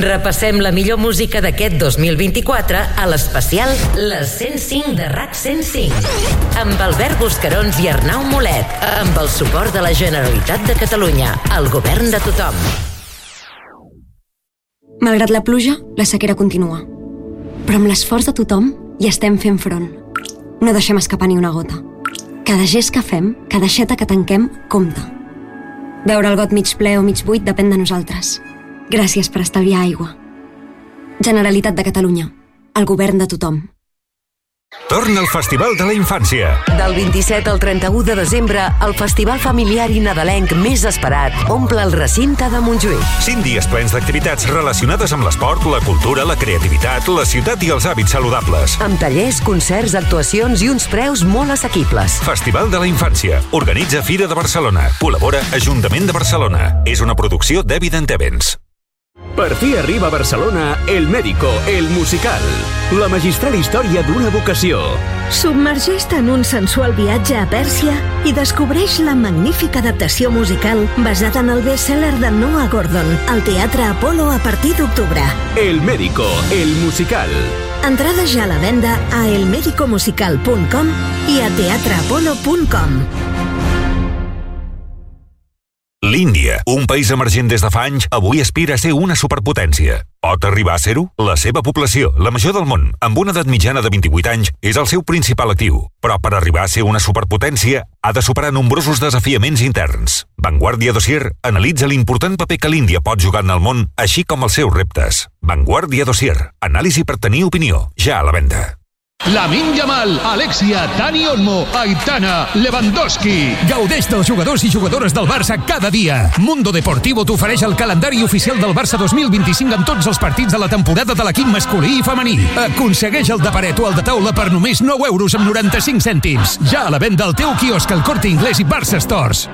Repassem la millor música d'aquest 2024 a l'especial Les 105 de RAC 105 amb Albert Buscarons i Arnau Molet amb el suport de la Generalitat de Catalunya el govern de tothom Malgrat la pluja, la sequera continua. Però amb l'esforç de tothom hi estem fent front. No deixem escapar ni una gota. Cada gest que fem, cada xeta que tanquem, compta. Veure el got mig ple o mig buit depèn de nosaltres. Gràcies per estalviar aigua. Generalitat de Catalunya. El govern de tothom. Torna al Festival de la Infància. Del 27 al 31 de desembre, el festival familiar i nadalenc més esperat omple el recinte de Montjuïc. 5 dies plens d'activitats relacionades amb l'esport, la cultura, la creativitat, la ciutat i els hàbits saludables. Amb tallers, concerts, actuacions i uns preus molt assequibles. Festival de la Infància. Organitza Fira de Barcelona. Col·labora Ajuntament de Barcelona. És una producció d'Evident Events. Per fi arriba a Barcelona El Médico, el musical. La magistral història d'una vocació. Submergeix-te en un sensual viatge a Pèrsia i descobreix la magnífica adaptació musical basada en el best-seller de Noah Gordon al Teatre Apolo a partir d'octubre. El Médico, el musical. Entrades ja a la venda a elmedicomusical.com i a teatreapolo.com. L'Índia, un país emergent des de fa anys, avui aspira a ser una superpotència. Pot arribar a ser-ho? La seva població, la major del món, amb una edat mitjana de 28 anys, és el seu principal actiu. Però per arribar a ser una superpotència, ha de superar nombrosos desafiaments interns. Vanguardia Dossier analitza l'important paper que l'Índia pot jugar en el món, així com els seus reptes. Vanguardia Dossier, anàlisi per tenir opinió, ja a la venda. Lamin Yamal, Alexia, Dani Olmo, Aitana, Lewandowski. Gaudeix dels jugadors i jugadores del Barça cada dia. Mundo Deportivo t'ofereix el calendari oficial del Barça 2025 amb tots els partits de la temporada de l'equip masculí i femení. Aconsegueix el de paret o el de taula per només 9 euros amb 95 cèntims. Ja a la venda al teu quiosc al Corte Inglés i Barça Stores.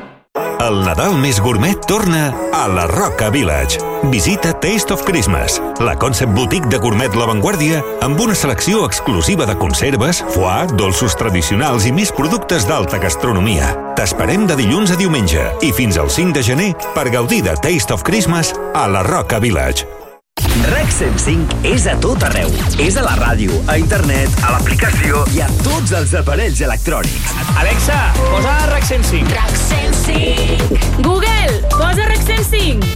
El Nadal més gourmet torna a la Roca Village. Visita Taste of Christmas, la concept boutique de gourmet La Vanguardia amb una selecció exclusiva de conserves, foie, dolços tradicionals i més productes d'alta gastronomia. T'esperem de dilluns a diumenge i fins al 5 de gener per gaudir de Taste of Christmas a la Roca Village. REC 105 és a tot arreu. És a la ràdio, a internet, a l'aplicació i a tots els aparells electrònics. Alexa, posa REC 105. RAC 105. Google, posa RAC 105.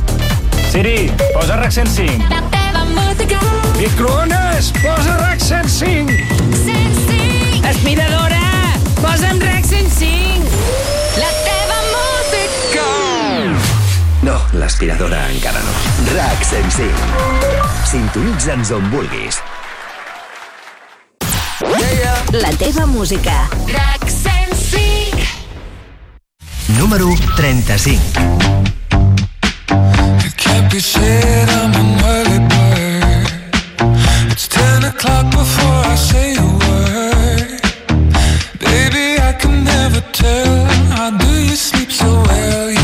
Siri, posa REC 105. La teva música. Microones, posa RAC 105. 105. Aspiradora, posa'm REC 105. L'aspiradora encara no. RAC 105. Sintonitza'ns on vulguis. La teva música. RAC 105. Número 35. It can't be said I'm an early bird. It's ten o'clock before I say a word. Baby, I can never tell. How do you sleep so well?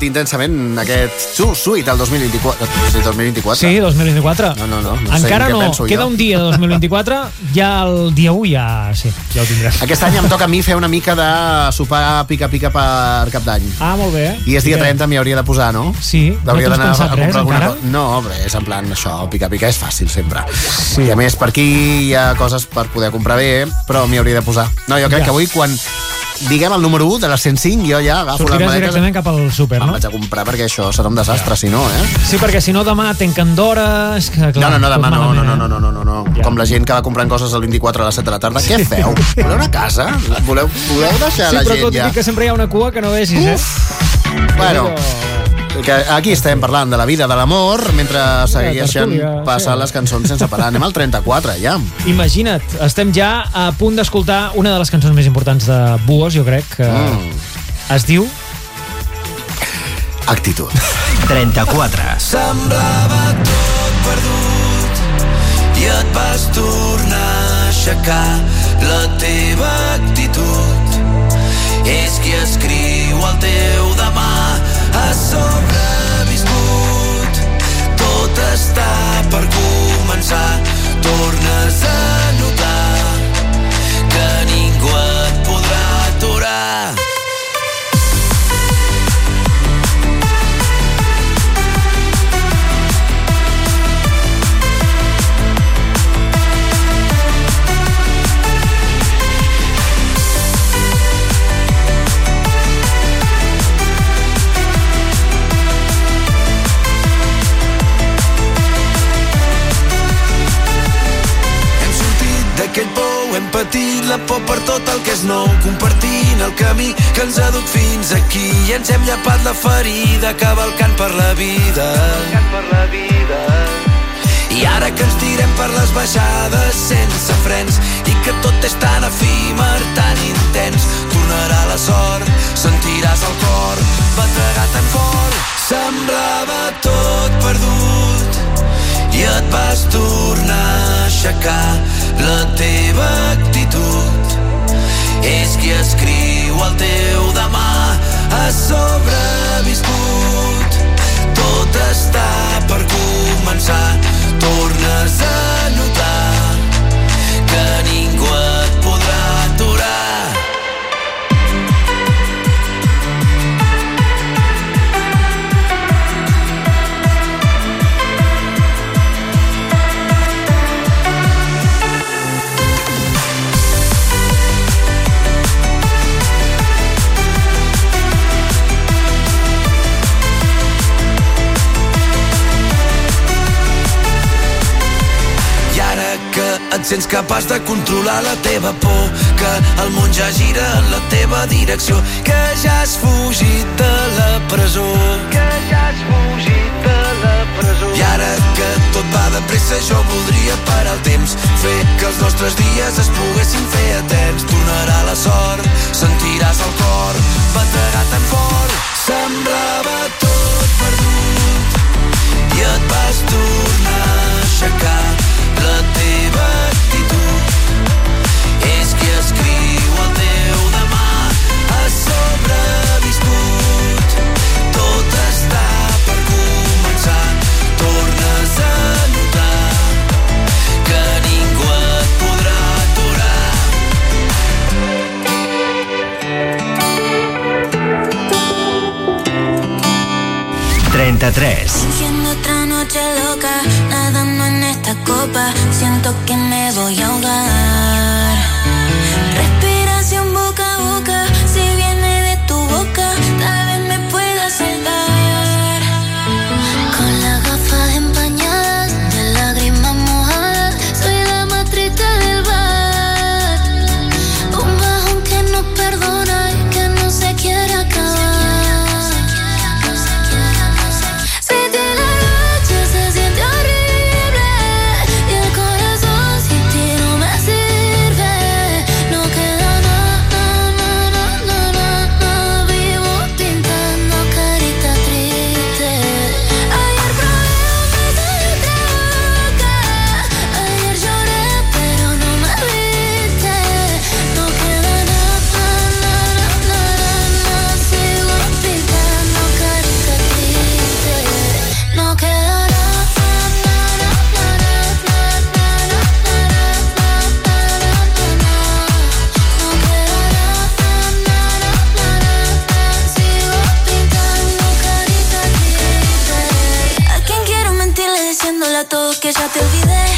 Sonat intensament aquest Too Sweet el 2024. Sí, 2024. Sí, 2024. No, no, no. no Encara no, penso queda jo. un dia de 2024, (laughs) ja el dia 1 ja, sí, ja ho tindràs. Aquest any em toca a mi fer una mica de sopar pica-pica per cap d'any. Ah, molt bé. I és dia Bé. 30, m'hi hauria de posar, no? Sí, no Hauria t'has d'anar pensat res, encara? cosa. No, home, és en plan això, pica-pica és fàcil sempre. Sí. I a més, per aquí hi ha coses per poder comprar bé, però m'hi hauria de posar. No, jo crec Ja. que avui, quan diguem el número 1 de les 105, jo ja agafo les Sortiràs maletes... directament cap al súper, Em no? vaig a comprar perquè això serà un desastre, si no, eh? Sí, perquè si no demà tanquen d'hora... És que, clar, no, no, no, demà no, no, eh? no, no, no, no, no. Com la gent que va comprant coses el 24 a les 7 de la tarda. Què feu? Voleu una casa? Voleu, voleu deixar Sí, la però gent tot i ja? que sempre hi ha una cua que no vegis, eh? Bueno, que aquí estem parlant de la vida, de l'amor, mentre segueixen passant les cançons sense parar. Anem al 34, ja. Imagina't, estem ja a punt d'escoltar una de les cançons més importants de Buos, jo crec, que Mm. es diu... Actitud. 34. Semblava tot perdut i et vas tornar a aixecar la teva actitud. És qui escriu el teu demà, sobreviscut. Tot està per començar, tornes a notar que ningú d'aquell pou, hem patit la por per tot el que és nou, compartint el camí que ens ha dut fins aquí i ens hem llapat la ferida cavalcant per la vida. Per la vida. I ara que ens tirem per les baixades sense frens i que tot és tan efímer, tan intens, tornarà la sort, sentiràs el cor bategar tan fort. Semblava tot perdut i et vas tornar a aixecar la teva actitud. És qui escriu el teu demà, has sobreviscut. Tot està per començar, tornes a notar et sents capaç de controlar la teva por, que el món ja gira en la teva direcció, que ja has fugit de la presó. Que ja has fugit de la presó. I ara que tot va de pressa, jo voldria parar el temps, fer que els nostres dies es poguessin fer eterns. Tornarà la sort, sentiràs el cor bategar tan fort. Semblava tot perdut i et vas tornar a aixecar 33. Fingiendo otra noche loca, nadando en esta copa, siento que me voy a ahogar. Que ya te olvidé?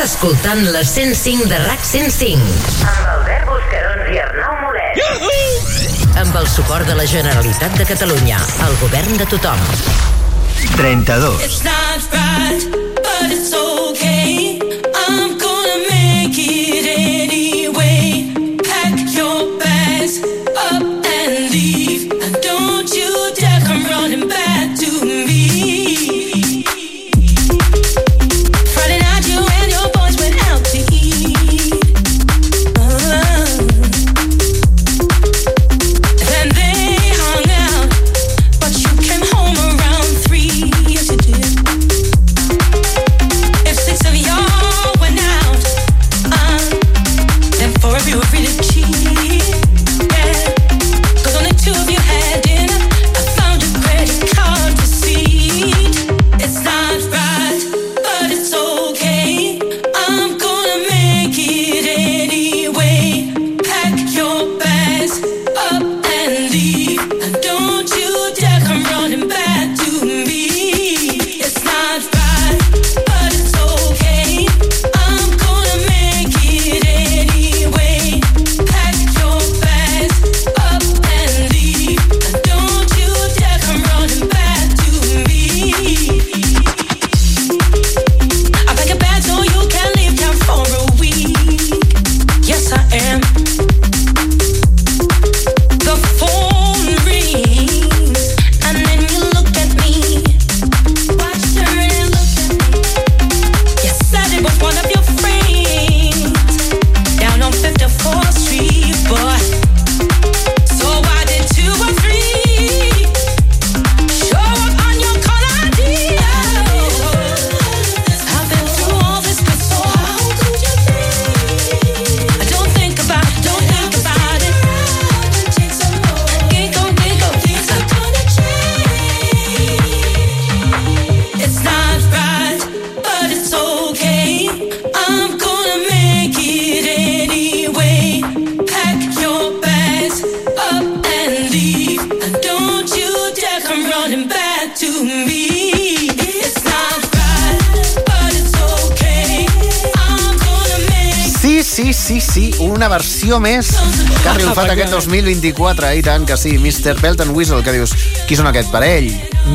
Estàs escoltant la 105 de RAC 105. Amb Albert Buscarons i Arnau Molet. Amb el suport de la Generalitat de Catalunya, el govern de tothom. 32. It's not 2024, i tant que sí, Mr. Belt and Whistle, que dius, qui són aquest parell?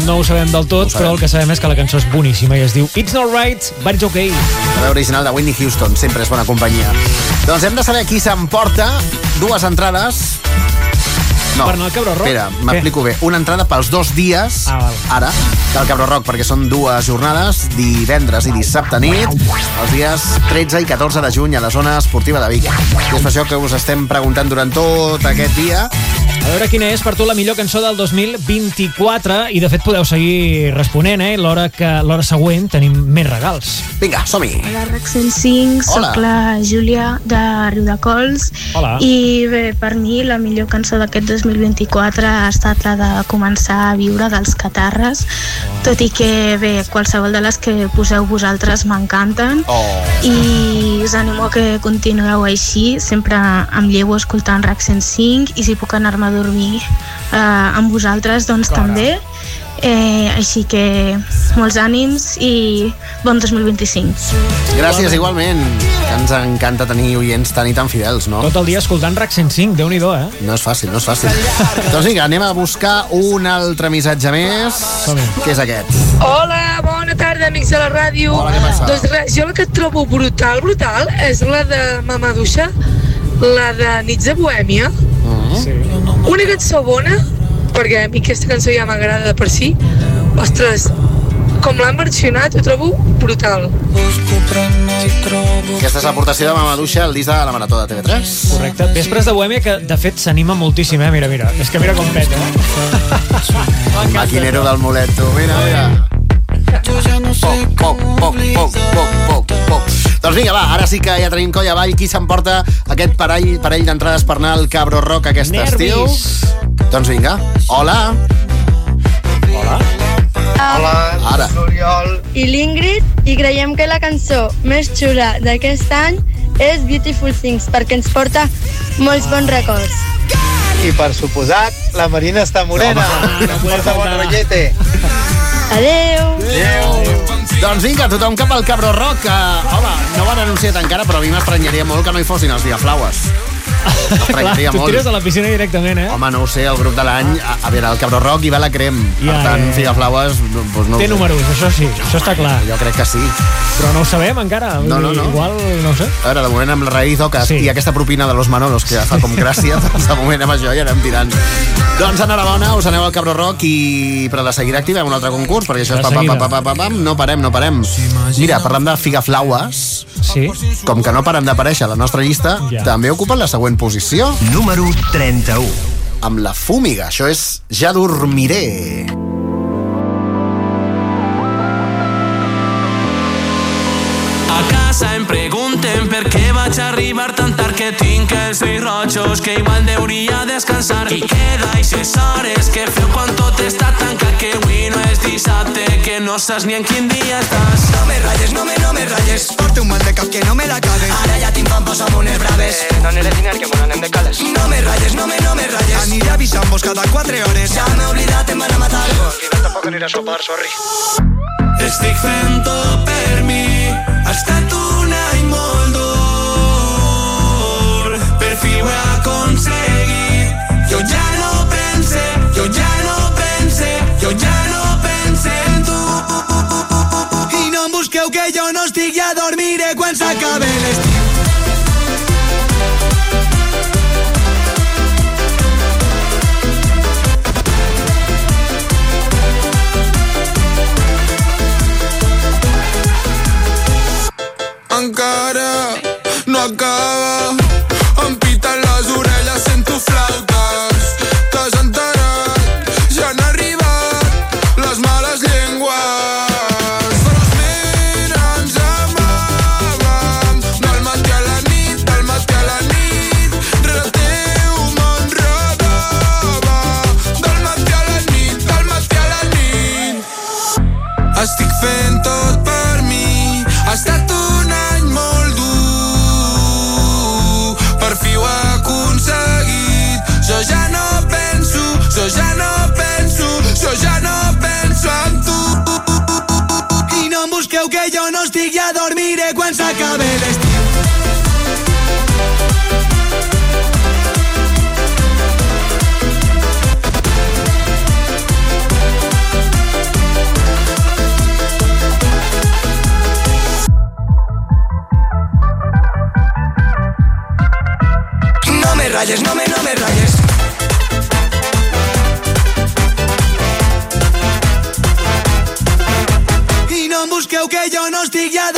No ho sabem del tot, però el que sabem és que la cançó és boníssima i es diu It's not right, but it's okay. La original de Whitney Houston, sempre és bona companyia. Doncs hem de saber qui s'emporta dues entrades... No, Per anar al Cabró Rock? espera, m'explico bé. Una entrada pels dos dies, Ah, val. ara, del Cabró Rock, perquè són dues jornades, divendres i dissabte nit, els dies 13 i 14 de juny a la zona esportiva de Vic. I és per això que us estem preguntant durant tot aquest dia A veure quina és per tu la millor cançó del 2024 i de fet podeu seguir responent, eh? L'hora que l'hora següent tenim més regals. Vinga, som-hi. Hola, RAC 105, Hola. soc la Júlia de Riudecols Hola. i bé, per mi la millor cançó d'aquest 2024 ha estat la de començar a viure dels Catarres, tot i que bé, qualsevol de les que poseu vosaltres m'encanten oh. i us animo a que continueu així, sempre em llevo escoltant RAC 105 i si puc anar-me a dormir eh, amb vosaltres, doncs Clara. també. Eh, així que molts ànims i bon 2025. Gràcies igualment, que ens encanta tenir oients tan i tan fidels, no? Tot el dia escoltant RAC 105, déu nhi eh? No és fàcil, no és fàcil. doncs vinga, anem a buscar un altre missatge més, que és aquest. Hola, bona tarda, amics de la ràdio. Hola, què passa? Doncs res, jo la que trobo brutal, brutal, és la de Mamaduixa, la de Nits de Bohèmia. Sí. Una cançó bona, perquè a mi aquesta cançó ja m'agrada per si. Ostres, com l'han versionat, ho trobo brutal. Aquesta és l'aportació de Mamaduixa al disc de la Marató de TV3. Correcte. Vespres de Bohèmia, que de fet s'anima moltíssim, eh? Mira, mira. És que mira com peta, eh? Maquinero del mulet, tu. Mira, mira. Poc, poc, poc, poc, poc, poc, poc. Doncs vinga, va, ara sí que ja tenim coll avall. Qui s'emporta aquest parell, parell d'entrades per anar al Cabro Rock aquest Nervis. estiu? Doncs vinga. Hola. Hola. Hola, Ara. Oriol. i l'Ingrid i creiem que la cançó més xula d'aquest any és Beautiful Things perquè ens porta molts bons records. I per suposat, la Marina està morena. Ens porta bon rotllete. Adeu. Adeu. Doncs vinga, tothom cap al Cabro Rock. Que, home, no ho han anunciat encara, però a mi m'estranyaria molt que no hi fossin els Diaflaues. (laughs) Clar, tu tires a la piscina directament, eh? Home, no ho sé, el grup de l'any, a, a veure, el Cabro Rock i va la Crem. Per Ja, tant, ja, ja. Figaflaues, no, doncs no Té números, això sí, això està clar. Jo crec que sí. Però no ho sabem encara. No, no, no. Igual, no ho sé. A veure, de moment amb la raïz Ocas Sí. i aquesta propina de los Manolos que fa com gràcia, (laughs) doncs de moment amb això ja anem tirant. Doncs enhorabona, us aneu al Cabro Rock i però de seguida activem un altre concurs, perquè això De és pam, pam, pam, pam, pam, pam, no parem, no parem. Mira, parlant de figaflaues, sí. com que no paren d'aparèixer a la nostra llista, Ja. també ocupen la següent posició. Número 31. Amb la fúmiga, això és Ja dormiré. A casa em pregunten per què vaig arribar tan tard que tinc els ulls rojos que igual deuria descansar i queda eixes hores que feu quan tot està tancat que avui no és dissabte que no saps ni en quin dia estàs No me rayes, no me, no me rayes. Porto un mal de cap que no me la cabes. Ara ja tinc pampos amb unes braves Eh, no aniré a dinar, que me n'anem de cales. No me rayes, no me, no me rayes. Aniré avisant-vos cada 4 hores. Ja m'he oblidat, em van a matar Al tampoc aniré a sopar, sorry. Estic fent tot per mi estat acaba. Rayes, no me, no me rayes. I no busqueu que jo no estic, ja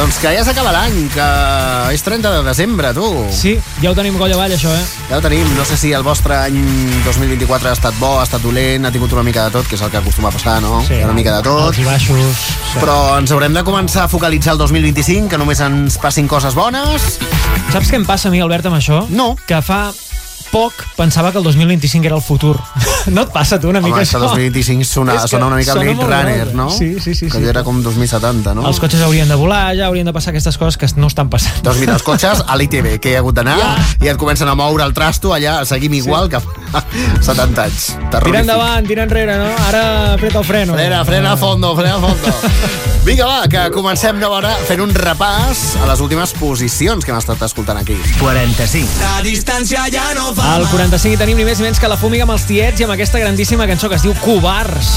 Doncs que ja s'acaba l'any, que és 30 de desembre, tu. Sí, ja ho tenim coll avall, això, eh? Ja ho tenim. No sé si el vostre any 2024 ha estat bo, ha estat dolent, ha tingut una mica de tot, que és el que acostuma a passar, no? Sí. Una mica de tot. I baixos. Sí. Però ens haurem de començar a focalitzar el 2025, que només ens passin coses bones. Saps què em passa a mi, Albert, amb això? No. Que fa poc pensava que el 2025 era el futur. No et passa, tu, una mica Home, que això? 2025 sona, És que sona una mica sona Blade Runner, no? Sí, sí, sí. Que sí. ja era com 2070, no? Els cotxes haurien de volar, ja haurien de passar aquestes coses que no estan passant. Doncs mira, els cotxes a l'ITV, que hi ha hagut d'anar i et comencen a moure el trasto allà, seguim igual que fa (laughs) 70 anys. Tira Terrorífic. endavant, tira enrere, no? Ara apreta el freno. Frena, frena a fondo, frena a fondo. Vinga, va, que comencem de vora fent un repàs a les últimes posicions que hem estat escoltant aquí. 45. La distància ja no fa Al 45 hi tenim ni més ni menys que la Fúmiga amb els tiets i amb aquesta grandíssima cançó que es diu Covards.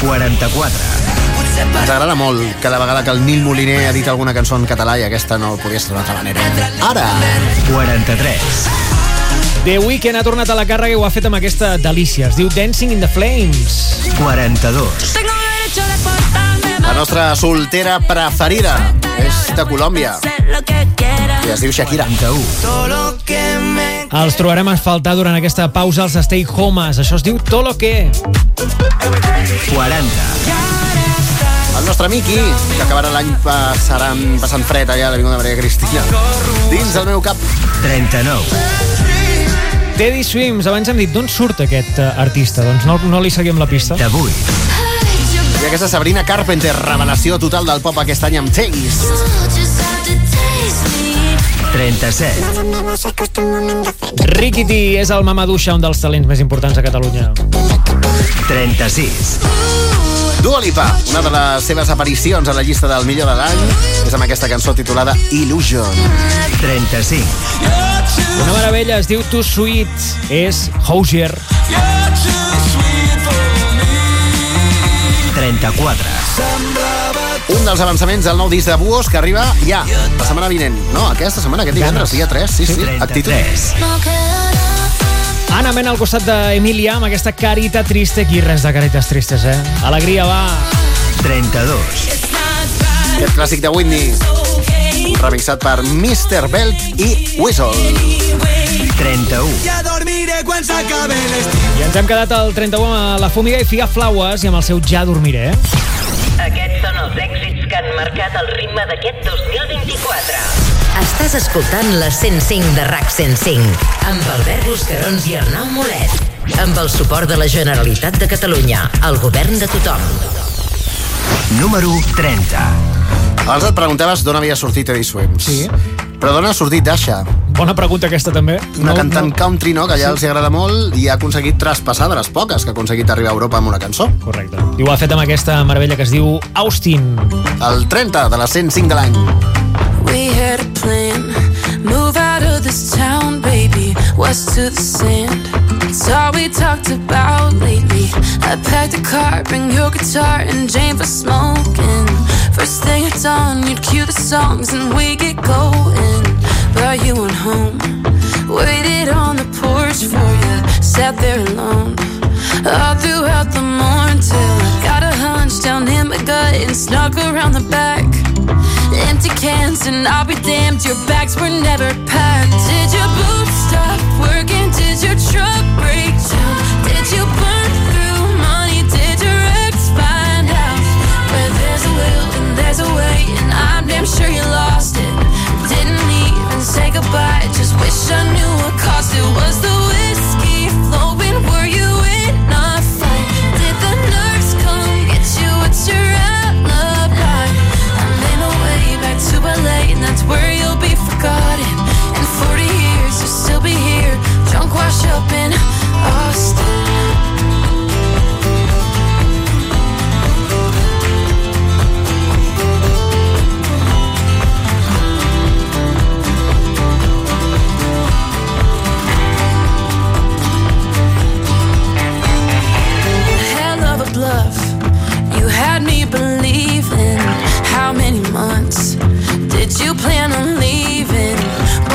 44. Ens agrada molt cada vegada que el Nil Moliner ha dit alguna cançó en català i aquesta no podia ser d'una altra manera. Ara! 43. The Weeknd ha tornat a la càrrega i ho ha fet amb aquesta delícia. Es diu Dancing in the Flames. 42. Tengo derecho de portarme La nostra soltera preferida és de Colòmbia i es diu Shakira. 41. Lo Els trobarem a faltar durant aquesta pausa als Stay Homes. Això es diu Tolo que. 40. El nostre Miqui, que acabarà l'any passant, passant fred allà a l'Avinguda Maria Cristina. Dins del meu cap. 39. Teddy Swims, abans hem dit d'on surt aquest eh, artista, doncs no, no li seguim la pista. 38. I aquesta Sabrina Carpenter, revelació total del pop aquest any amb Taste. 37. Ricky T és el mamaduixa, un dels talents més importants a Catalunya. 36. Dua Lipa, una de les seves aparicions a la llista del millor de l'any, és amb aquesta cançó titulada Illusion. 35. Una meravella, es diu Too Sweet, és Hosier. 34. Un dels avançaments del nou disc de Buos que arriba ja, la setmana vinent. No, aquesta setmana, aquest divendres, dia 3, sí, sí, actitud. 33. Anna Mena al costat d'Emilia amb aquesta carita triste. Aquí res de caritas tristes, eh? Alegria, va. 32. Aquest clàssic de Whitney, remixat per Mr. Belt i Whistle. 31. Ya dormiré quan s'acabe l'estiu. I ens hem quedat al 31 a la Fumiga i Figa Flowers i amb el seu Ja dormiré. Aquests són els èxits que han marcat el ritme d'aquest 2024. Estàs escoltant la 105 de RAC 105 amb Albert Buscarons i Arnau Molet. Amb el suport de la Generalitat de Catalunya, el govern de tothom. Número 30. Abans et preguntaves d'on havia sortit Eddie Swims. Sí. Però d'on ha sortit Dasha? Bona pregunta aquesta també. Una cantant country, no?, que ja els hi agrada molt i ha aconseguit traspassar de les poques que ha aconseguit arribar a Europa amb una cançó. Correcte. I ho ha fet amb aquesta meravella que es diu Austin. El 30 de la 105 de l'any. We had a plan. Move out of this town, baby. West to the sand. It's all we talked about lately. I packed a car, bring your guitar, and Jane for smoking. First thing at dawn, you'd cue the songs and we get going. But you went home, waited on the porch for you, sat there alone. All throughout the morning till I got a hunch down in my gut and snuck around the back. Empty cans and I'll be damned, your bags were never packed. Did your boots stop working? Did your truck break down? Did you burn through money? Did your ex find out? Where there's a will and there's a way, and I'm damn sure you lost it. Didn't even say goodbye, just wish I knew what cost it was the whiskey flowing. Were you in a fight? Did the come get you? What's your alibi? I made my way back to LA, and that's where you plan on leaving?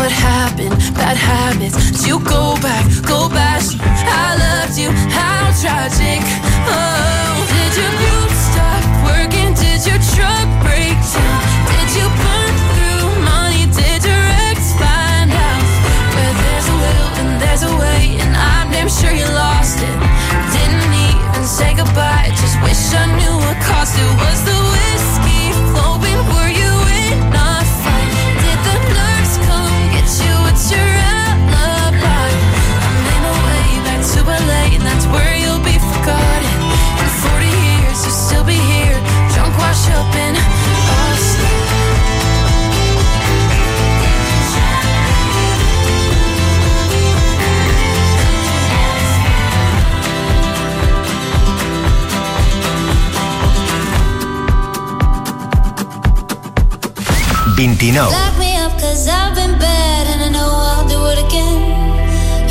What happened? Bad habits. You go back? Go back. I loved you. How tragic. Oh, did stop working? Did your truck break down? Did you burn through money? Did find out? Where there's a will and there's a way, and I'm damn sure you lost it. Didn't even say goodbye. Just wish I knew what cost it was the 29. Lock me I've been bad and I know I'll do it again.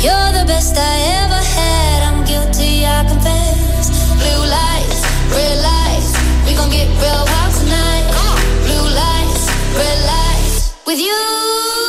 You're the best I ever had. I'm guilty, I confess. Blue lights, red lights. We gon' get real wild tonight. Blue lights, red lights. With you.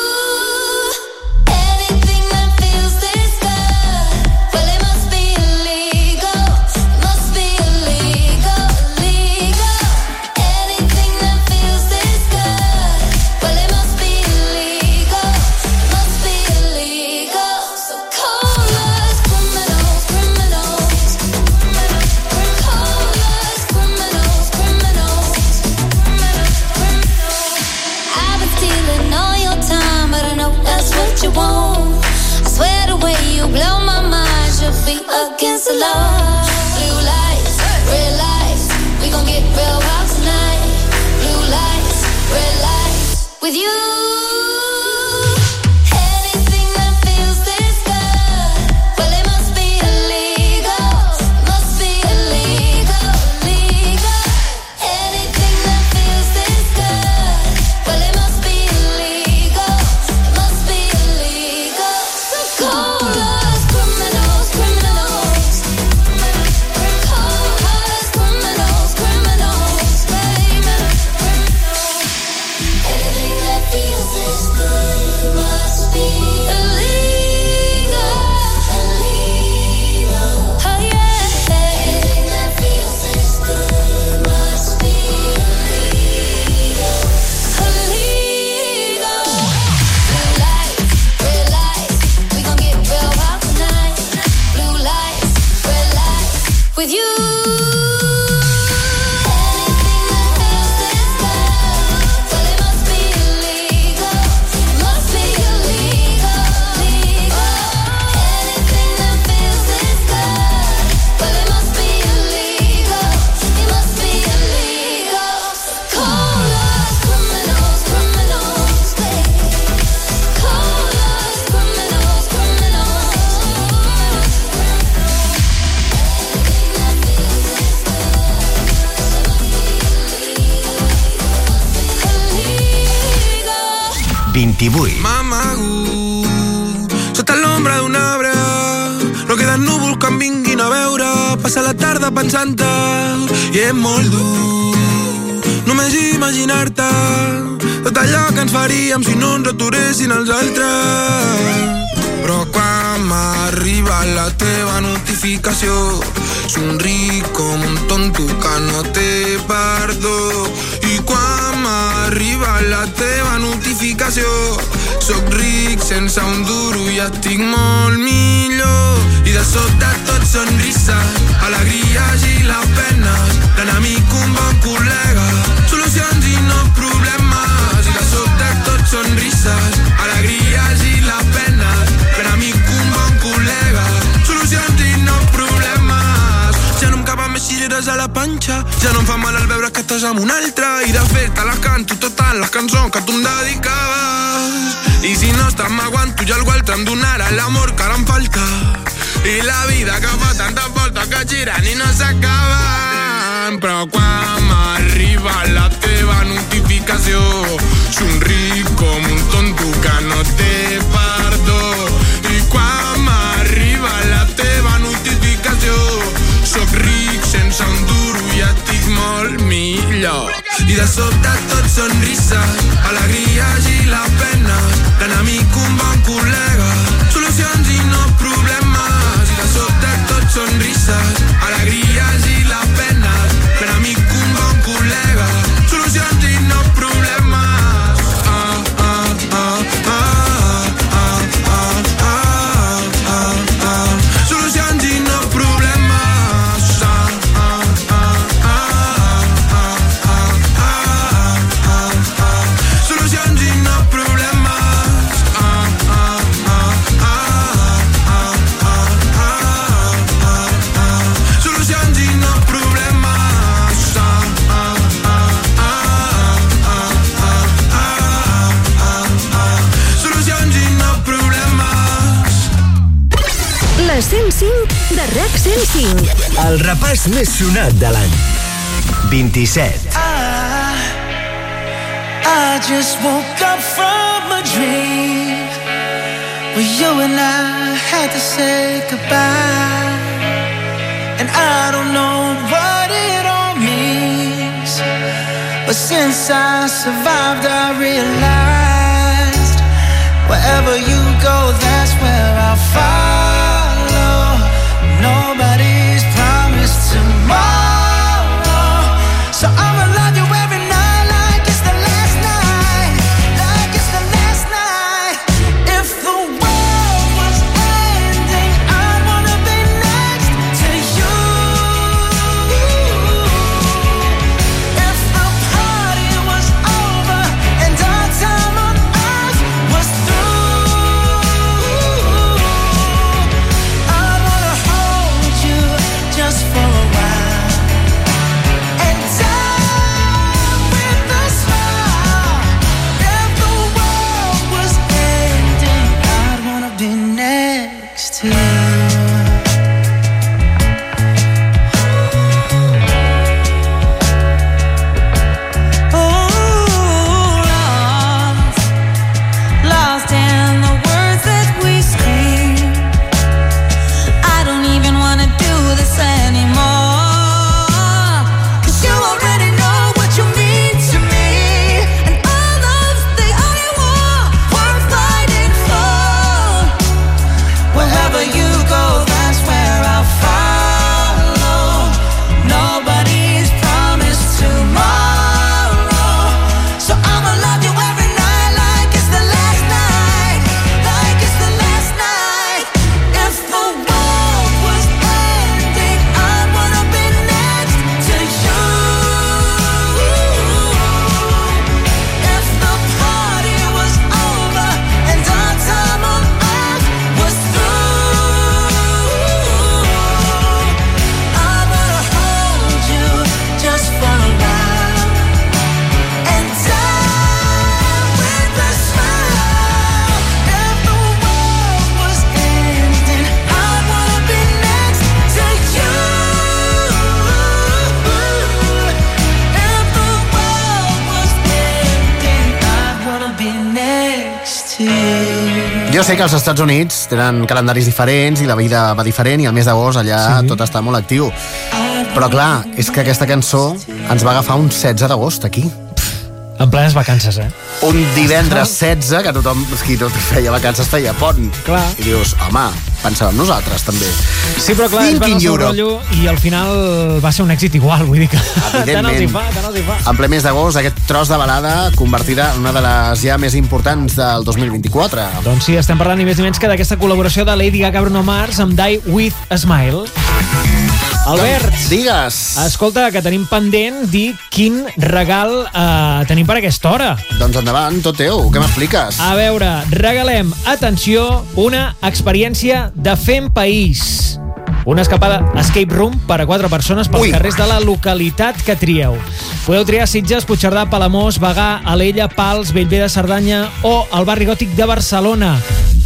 With you. Molt dur. Només imaginar-te tot allò que ens faríem si no ens aturessin els altres. Però quan m'arriba la teva notificació somric com un tonto que no té perdó i quan m'arriba la teva notificació. Soc ric sense un duro i estic molt millor. I de sobte tot sonrisses, alegries i les penes L'enemic un bon col·lega, solucions i no problemes. I de sobte tot sonrisses, alegries cireres a la panxa. Ja no em fa mal al veure que estàs amb un altre. I de fet te les canto totes les cançons que tu em dedicaves. I si no estàs m'aguanto i algú altre em donarà l'amor que ara em falta. I la vida que fa tantes voltes que giren i no s'acaben. Però quan m'arriba la teva notificació Somric com un tonto que no té perdó. I quan m'arriba la teva notificació Soc ric sense un duro i estic molt millor. I de sobte tot sonrisses, alegries i les penes L'enemic un bon col·lega, solucions i no problemes. I de sobte tot sonrisses, alegries i les penes 105. El repàs més sonat de l'any. 27. Ah, I just woke up from a dream where you and I had to say goodbye. And I don't know what it all means. But since I survived, I realized wherever you go, that's where I'll follow. Nobody's promised tomorrow. Sé que als Estats Units tenen calendaris diferents i la vida va diferent i el mes d'agost allà sí. tot està molt actiu. Però clar, és que aquesta cançó ens va agafar un 16 d'agost aquí. En plenes vacances, eh? Un divendres 16, que tothom, que tot feia vacances, feia pont. Clar. I dius, home, pensàvem nosaltres també. Sí, però clar, es al seu Europe. rotllo i al final va ser un èxit igual, vull dir que tant els hi fa, tant els hi fa. En ple mes d'agost, aquest tros de balada convertida en una de les ja més importants del 2024. Doncs sí, estem parlant ni més ni menys que d'aquesta col·laboració de Lady Gaga Bruno Mars amb Die With a Smile. Albert, digues. Escolta, que tenim pendent dir quin regal eh, tenim per aquesta hora. Doncs endavant, tot teu, què m'expliques? A veure, regalem, atenció, una experiència de fem país. Una escapada escape room per a quatre persones pels Ui. carrers de la localitat que trieu. Podeu triar Sitges, Puigcerdà, Palamós, Bagà, Alella, Pals, Bellver de Cerdanya o el barri gòtic de Barcelona.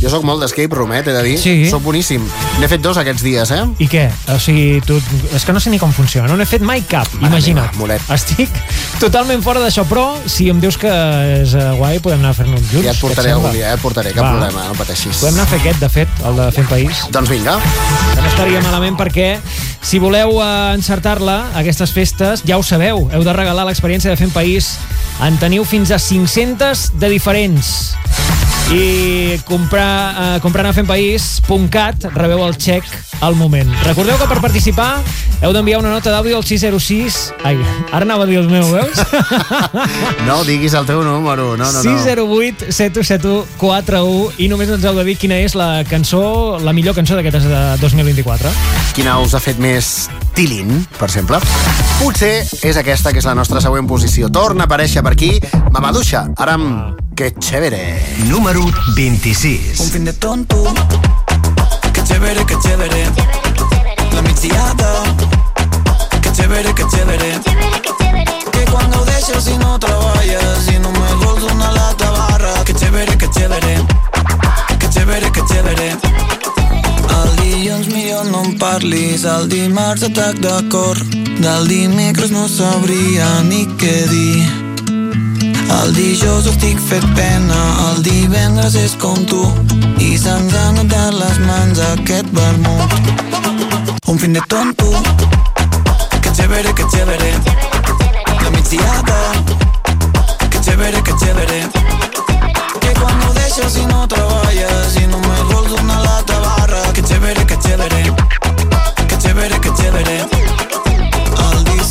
Jo sóc molt d'escape room, eh, t'he de dir. Sí. Sóc boníssim. N'he fet dos aquests dies, eh? I què? O sigui, tu, és que no sé ni com funciona. No n'he fet mai cap, imagina't. meva, molet. Estic totalment fora d'això, però si em dius que és eh, guai, podem anar a fer-ne un junts. Ja et portaré algun dia, eh? Et portaré, cap Va. problema, no pateixis. Podem anar a fer aquest, de fet, el de Fem País. Doncs vinga. Que no estaria malament perquè si voleu eh, encertar-la, aquestes festes, ja ho sabeu, heu de regalar l'experiència de Fem País. En teniu fins a 500 de diferents. I comprar, eh, comprant a fempaís.cat rebeu el xec al moment. Recordeu que per participar heu d'enviar una nota d'àudio al 606... Ai, ara anava a dir el meu, veus? (laughs) No diguis el teu número, no, no, no. 608 771 41 i només ens heu de dir quina és la cançó, la millor cançó d'aquest de 2024. Quina us ha fet més tilín, per exemple? Potser és aquesta que és la nostra següent posició. Torna a aparèixer per aquí Mamaduixa, ara amb Que chévere. Número 26. Un fin de tonto. Qué chévere, qué chévere. La mixillada. Qué chévere, qué chévere. Que cuando dejes y no trabajas y no me goldo una lata barra. Qué chévere, qué chévere. Qué chévere, qué chévere. El dilluns millor no em parlis, el dimarts atac de cor. Del dimecres no sabria ni què dir. El dijous estic fet pena, el divendres és com tu. I se'ns han anat les mans aquest vermut. Un fin de tonto, que chévere, que chévere, la migdiada, que chévere, que chévere, que cuando deixes i no treballes i només vols una lata barra, que chévere, que chévere, que chévere, que chévere. El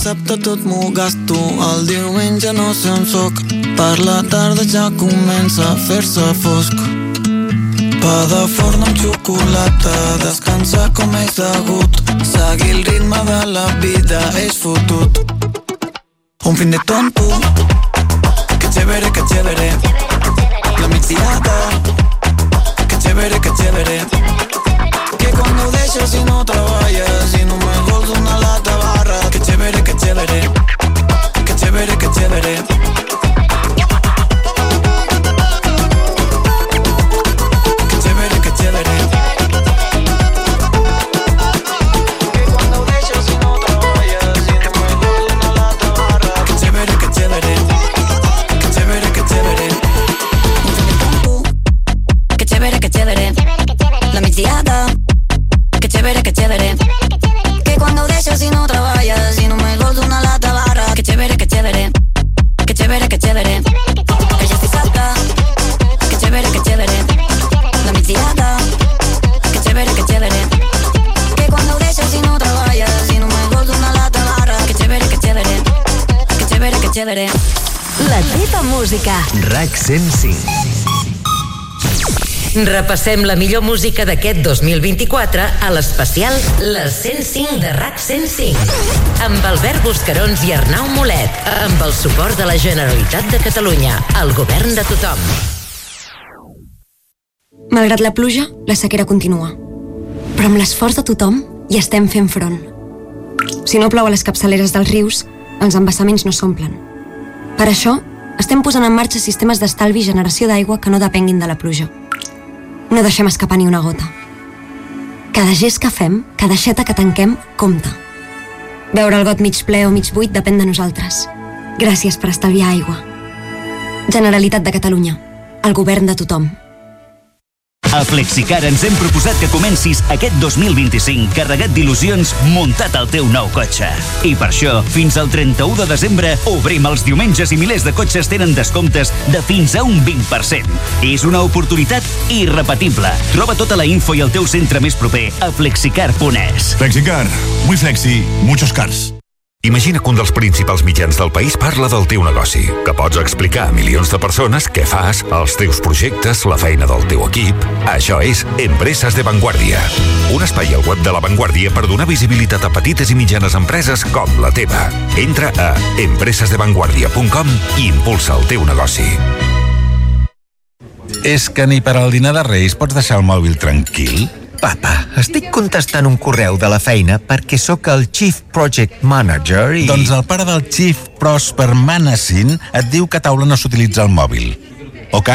dissabte tot m'ho gasto, el diumenge no sé on soc, per la tarda ja comença a fer-se fosc. Pa de forn amb xocolata, descansar com és degut, seguir el ritme de la vida és fotut. Un fin de tonto, que chévere, que chévere, la migdiada, que chévere, que chévere, que cuando deixes i no treballes i només vols una lata barra, que chévere, que chévere, que chévere, que chévere. Música. RAC 105. Repassem la millor música d'aquest 2024 a l'especial Les 105 de RAC 105 amb Albert Buscarons i Arnau Molet amb el suport de la Generalitat de Catalunya el govern de tothom Malgrat la pluja, la sequera continua. Però amb l'esforç de tothom hi estem fent front. Si no plou a les capçaleres dels rius, els embassaments no s'omplen. Per això, estem posant en marxa sistemes d'estalvi i generació d'aigua que no depenguin de la pluja. No deixem escapar ni una gota. Cada gest que fem, cada aixeta que tanquem, compta. Veure el got mig ple o mig buit depèn de nosaltres. Gràcies per estalviar aigua. Generalitat de Catalunya. El govern de tothom. A Flexicar ens hem proposat que comencis aquest 2025 carregat d'il·lusions muntat al teu nou cotxe. I per això, fins al 31 de desembre, obrim els diumenges i milers de cotxes tenen descomptes de fins a un 20%. És una oportunitat irrepetible. Troba tota la info i el teu centre més proper a flexicar.es. Flexicar. Muy flexi, muchos cars. Imagina que un dels principals mitjans del país parla del teu negoci, que pots explicar a milions de persones què fas, els teus projectes, la feina del teu equip. Això és Empreses de Vanguardia. Un espai al web de La Vanguardia per donar visibilitat a petites i mitjanes empreses com la teva. Entra a empresesdevanguardia.com i impulsa el teu negoci. És que ni per al dinar de Reis pots deixar el mòbil tranquil? Papa, estic contestant un correu de la feina perquè sóc el Chief Project Manager i... Doncs el pare del Chief Prosper Manassin et diu que a taula no s'utilitza el mòbil. Ok?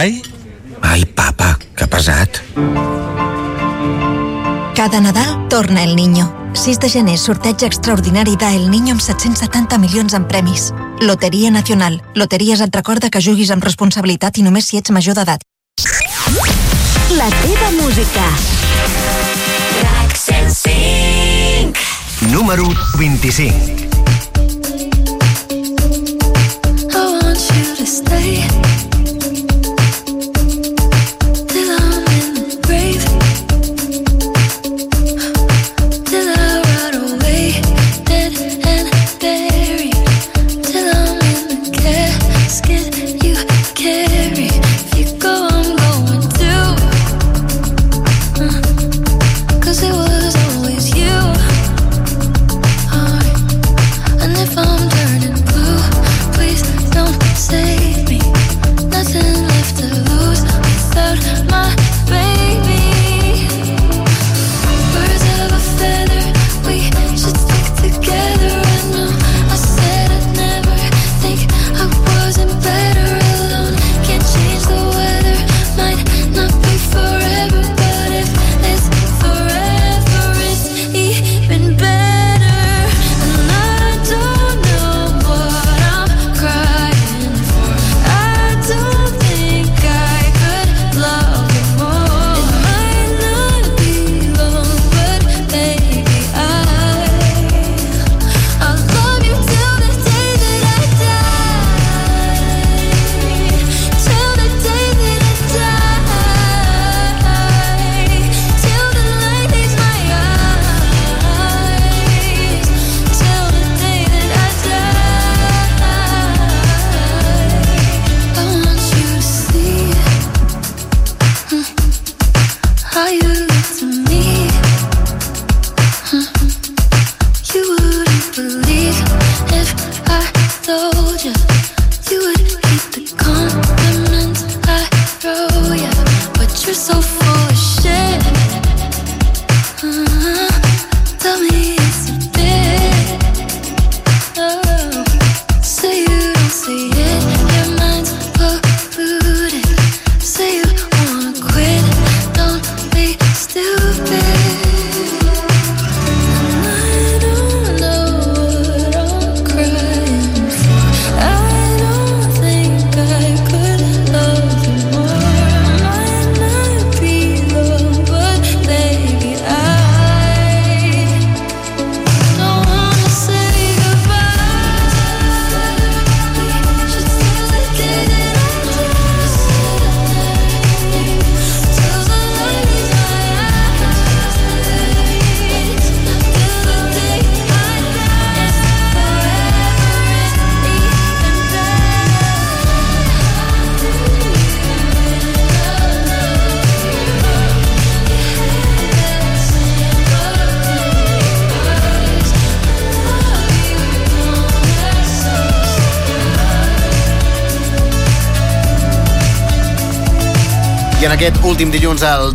Ai, papa, que pesat. Cada Nadal torna El Niño. 6 de gener, sorteig extraordinari de El Niño amb 770 milions en premis. Loteria Nacional. Loteries et recorda que juguis amb responsabilitat i només si ets major d'edat. La teva música. RAC 105. Número 25. I want you to stay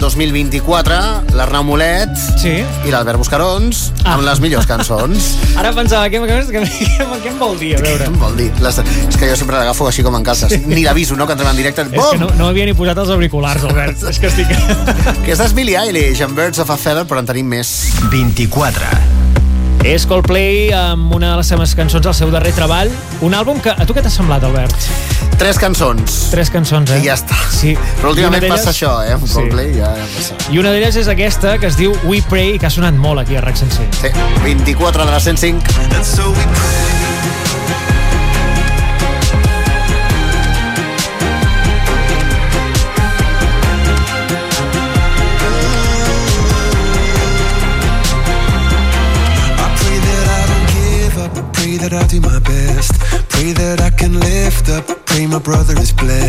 2024, l'Arnau Molet sí. i l'Albert Buscarons ah. amb les millors cançons. (laughs) Ara pensava, què, què, què, què em vol dir? A veure. Què em vol dir? Les, és que jo sempre l'agafo així com en casa. Sí. Ni l'aviso, no?, que entrem en directe. Bom! És que no, no havia ni posat els auriculars, Albert. (laughs) és que estic... Aquesta és Billie Eilish, amb Birds of a Feather, però en tenim més. 24. És Coldplay amb una de les seves cançons al seu darrer treball. Un àlbum que... A tu què t'ha semblat, Albert? Tres cançons. Tres cançons, eh? I ja està. Sí. Però últimament passa això, eh? Un sí. Coldplay ja, ja passa. I una d'elles és aquesta, que es diu We Pray, que ha sonat molt aquí a RAC 105. Sí, 24 de la 105. And so we pray. that I do my brother is blessed.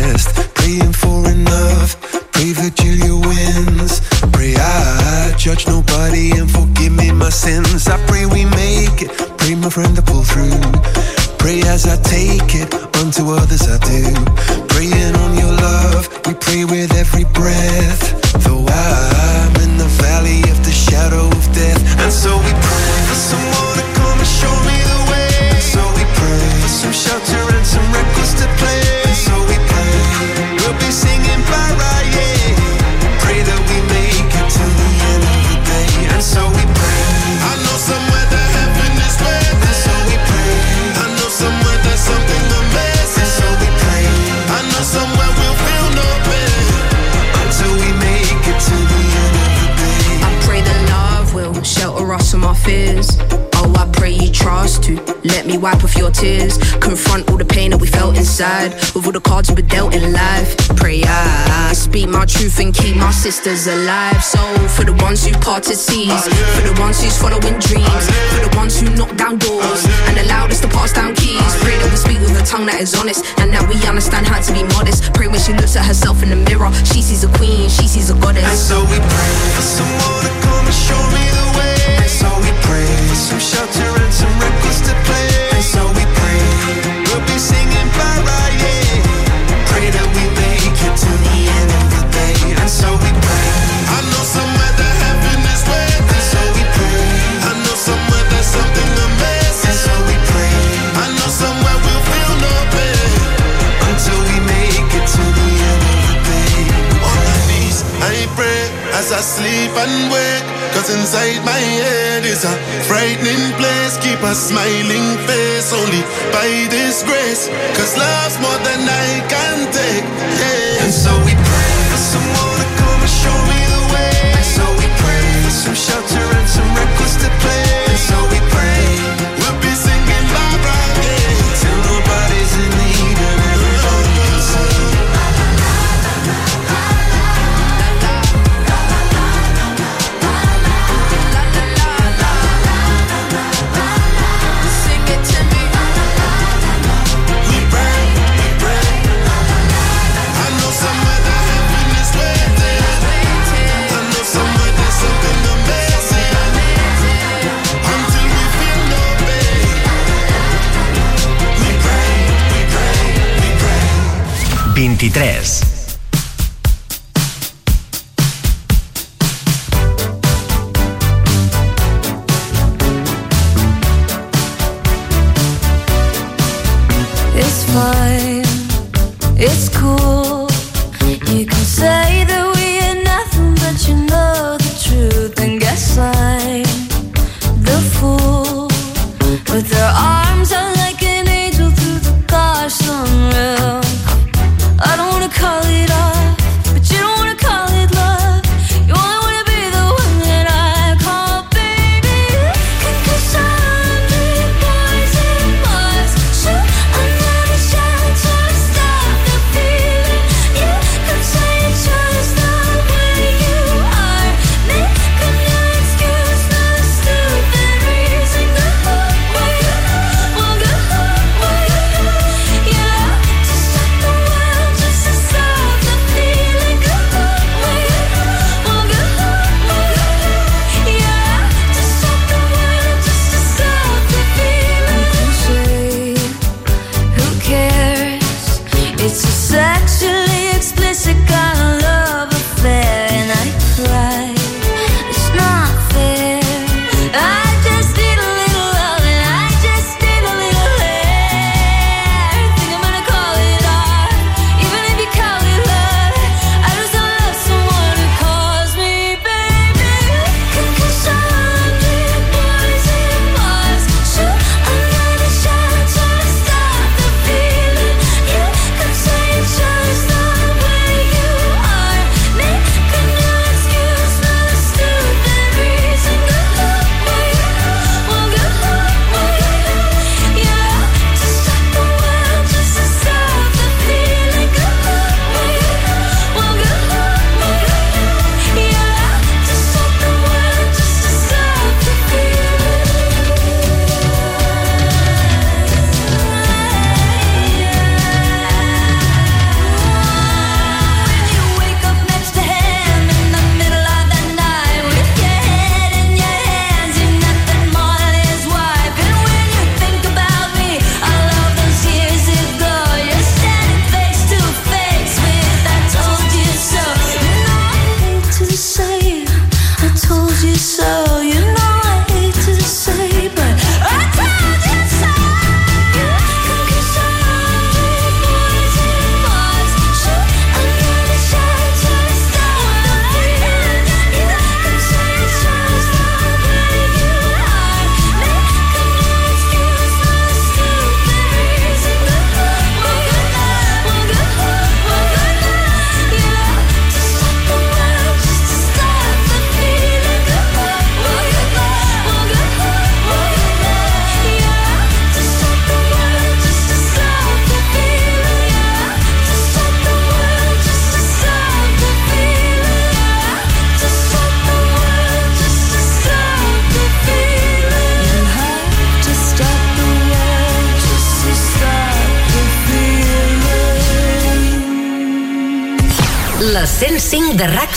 sisters alive. So for the ones who parted seas, oh, yeah. for the ones who's following dreams,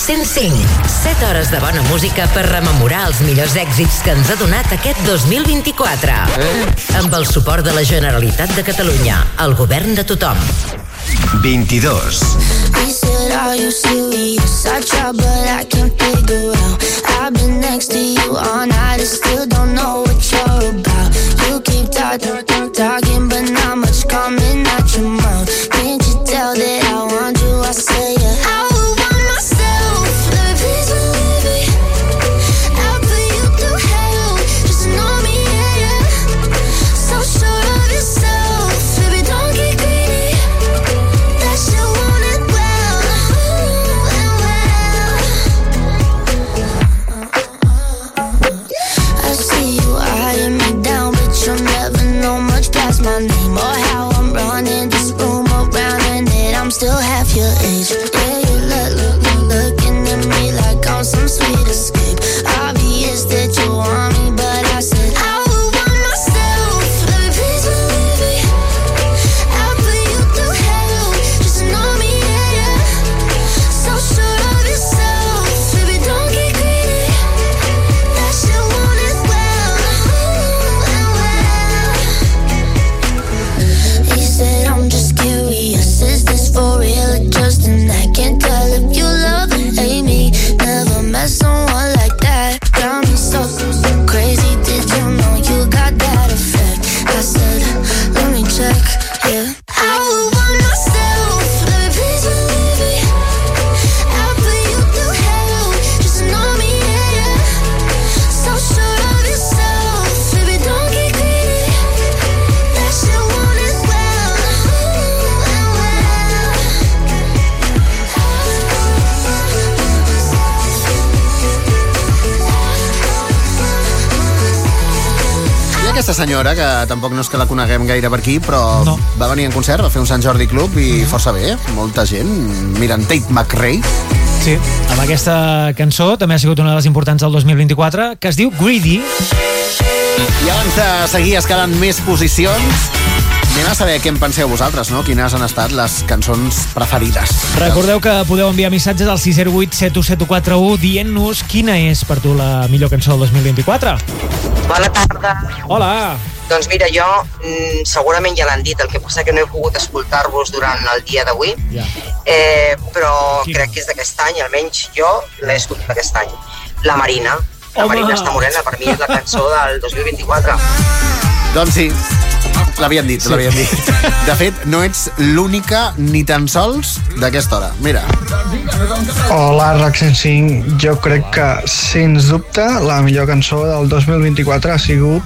105 de RAC 105. 7 hores de bona música per rememorar els millors èxits que ens ha donat aquest 2024. Amb el suport de la Generalitat de Catalunya, el govern de tothom. 22. He said, Are you serious? I try, but I can't figure out. I've been next to you all night and still don't know what you're about. You keep talking, senyora, que tampoc no és que la coneguem gaire per aquí, però no. va venir en concert, va fer un Sant Jordi Club i força bé, molta gent. Miren Tate McRae. Sí, amb aquesta cançó també ha sigut una de les importants del 2024, que es diu Greedy. I abans de seguir escalant més posicions, anem a saber què en penseu vosaltres, no? Quines han estat les cançons preferides. Recordeu que podeu enviar missatges al 608 7171 dient-nos quina és per tu la millor cançó del 2024. Bona tarda. Hola. Doncs mira, jo mm, segurament ja l'han dit, el que passa que no he pogut escoltar-vos durant el dia d'avui, Ja. eh, però crec que és d'aquest any, almenys jo l'he escoltat aquest any. La Marina. La Home. Marina està morena, per mi és la cançó del 2024. Doncs sí, l'havien dit, Sí. l'havien dit. De fet, no ets l'única ni tan sols d'aquesta hora. Mira. Hola, RAC 105. Jo crec que, sens dubte, la millor cançó del 2024 ha sigut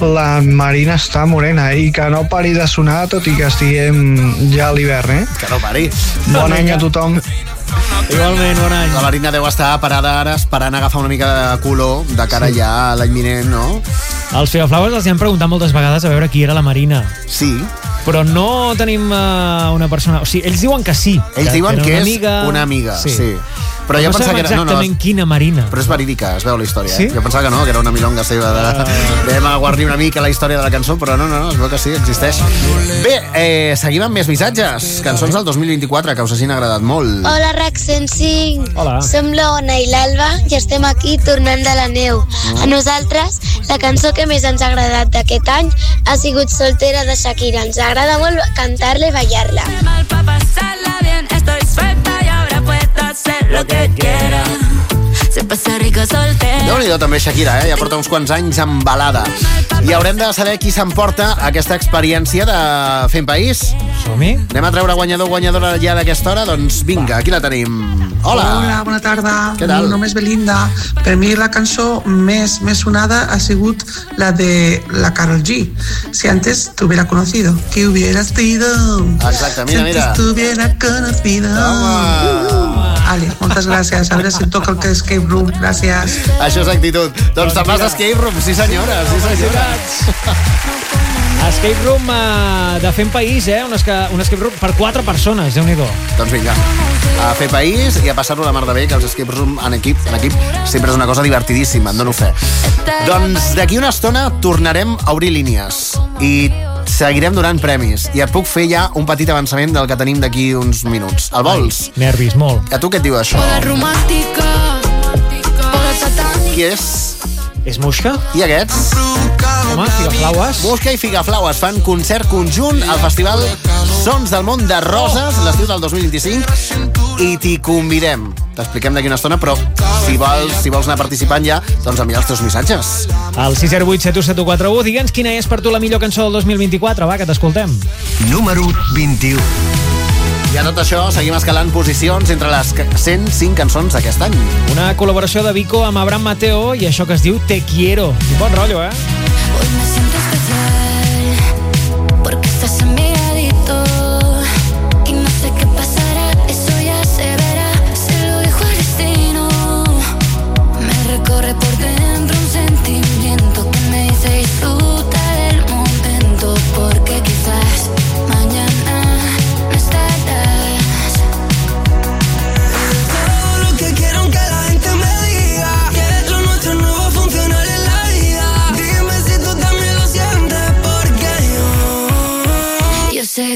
La Marina està morena i que no pari de sonar tot i que estiguem ja a l'hivern, eh? Que no pari. Bon any a tothom. Igualment, bon any. La Marina deu estar parada ara esperant agafar una mica de color de cara Sí. ja a l'any vinent, no? Els Figaflaues els hi han preguntat moltes vegades a veure qui era la Marina. Sí. Però no tenim uh, una persona... O sigui, ells diuen que sí. Ells diuen era que una és amiga... una amiga, sí. Però jo no pensava que era- no, no, exactament quina Marina. Però és verídica, es veu la història. Sí? Eh? Jo pensava que no, que era una milonga seva de... Vam aguardir una mica la història de la cançó, però no, no, no, es veu que sí, existeix. Bé, eh, seguim amb més missatges. Cançons del 2024 que us hagin agradat molt. Hola, RAC 105. Hola. Som l'Ona i l'Alba i estem aquí tornant de la neu. A nosaltres, la cançó que més ens ha agradat d'aquest any ha sigut Soltera de Shakira. Ens agrada molt cantar-la i ballar-la. mal pa' pasarla bien. Estoy hacer lo que quiera. Se pasa rico soltera. déu nhi també Shakira, eh? ja porta uns quants anys amb balada. I haurem de saber qui s'emporta aquesta experiència de Fent País. Som-hi. Anem a treure guanyador o guanyadora ja d'aquesta hora? Doncs vinga, aquí la tenim. Hola. Hola, bona tarda. Què tal? Mi nom és Belinda. Per mi la cançó més, més sonada ha sigut la de la Carol G. Si antes te hubiera conocido, que hubieras sido. Exacte, mira, si mira. antes te hubiera conocido. Vale, moltes gràcies. A veure si toca el que Escape Room. Gràcies. Això és actitud. Doncs te'n vas a Escape Room, sí senyora, sí senyora. (laughs) Escape Room uh, de Fent País, eh? Un, esca, un escape room per quatre persones, déu nhi Doncs vinga, a fer país i a passar-ho la mar de bé, que els escape room en equip, en equip sempre és una cosa divertidíssima, en dono fe. Doncs d'aquí una estona tornarem a obrir línies i seguirem donant premis i et puc fer ja un petit avançament del que tenim d'aquí uns minuts. El vols? Ai, nervis, molt. A tu què et diu això? Boda romàntica, Qui és? És Muixca? I aquests? Home, Figaflaues. Muixca i Figaflaues fan concert conjunt al festival Sons del món de Roses l'estiu del 2025 i t'hi convidem. T'expliquem d'aquí una estona, però si vols, si vols anar participant ja, doncs envia els teus missatges. Al 608 7141, digue'ns quina és per tu la millor cançó del 2024, va, que t'escoltem. Número 21. I a tot això seguim escalant posicions entre les ca- 105 cançons d'aquest any. Una col·laboració de Vico amb Abraham Mateo i això que es diu Te Quiero. Un bon rotllo, eh? Hoy me siento especial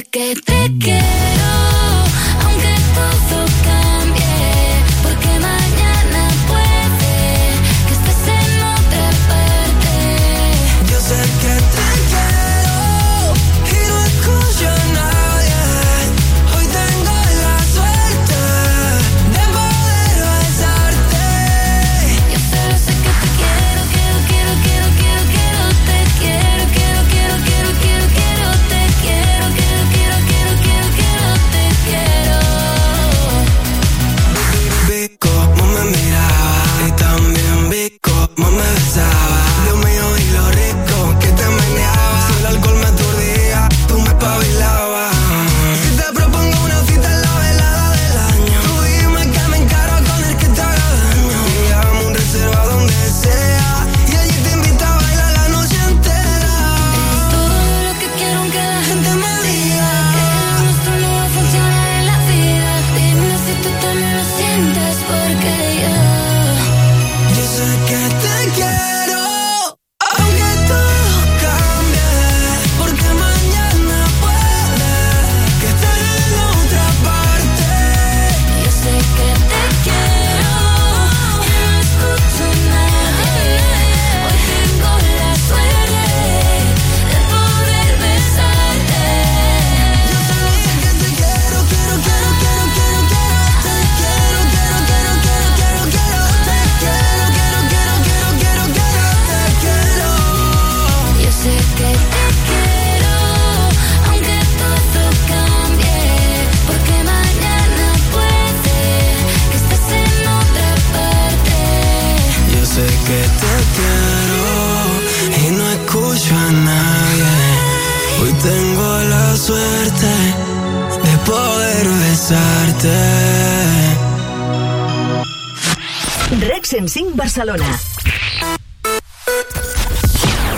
que te 105 Barcelona.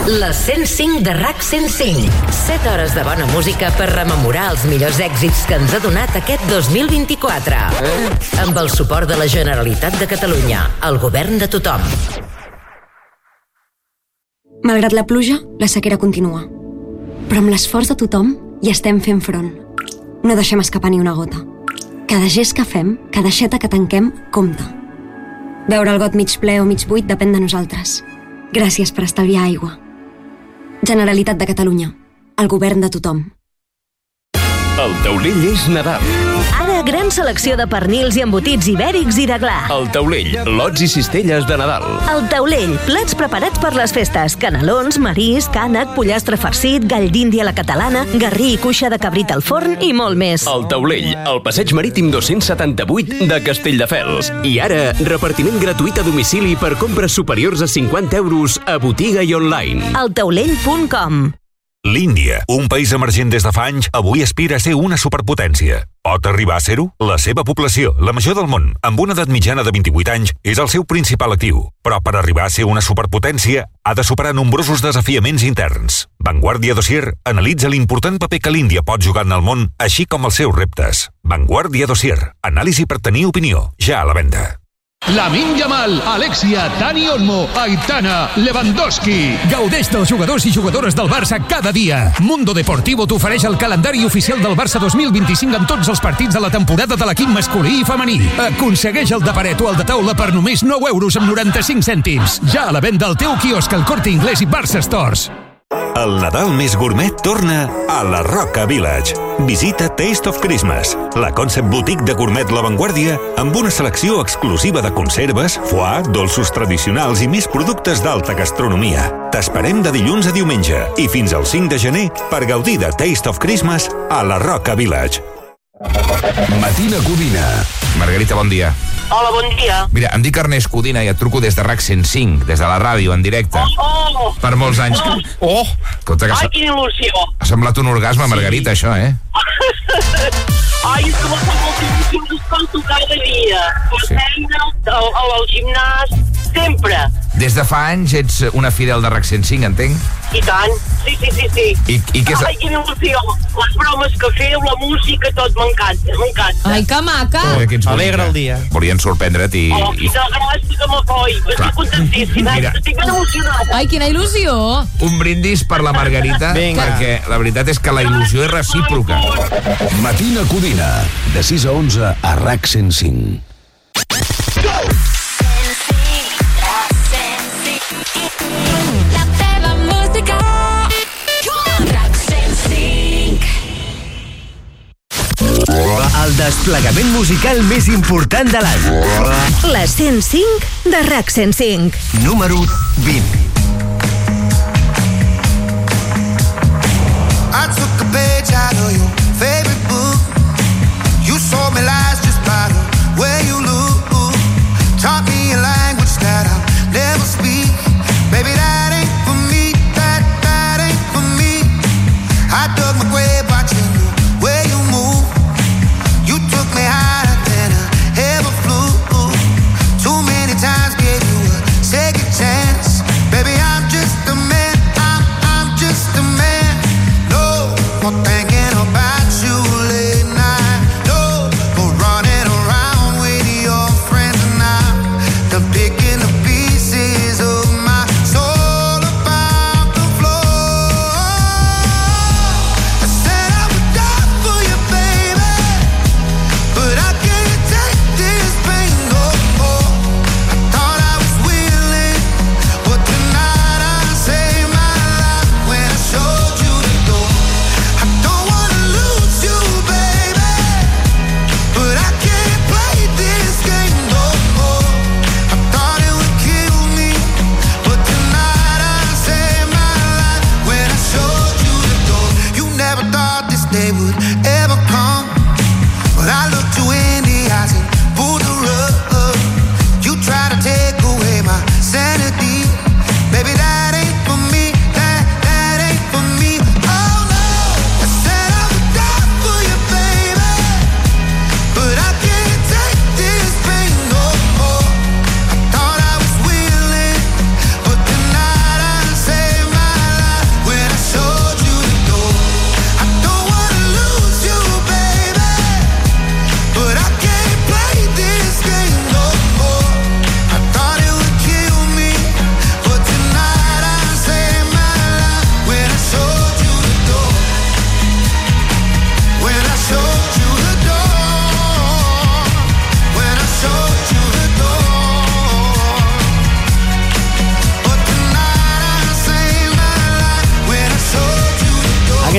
Les 105 de RAC 105. 7 hores de bona música per rememorar els millors èxits que ens ha donat aquest 2024. Amb el suport de la Generalitat de Catalunya, el govern de tothom. Malgrat la pluja, la sequera continua. Però amb l'esforç de tothom hi estem fent front. No deixem escapar ni una gota. Cada gest que fem, cada xeta que tanquem, compta. Veure el got mig ple o mig buit depèn de nosaltres. Gràcies per estalviar aigua. Generalitat de Catalunya. El govern de tothom. El taulell és Nadal. Ara, gran selecció de pernils i embotits ibèrics i de gla. El taulell, lots i cistelles de Nadal. El taulell, plats preparats per les festes, canelons, marís, cànec, pollastre farcit, gall d'índia a la catalana, garrí i cuixa de cabrit al forn i molt més. El taulell, al passeig marítim 278 de Castelldefels. I ara, repartiment gratuït a domicili per compres superiors a 50 euros a botiga i online. Altaulell.com L'Índia, un país emergent des de fa anys, avui aspira a ser una superpotència. Pot arribar a ser-ho? La seva població, la major del món, amb una edat mitjana de 28 anys, és el seu principal actiu. Però per arribar a ser una superpotència, ha de superar nombrosos desafiaments interns. Vanguardia Dossier analitza l'important paper que l'Índia pot jugar en el món, així com els seus reptes. Vanguardia Dossier, anàlisi per tenir opinió, ja a la venda. Lamin Yamal, Alexia, Dani Olmo, Aitana, Lewandowski. Gaudeix dels jugadors i jugadores del Barça cada dia. Mundo Deportivo t'ofereix el calendari oficial del Barça 2025 amb tots els partits de la temporada de l'equip masculí i femení. Aconsegueix el de paret o el de taula per només 9 euros amb 95 cèntims. Ja a la venda al teu quiosc al Corte Inglés i Barça Stores. El Nadal més gourmet torna a la Roca Village. Visita Taste of Christmas, la concept boutique de gourmet La Vanguardia amb una selecció exclusiva de conserves, foie, dolços tradicionals i més productes d'alta gastronomia. T'esperem de dilluns a diumenge i fins al 5 de gener per gaudir de Taste of Christmas a la Roca Village. Matina Codina. Margarita, bon dia. Hola, bon dia. Mira, em dic Ernest Codina i et truco des de RAC 105, des de la ràdio, en directe. Oh! Per molts anys. Oh! Escolta, que Ai, quina il·lusió. ha semblat un orgasme, Margarita, això, eh? (laughs) Ai, és que m'ha fet molta il·lusió, us escolto cada dia. La feina, al, al, al gimnàs, sempre. Des de fa anys ets una fidel de RAC 105, entenc? I tant. Sí, sí, sí, sí. I, i què és... Ai, quina il·lusió. Les bromes que feu, la música, tot m'encanta, m'encanta. Ai, que maca! Oh, quins Alegra el dia. Volien sorprendre't i... Oh, quina gràcia que m'afoi. Estic contentíssima. Mira. Estic ben emocionada. Ai, quina il·lusió! un brindis per la Margarita, (laughs) Vinga. perquè la veritat és que la il·lusió és recíproca. Matina Codina, de 6 a 11 a RAC 105. La teva El desplegament musical més important de l'any. La 105 de RAC 105. Número 20. I took a page out of your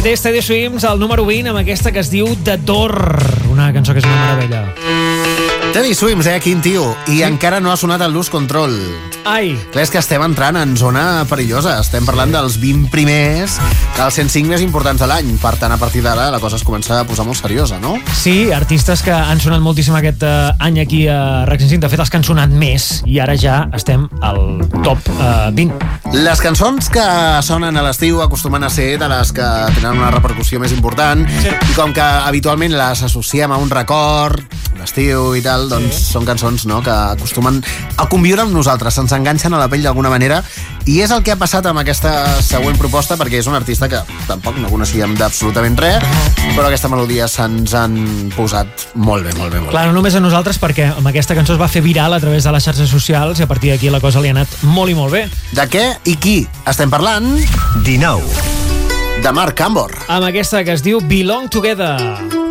Aquest és Teddy Swims, el número 20, amb aquesta que es diu The Door, una cançó que és una meravella. Teddy Swims, eh, quin tio. I encara no ha sonat el Lose Control. Ai. Clar, és que estem entrant en zona perillosa. Estem parlant dels 20 primers, que els 105 més importants de l'any. Per tant, a partir d'ara la cosa es comença a posar molt seriosa, no? Sí, artistes que han sonat moltíssim aquest eh, any aquí a 105. De fet, els que han sonat més. I ara ja estem al top eh, 20. Les cançons que sonen a l'estiu acostumen a ser de les que tenen una repercussió més important sí. i com que habitualment les associem a un record l'estiu i tal, doncs són cançons no, que acostumen a conviure amb nosaltres, se'ns enganxen a la pell d'alguna manera i és el que ha passat amb aquesta següent proposta perquè és un artista que tampoc no coneixíem d'absolutament res, però aquesta melodia se'ns han posat molt bé, molt bé, molt Clar, no només a nosaltres, perquè amb aquesta cançó es va fer viral a través de les xarxes socials i a partir d'aquí la cosa li ha anat molt i molt bé. De què i qui estem parlant? 19. De Marc Cambor. Amb aquesta que es diu Belong Together.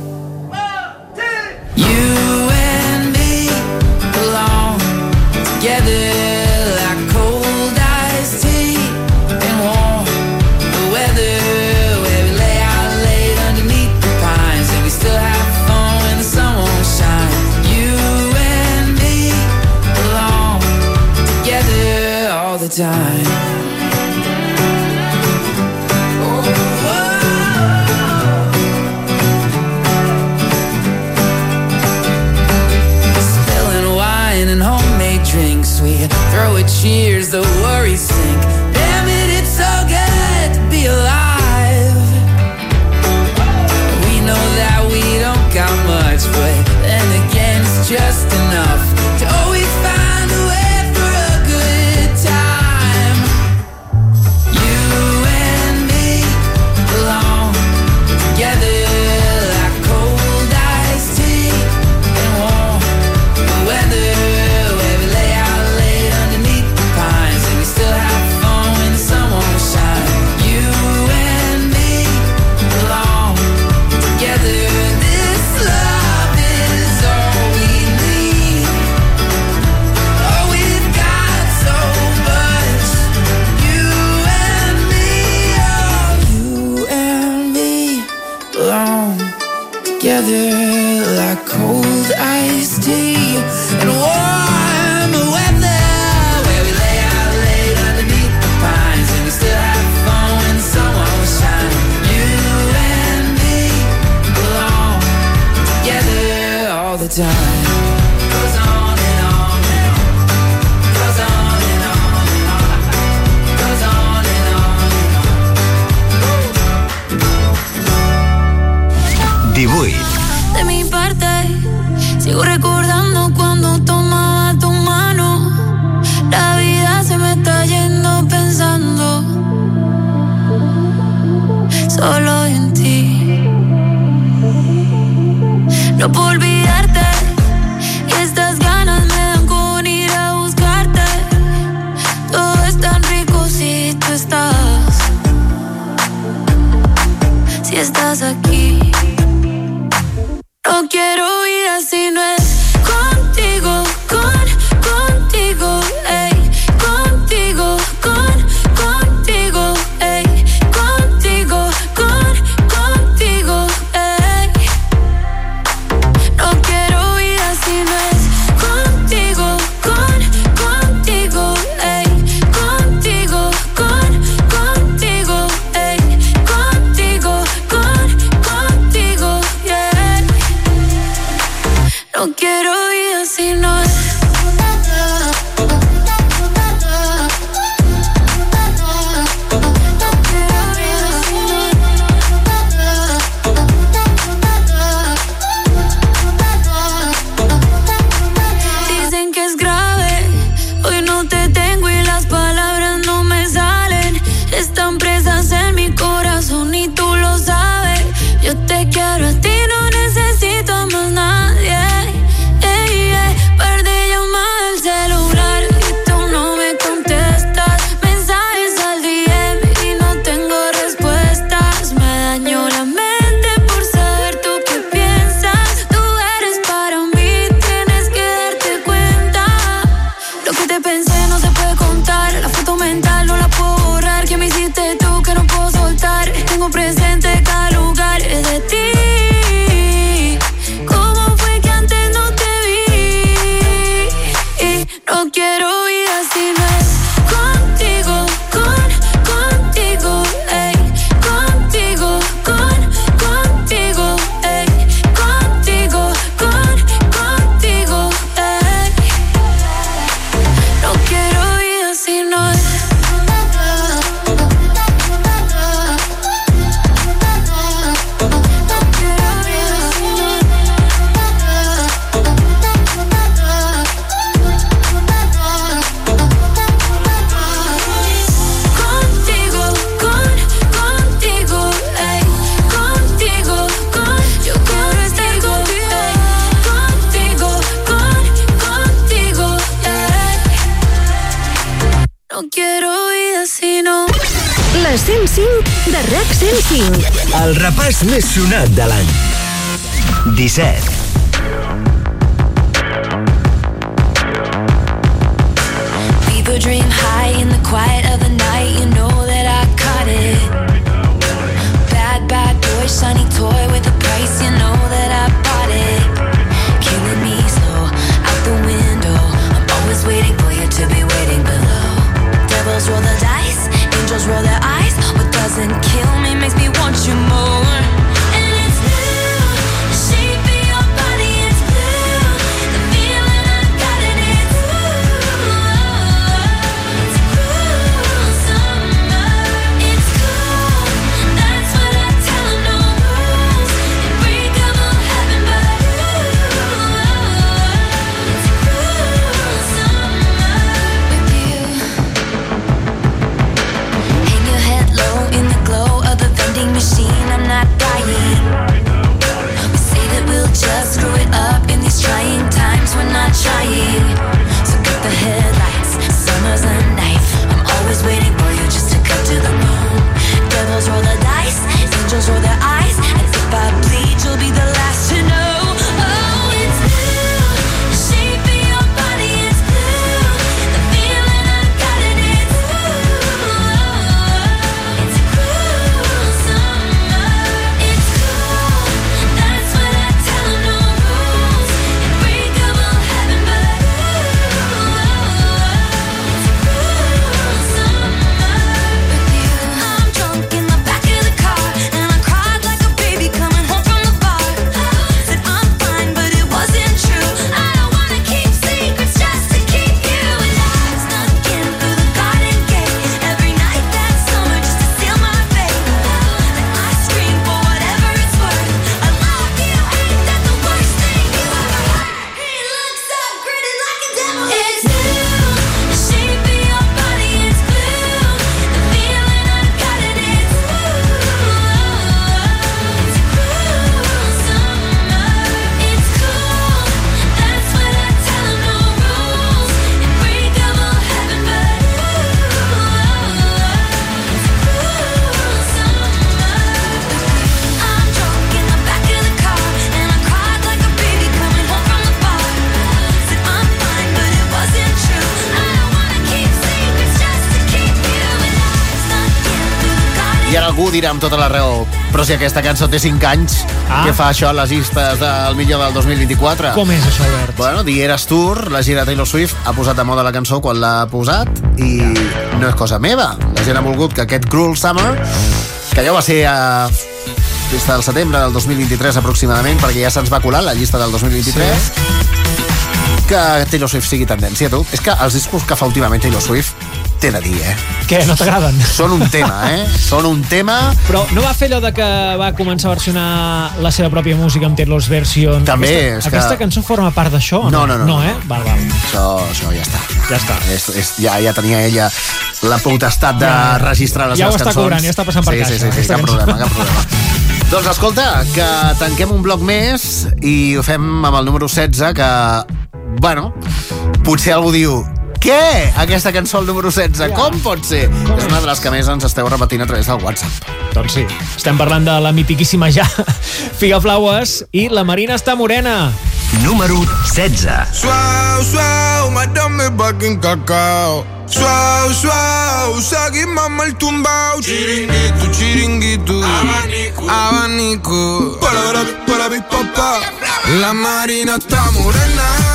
A cheers, the worries dirà amb tota la raó però si aquesta cançó té 5 anys, Ah. què fa això a les llistes del millor del 2024? Com és això, Albert? Bueno, The Eras Tour, la gira Taylor Swift, ha posat de moda la cançó quan l'ha posat i no és cosa meva. La gent ha volgut que aquest Cruel Summer, que ja va ser a des del setembre del 2023 aproximadament, perquè ja se'ns va colar la llista del 2023, que Taylor Swift sigui tendència, tu. És que els discos que fa últimament Taylor Swift t'he de dir, eh? Què, no t'agraden? Són un tema, eh? Són un tema... Però no va fer allò de que va començar a versionar la seva pròpia música amb Taylor's Version? També, aquesta, és que- Aquesta cançó forma part d'això? o No, no, no. No, eh? Val, val. Això, això ja està. Ja està. És, és, ja, ja tenia ella la potestat de Ja, ja. registrar les Ja ho seves està cançons. cobrant, ja està passant per sí, caixa, Sí, sí, sí, aquesta cap cançó. problema, cap problema. doncs escolta, que tanquem un bloc més i ho fem amb el número 16, que, bueno, potser algú diu què? Aquesta cançó al número 16, com pot ser? és una de les que més ens esteu repetint a través del WhatsApp. Doncs sí, estem parlant de la mitiquíssima ja (laughs) Figaflaues i la Marina està morena. Número 16. Suau, suau, madame baking cacao. Suau, suau, seguim amb el tumbao. Chiringuito, chiringuito. Abanico, abanico. Para, para, para, mi papá. La marina está morena.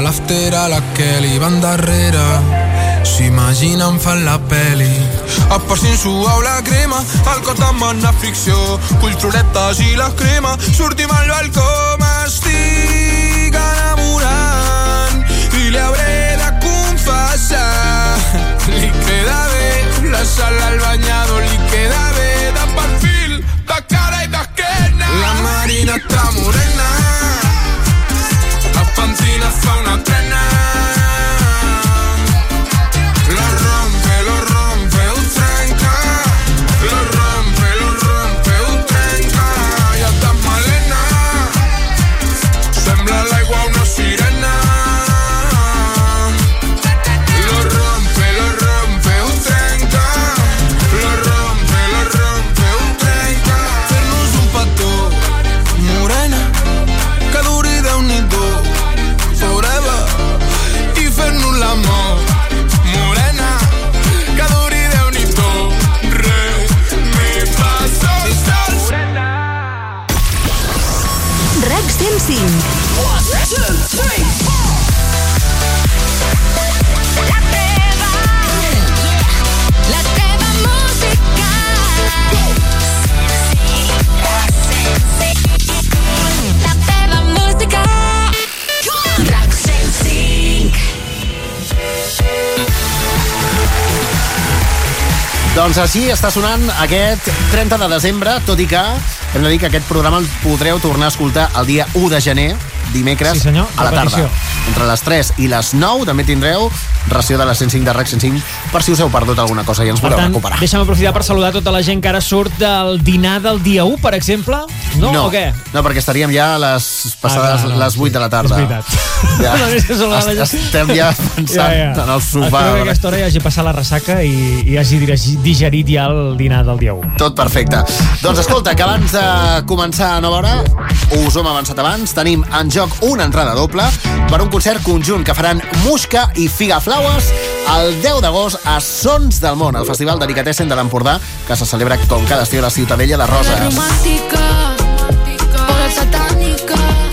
l'aftera la que li van darrere. S'imaginen fan la peli. Et passin suau la crema El cos demana fricció Cull i la crema Sortim al balcó M'estic enamorant I li hauré de confessar Li queda bé la sal al banyador Li queda bé de perfil De cara i d'esquena. La Marina està morena. von 10 auf 200 trennen. Doncs així està sonant aquest 30 de desembre, tot i que hem de dir que aquest programa el podreu tornar a escoltar el dia 1 de gener, dimecres, Sí, senyor, a la tarda. Entre les 3 i les 9 també tindreu ració de la 105 de RAC 105 per si us heu perdut alguna cosa i ens tant, recuperar. deixa'm aprofitar per saludar tota la gent que ara surt del dinar del dia 1, per exemple. No, no, o què? No, perquè estaríem ja a les passades Ah, clar, no, les 8 de la tarda. És veritat. Ja. (laughs) La. Estem ja pensant en el sofà. Espero que a aquesta hora hi hagi passat la ressaca i, i hagi digerit ja el dinar del dia 1. Tot perfecte. Doncs escolta, que abans de començar a nova hora, us ho hem avançat abans, tenim en joc una entrada doble per un concert conjunt que faran Musca i Figaflaues el 10 d'agost a Sons del Món, el Festival Delicatessen de l'Empordà, que se celebra com cada estiu a la Ciutadella de Roses. Romántica. Por el satánica.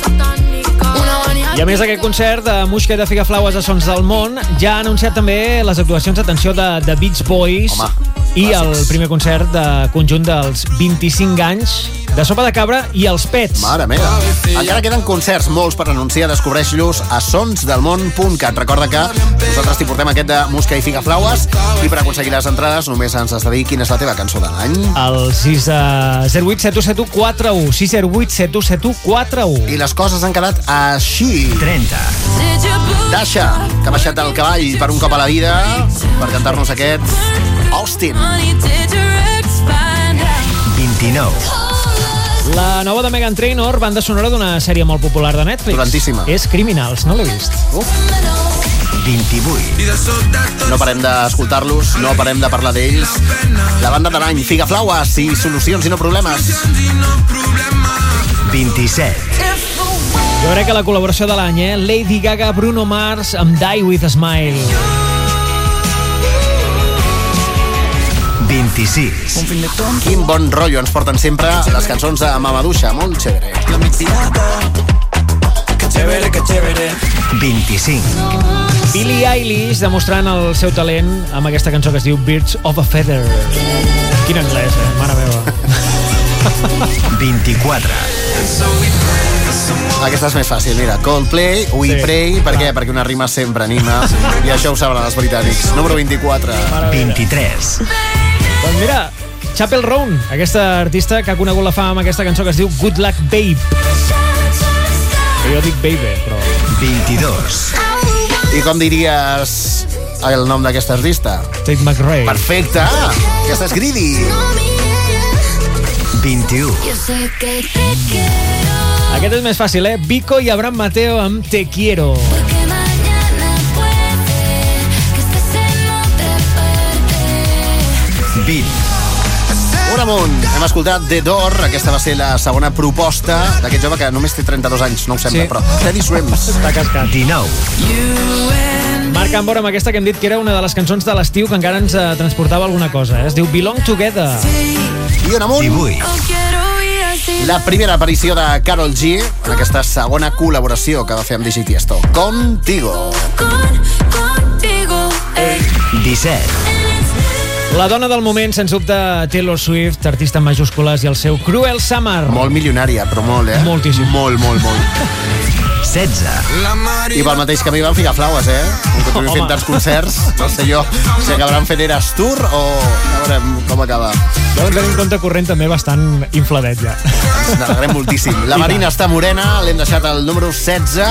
I a més aquest concert de Musca i de Figaflaues a Sons del Món ja ha anunciat també les actuacions d'atenció de, de Beach Boys Home, i el primer concert de conjunt dels 25 anys de Sopa de Cabra i els Pets. Mare meva. Encara queden concerts, molts per anunciar. Descobreix-los a sonsdelmón.cat. Recorda que nosaltres t'hi portem aquest de Musca i Figaflaues i per aconseguir les entrades només ens has de dir quina és la teva cançó de l'any. El 6 uh, 08 71 41 608 71 41 I les coses han quedat així. 30. Dasha, que ha baixat del cavall per un cop a la vida per cantar-nos aquest Austin. 29. La nova de Megan Trainor, banda sonora d'una sèrie molt popular de Netflix. Dolentíssima. És Criminals, no l'he vist. Uf. 28. No parem d'escoltar-los, no parem de parlar d'ells. La banda de l'any, Figaflaues i solucions i no problemes. 27. Jo crec que la col·laboració de l'any, eh? Lady Gaga, Bruno Mars, amb Die With a Smile. 26. Quin bon rotllo ens porten sempre les cançons de Mamaduixa, molt chévere. chévere, que chévere. 25. Billie Eilish demostrant el seu talent amb aquesta cançó que es diu Birds of a Feather. Quin anglès, eh? Mare meva. (laughs) 24. Aquesta és més fàcil, mira. Coldplay, We Sí, Pray, per què? Perquè una rima sempre anima, i això ho saben els britànics. Número 24. 23. Doncs mira, Chapel Roan, aquesta artista que ha conegut la fama amb aquesta cançó que es diu Good Luck Babe. Que jo dic Baby, però... 22. I com diries el nom d'aquesta artista? Tate McRae. Perfecte! Aquesta és Greedy. 21. Aquest és més fàcil, eh? Vico i Abraham Mateo amb Te Quiero. 20. Un amunt. Hem escoltat The Door. Aquesta va ser la segona proposta d'aquest jove que només té 32 anys, no ho sembla, Sí. però Teddy Swims. Està cascat. 19. Marc Ambor amb aquesta que hem dit que era una de les cançons de l'estiu que encara ens eh, transportava alguna cosa. Eh? Es diu Belong Together. I un amunt. 18. La primera aparició de Carol G en aquesta segona col·laboració que va fer amb Digi Tiesto. Contigo. 17. La dona del moment, sens dubte, Taylor Swift, artista en majúscules, i el seu Cruel Summer. Molt milionària, però molt, eh? Moltíssim. Molt, molt, molt. (laughs) 16. I pel mateix camí van ficar flaues, eh? Com que Home. fent tants concerts, no sé jo si acabaran fent Eras Tour o ja veurem com acaba. Deuen tenir un compte corrent també bastant infladet, ja. Ens n'alegrem moltíssim. La Marina està morena, l'hem deixat al número 16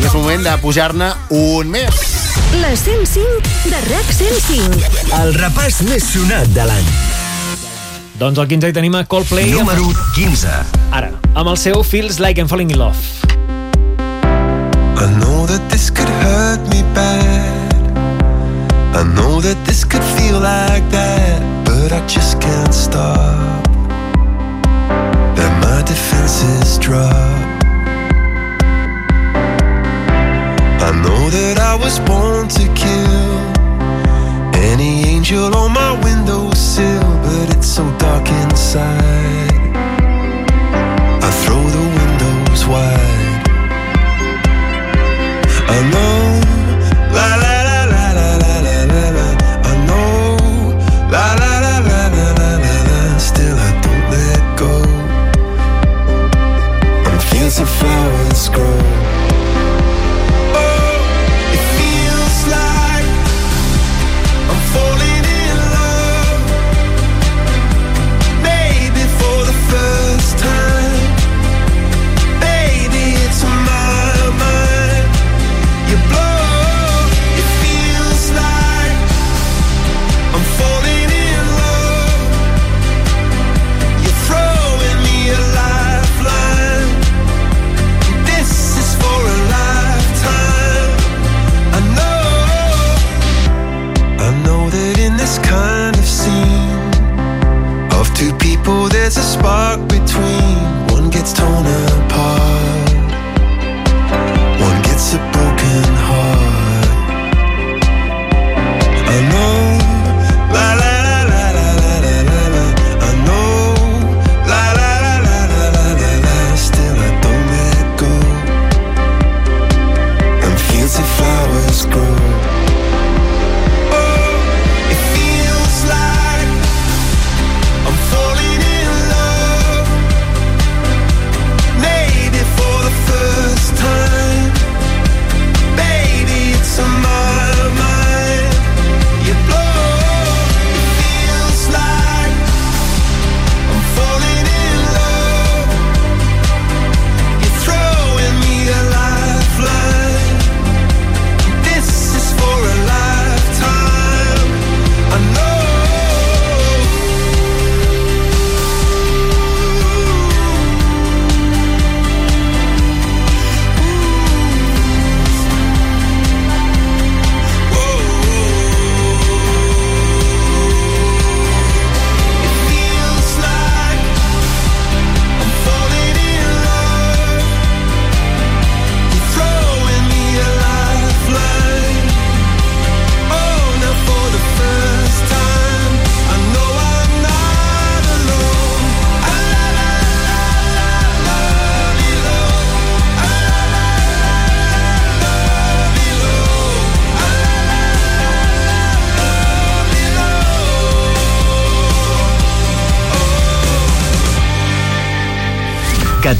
i és moment de pujar-ne un més. La 105 de RAC 105. El repàs més sonat de l'any. Doncs el 15 hi tenim a Coldplay. Número 15. Ara, amb el seu Feels Like I'm Falling in Love. That this could hurt me bad. I know that this could feel like that, but I just can't stop. Then my defenses drop. I know that I was born to kill any angel on my windowsill, but it's so dark inside. I throw the windows wide alone. La la.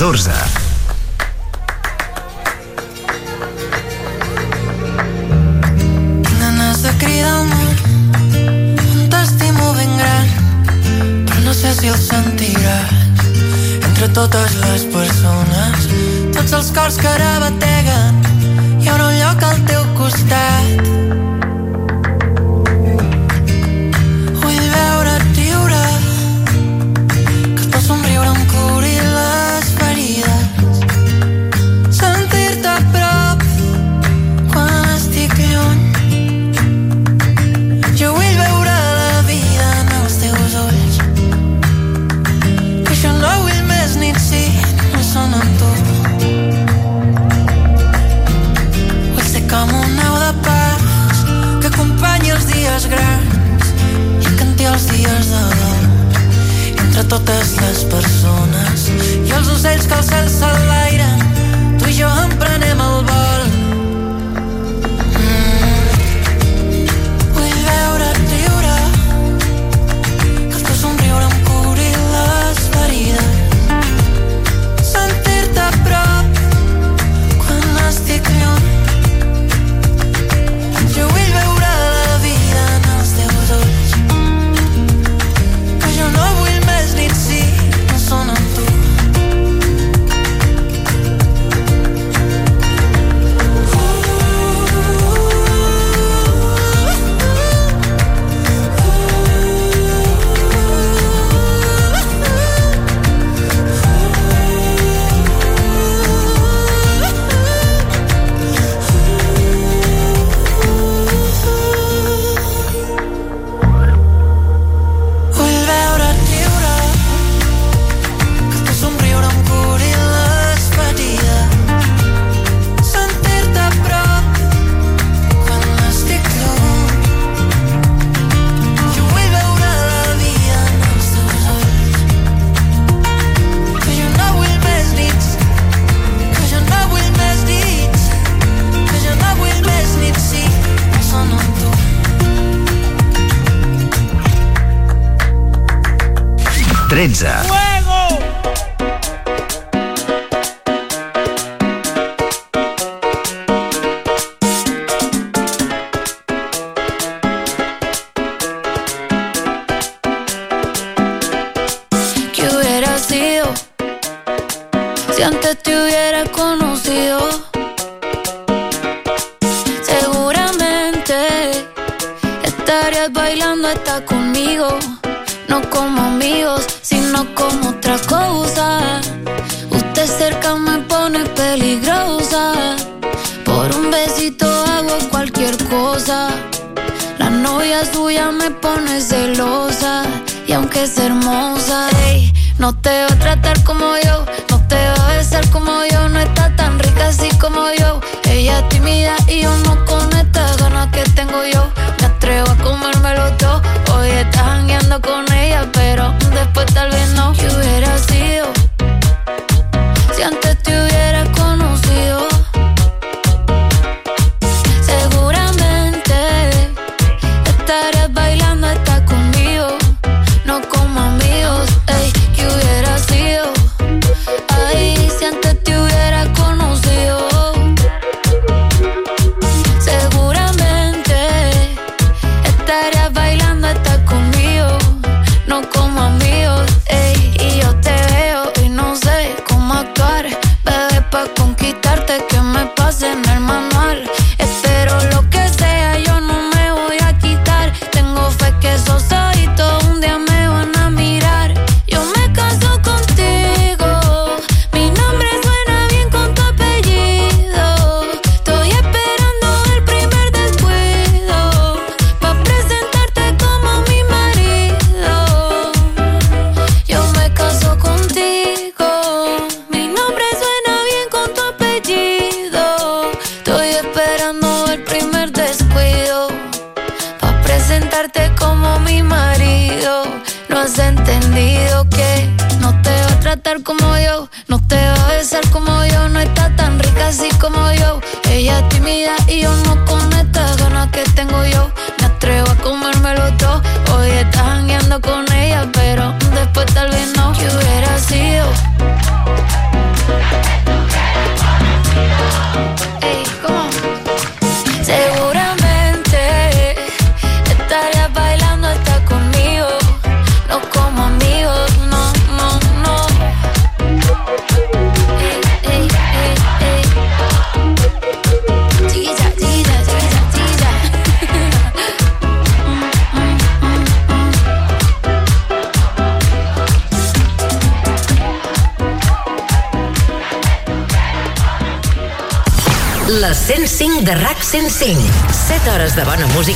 14.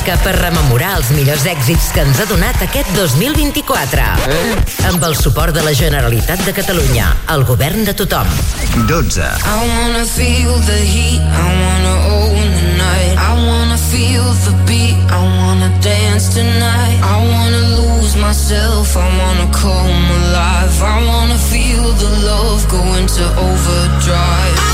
Música per rememorar els millors èxits que ens ha donat aquest 2024. Eh? Amb el suport de la Generalitat de Catalunya, el govern de tothom. 12. I wanna feel the heat, I wanna own the night. I wanna feel the beat, I wanna dance tonight. I wanna lose myself, I wanna come alive. I wanna feel the love go into overdrive.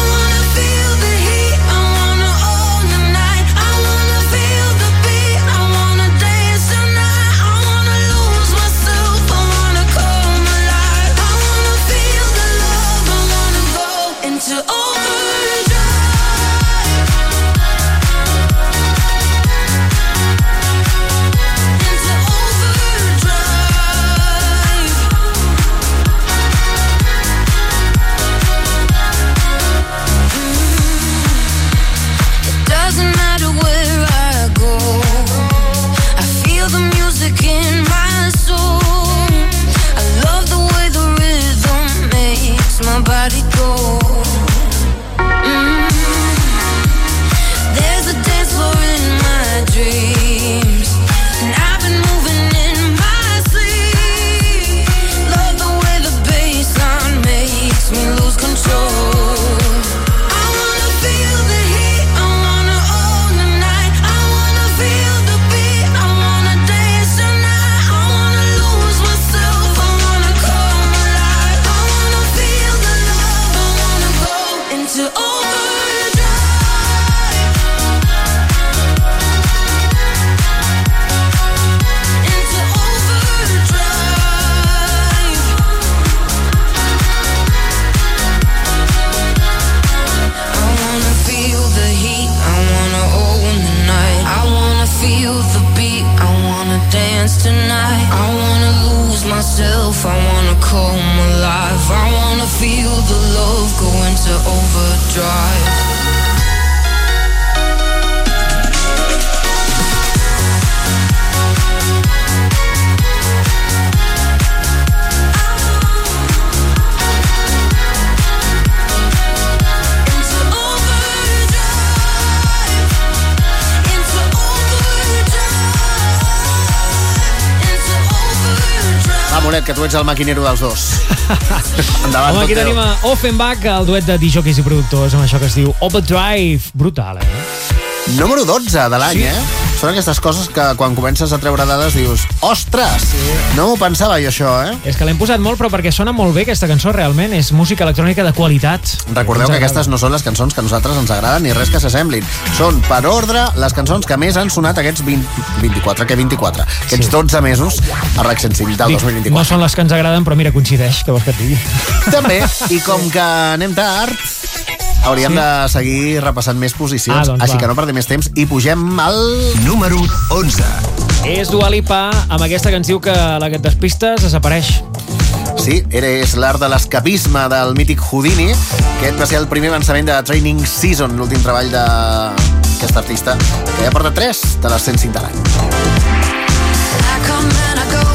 Ets el maquinero dels dos. (laughs) Endavant, Home, aquí tenim a Offenbach, el duet de DJs i productors, amb això que es diu Overdrive. Brutal, eh? Número 12 de l'any, Sí. eh? Són aquestes coses que quan comences a treure dades dius ostres, no m'ho pensava jo això, eh? És que l'hem posat molt, però perquè sona molt bé aquesta cançó, realment. És música electrònica de qualitat. Recordeu que aquestes no són les cançons que a nosaltres ens agraden ni res que s'assemblin. Són, per ordre, les cançons que més han sonat aquests 20, 24, que 24, aquests 12 mesos a RAC 105 del Dic, 2024. no són les que ens agraden, però mira, coincideix, que vols que et digui. També, i com que anem tard, hauríem Sí. de seguir repassant més posicions, Ah, doncs així va. que no perdem més temps i pugem al... Número 11. És Dua Lipa amb aquesta que ens diu que la que et despistes desapareix. Sí, eres l'art de l'escapisme del mític Houdini. Aquest va ser el primer avançament de Training Season, l'últim treball d'aquest artista, que ja porta 3 de les 105 de l'any. I come and I go.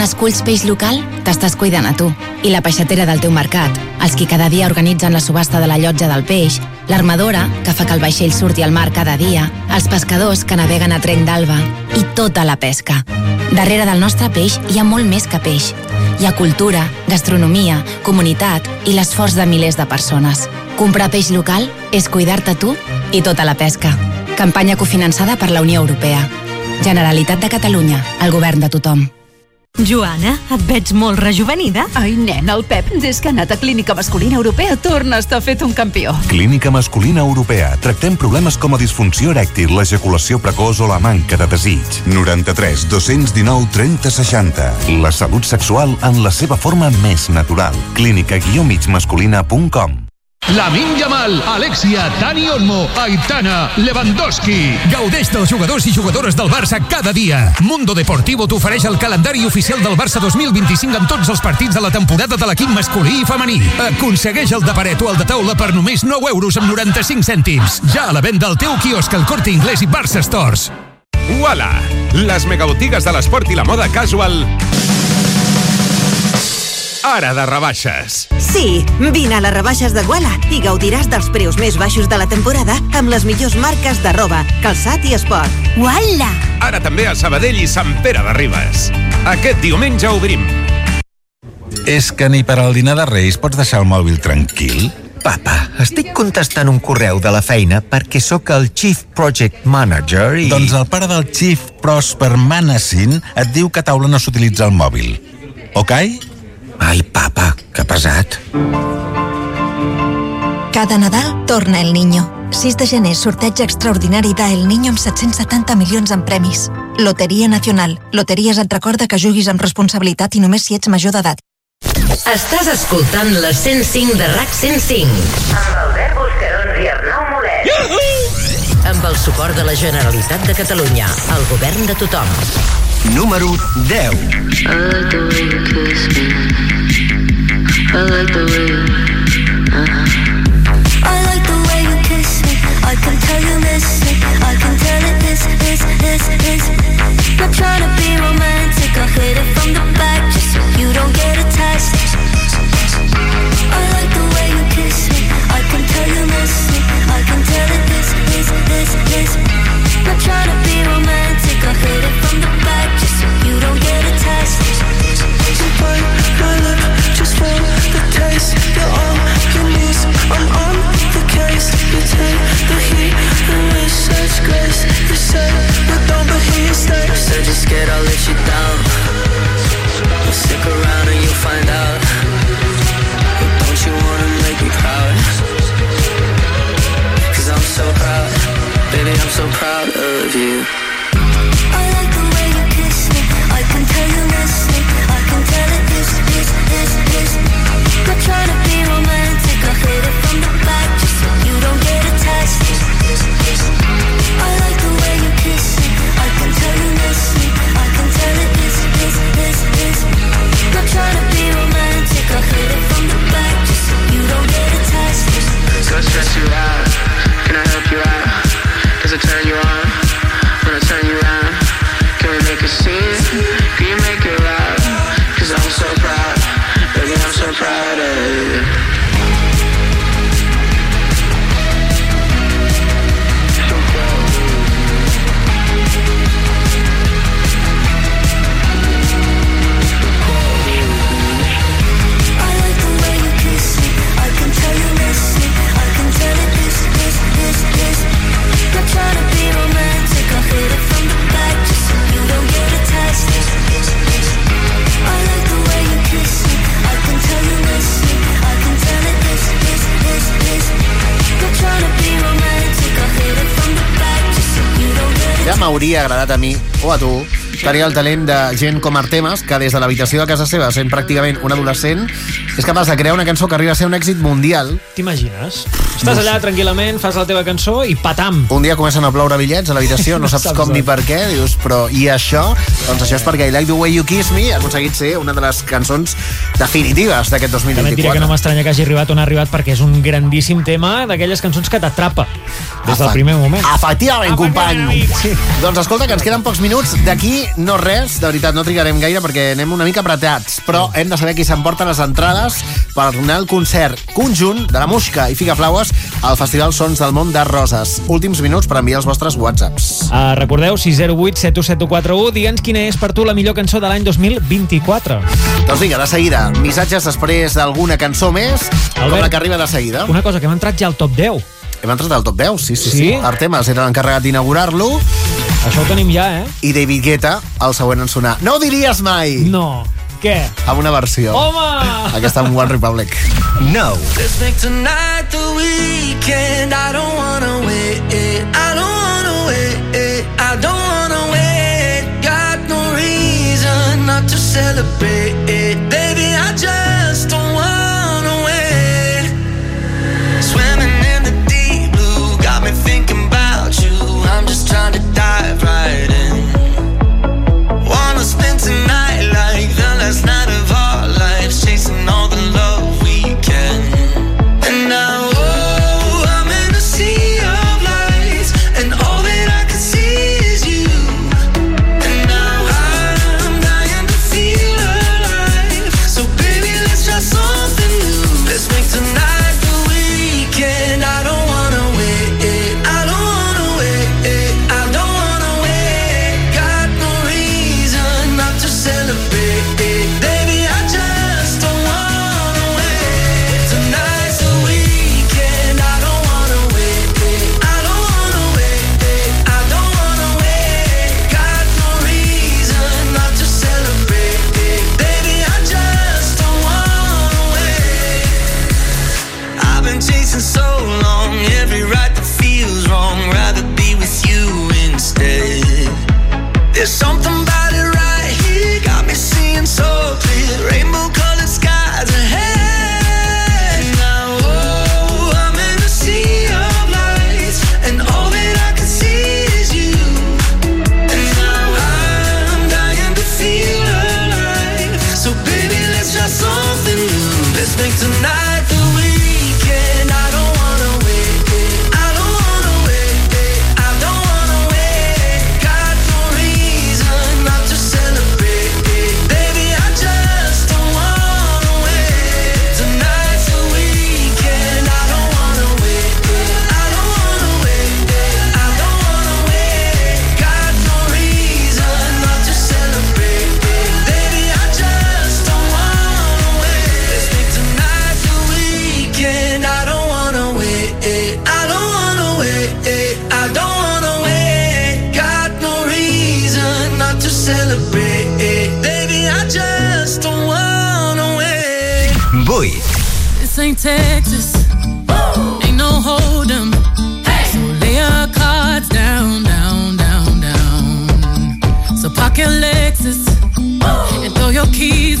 Quan esculls peix local, t'estàs cuidant a tu. I la peixatera del teu mercat, els qui cada dia organitzen la subhasta de la llotja del peix, l'armadora, que fa que el vaixell surti al mar cada dia, els pescadors que naveguen a trenc d'alba i tota la pesca. Darrere del nostre peix hi ha molt més que peix. Hi ha cultura, gastronomia, comunitat i l'esforç de milers de persones. Comprar peix local és cuidar-te tu i tota la pesca. Campanya cofinançada per la Unió Europea. Generalitat de Catalunya, el govern de tothom. Joana, et veig molt rejuvenida. Ai, nen, el Pep, des que ha anat a Clínica Masculina Europea, torna a estar fet un campió. Clínica Masculina Europea. Tractem problemes com a disfunció erèctil, l'ejaculació precoç o la manca de desig. 93 219 30 60. La salut sexual en la seva forma més natural. clínica-migmasculina.com Lamin Yamal, Alexia, Dani Olmo, Aitana, Lewandowski. Gaudeix dels jugadors i jugadores del Barça cada dia. Mundo Deportivo t'ofereix el calendari oficial del Barça 2025 amb tots els partits de la temporada de l'equip masculí i femení. Aconsegueix el de paret o el de taula per només 9 euros amb 95 cèntims. Ja a la venda al teu quiosc al Corte Inglés i Barça Stores. Uala! Les megabotigues de l'esport i la moda casual ara de rebaixes. Sí, vine a les rebaixes de Guala i gaudiràs dels preus més baixos de la temporada amb les millors marques de roba, calçat i esport. Guala! Ara també a Sabadell i Sant Pere de Ribes. Aquest diumenge obrim. És que ni per al dinar de Reis pots deixar el mòbil tranquil? Papa, estic contestant un correu de la feina perquè sóc el Chief Project Manager i... Doncs el pare del Chief Prosper Manassin et diu que a taula no s'utilitza el mòbil. Ok? Ai, papa, que pesat. Cada Nadal torna El Niño. 6 de gener, sorteig extraordinari d'El Niño amb 770 milions en premis. Loteria Nacional. Loteries et recorda que juguis amb responsabilitat i només si ets major d'edat. Estàs escoltant la 105 de RAC 105 amb Albert Amb el suport de la Generalitat de Catalunya, el govern de tothom. Número 10. I like the way you kiss me. I like the way you. Uh-huh. I like the way you kiss me. I can tell you miss me. I can tell it is, is, is, is. Not trying to be romantic. I'll hit it from the back scared I'll let you down. Well, stick around and you'll find out. But don't you wanna make me proud? Cause I'm so proud. Baby, I'm so proud of you. just out. M'hauria agradat a mi, o a tu, tenir el talent de gent com Artemas, que des de l'habitació de casa seva, sent pràcticament un adolescent, és capaç de crear una cançó que arriba a ser un èxit mundial. T'imagines? Estàs allà tranquil·lament, fas la teva cançó i patam. Un dia comencen a ploure bitllets a l'habitació, no (laughs) saps com ni per què, dius, però i això? Doncs això és perquè I Like the Way You Kiss Me ha aconseguit ser una de les cançons definitives d'aquest També et diré 2024. que no m'estranya que hagi arribat on ha arribat perquè és un grandíssim tema d'aquelles cançons que t'atrapa des del primer moment. Efectivament, company. sí. Doncs escolta, que ens queden pocs minuts. D'aquí no res, de veritat, no trigarem gaire perquè anem una mica apretats. Però hem de saber qui s'emporta les entrades per donar el concert conjunt de la Musca i Figaflaues al Festival Sons del Món de Roses. Últims minuts per enviar els vostres whatsapps. Uh, recordeu, 608 717141, digue'ns quina és per tu la millor cançó de l'any 2024. Doncs vinga, de seguida, missatges després d'alguna cançó més, com Albert, la que arriba de seguida. Una cosa, que hem entrat ja al top 10. Hem entrat al top 10, sí, sí, sí. Sí? Artemas era l'encarregat d'inaugurar-lo. Això ho tenim ja, eh? I David Guetta, el següent en sonar. No ho diries mai! No. Què? Amb una versió. Home! Aquesta amb One Republic. No. Let's make tonight the weekend. I don't wanna wait. I don't wanna wait. I don't wanna wait. Got no reason not to celebrate.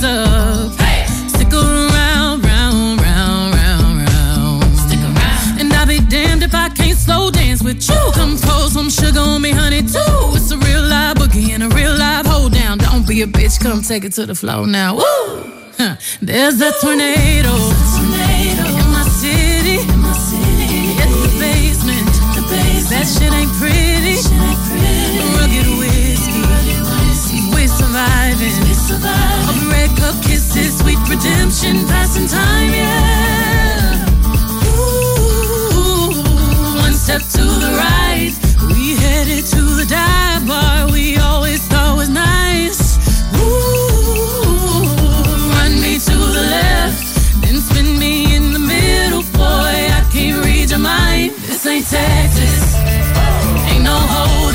Your keys up. Stick around, round, round, round, round. Stick around. And I'll be damned if I can't slow dance with you. Come pour some sugar on me, honey, too. It's a real live boogie and a real live hold down. Don't be a bitch, come take it to the floor now. Woo! Huh. There's a tornado. In my city. It's the basement. That shit ain't pretty. We're surviving. Of red cup kisses, sweet redemption, passing time, yeah. Ooh, one step to the right. We headed to the dive bar we always thought was nice. Ooh, run me to the left, then spin me in the middle, boy. I can't read your mind. This ain't Texas, ain't no hold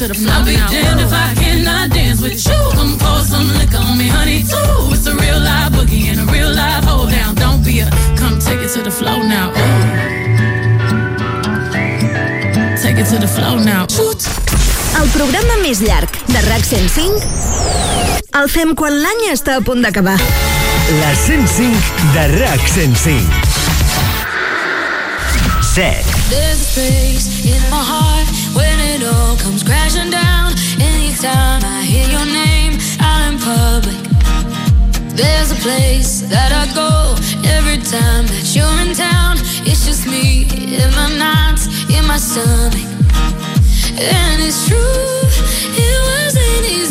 To the floor. I'll be damned if I cannot dance with you. Come pour some liquor on me, honey, too. It's a real live boogie and a real live hold down. Don't be a come take it to the floor now. Ooh. Take it to the floor now. Shoot. El programa més llarg de RAC 105 el fem quan l'any està a punt d'acabar. La 105 de RAC 105. 7. There's a space in my heart when it all comes crashing down. Anytime I hear your name out in public, there's a place that I go every time that you're in town. It's just me in my nights, in my stomach. And it's true, it wasn't easy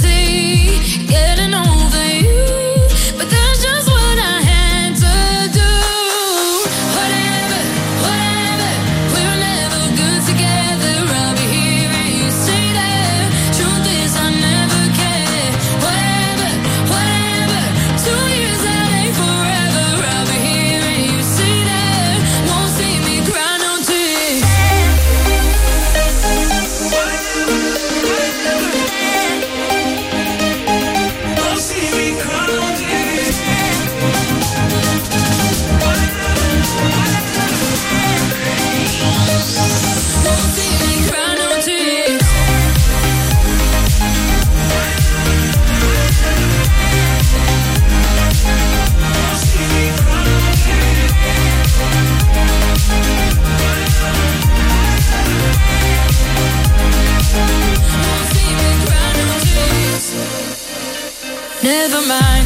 mind,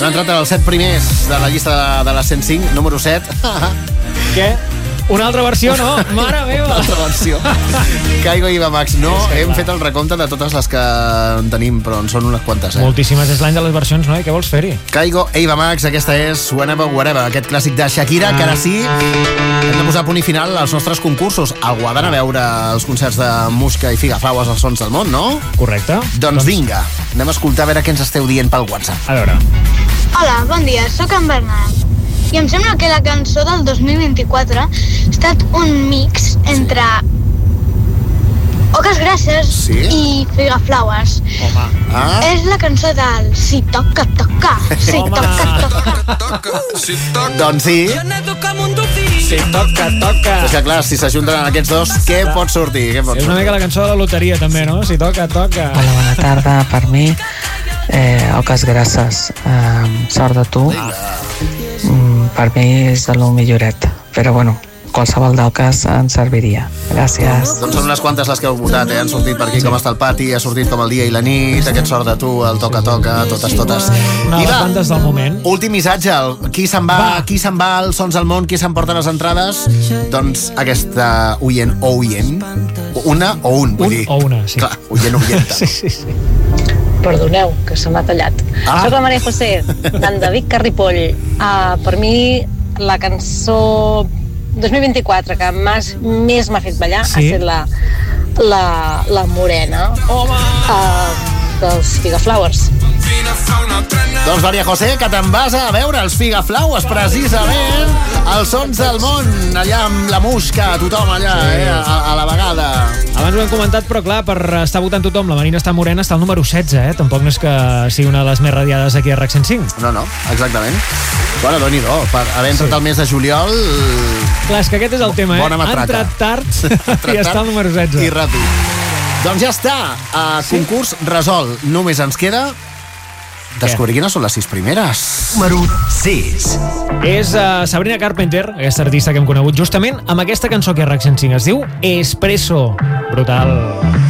S'han entrat als 7 primers de la llista de, de les 105, número 7. Què? Una altra versió, no? Mare meva! Una altra versió. (laughs) Caigo i Iva Max. No, hem fet el recompte de totes les que en tenim, però en són unes quantes, eh? Moltíssimes, és l'any de les versions, no? I què vols fer-hi? Caigo, Eva Max, aquesta és Whenever, Wherever, aquest clàssic de Shakira, que ara sí hem de posar punt i final als nostres concursos. Algú ha d'anar a veure els concerts de música i figaflaues als sons del món, no? Correcte. Doncs vinga, anem a escoltar a veure què ens esteu dient pel WhatsApp. A veure. Hola, bon dia, sóc en Bernat. I em sembla que la cançó del 2024 ha estat un mix entre Oques Grasses Sí? i Figaflaues. Home. Ah? És la cançó del Si toca, toca, si Home. toca, toca. Doncs sí. Sí, toca, toca. És que clar, si s'ajunten aquests dos, què pot sortir? Què pot És una mica la cançó de la loteria, també, no? Si toca, toca. Hola, bona tarda. Per mi, eh, Oques Grasses, eh, sort de tu. Mm, per mi és de lo milloret. Però bueno, qualsevol d'oques ens serviria. Gràcies. Doncs són unes quantes les que heu votat, eh? Han sortit per aquí com està el pati, ha sortit com el dia i la nit, aquest sort de tu, el toca-toca, totes, totes. Una de les bandes del moment. Últim missatge, el, qui se'n va, va, qui se'n va als Sons del Món, qui s'emporta les entrades? Doncs aquesta oient o oient, una o un, vull Un dir. o una, sí. Clar, oient o oienta. (laughs) sí, sí, sí. Perdoneu, que se m'ha tallat. Ah. Soc la Maria José, d'en David Carripoll. Uh, per mi, la cançó 2024 que més, més m'ha fet ballar Sí? ha estat la, la, la Morena Home! uh, dels Figaflowers. Doncs Maria José, que te'n vas a veure els Figaflaues, precisament, els sons del món, allà amb la musca, tothom allà, eh, a, a la vegada. Abans ho hem comentat, però clar, per estar votant tothom, la Marina està morena, està al número 16, eh? Tampoc no és que sigui una de les més radiades aquí a RAC 105. No, no, exactament. Bueno, doni do per haver entrat Sí. el mes de juliol... Clar, és que aquest és el tema, eh? Bona Ha matraca. entrat tard (laughs) (laughs) i està al número 16. I ràpid. Doncs ja està, a concurs resolt. Només ens queda Descobrir quines són les sis primeres. Número 6. És uh, Sabrina Carpenter, aquesta artista que hem conegut justament, amb aquesta cançó que és Rack 105. Es diu Espresso. Brutal. Brutal.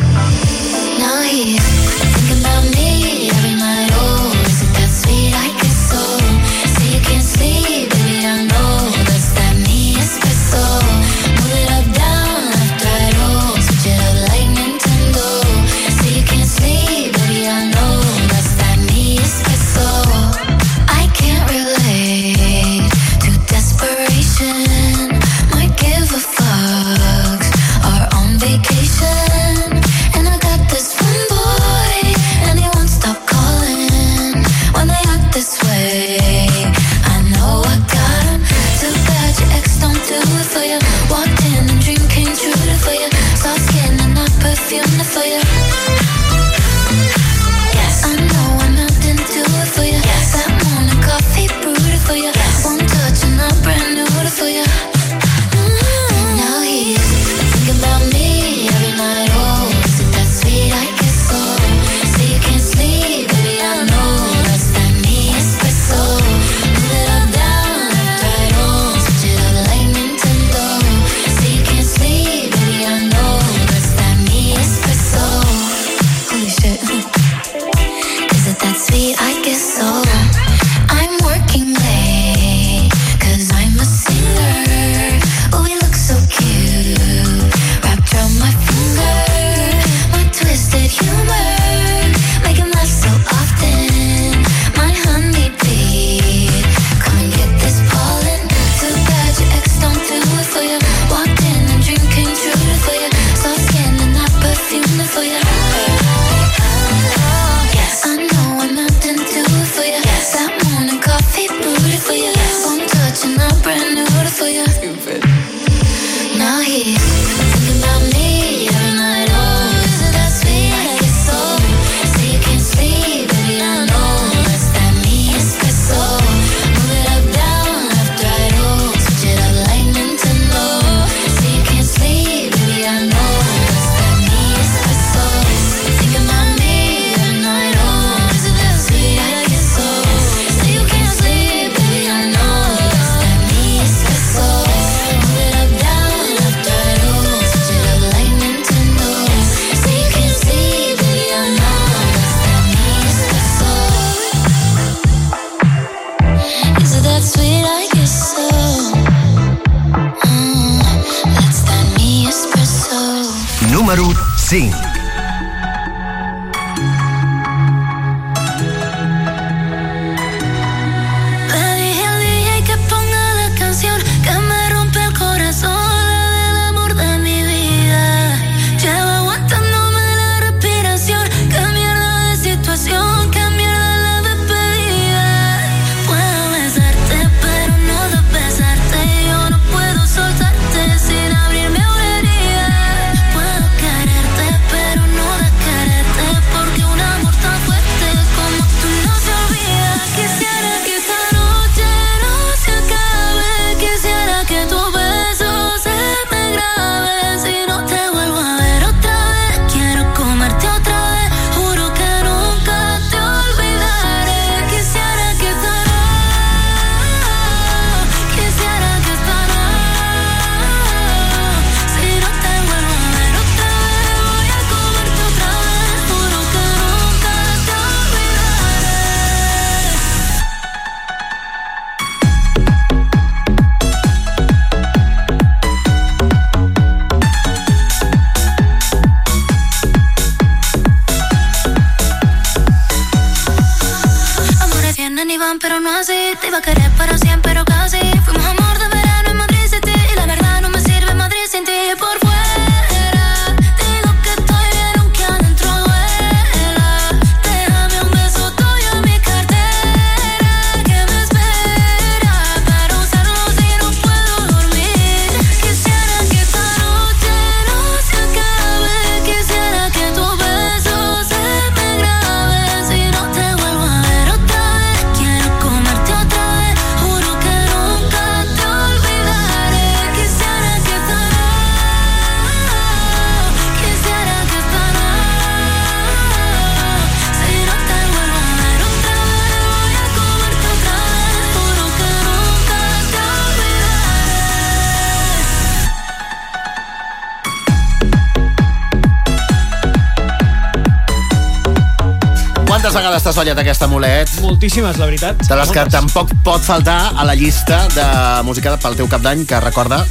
fallat aquesta mulet. Moltíssimes, la veritat. De les que Moltes. tampoc pot faltar a la llista de música pel teu cap d'any, que recorda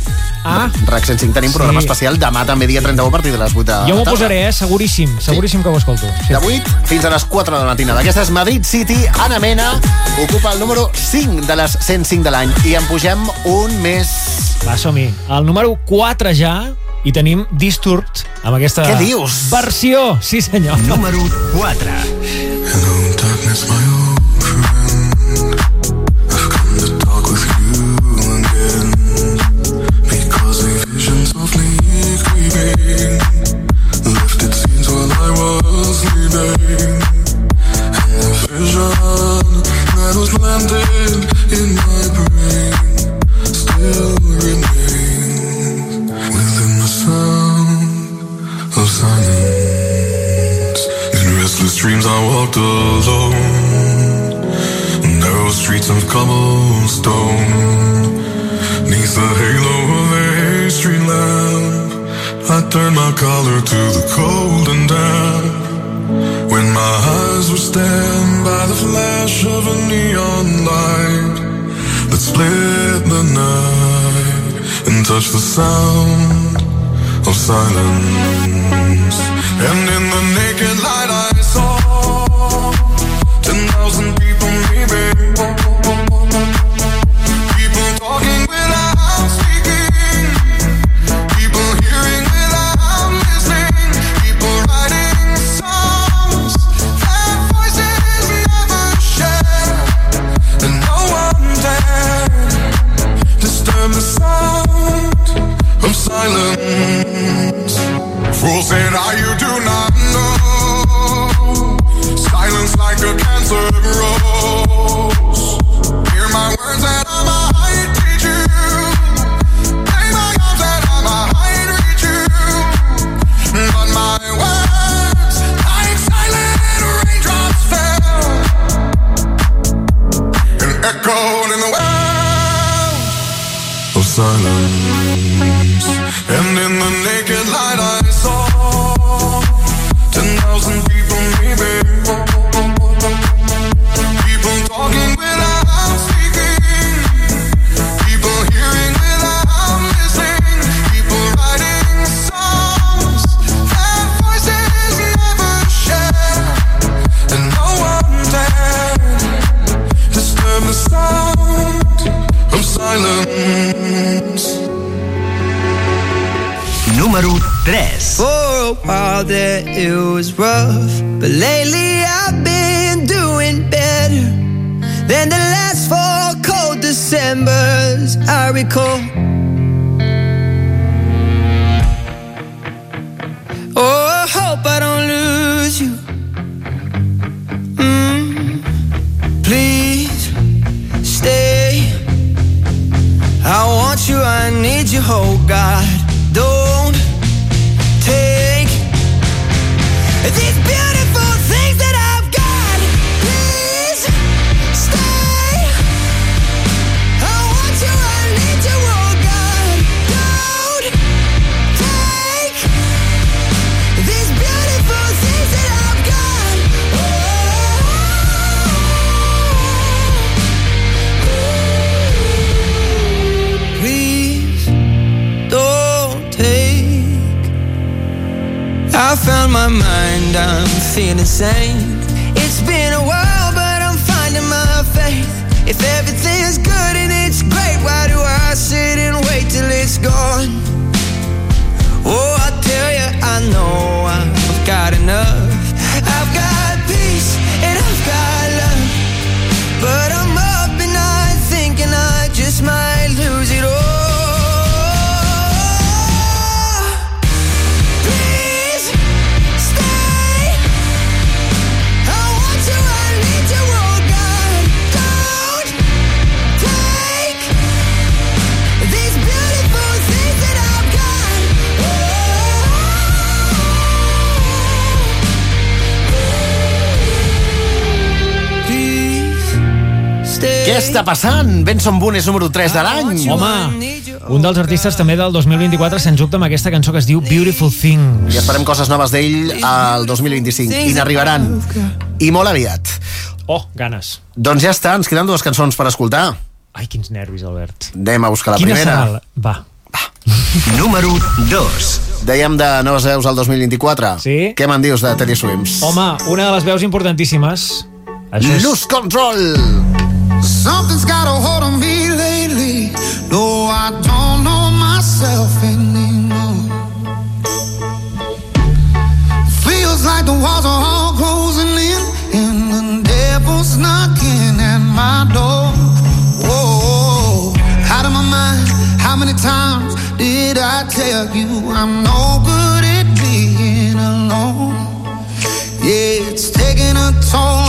Ah. RAC 105 tenim sí. programa especial demà també dia 31 a partir de les 8 de Jo m'ho posaré, eh? seguríssim, seguríssim sí. que ho escolto. Sí. De 8 fins a les 4 de la matina. Aquesta és Madrid City, Ana Mena, ocupa el número 5 de les 105 de l'any i en pugem un més. Va, som-hi. El número 4 ja i tenim Disturbed amb aquesta Què dius? versió. Sí, senyor. Número 4. walked alone. Narrow streets of cobblestone. Neath the halo of a street lamp, I turned my collar to the cold and damp. When my eyes were stabbed by the flash of a neon light that split the night and touched the sound of silence. And in the naked light. Benson Boone és número 3 de l'any. Home, un dels artistes també del 2024, sens dubte, amb aquesta cançó que es diu Beautiful Things. I esperem coses noves d'ell al 2025. I n'arribaran. I molt aviat. Oh, ganes. Doncs ja està, ens queden dues cançons per escoltar. Ai, quins nervis, Albert. Anem a buscar la Quina primera. serà? la- Va. Número 2. Dèiem de noves veus al 2024. Sí? Què me'n dius de Teddy Swims? Home, una de les veus importantíssimes. Això és... Lose Control. Something's got a hold on me lately. No, I don't know myself anymore. Feels like the walls are all closing in, and the devil's knocking at my door. Whoa, out of my mind. How many times did I tell you I'm no good at being alone? Yeah, it's taking a toll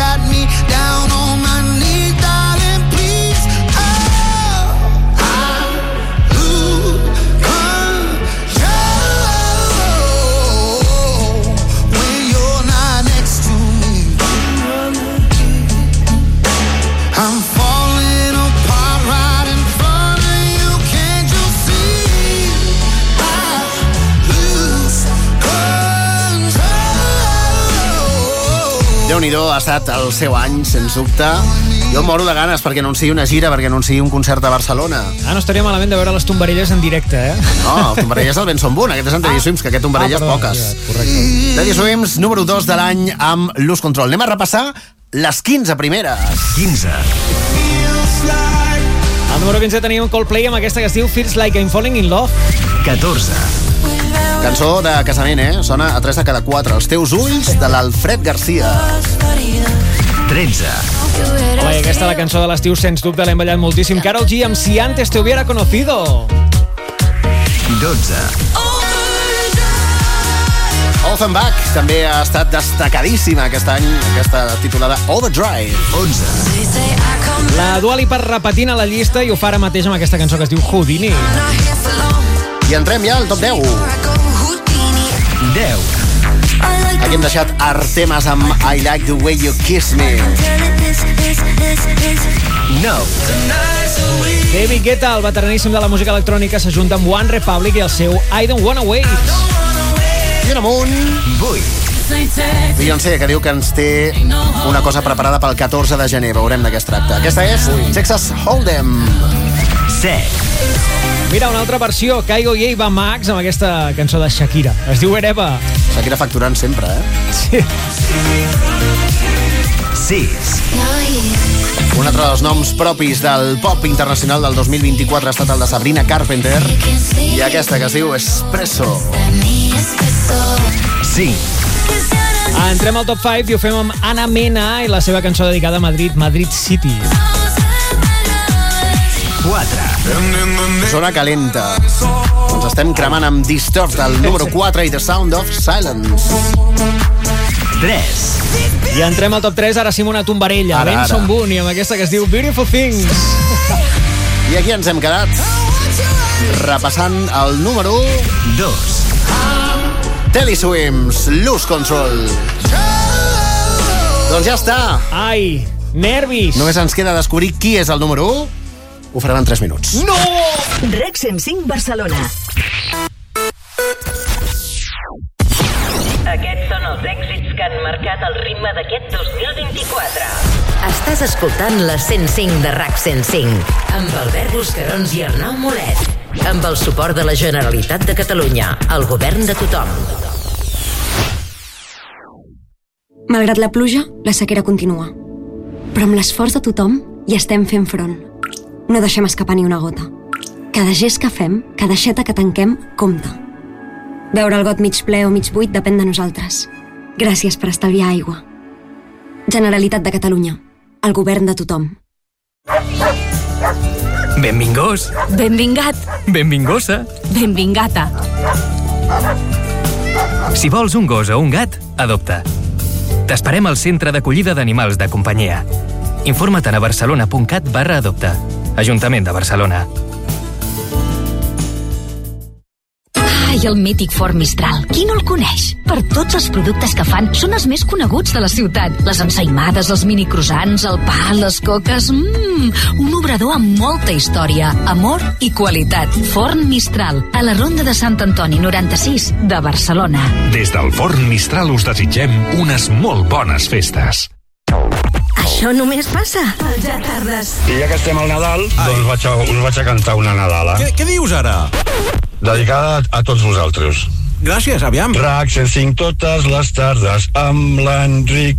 Got ha estat el seu any, sens dubte. Jo moro de ganes perquè anunciï una gira, perquè anunciï un concert a Barcelona. Ah, no estaria malament de veure les tombarelles en directe, eh? No, el tombarelles del Benson Boone, aquest és en Teddy Swims, que aquest tombarelles Ah, perdó, poques. ja, correcte. Teddy Swims, número 2 de l'any amb Lose Control. Anem a repassar les 15 primeres. 15. Al número 15 tenim Coldplay amb aquesta que es diu Feels Like I'm Falling in Love. 14. Cançó de casament, eh? Sona a 3 de cada 4. Els teus ulls, de l'Alfred Garcia. 13. Home, i aquesta la cançó de l'estiu, sens dubte, l'hem ballat moltíssim. Carol G amb Si antes te hubiera conocido. 12. Offenbach també ha estat destacadíssima aquest any, aquesta titulada Overdrive. 11. La Dua Lipa repetint a la llista i ho fa ara mateix amb aquesta cançó que es diu Houdini. I entrem ja al top 10. 10. Aquí hem deixat Artemas amb I Like The Way You Kiss Me. 9. David Guetta, el veteraníssim de la música electrònica, s'ajunta amb One Republic i el seu I Don't Wanna Wait. I un amunt. 8. Beyoncé, que diu que ens té una cosa preparada pel 14 de gener. Veurem de què es tracta. Aquesta és Texas Hold'em. 7. Mira, una altra versió, Kaigo i Eva Max amb aquesta cançó de Shakira. Es diu Ereva. Shakira facturant sempre, eh? Sí. 6. Un altre dels noms propis del pop internacional del 2024 ha estat el de Sabrina Carpenter i aquesta que es diu Espresso. 5. Ah, entrem al top 5 i ho fem amb Ana Mena i la seva cançó dedicada a Madrid, Madrid City. 4. Zona calenta. Ens estem cremant amb Distort, el número 4 i The Sound of Silence. 3. I entrem al top 3, ara sí amb una tombarella. Ara, Benson. Boone i amb aquesta que es diu Beautiful Things. I aquí ens hem quedat repassant el número 2. Telly Swims, Lose Control. Doncs ja està. Ai. Nervis. Només ens queda descobrir qui és el número 1. Ho farem en 3 minuts. No! REC 105 Barcelona. Aquests són els èxits que han marcat el ritme d'aquest 2024. Estàs escoltant la 105 de RAC 105 amb Albert Buscarons i Arnau Molet. Amb el suport de la Generalitat de Catalunya, el govern de tothom. Malgrat la pluja, la sequera continua. Però amb l'esforç de tothom hi estem fent front. No deixem escapar ni una gota. Cada gest que fem, cada xeta que tanquem, compta. Veure el got mig ple o mig buit depèn de nosaltres. Gràcies per estalviar aigua. Generalitat de Catalunya. El govern de tothom. Benvingós, Benvingat, benvingosa. benvingata. Si vols un gos o un gat, adopta. T'esperem al Centre d'Acollida d'Animals de Companyia. Informa't a barcelona.cat barra adopta. Ajuntament de Barcelona. Ai, el mític Ford Mistral. Qui no el coneix? Per tots els productes que fan, són els més coneguts de la ciutat. Les ensaïmades, els mini croissants, el pa, les coques... Mmm, un obrador amb molta història, amor i qualitat. Forn Mistral, a la Ronda de Sant Antoni 96 de Barcelona. Des del Forn Mistral us desitgem unes molt bones festes. Això només passa al Ja Tardes. I ja que estem al Nadal, doncs vaig a, us vaig a cantar una Nadala. Què, què dius ara? Dedicada a, a tots vosaltres. Gràcies, aviam. RAC 105 totes les tardes amb l'Enric.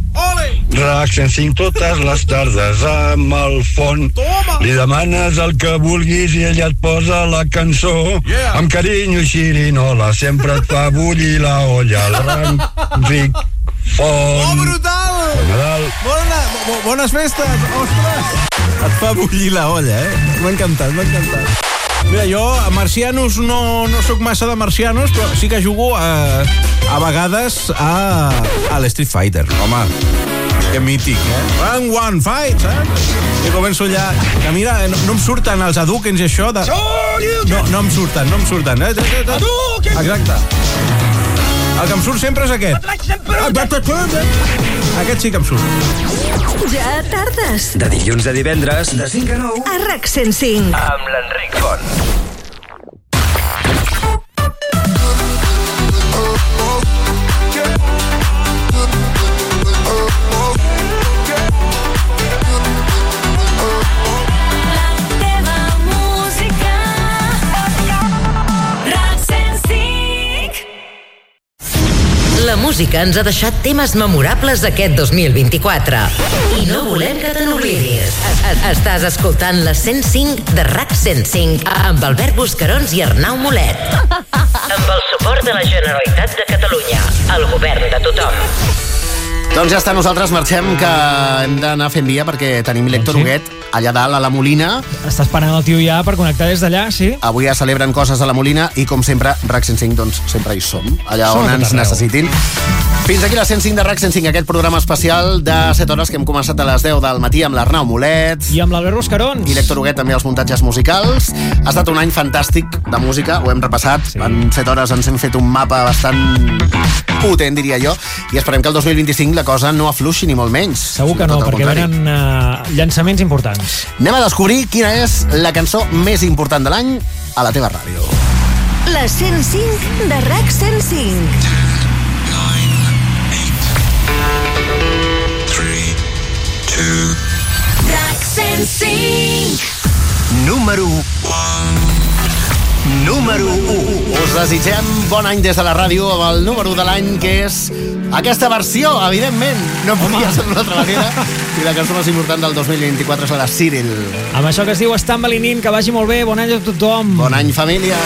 RAC 105 totes les tardes amb el font. Li demanes el que vulguis i ella et posa la cançó. Yeah. Amb carinyo i xirinola sempre et fa bullir la olla. L'Enric Font. Oh, brutal! Bon Nadal. Bona, bo, bones festes! Ostres! Et fa bullir la olla, eh? M'ha encantat, m'ha encantat. Mira, jo a marcianos no, no sóc massa de marcianos, però sí que jugo a, a vegades a, a l'Street Fighter. Home, que mític, eh? One, one, fight, saps? I començo allà... Que mira, no, no em surten els Hadouken i això de... No, no em surten, no em surten. Eh? Exacte. El que em surt sempre és aquest. Aquest sí que em surt. Ja Tardes. De dilluns a divendres, de 5 a 9. A RAC 105. Amb l'Enric Font. La música ens ha deixat temes memorables d'aquest 2024. I no volem que te n'oblidis. Estàs escoltant la 105 de RAC 105 amb Albert Buscarons i Arnau Molet. Amb el suport de la Generalitat de Catalunya, el govern de tothom. Doncs ja està, nosaltres marxem, que hem d'anar fent via perquè tenim l'Héctor Sí. Huguet allà dalt a la Molina. Està esperant el tio ja per connectar des d'allà, sí? Avui ja celebren coses a la Molina i, com sempre, RAC 105, doncs, sempre hi som, allà Som on ens arreu. necessitin. Fins aquí la 105 de RAC 105, aquest programa especial de 7 hores que hem començat a les 10 del matí amb l'Arnau Molet. I amb l'Albert Buscarons. I l'Héctor Huguet també als muntatges musicals. Ha estat un any fantàstic de música, ho hem repassat. Sí. En 7 hores ens hem fet un mapa bastant potent, diria jo, i esperem que el 2025 la cosa no afluixi ni molt menys. Segur que no, perquè contrari. venen uh, llançaments importants. Anem a descobrir quina és la cançó més important de l'any a la teva ràdio. La 105 de RAC 105. RAC 105. Número 1. Número 1. Us desitgem bon any des de la ràdio amb el número de l'any, que és aquesta versió, evidentment. No podia ser d'una altra manera. I la cançó més important del 2024 és la de Cyril. Amb això que es diu Estan Belinint, que vagi molt bé, bon any a tothom. Bon any, família.